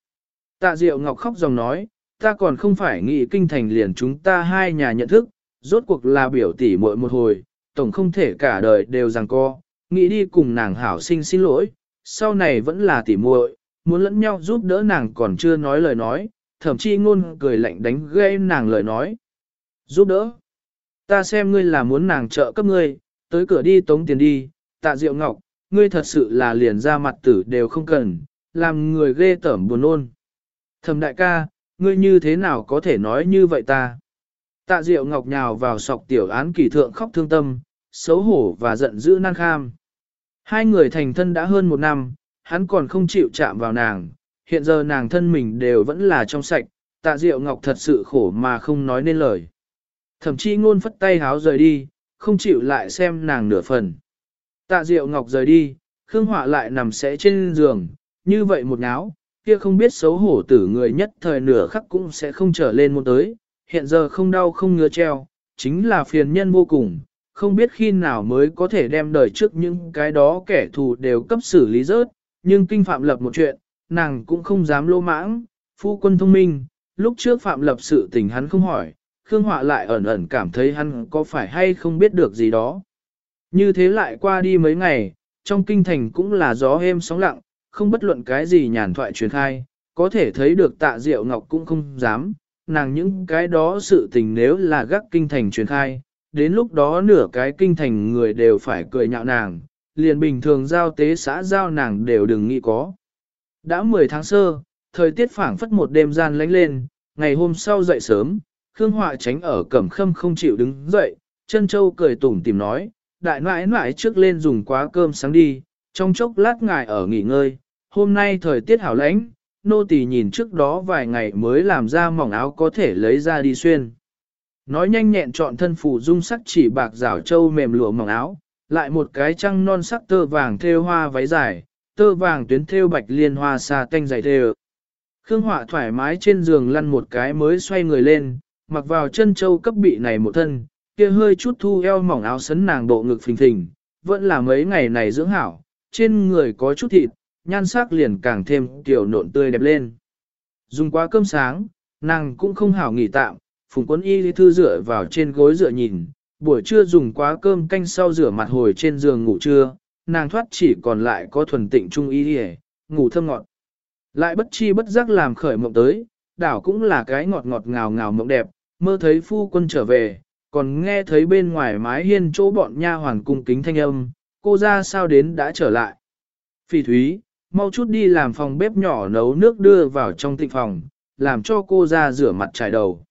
Tạ Diệu Ngọc khóc dòng nói, ta còn không phải nghĩ kinh thành liền chúng ta hai nhà nhận thức, rốt cuộc là biểu tỷ muội một hồi, tổng không thể cả đời đều rằng co, nghĩ đi cùng nàng hảo sinh xin lỗi, sau này vẫn là tỷ muội, muốn lẫn nhau giúp đỡ nàng còn chưa nói lời nói, thậm chí ngôn cười lạnh đánh gây nàng lời nói. Giúp đỡ. Ta xem ngươi là muốn nàng trợ cấp ngươi, tới cửa đi tống tiền đi, tạ diệu ngọc, ngươi thật sự là liền ra mặt tử đều không cần, làm người ghê tởm buồn ôn. Thầm đại ca, ngươi như thế nào có thể nói như vậy ta? Tạ diệu ngọc nhào vào sọc tiểu án kỳ thượng khóc thương tâm, xấu hổ và giận dữ nan kham. Hai người thành thân đã hơn một năm, hắn còn không chịu chạm vào nàng, hiện giờ nàng thân mình đều vẫn là trong sạch, tạ diệu ngọc thật sự khổ mà không nói nên lời. Thậm chí ngôn phất tay háo rời đi, không chịu lại xem nàng nửa phần. Tạ diệu ngọc rời đi, Khương Họa lại nằm sẽ trên giường, như vậy một náo, kia không biết xấu hổ tử người nhất thời nửa khắc cũng sẽ không trở lên một tới, hiện giờ không đau không ngứa treo, chính là phiền nhân vô cùng, không biết khi nào mới có thể đem đời trước những cái đó kẻ thù đều cấp xử lý rớt, nhưng kinh phạm lập một chuyện, nàng cũng không dám lô mãng, phu quân thông minh, lúc trước phạm lập sự tình hắn không hỏi, Khương Họa lại ẩn ẩn cảm thấy hắn có phải hay không biết được gì đó. Như thế lại qua đi mấy ngày, trong kinh thành cũng là gió êm sóng lặng, không bất luận cái gì nhàn thoại truyền khai, có thể thấy được tạ diệu ngọc cũng không dám, nàng những cái đó sự tình nếu là gác kinh thành truyền khai, đến lúc đó nửa cái kinh thành người đều phải cười nhạo nàng, liền bình thường giao tế xã giao nàng đều đừng nghĩ có. Đã 10 tháng sơ, thời tiết phảng phất một đêm gian lánh lên, ngày hôm sau dậy sớm, Khương Họa tránh ở cẩm khâm không chịu đứng dậy, chân châu cười tủm tìm nói, đại nãi nãi trước lên dùng quá cơm sáng đi, trong chốc lát ngài ở nghỉ ngơi, hôm nay thời tiết hảo lãnh, nô tỳ nhìn trước đó vài ngày mới làm ra mỏng áo có thể lấy ra đi xuyên. Nói nhanh nhẹn chọn thân phủ dung sắc chỉ bạc rảo châu mềm lụa mỏng áo, lại một cái trăng non sắc tơ vàng thêu hoa váy dài, tơ vàng tuyến thêu bạch liên hoa xa tanh dày thêu. Khương Họa thoải mái trên giường lăn một cái mới xoay người lên, mặc vào chân châu cấp bị này một thân, kia hơi chút thu eo mỏng áo sấn nàng bộ ngực phình phình, vẫn là mấy ngày này dưỡng hảo, trên người có chút thịt, nhan sắc liền càng thêm tiểu nộn tươi đẹp lên. Dùng quá cơm sáng, nàng cũng không hảo nghỉ tạm, phùng quân y lý thư dựa vào trên gối dựa nhìn, buổi trưa dùng quá cơm canh sau rửa mặt hồi trên giường ngủ trưa, nàng thoát chỉ còn lại có thuần tịnh trung y đi ngủ thơm ngọt. Lại bất chi bất giác làm khởi mộng tới, đảo cũng là cái ngọt ngọt ngào ngào mộng đẹp, mơ thấy phu quân trở về, còn nghe thấy bên ngoài mái hiên chỗ bọn nha hoàn cung kính thanh âm, cô ra sao đến đã trở lại. Phỉ thúy, mau chút đi làm phòng bếp nhỏ nấu nước đưa vào trong tịnh phòng, làm cho cô ra rửa mặt trải đầu.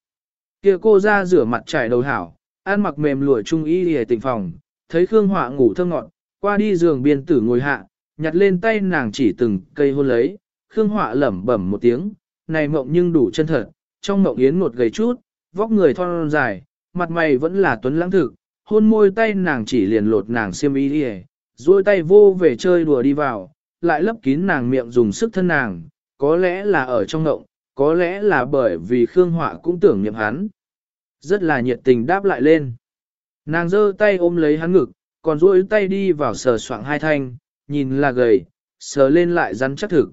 kia cô ra rửa mặt trải đầu hảo, ăn mặc mềm lụa trung y hề tịnh phòng, thấy Khương Họa ngủ thơ ngọn, qua đi giường biên tử ngồi hạ, nhặt lên tay nàng chỉ từng cây hôn lấy, Khương Họa lẩm bẩm một tiếng, này mộng nhưng đủ chân thật, trong mộng yến một gầy chút, vóc người thon dài, mặt mày vẫn là tuấn lãng thực, hôn môi tay nàng chỉ liền lột nàng xiêm y đi duỗi tay vô về chơi đùa đi vào, lại lấp kín nàng miệng dùng sức thân nàng, có lẽ là ở trong ngộng, có lẽ là bởi vì Khương Họa cũng tưởng niệm hắn. Rất là nhiệt tình đáp lại lên. Nàng giơ tay ôm lấy hắn ngực, còn duỗi tay đi vào sờ soạng hai thanh, nhìn là gầy, sờ lên lại rắn chắc thực.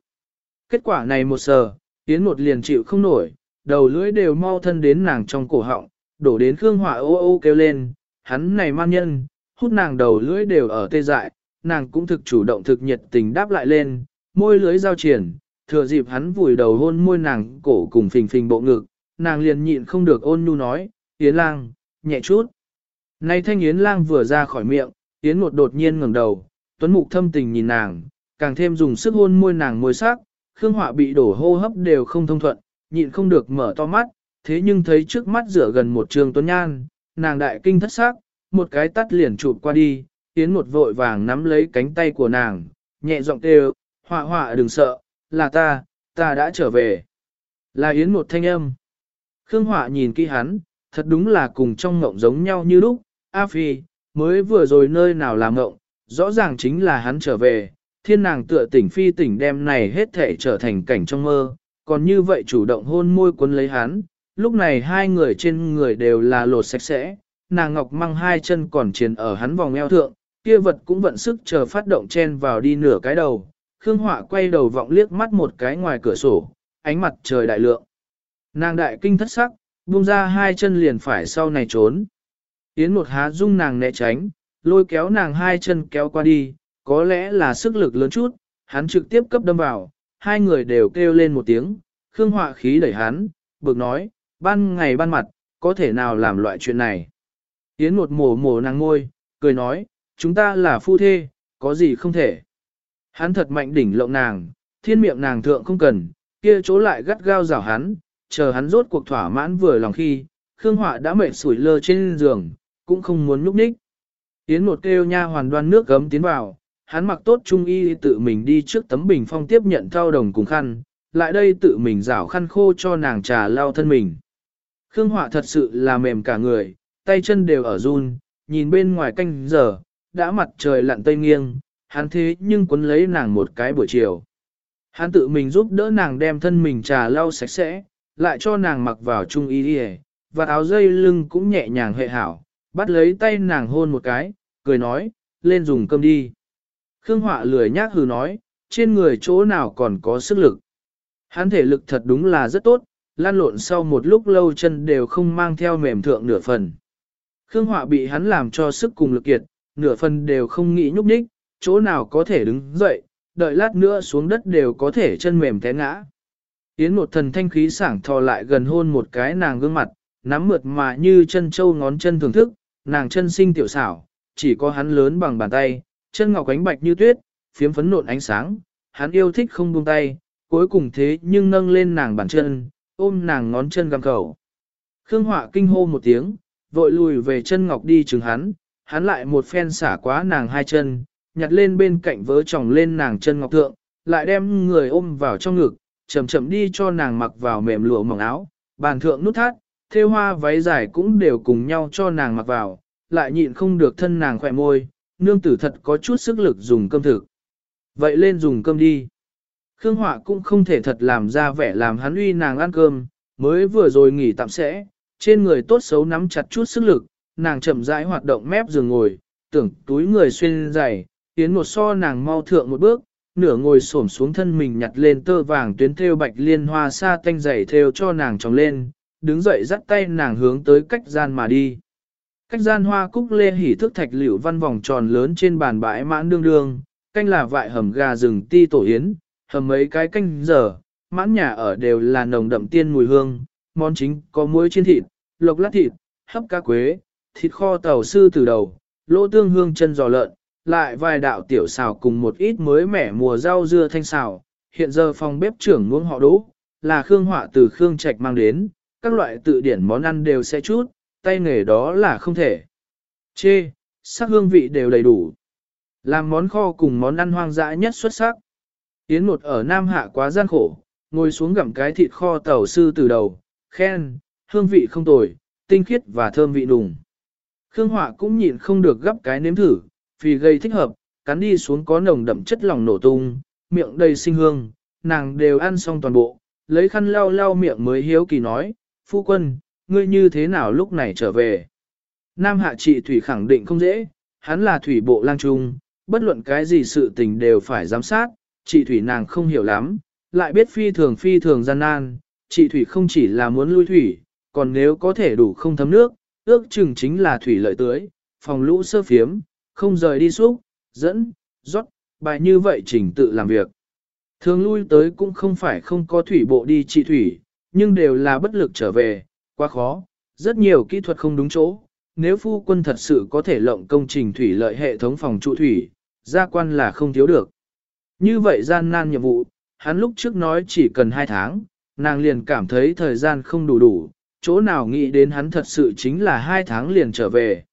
Kết quả này một sờ, Yến một liền chịu không nổi, đầu lưỡi đều mau thân đến nàng trong cổ họng, đổ đến Khương Họa ô ô kêu lên, hắn này man nhân, hút nàng đầu lưỡi đều ở tê dại, nàng cũng thực chủ động thực nhiệt tình đáp lại lên, môi lưỡi giao triển, thừa dịp hắn vùi đầu hôn môi nàng cổ cùng phình phình bộ ngực, nàng liền nhịn không được ôn nhu nói, Yến lang, nhẹ chút. Nay thanh Yến lang vừa ra khỏi miệng, Yến một đột nhiên ngẩng đầu, tuấn mục thâm tình nhìn nàng, càng thêm dùng sức hôn môi nàng môi sắc, Khương Họa bị đổ hô hấp đều không thông thuận, nhịn không được mở to mắt, thế nhưng thấy trước mắt rửa gần một trường tuấn nhan, nàng đại kinh thất sắc, một cái tắt liền chụp qua đi, Yến một vội vàng nắm lấy cánh tay của nàng, nhẹ giọng kêu, họa họa đừng sợ, là ta, ta đã trở về. Là Yến một thanh âm. Khương họa nhìn kỹ hắn, thật đúng là cùng trong ngộng giống nhau như lúc, A Phi, mới vừa rồi nơi nào làm ngộng, rõ ràng chính là hắn trở về, thiên nàng tựa tỉnh phi tỉnh đem này hết thể trở thành cảnh trong mơ, còn như vậy chủ động hôn môi cuốn lấy hắn, lúc này hai người trên người đều là lột sạch sẽ, nàng ngọc mang hai chân còn triền ở hắn vòng eo thượng, kia vật cũng vận sức chờ phát động chen vào đi nửa cái đầu. Khương Họa quay đầu vọng liếc mắt một cái ngoài cửa sổ, ánh mặt trời đại lượng. Nàng đại kinh thất sắc, buông ra hai chân liền phải sau này trốn. Yến một há dung nàng né tránh, lôi kéo nàng hai chân kéo qua đi, có lẽ là sức lực lớn chút, hắn trực tiếp cấp đâm vào, hai người đều kêu lên một tiếng, Khương Họa khí đẩy hắn, bực nói, ban ngày ban mặt, có thể nào làm loại chuyện này. Yến một mổ mổ nàng ngôi, cười nói, chúng ta là phu thê, có gì không thể. Hắn thật mạnh đỉnh lộng nàng, thiên miệng nàng thượng không cần, kia chỗ lại gắt gao rào hắn, chờ hắn rốt cuộc thỏa mãn vừa lòng khi, Khương Họa đã mệt sủi lơ trên giường, cũng không muốn nhúc nhích. Yến một kêu nha hoàn đoan nước gấm tiến vào, hắn mặc tốt trung y tự mình đi trước tấm bình phong tiếp nhận thao đồng cùng khăn, lại đây tự mình rảo khăn khô cho nàng trà lau thân mình. Khương Họa thật sự là mềm cả người, tay chân đều ở run, nhìn bên ngoài canh giờ, đã mặt trời lặn tây nghiêng, hắn thế nhưng quấn lấy nàng một cái buổi chiều. Hắn tự mình giúp đỡ nàng đem thân mình trà lau sạch sẽ, lại cho nàng mặc vào trung y đi và áo dây lưng cũng nhẹ nhàng hệ hảo, bắt lấy tay nàng hôn một cái, cười nói, lên dùng cơm đi. Khương Họa lười nhác hừ nói, trên người chỗ nào còn có sức lực. Hắn thể lực thật đúng là rất tốt, lan lộn sau một lúc lâu chân đều không mang theo mềm thượng nửa phần. Khương Họa bị hắn làm cho sức cùng lực kiệt, nửa phần đều không nghĩ nhúc nhích, chỗ nào có thể đứng dậy, đợi lát nữa xuống đất đều có thể chân mềm té ngã. Yến một thần thanh khí sảng thò lại gần hôn một cái nàng gương mặt, nắm mượt mà như chân châu ngón chân thưởng thức, nàng chân sinh tiểu xảo, chỉ có hắn lớn bằng bàn tay, chân ngọc ánh bạch như tuyết, phiếm phấn nộn ánh sáng, hắn yêu thích không buông tay, cuối cùng thế nhưng nâng lên nàng bàn chân, ôm nàng ngón chân găm khẩu. Khương Họa kinh hô một tiếng, vội lùi về chân ngọc đi chừng hắn, hắn lại một phen xả quá nàng hai chân, nhặt lên bên cạnh vớ tròng lên nàng chân ngọc thượng, lại đem người ôm vào trong ngực, chậm chậm đi cho nàng mặc vào mềm lụa mỏng áo, bàn thượng nút thắt, thêu hoa váy dài cũng đều cùng nhau cho nàng mặc vào, lại nhịn không được thân nàng khỏe môi, nương tử thật có chút sức lực dùng cơm thực. Vậy lên dùng cơm đi. Khương Họa cũng không thể thật làm ra vẻ làm hắn uy nàng ăn cơm, mới vừa rồi nghỉ tạm sẽ, trên người tốt xấu nắm chặt chút sức lực, nàng chậm rãi hoạt động mép giường ngồi, tưởng túi người xuyên dày, tiến một so nàng mau thượng một bước, nửa ngồi xổm xuống thân mình nhặt lên tơ vàng tuyến thêu bạch liên hoa sa tanh dày thêu cho nàng tròng lên, đứng dậy dắt tay nàng hướng tới cách gian mà đi. Cách gian hoa cúc lê hỉ thức thạch liễu văn vòng tròn lớn trên bàn bãi mãn đương đương, canh là vại hầm gà rừng ti tổ yến, hầm mấy cái canh giờ, mãn nhà ở đều là nồng đậm tiên mùi hương, món chính có muối chiên thịt, lộc lát thịt, hấp cá quế, thịt kho tàu sư từ đầu, lỗ tương hương chân giò lợn, lại vài đạo tiểu xào cùng một ít mới mẻ mùa rau dưa thanh xào. Hiện giờ phòng bếp trưởng muốn họ đỗ, là Khương Họa từ Khương Trạch mang đến, các loại tự điển món ăn đều sẽ chút, tay nghề đó là không thể. Chê, sắc hương vị đều đầy đủ. Làm món kho cùng món ăn hoang dã nhất xuất sắc. Yến một ở Nam Hạ quá gian khổ, ngồi xuống gặm cái thịt kho tàu sư từ đầu, khen, hương vị không tồi, tinh khiết và thơm vị đùng. Khương Họa cũng nhịn không được gấp cái nếm thử, vì gây thích hợp, cắn đi xuống có nồng đậm chất lỏng nổ tung, miệng đầy sinh hương, nàng đều ăn xong toàn bộ, lấy khăn lau lau miệng mới hiếu kỳ nói, phu quân, ngươi như thế nào lúc này trở về? Nam hạ trị thủy khẳng định không dễ, hắn là thủy bộ lang trung, bất luận cái gì sự tình đều phải giám sát, trị thủy nàng không hiểu lắm, lại biết phi thường phi thường gian nan, trị thủy không chỉ là muốn lui thủy, còn nếu có thể đủ không thấm nước, ước chừng chính là thủy lợi tưới, phòng lũ sơ phiếm, không rời đi xúc, dẫn, rót, bài như vậy trình tự làm việc. Thường lui tới cũng không phải không có thủy bộ đi trị thủy, nhưng đều là bất lực trở về, quá khó, rất nhiều kỹ thuật không đúng chỗ. Nếu phu quân thật sự có thể lộng công trình thủy lợi hệ thống phòng trụ thủy, gia quan là không thiếu được. Như vậy gian nan nhiệm vụ, hắn lúc trước nói chỉ cần 2 tháng, nàng liền cảm thấy thời gian không đủ đủ, chỗ nào nghĩ đến hắn thật sự chính là hai tháng liền trở về.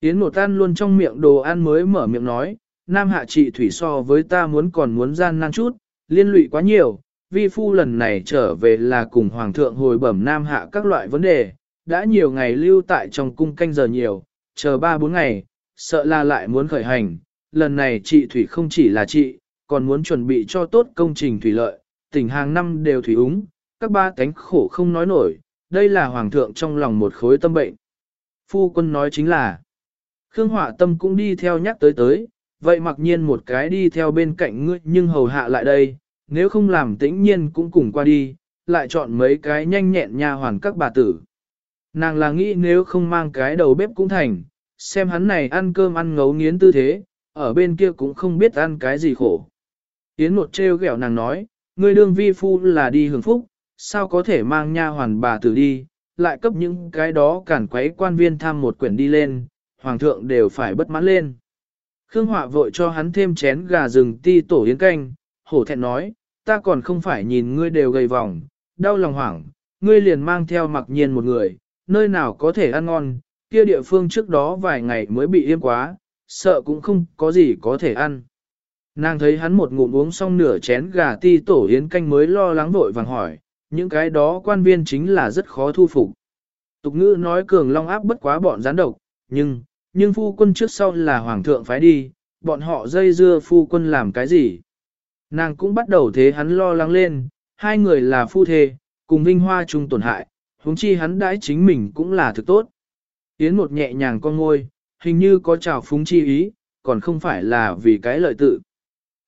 Yến một tan luôn trong miệng đồ ăn mới mở miệng nói, Nam hạ trị thủy so với ta muốn còn muốn gian nan chút, liên lụy quá nhiều, vi phu lần này trở về là cùng hoàng thượng hồi bẩm Nam hạ các loại vấn đề, đã nhiều ngày lưu tại trong cung canh giờ nhiều, chờ ba bốn ngày, sợ là lại muốn khởi hành, lần này trị thủy không chỉ là trị, còn muốn chuẩn bị cho tốt công trình thủy lợi, tỉnh hàng năm đều thủy úng, các ba cánh khổ không nói nổi, đây là hoàng thượng trong lòng một khối tâm bệnh. Phu quân nói chính là, Khương Họa Tâm cũng đi theo nhắc tới tới, vậy mặc nhiên một cái đi theo bên cạnh ngươi nhưng hầu hạ lại đây, nếu không làm tĩnh nhiên cũng cùng qua đi, lại chọn mấy cái nhanh nhẹn nha hoàn các bà tử. Nàng là nghĩ nếu không mang cái đầu bếp cũng thành, xem hắn này ăn cơm ăn ngấu nghiến tư thế, ở bên kia cũng không biết ăn cái gì khổ. Yến một treo ghẹo nàng nói, ngươi đương vi phu là đi hưởng phúc, sao có thể mang nha hoàn bà tử đi, lại cấp những cái đó cản quấy quan viên tham một quyển đi lên, hoàng thượng đều phải bất mãn lên. Khương Họa vội cho hắn thêm chén gà rừng ti tổ yến canh, hổ thẹn nói, ta còn không phải nhìn ngươi đều gầy vòng, đau lòng hoảng, ngươi liền mang theo mặc nhiên một người, nơi nào có thể ăn ngon, kia địa phương trước đó vài ngày mới bị yêm quá, sợ cũng không có gì có thể ăn. Nàng thấy hắn một ngụm uống xong nửa chén gà ti tổ yến canh mới lo lắng vội vàng hỏi, những cái đó quan viên chính là rất khó thu phục. Tục ngữ nói cường long áp bất quá bọn gián độc, nhưng, nhưng phu quân trước sau là hoàng thượng phái đi, bọn họ dây dưa phu quân làm cái gì. Nàng cũng bắt đầu thế hắn lo lắng lên, hai người là phu thê, cùng vinh hoa chung tổn hại, huống chi hắn đãi chính mình cũng là thực tốt. Yến một nhẹ nhàng con ngôi, hình như có trào phúng chi ý, còn không phải là vì cái lợi tự.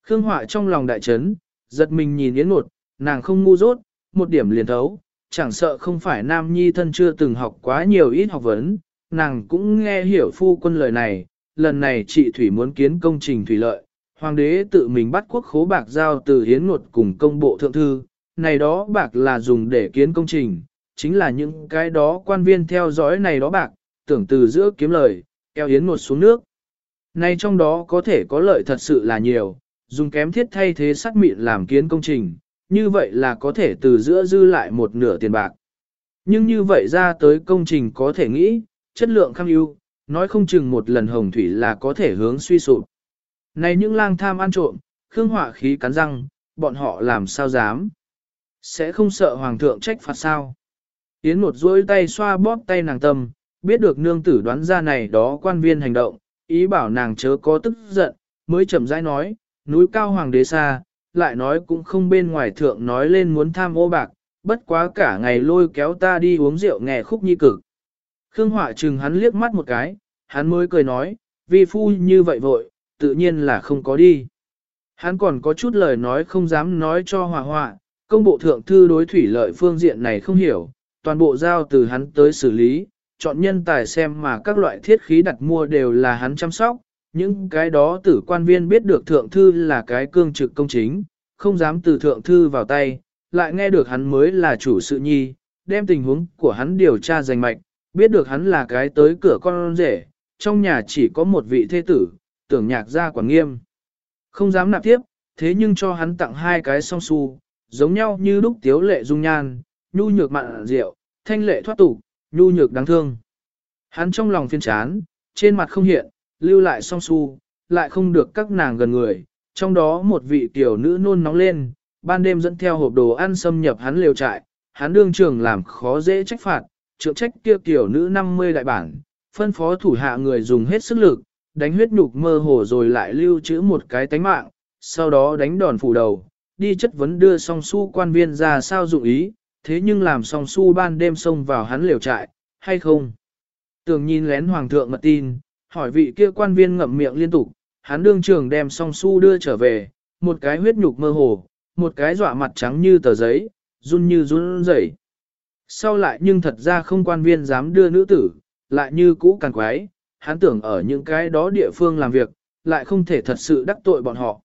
Khương Họa trong lòng đại chấn, giật mình nhìn Yến một, nàng không ngu dốt, một điểm liền thấu, chẳng sợ không phải nam nhi thân chưa từng học quá nhiều ít học vấn, nàng cũng nghe hiểu phu quân lời này, lần này chị Thủy muốn kiến công trình thủy lợi, hoàng đế tự mình bắt quốc khố bạc giao từ hiến nột cùng công bộ thượng thư, này đó bạc là dùng để kiến công trình, chính là những cái đó quan viên theo dõi này đó bạc, tưởng từ giữa kiếm lời, eo hiến nột xuống nước. Này trong đó có thể có lợi thật sự là nhiều, dùng kém thiết thay thế sắt mịn làm kiến công trình, như vậy là có thể từ giữa dư lại một nửa tiền bạc. Nhưng như vậy ra tới công trình có thể nghĩ, chất lượng khăng ưu, nói không chừng một lần hồng thủy là có thể hướng suy sụp. Này những lang tham ăn trộm, khương họa khí cắn răng, bọn họ làm sao dám. Sẽ không sợ hoàng thượng trách phạt sao. Yến một duỗi tay xoa bóp tay nàng tâm, biết được nương tử đoán ra này đó quan viên hành động, ý bảo nàng chớ có tức giận, mới chậm rãi nói, núi cao hoàng đế xa, lại nói cũng không bên ngoài thượng nói lên muốn tham ô bạc, bất quá cả ngày lôi kéo ta đi uống rượu nghe khúc nhi cực. Khương Họa chừng hắn liếc mắt một cái, hắn mới cười nói, vi phu như vậy vội, tự nhiên là không có đi. Hắn còn có chút lời nói không dám nói cho hòa Họa, công bộ thượng thư đối thủy lợi phương diện này không hiểu, toàn bộ giao từ hắn tới xử lý, chọn nhân tài xem mà các loại thiết khí đặt mua đều là hắn chăm sóc, những cái đó tử quan viên biết được thượng thư là cái cương trực công chính, không dám từ thượng thư vào tay, lại nghe được hắn mới là chủ sự nhi, đem tình huống của hắn điều tra giành mạch, biết được hắn là cái tới cửa con rể, trong nhà chỉ có một vị thế tử, tưởng nhạc ra quản nghiêm. Không dám nạp tiếp, thế nhưng cho hắn tặng hai cái song su, giống nhau như lúc tiếu lệ dung nhan, nhu nhược mặn rượu, thanh lệ thoát tục, nhu nhược đáng thương. Hắn trong lòng phiên chán, trên mặt không hiện, lưu lại song su, lại không được các nàng gần người, trong đó một vị tiểu nữ nôn nóng lên, ban đêm dẫn theo hộp đồ ăn xâm nhập hắn liều trại, hắn đương trường làm khó dễ trách phạt, trượng trách kia tiểu nữ 50 đại bản, phân phó thủ hạ người dùng hết sức lực, đánh huyết nhục mơ hồ rồi lại lưu trữ một cái tánh mạng, sau đó đánh đòn phủ đầu, đi chất vấn đưa song su quan viên ra sao dụng ý, thế nhưng làm song su ban đêm xông vào hắn liều trại, hay không? Tưởng nhìn lén hoàng thượng mật tin, hỏi vị kia quan viên ngậm miệng liên tục, hắn đương trường đem song su đưa trở về, một cái huyết nhục mơ hồ, một cái dọa mặt trắng như tờ giấy, run như run rẩy. Sau lại nhưng thật ra không quan viên dám đưa nữ tử, lại như cũ càng quái, hắn tưởng ở những cái đó địa phương làm việc, lại không thể thật sự đắc tội bọn họ.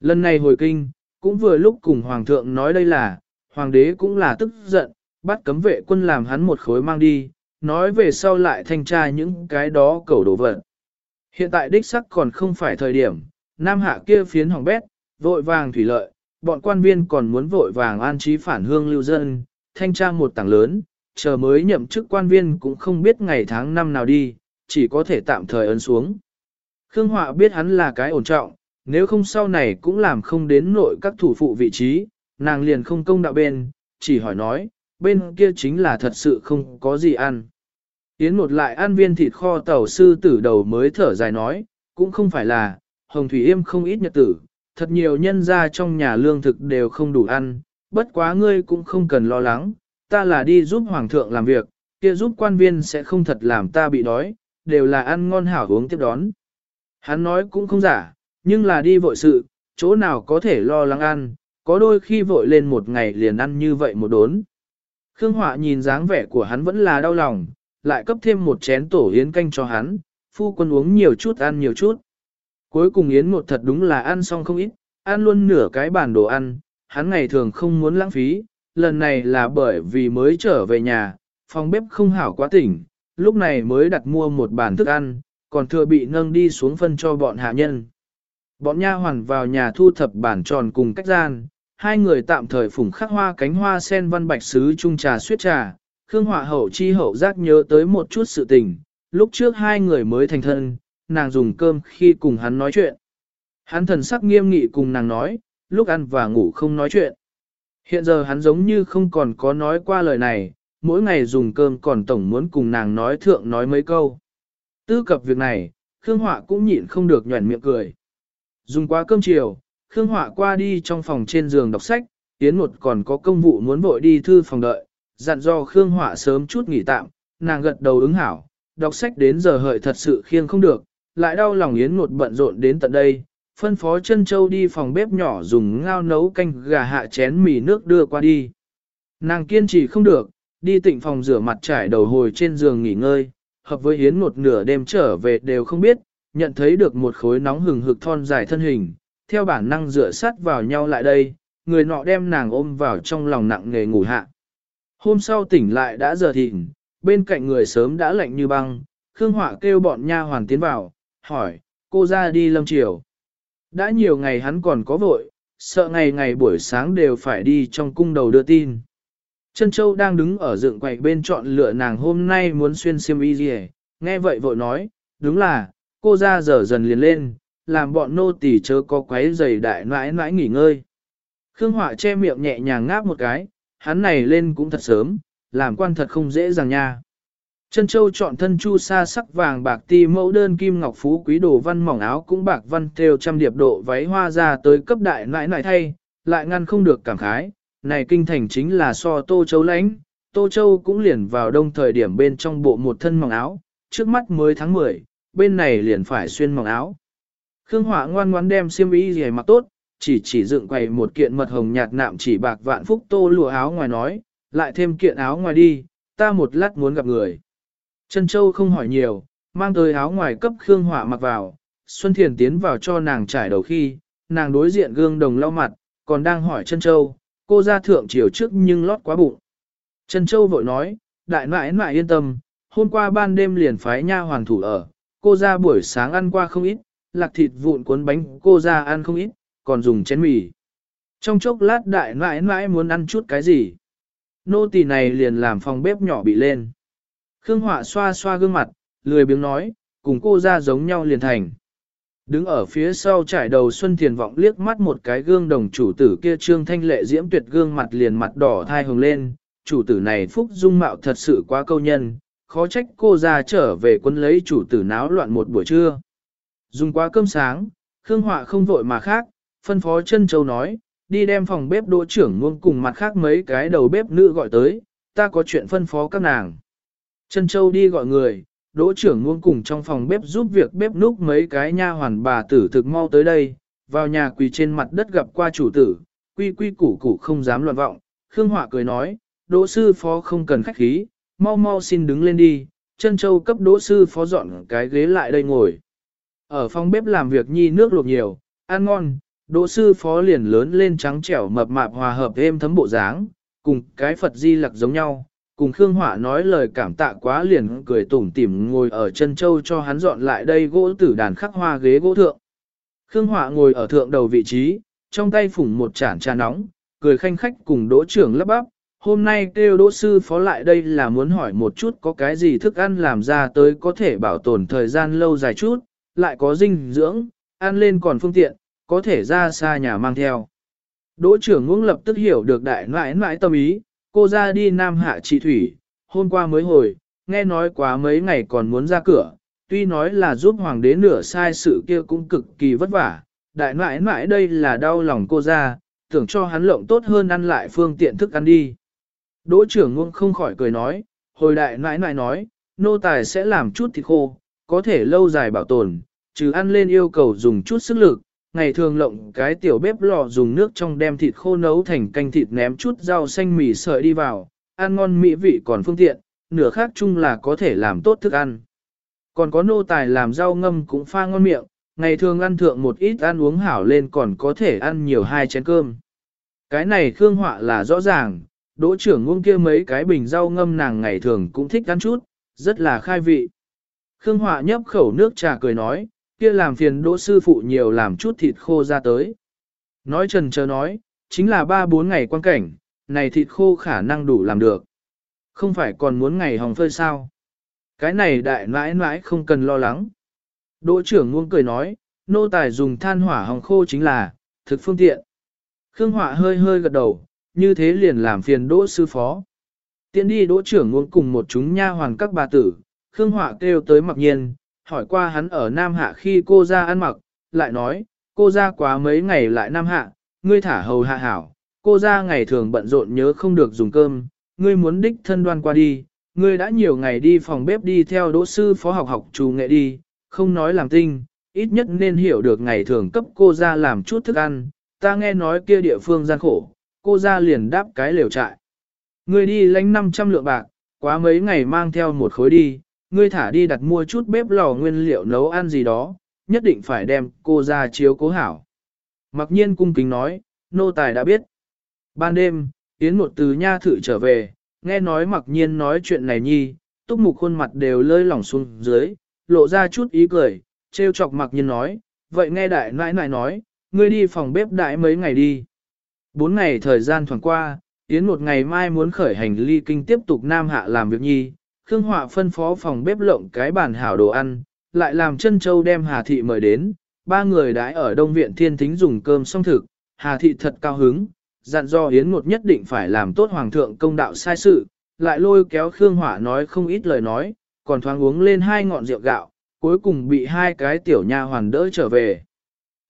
Lần này hồi kinh, cũng vừa lúc cùng hoàng thượng nói đây là, hoàng đế cũng là tức giận, bắt cấm vệ quân làm hắn một khối mang đi, nói về sau lại thanh tra những cái đó cầu đổ vật. Hiện tại đích sắc còn không phải thời điểm, nam hạ kia phiến hỏng bét, vội vàng thủy lợi, bọn quan viên còn muốn vội vàng an trí phản hương lưu dân, thanh tra một tảng lớn, chờ mới nhậm chức quan viên cũng không biết ngày tháng năm nào đi, chỉ có thể tạm thời ấn xuống. Khương Họa biết hắn là cái ổn trọng, nếu không sau này cũng làm không đến nội các thủ phụ vị trí, nàng liền không công đạo bên, chỉ hỏi nói, bên kia chính là thật sự không có gì ăn. Yến một lại ăn viên thịt kho tàu sư tử đầu mới thở dài nói, cũng không phải là, Hồng Thủy Yêm không ít nhật tử, thật nhiều nhân gia trong nhà lương thực đều không đủ ăn, bất quá ngươi cũng không cần lo lắng, ta là đi giúp Hoàng thượng làm việc, kia giúp quan viên sẽ không thật làm ta bị đói, đều là ăn ngon hảo uống tiếp đón. Hắn nói cũng không giả, nhưng là đi vội sự, chỗ nào có thể lo lắng ăn, có đôi khi vội lên một ngày liền ăn như vậy một đốn. Khương Họa nhìn dáng vẻ của hắn vẫn là đau lòng, lại cấp thêm một chén tổ yến canh cho hắn, phu quân uống nhiều chút ăn nhiều chút. Cuối cùng yến một thật đúng là ăn xong không ít, ăn luôn nửa cái bàn đồ ăn, hắn ngày thường không muốn lãng phí, lần này là bởi vì mới trở về nhà, phòng bếp không hảo quá tỉnh, lúc này mới đặt mua một bàn thức ăn, còn thừa bị nâng đi xuống phân cho bọn hạ nhân. Bọn nha hoàn vào nhà thu thập bản tròn cùng cách gian, hai người tạm thời phủng khắc hoa cánh hoa sen văn bạch sứ chung trà suyết trà, Khương Họa hậu chi hậu giác nhớ tới một chút sự tình, lúc trước hai người mới thành thân, nàng dùng cơm khi cùng hắn nói chuyện. Hắn thần sắc nghiêm nghị cùng nàng nói, lúc ăn và ngủ không nói chuyện. Hiện giờ hắn giống như không còn có nói qua lời này, mỗi ngày dùng cơm còn tổng muốn cùng nàng nói thượng nói mấy câu. Tư cập việc này, Khương Họa cũng nhịn không được nhuẩn miệng cười. Dùng qua cơm chiều, Khương Họa qua đi trong phòng trên giường đọc sách, Yến một còn có công vụ muốn vội đi thư phòng đợi, dặn do Khương Họa sớm chút nghỉ tạm, nàng gật đầu ứng hảo, đọc sách đến giờ hợi thật sự khiêng không được, lại đau lòng Yến một bận rộn đến tận đây, phân phó chân châu đi phòng bếp nhỏ dùng ngao nấu canh gà hạ chén mì nước đưa qua đi. Nàng kiên trì không được, đi tịnh phòng rửa mặt trải đầu hồi trên giường nghỉ ngơi, hợp với Yến một nửa đêm trở về đều không biết, nhận thấy được một khối nóng hừng hực thon dài thân hình, theo bản năng dựa sát vào nhau lại đây, người nọ đem nàng ôm vào trong lòng nặng nghề ngủ hạ. Hôm sau tỉnh lại đã giờ thịnh, bên cạnh người sớm đã lạnh như băng, Khương Họa kêu bọn nha hoàn tiến vào, hỏi, cô ra đi lâm chiều. Đã nhiều ngày hắn còn có vội, sợ ngày ngày buổi sáng đều phải đi trong cung đầu đưa tin. Trân Châu đang đứng ở dựng quầy bên chọn lựa nàng hôm nay muốn xuyên xiêm y gì nghe vậy vội nói, đúng là, cô ra giờ dần liền lên, làm bọn nô tỳ chớ có quấy giày đại nãi nãi nghỉ ngơi. Khương Họa che miệng nhẹ nhàng ngáp một cái, hắn này lên cũng thật sớm, làm quan thật không dễ dàng nha. Trân Châu chọn thân chu sa sắc vàng bạc ti mẫu đơn kim ngọc phú quý đồ văn mỏng áo cũng bạc văn theo trăm điệp độ váy hoa ra tới cấp đại nãi nãi thay, lại ngăn không được cảm khái, này kinh thành chính là so Tô Châu lãnh, Tô Châu cũng liền vào đông thời điểm bên trong bộ một thân mỏng áo, trước mắt mới tháng 10, bên này liền phải xuyên mỏng áo. Khương Hỏa ngoan ngoãn đem xiêm y gì mặc tốt, chỉ chỉ dựng quầy một kiện mật hồng nhạt nạm chỉ bạc vạn phúc tô lụa áo ngoài nói, lại thêm kiện áo ngoài đi, ta một lát muốn gặp người. Trân Châu không hỏi nhiều, mang tới áo ngoài cấp Khương Hỏa mặc vào, Xuân Thiền tiến vào cho nàng trải đầu khi, nàng đối diện gương đồng lau mặt, còn đang hỏi Trân Châu, cô ra thượng chiều trước nhưng lót quá bụng. Trân Châu vội nói, đại nãi nãi yên tâm, hôm qua ban đêm liền phái nha hoàng thủ ở, cô ra buổi sáng ăn qua không ít, lạc thịt vụn cuốn bánh cô ra ăn không ít, còn dùng chén mì. Trong chốc lát đại nãi nãi muốn ăn chút cái gì. Nô tỳ này liền làm phòng bếp nhỏ bị lên. Khương Họa xoa xoa gương mặt, lười biếng nói, cùng cô ra giống nhau liền thành. Đứng ở phía sau trải đầu Xuân Thiền vọng liếc mắt một cái gương đồng chủ tử kia trương thanh lệ diễm tuyệt gương mặt liền mặt đỏ thai hồng lên, chủ tử này phúc dung mạo thật sự quá câu nhân, khó trách cô ra trở về quân lấy chủ tử náo loạn một buổi trưa. Dùng quá cơm sáng, Khương Họa không vội mà khác, phân phó chân châu nói, đi đem phòng bếp đỗ trưởng luôn cùng mặt khác mấy cái đầu bếp nữ gọi tới, ta có chuyện phân phó các nàng. Chân châu đi gọi người, đỗ trưởng luôn cùng trong phòng bếp giúp việc bếp núc mấy cái nha hoàn bà tử thực mau tới đây, vào nhà quỳ trên mặt đất gặp qua chủ tử, quy quy củ củ không dám loạn vọng, Khương Họa cười nói, đỗ sư phó không cần khách khí, mau mau xin đứng lên đi, chân châu cấp đỗ sư phó dọn cái ghế lại đây ngồi. Ở phòng bếp làm việc nhi nước luộc nhiều, ăn ngon, đỗ sư phó liền lớn lên trắng trẻo mập mạp hòa hợp êm thấm bộ dáng, cùng cái Phật di lặc giống nhau. Cùng Khương Hỏa nói lời cảm tạ quá liền cười tủm tỉm ngồi ở chân châu cho hắn dọn lại đây gỗ tử đàn khắc hoa ghế gỗ thượng. Khương Hỏa ngồi ở thượng đầu vị trí, trong tay phủng một chản trà nóng, cười khanh khách cùng đỗ trưởng lấp bắp, Hôm nay kêu đỗ sư phó lại đây là muốn hỏi một chút có cái gì thức ăn làm ra tới có thể bảo tồn thời gian lâu dài chút, lại có dinh dưỡng, ăn lên còn phương tiện, có thể ra xa nhà mang theo. Đỗ trưởng ngưỡng lập tức hiểu được đại nãi nãi tâm ý, cô ra đi Nam Hạ trị thủy, hôm qua mới hồi, nghe nói quá mấy ngày còn muốn ra cửa, tuy nói là giúp hoàng đế nửa sai sự kia cũng cực kỳ vất vả, đại nãi nãi đây là đau lòng cô ra, tưởng cho hắn lộng tốt hơn ăn lại phương tiện thức ăn đi. Đỗ trưởng ngôn không khỏi cười nói, hồi đại nãi nãi nói, nô tài sẽ làm chút thịt khô, có thể lâu dài bảo tồn, trừ ăn lên yêu cầu dùng chút sức lực, ngày thường lộng cái tiểu bếp lò dùng nước trong đem thịt khô nấu thành canh thịt ném chút rau xanh mì sợi đi vào, ăn ngon mỹ vị còn phương tiện, nửa khác chung là có thể làm tốt thức ăn. Còn có nô tài làm rau ngâm cũng pha ngon miệng, ngày thường ăn thượng một ít ăn uống hảo lên còn có thể ăn nhiều hai chén cơm. Cái này Khương Họa là rõ ràng, đỗ trưởng ngôn kia mấy cái bình rau ngâm nàng ngày thường cũng thích ăn chút, rất là khai vị. Khương Họa nhấp khẩu nước trà cười nói, kia làm phiền đỗ sư phụ nhiều làm chút thịt khô ra tới. Nói trần chờ nói, chính là ba bốn ngày quan cảnh, này thịt khô khả năng đủ làm được. Không phải còn muốn ngày hồng phơi sao? Cái này đại mãi mãi không cần lo lắng. Đỗ trưởng nguông cười nói, nô tài dùng than hỏa hồng khô chính là, thực phương tiện. Khương Họa hơi hơi gật đầu, như thế liền làm phiền đỗ sư phó. Tiến đi đỗ trưởng nguông cùng một chúng nha hoàng các bà tử, Khương Họa kêu tới mặc nhiên, hỏi qua hắn ở Nam Hạ khi cô ra ăn mặc, lại nói, cô ra quá mấy ngày lại Nam Hạ, ngươi thả hầu hạ hảo, cô ra ngày thường bận rộn nhớ không được dùng cơm, ngươi muốn đích thân đoan qua đi, ngươi đã nhiều ngày đi phòng bếp đi theo đỗ sư phó học học chủ nghệ đi, không nói làm tinh, ít nhất nên hiểu được ngày thường cấp cô ra làm chút thức ăn, ta nghe nói kia địa phương gian khổ, cô ra liền đáp cái lều trại. Ngươi đi lánh 500 lượng bạc, quá mấy ngày mang theo một khối đi, ngươi thả đi đặt mua chút bếp lò nguyên liệu nấu ăn gì đó, nhất định phải đem cô ra chiếu cố hảo. Mặc nhiên cung kính nói, nô tài đã biết. Ban đêm, Yến một từ nha thự trở về, nghe nói mặc nhiên nói chuyện này nhi, túc mục khuôn mặt đều lơi lỏng xuống dưới, lộ ra chút ý cười, trêu chọc mặc nhiên nói, vậy nghe đại nãi nãi nói, ngươi đi phòng bếp đại mấy ngày đi. Bốn ngày thời gian thoảng qua, Yến một ngày mai muốn khởi hành ly kinh tiếp tục Nam Hạ làm việc nhi, Khương Họa phân phó phòng bếp lộng cái bàn hảo đồ ăn, lại làm chân châu đem Hà Thị mời đến, ba người đãi ở Đông Viện Thiên Thính dùng cơm xong thực, Hà Thị thật cao hứng, dặn do Yến Ngột nhất định phải làm tốt Hoàng thượng công đạo sai sự, lại lôi kéo Khương Họa nói không ít lời nói, còn thoáng uống lên hai ngọn rượu gạo, cuối cùng bị hai cái tiểu nha hoàn đỡ trở về.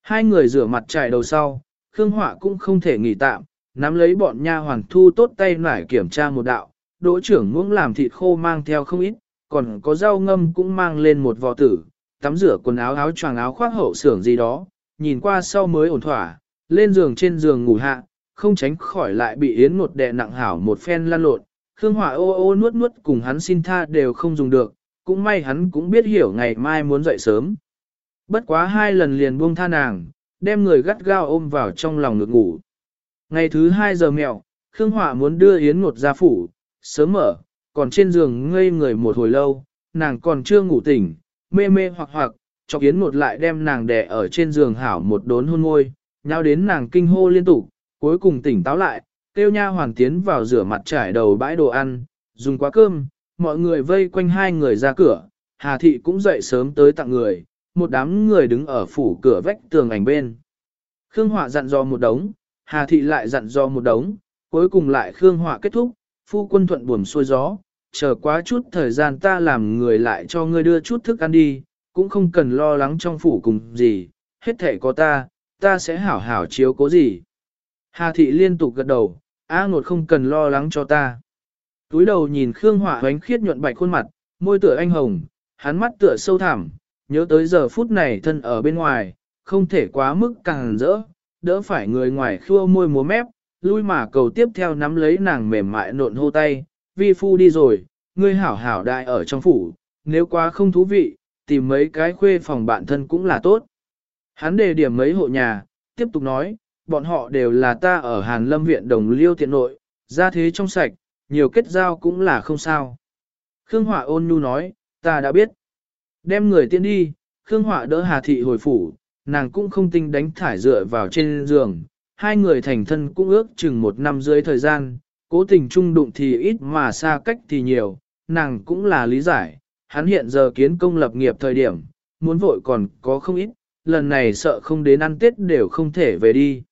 Hai người rửa mặt trải đầu sau, Khương Họa cũng không thể nghỉ tạm, nắm lấy bọn nha hoàn thu tốt tay nải kiểm tra một đạo, đỗ trưởng muỗng làm thịt khô mang theo không ít, còn có rau ngâm cũng mang lên một vò tử, tắm rửa quần áo áo choàng áo khoác hậu xưởng gì đó, nhìn qua sau mới ổn thỏa, lên giường trên giường ngủ hạ, không tránh khỏi lại bị yến một đè nặng hảo một phen lan lộn, Khương Hỏa ô ô nuốt nuốt cùng hắn xin tha đều không dùng được, cũng may hắn cũng biết hiểu ngày mai muốn dậy sớm. Bất quá hai lần liền buông tha nàng, đem người gắt gao ôm vào trong lòng ngực ngủ. Ngày thứ hai giờ mẹo, Khương Hỏa muốn đưa Yến Ngột ra phủ, sớm mở, còn trên giường ngây người một hồi lâu, nàng còn chưa ngủ tỉnh, mê mê hoặc hoặc, cho Yến một lại đem nàng đè ở trên giường hảo một đốn hôn môi, nhau đến nàng kinh hô liên tục, cuối cùng tỉnh táo lại, tiêu nha hoàn tiến vào rửa mặt trải đầu bãi đồ ăn, dùng quá cơm, mọi người vây quanh hai người ra cửa, Hà Thị cũng dậy sớm tới tặng người, một đám người đứng ở phủ cửa vách tường ảnh bên. Khương Họa dặn dò một đống, Hà Thị lại dặn dò một đống, cuối cùng lại Khương Họa kết thúc, phu quân thuận buồm xuôi gió, chờ quá chút thời gian ta làm người lại cho ngươi đưa chút thức ăn đi, cũng không cần lo lắng trong phủ cùng gì, hết thể có ta, ta sẽ hảo hảo chiếu cố gì. Hà thị liên tục gật đầu, A ngột không cần lo lắng cho ta. Túi đầu nhìn Khương Hỏa hoánh khiết nhuận bạch khuôn mặt, môi tựa anh hồng, hắn mắt tựa sâu thẳm, nhớ tới giờ phút này thân ở bên ngoài, không thể quá mức càng rỡ, đỡ phải người ngoài khua môi múa mép, lui mà cầu tiếp theo nắm lấy nàng mềm mại nộn hô tay, vi phu đi rồi, ngươi hảo hảo đại ở trong phủ, nếu quá không thú vị, tìm mấy cái khuê phòng bạn thân cũng là tốt. Hắn đề điểm mấy hộ nhà, tiếp tục nói, bọn họ đều là ta ở Hàn Lâm viện đồng liêu tiện nội, ra thế trong sạch, nhiều kết giao cũng là không sao. Khương Họa ôn nhu nói, ta đã biết. Đem người tiên đi, Khương Họa đỡ Hà Thị hồi phủ, nàng cũng không tinh đánh thải dựa vào trên giường. Hai người thành thân cũng ước chừng một năm dưới thời gian, cố tình chung đụng thì ít mà xa cách thì nhiều, nàng cũng là lý giải, hắn hiện giờ kiến công lập nghiệp thời điểm, muốn vội còn có không ít, lần này sợ không đến ăn tết đều không thể về đi.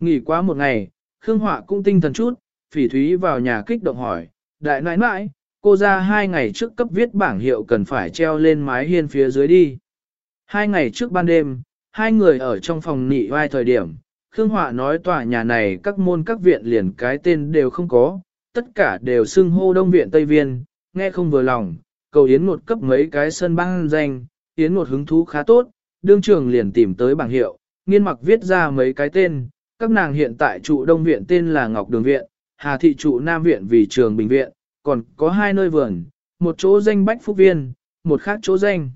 Nghỉ quá một ngày, Khương Họa cũng tinh thần chút, phỉ thúy vào nhà kích động hỏi, đại nãi nãi, cô ra hai ngày trước cấp viết bảng hiệu cần phải treo lên mái hiên phía dưới đi. Hai ngày trước ban đêm, hai người ở trong phòng nị vai thời điểm, Khương Họa nói tòa nhà này các môn các viện liền cái tên đều không có, tất cả đều xưng hô đông viện Tây Viên, nghe không vừa lòng, cầu Yến một cấp mấy cái sân băng danh, Yến một hứng thú khá tốt, đương trường liền tìm tới bảng hiệu, nghiên mặc viết ra mấy cái tên, các nàng hiện tại trụ đông viện tên là Ngọc Đường Viện, Hà Thị trụ Nam Viện vì trường Bình Viện, còn có hai nơi vườn, một chỗ danh Bách Phúc Viên, một khác chỗ danh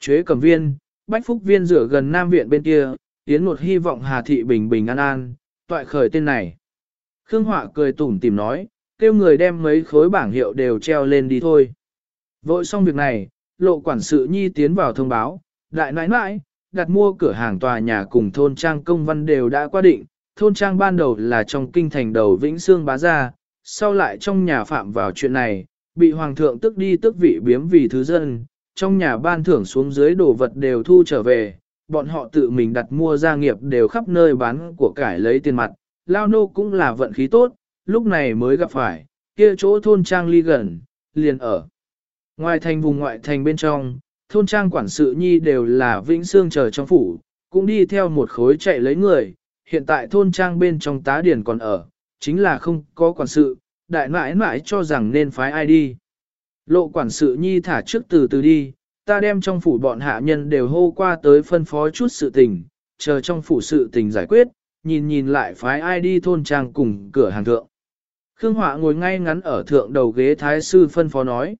Chế Cẩm Viên, Bách Phúc Viên rửa gần Nam Viện bên kia, Yến một hy vọng Hà Thị bình bình an an, toại khởi tên này. Khương Họa cười tủm tìm nói, kêu người đem mấy khối bảng hiệu đều treo lên đi thôi. Vội xong việc này, lộ quản sự nhi tiến vào thông báo, đại nãi nãi, đặt mua cửa hàng tòa nhà cùng thôn trang công văn đều đã qua định, thôn trang ban đầu là trong kinh thành đầu Vĩnh Sương bá gia, sau lại trong nhà phạm vào chuyện này, bị hoàng thượng tức đi tức vị biếm vì thứ dân, trong nhà ban thưởng xuống dưới đồ vật đều thu trở về, bọn họ tự mình đặt mua gia nghiệp đều khắp nơi bán của cải lấy tiền mặt, lao nô cũng là vận khí tốt, lúc này mới gặp phải, kia chỗ thôn trang ly gần, liền ở. Ngoài thành vùng ngoại thành bên trong, thôn trang quản sự nhi đều là vĩnh xương chờ trong phủ, cũng đi theo một khối chạy lấy người, hiện tại thôn trang bên trong tá điển còn ở, chính là không có quản sự, đại nãi nãi cho rằng nên phái ai đi. Lộ quản sự nhi thả trước từ từ đi, ta đem trong phủ bọn hạ nhân đều hô qua tới phân phó chút sự tình, chờ trong phủ sự tình giải quyết, nhìn nhìn lại phái ai đi thôn trang cùng cửa hàng thượng. Khương Họa ngồi ngay ngắn ở thượng đầu ghế thái sư phân phó nói.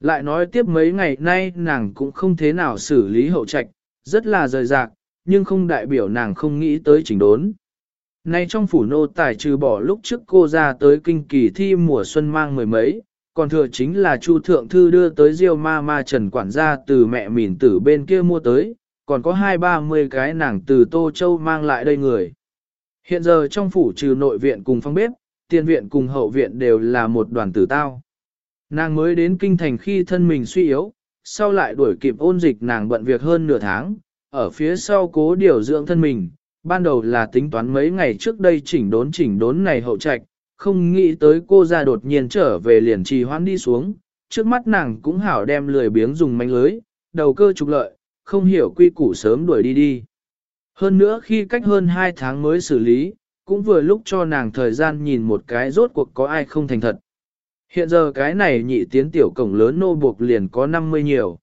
Lại nói tiếp mấy ngày nay nàng cũng không thế nào xử lý hậu trạch, rất là rời rạc, nhưng không đại biểu nàng không nghĩ tới chỉnh đốn. Nay trong phủ nô tài trừ bỏ lúc trước cô ra tới kinh kỳ thi mùa xuân mang mười mấy, còn thừa chính là Chu Thượng Thư đưa tới Diêu ma ma trần quản gia từ mẹ mìn tử bên kia mua tới, còn có hai ba mươi cái nàng từ Tô Châu mang lại đây người. Hiện giờ trong phủ trừ nội viện cùng phong bếp, tiền viện cùng hậu viện đều là một đoàn tử tao. Nàng mới đến kinh thành khi thân mình suy yếu, sau lại đuổi kịp ôn dịch nàng bận việc hơn nửa tháng, ở phía sau cố điều dưỡng thân mình, ban đầu là tính toán mấy ngày trước đây chỉnh đốn chỉnh đốn này hậu trạch, không nghĩ tới cô ra đột nhiên trở về liền trì hoãn đi xuống, trước mắt nàng cũng hảo đem lười biếng dùng manh lưới, đầu cơ trục lợi, không hiểu quy củ sớm đuổi đi đi. Hơn nữa khi cách hơn 2 tháng mới xử lý, cũng vừa lúc cho nàng thời gian nhìn một cái rốt cuộc có ai không thành thật. Hiện giờ cái này nhị tiến tiểu cổng lớn nô buộc liền có 50 nhiều.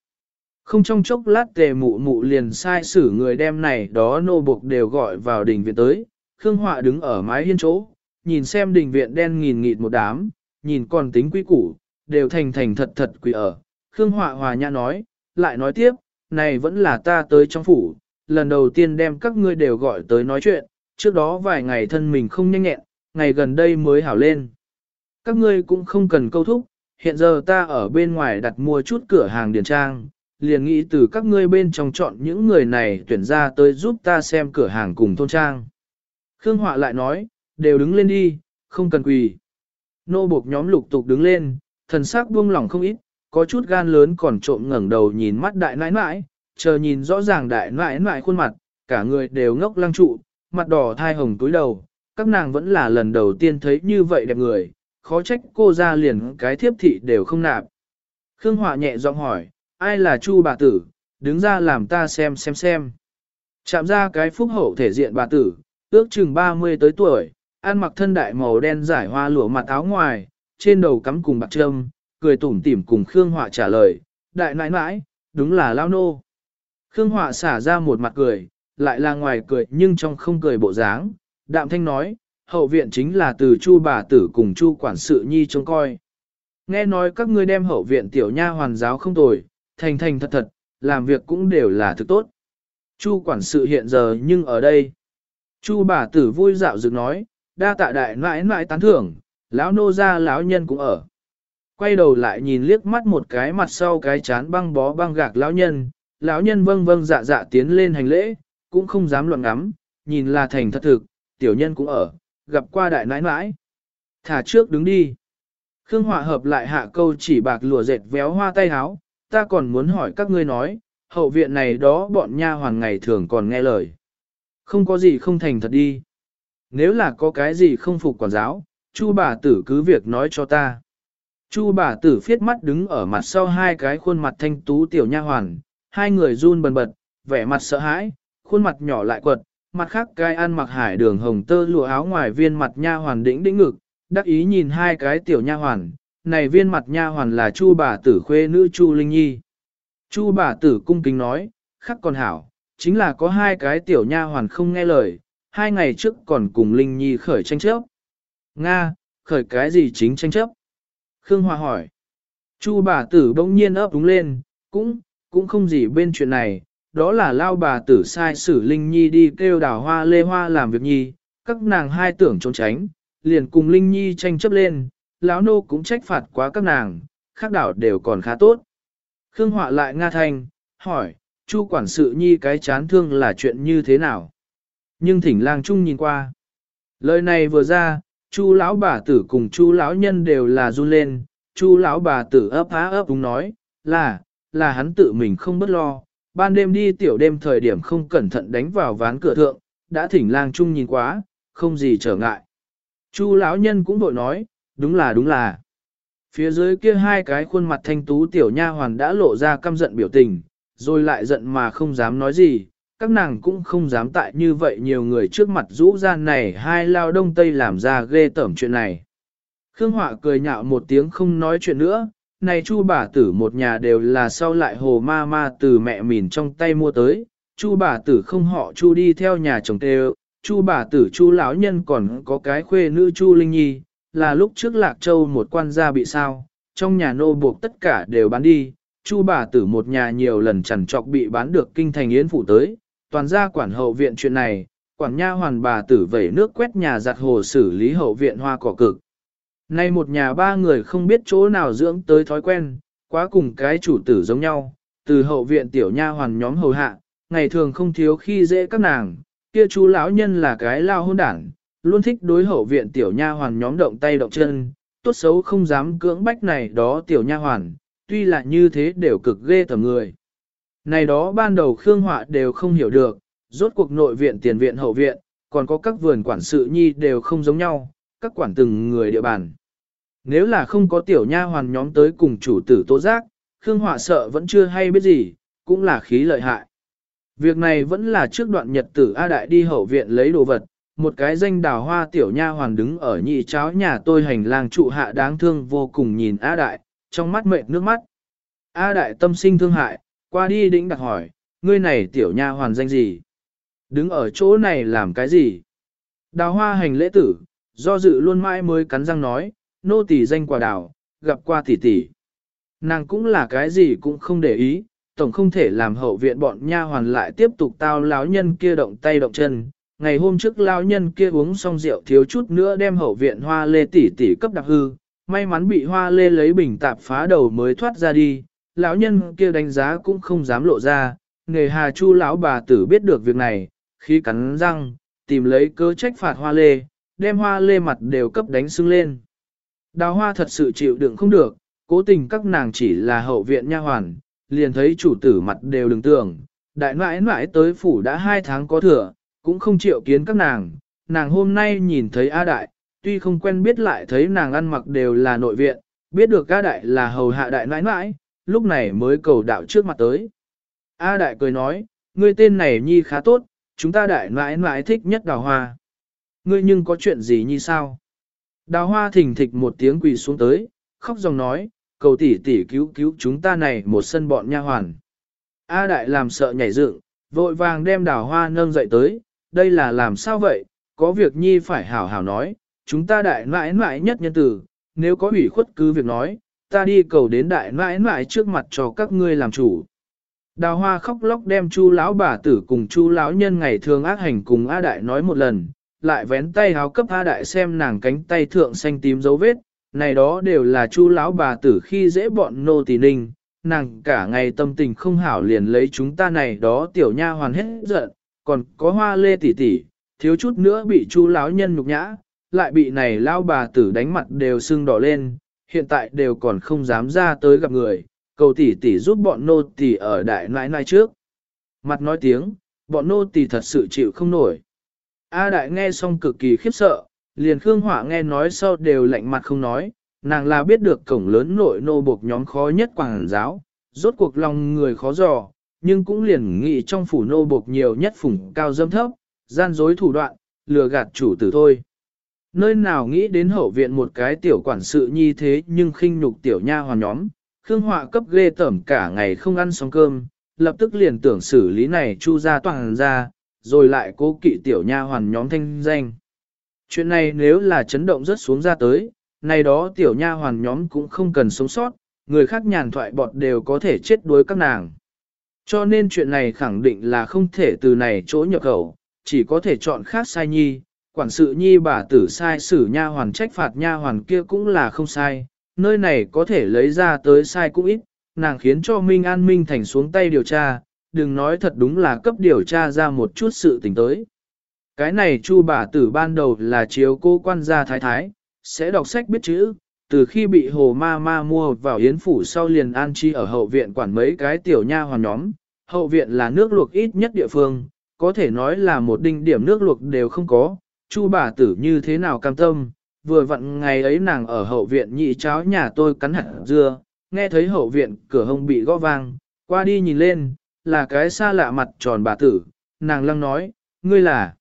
Không trong chốc lát tề mụ mụ liền sai xử người đem này đó nô buộc đều gọi vào đình viện tới, Khương Họa đứng ở mái hiên chỗ, nhìn xem đình viện đen nghìn nghịt một đám, nhìn còn tính quý củ, đều thành thành thật thật quỷ ở. Khương Họa hòa nhã nói, lại nói tiếp, này vẫn là ta tới trong phủ, lần đầu tiên đem các ngươi đều gọi tới nói chuyện, trước đó vài ngày thân mình không nhanh nhẹn, ngày gần đây mới hảo lên. Các ngươi cũng không cần câu thúc, hiện giờ ta ở bên ngoài đặt mua chút cửa hàng điền trang, liền nghĩ từ các ngươi bên trong chọn những người này tuyển ra tới giúp ta xem cửa hàng cùng thôn trang. Khương Họa lại nói, đều đứng lên đi, không cần quỳ. Nô buộc nhóm lục tục đứng lên, thần sắc buông lỏng không ít, có chút gan lớn còn trộm ngẩng đầu nhìn mắt đại nãi nãi, chờ nhìn rõ ràng đại nãi nãi khuôn mặt, cả người đều ngốc lăng trụ, mặt đỏ thai hồng túi đầu, các nàng vẫn là lần đầu tiên thấy như vậy đẹp người, khó trách cô ra liền cái thiếp thị đều không nạp. Khương Họa nhẹ giọng hỏi, ai là Chu bà tử, đứng ra làm ta xem xem xem. Chạm ra cái phúc hậu thể diện bà tử, ước chừng 30 tới tuổi, ăn mặc thân đại màu đen giải hoa lụa mặt áo ngoài, trên đầu cắm cùng bạc trâm, cười tủm tỉm cùng Khương Họa trả lời, đại nãi nãi, đúng là lao nô. Khương Họa xả ra một mặt cười, lại là ngoài cười nhưng trong không cười bộ dáng, đạm thanh nói, hậu viện chính là từ chu bà tử cùng chu quản sự nhi trông coi. Nghe nói các ngươi đem hậu viện tiểu nha hoàn giáo không tồi, thành thành thật thật, làm việc cũng đều là thực tốt. Chu quản sự hiện giờ nhưng ở đây. Chu bà tử vui dạo dựng nói, đa tạ đại mãi mãi tán thưởng, lão nô ra lão nhân cũng ở. Quay đầu lại nhìn liếc mắt một cái mặt sau cái chán băng bó băng gạc lão nhân, lão nhân vâng vâng dạ dạ tiến lên hành lễ, cũng không dám luận ngắm, nhìn là thành thật thực, tiểu nhân cũng ở, gặp qua đại nãi nãi. Thả trước đứng đi. Khương Họa hợp lại hạ câu chỉ bạc lùa dệt véo hoa tay háo, ta còn muốn hỏi các ngươi nói, hậu viện này đó bọn nha hoàn ngày thường còn nghe lời. Không có gì không thành thật đi. Nếu là có cái gì không phục quản giáo, Chu bà tử cứ việc nói cho ta. Chu bà tử phiết mắt đứng ở mặt sau hai cái khuôn mặt thanh tú tiểu nha hoàn, hai người run bần bật, vẻ mặt sợ hãi, khuôn mặt nhỏ lại quật, mặt khác cái ăn mặc hải đường hồng tơ lụa áo ngoài viên mặt nha hoàn đĩnh đĩnh ngực, đắc ý nhìn hai cái tiểu nha hoàn, này viên mặt nha hoàn là Chu bà tử khuê nữ Chu Linh Nhi. Chu bà tử cung kính nói, khắc còn hảo, chính là có hai cái tiểu nha hoàn không nghe lời, hai ngày trước còn cùng Linh Nhi khởi tranh chấp. Nga, khởi cái gì chính tranh chấp? Khương Hoa hỏi. Chu bà tử bỗng nhiên ấp đúng lên, cũng, cũng không gì bên chuyện này, đó là lao bà tử sai xử Linh Nhi đi kêu đào hoa lê hoa làm việc nhi, các nàng hai tưởng trốn tránh, liền cùng Linh Nhi tranh chấp lên, lão nô cũng trách phạt quá các nàng, khác đảo đều còn khá tốt. Khương Họa lại Nga Thanh, hỏi, Chu quản sự nhi cái chán thương là chuyện như thế nào? Nhưng thỉnh lang trung nhìn qua. Lời này vừa ra, Chu lão bà tử cùng Chu lão nhân đều là run lên, Chu lão bà tử ấp há ấp đúng nói, là, là hắn tự mình không bất lo, ban đêm đi tiểu đêm thời điểm không cẩn thận đánh vào ván cửa thượng, đã thỉnh lang trung nhìn quá, không gì trở ngại. Chu lão nhân cũng vội nói, đúng là đúng là. Phía dưới kia hai cái khuôn mặt thanh tú tiểu nha hoàn đã lộ ra căm giận biểu tình, rồi lại giận mà không dám nói gì, các nàng cũng không dám tại như vậy nhiều người trước mặt rũ ra này hai lao đông tây làm ra ghê tởm chuyện này. Khương Họa cười nhạo một tiếng không nói chuyện nữa, này chu bà tử một nhà đều là sau lại hồ ma ma từ mẹ mìn trong tay mua tới, chu bà tử không họ chu đi theo nhà chồng tê chu bà tử chu lão nhân còn có cái khuê nữ chu linh nhi, là lúc trước lạc châu một quan gia bị sao, trong nhà nô buộc tất cả đều bán đi, chu bà tử một nhà nhiều lần chẳng trọc bị bán được kinh thành yến phủ tới, toàn gia quản hậu viện chuyện này, quản nha hoàn bà tử vẩy nước quét nhà giặt hồ xử lý hậu viện hoa cỏ cực. Nay một nhà ba người không biết chỗ nào dưỡng tới thói quen, quá cùng cái chủ tử giống nhau, từ hậu viện tiểu nha hoàn nhóm hầu hạ, ngày thường không thiếu khi dễ các nàng, kia chú lão nhân là cái lao hôn đảng, luôn thích đối hậu viện tiểu nha hoàn nhóm động tay động chân, tốt xấu không dám cưỡng bách này đó tiểu nha hoàn, tuy là như thế đều cực ghê tầm người. Này đó ban đầu Khương Họa đều không hiểu được, rốt cuộc nội viện tiền viện hậu viện, còn có các vườn quản sự nhi đều không giống nhau, các quản từng người địa bàn. Nếu là không có tiểu nha hoàn nhóm tới cùng chủ tử tố giác, Khương Họa sợ vẫn chưa hay biết gì, cũng là khí lợi hại. Việc này vẫn là trước đoạn nhật tử A Đại đi hậu viện lấy đồ vật, một cái danh đào hoa tiểu nha hoàn đứng ở nhị cháo nhà tôi hành lang trụ hạ đáng thương vô cùng nhìn A Đại, trong mắt mệt nước mắt. A Đại tâm sinh thương hại, qua đi đĩnh đặt hỏi, ngươi này tiểu nha hoàn danh gì? Đứng ở chỗ này làm cái gì? Đào hoa hành lễ tử, do dự luôn mãi mới cắn răng nói, nô tỳ danh quả đào, gặp qua tỷ tỷ. Nàng cũng là cái gì cũng không để ý, tổng không thể làm hậu viện bọn nha hoàn lại tiếp tục tao lão nhân kia động tay động chân. Ngày hôm trước lão nhân kia uống xong rượu thiếu chút nữa đem hậu viện hoa lê tỷ tỷ cấp đặc hư, may mắn bị hoa lê lấy bình tạp phá đầu mới thoát ra đi, lão nhân kia đánh giá cũng không dám lộ ra, nghề hà chu lão bà tử biết được việc này, khi cắn răng, tìm lấy cơ trách phạt hoa lê, đem hoa lê mặt đều cấp đánh sưng lên. Đào hoa thật sự chịu đựng không được, cố tình các nàng chỉ là hậu viện nha hoàn, liền thấy chủ tử mặt đều đừng tưởng, đại nãi nãi tới phủ đã hai tháng có thừa, cũng không chịu kiến các nàng, nàng hôm nay nhìn thấy A Đại, tuy không quen biết lại thấy nàng ăn mặc đều là nội viện, biết được A Đại là hầu hạ đại nãi nãi, lúc này mới cầu đạo trước mặt tới. A Đại cười nói, ngươi tên này nhi khá tốt, chúng ta đại nãi nãi thích nhất đào hoa. Ngươi nhưng có chuyện gì nhi sao? Đào hoa thỉnh thịch một tiếng quỳ xuống tới, khóc dòng nói, cầu tỷ tỷ cứu cứu chúng ta này một sân bọn nha hoàn. A đại làm sợ nhảy dựng, vội vàng đem đào hoa nâng dậy tới, đây là làm sao vậy, có việc nhi phải hảo hảo nói, chúng ta đại mãi mãi nhất nhân tử, nếu có ủy khuất cứ việc nói, ta đi cầu đến đại mãi mãi trước mặt cho các ngươi làm chủ. Đào hoa khóc lóc đem chu lão bà tử cùng chu lão nhân ngày thường ác hành cùng A đại nói một lần, lại vén tay háo cấp A đại xem nàng cánh tay thượng xanh tím dấu vết, này đó đều là chu lão bà tử khi dễ bọn nô tỳ ninh, nàng cả ngày tâm tình không hảo liền lấy chúng ta này đó tiểu nha hoàn hết giận, còn có hoa lê tỷ tỷ, thiếu chút nữa bị chu lão nhân nhục nhã, lại bị này lao bà tử đánh mặt đều sưng đỏ lên, hiện tại đều còn không dám ra tới gặp người, cầu tỷ tỷ giúp bọn nô tỷ ở đại nãi nãi trước. Mặt nói tiếng, bọn nô tỷ thật sự chịu không nổi. A đại nghe xong cực kỳ khiếp sợ, liền Khương hỏa nghe nói sau đều lạnh mặt không nói, nàng là biết được cổng lớn nội nô buộc nhóm khó nhất quảng giáo, rốt cuộc lòng người khó dò, nhưng cũng liền nghĩ trong phủ nô buộc nhiều nhất phủng cao dâm thấp, gian dối thủ đoạn, lừa gạt chủ tử thôi. Nơi nào nghĩ đến hậu viện một cái tiểu quản sự nhi thế nhưng khinh nhục tiểu nha hoàn nhóm, Khương Họa cấp ghê tởm cả ngày không ăn xong cơm, lập tức liền tưởng xử lý này chu ra toàn ra, rồi lại cố kỵ tiểu nha hoàn nhóm thanh danh. Chuyện này nếu là chấn động rất xuống ra tới, này đó tiểu nha hoàn nhóm cũng không cần sống sót, người khác nhàn thoại bọt đều có thể chết đuối các nàng. Cho nên chuyện này khẳng định là không thể từ này chỗ nhập khẩu, chỉ có thể chọn khác sai nhi, quản sự nhi bà tử sai xử nha hoàn trách phạt nha hoàn kia cũng là không sai, nơi này có thể lấy ra tới sai cũng ít, nàng khiến cho Minh An Minh Thành xuống tay điều tra, đừng nói thật đúng là cấp điều tra ra một chút sự tình tới. Cái này chu bà tử ban đầu là chiếu cô quan gia thái thái, sẽ đọc sách biết chữ, từ khi bị hồ ma ma mua vào yến phủ sau liền an chi ở hậu viện quản mấy cái tiểu nha hoàn nhóm, hậu viện là nước luộc ít nhất địa phương, có thể nói là một đinh điểm nước luộc đều không có, chu bà tử như thế nào cam tâm, vừa vặn ngày ấy nàng ở hậu viện nhị cháo nhà tôi cắn hạt dưa, nghe thấy hậu viện cửa hông bị gõ vang, qua đi nhìn lên, là cái xa lạ mặt tròn bà tử, nàng lăng nói, ngươi là.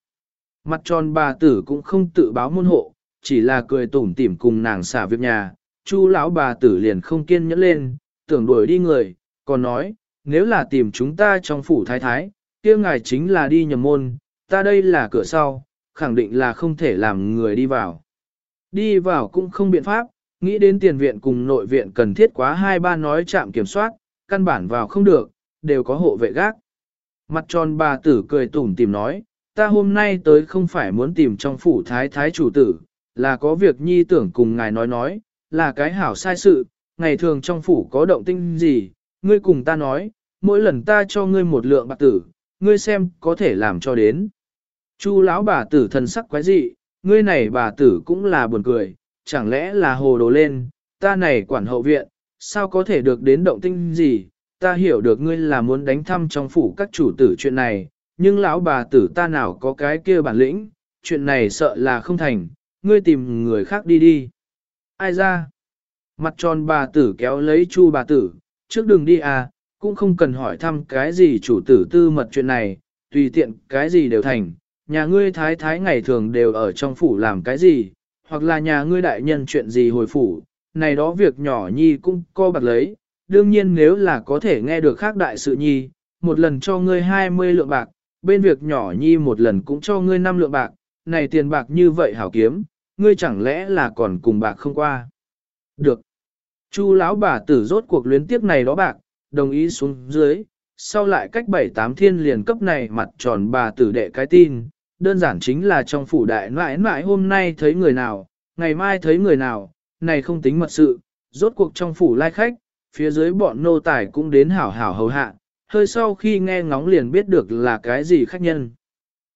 Mặt tròn bà tử cũng không tự báo môn hộ, chỉ là cười tủm tỉm cùng nàng xả việc nhà, chu lão bà tử liền không kiên nhẫn lên, tưởng đuổi đi người, còn nói, nếu là tìm chúng ta trong phủ thái thái, kia ngài chính là đi nhầm môn, ta đây là cửa sau, khẳng định là không thể làm người đi vào. Đi vào cũng không biện pháp, nghĩ đến tiền viện cùng nội viện cần thiết quá hai ba nói chạm kiểm soát, căn bản vào không được, đều có hộ vệ gác. Mặt tròn bà tử cười tủm tìm nói, ta hôm nay tới không phải muốn tìm trong phủ thái thái chủ tử, là có việc nhi tưởng cùng ngài nói nói, là cái hảo sai sự, ngày thường trong phủ có động tinh gì, ngươi cùng ta nói, mỗi lần ta cho ngươi một lượng bạc tử, ngươi xem có thể làm cho đến. Chu lão bà tử thần sắc quái dị, ngươi này bà tử cũng là buồn cười, chẳng lẽ là hồ đồ lên, ta này quản hậu viện, sao có thể được đến động tinh gì, ta hiểu được ngươi là muốn đánh thăm trong phủ các chủ tử chuyện này, nhưng lão bà tử ta nào có cái kia bản lĩnh, chuyện này sợ là không thành, ngươi tìm người khác đi đi. Ai ra? Mặt tròn bà tử kéo lấy chu bà tử, trước đừng đi à, cũng không cần hỏi thăm cái gì chủ tử tư mật chuyện này, tùy tiện cái gì đều thành, nhà ngươi thái thái ngày thường đều ở trong phủ làm cái gì, hoặc là nhà ngươi đại nhân chuyện gì hồi phủ, này đó việc nhỏ nhi cũng co bạc lấy, đương nhiên nếu là có thể nghe được khác đại sự nhi, một lần cho ngươi 20 lượng bạc, bên việc nhỏ nhi một lần cũng cho ngươi 5 lượng bạc, này tiền bạc như vậy hảo kiếm, ngươi chẳng lẽ là còn cùng bạc không qua. Được. Chu lão bà tử rốt cuộc luyến tiếp này đó bạc, đồng ý xuống dưới, sau lại cách bảy tám thiên liền cấp này mặt tròn bà tử đệ cái tin, đơn giản chính là trong phủ đại mãi mãi hôm nay thấy người nào, ngày mai thấy người nào, này không tính mật sự, rốt cuộc trong phủ lai khách, phía dưới bọn nô tài cũng đến hảo hảo hầu hạ, hơi sau khi nghe ngóng liền biết được là cái gì khách nhân.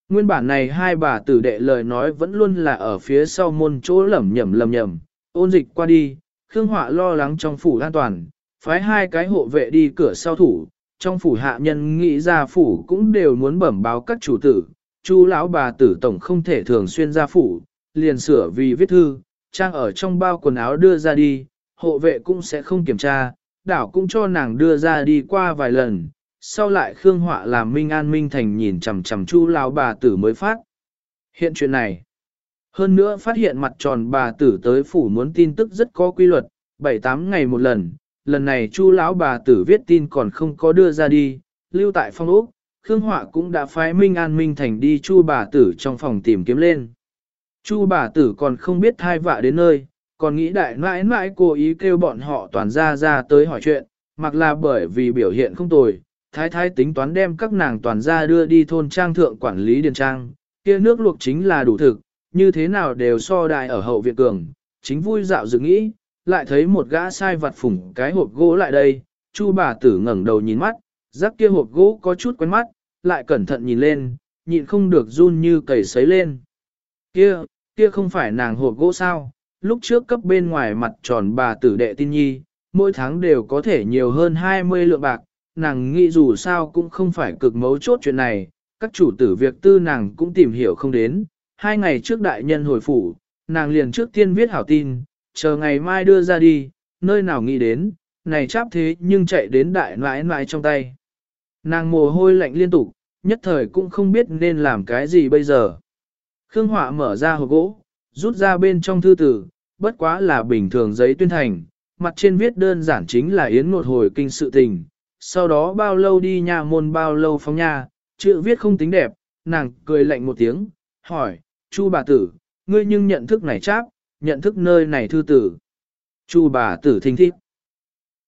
Nguyên bản này hai bà tử đệ lời nói vẫn luôn là ở phía sau môn chỗ lẩm nhẩm lẩm nhẩm ôn dịch qua đi, Khương Họa lo lắng trong phủ an toàn, phái hai cái hộ vệ đi cửa sau thủ, trong phủ hạ nhân nghĩ ra phủ cũng đều muốn bẩm báo các chủ tử, chu lão bà tử tổng không thể thường xuyên ra phủ, liền sửa vì viết thư, trang ở trong bao quần áo đưa ra đi, hộ vệ cũng sẽ không kiểm tra, đảo cũng cho nàng đưa ra đi qua vài lần, sau lại Khương Họa làm Minh An Minh Thành nhìn chằm chằm chu lão bà tử mới phát. Hiện chuyện này, hơn nữa phát hiện mặt tròn bà tử tới phủ muốn tin tức rất có quy luật, 7-8 ngày một lần, lần này chu lão bà tử viết tin còn không có đưa ra đi, lưu tại phong ốc, Khương Họa cũng đã phái Minh An Minh Thành đi chu bà tử trong phòng tìm kiếm lên. Chu bà tử còn không biết thai vạ đến nơi, còn nghĩ đại mãi mãi cố ý kêu bọn họ toàn ra ra tới hỏi chuyện, mặc là bởi vì biểu hiện không tồi, thái thái tính toán đem các nàng toàn ra đưa đi thôn trang thượng quản lý điền trang, kia nước luộc chính là đủ thực, như thế nào đều so đại ở hậu viện cường, chính vui dạo dự nghĩ, lại thấy một gã sai vặt phủng cái hộp gỗ lại đây, chu bà tử ngẩng đầu nhìn mắt, rắc kia hộp gỗ có chút quen mắt, lại cẩn thận nhìn lên, nhịn không được run như cầy sấy lên. Kia, kia không phải nàng hộp gỗ sao, lúc trước cấp bên ngoài mặt tròn bà tử đệ tin nhi, mỗi tháng đều có thể nhiều hơn 20 lượng bạc, nàng nghĩ dù sao cũng không phải cực mấu chốt chuyện này, các chủ tử việc tư nàng cũng tìm hiểu không đến, hai ngày trước đại nhân hồi phủ, nàng liền trước tiên viết hảo tin, chờ ngày mai đưa ra đi, nơi nào nghĩ đến, này cháp thế nhưng chạy đến đại nãi nãi trong tay. Nàng mồ hôi lạnh liên tục, nhất thời cũng không biết nên làm cái gì bây giờ. Khương Họa mở ra hộp gỗ, rút ra bên trong thư tử, bất quá là bình thường giấy tuyên thành, mặt trên viết đơn giản chính là yến ngột hồi kinh sự tình. Sau đó bao lâu đi nhà môn bao lâu phóng nhà, chữ viết không tính đẹp, nàng cười lạnh một tiếng, hỏi, Chu bà tử, ngươi nhưng nhận thức này cháp, nhận thức nơi này thư tử. Chu bà tử thình thích.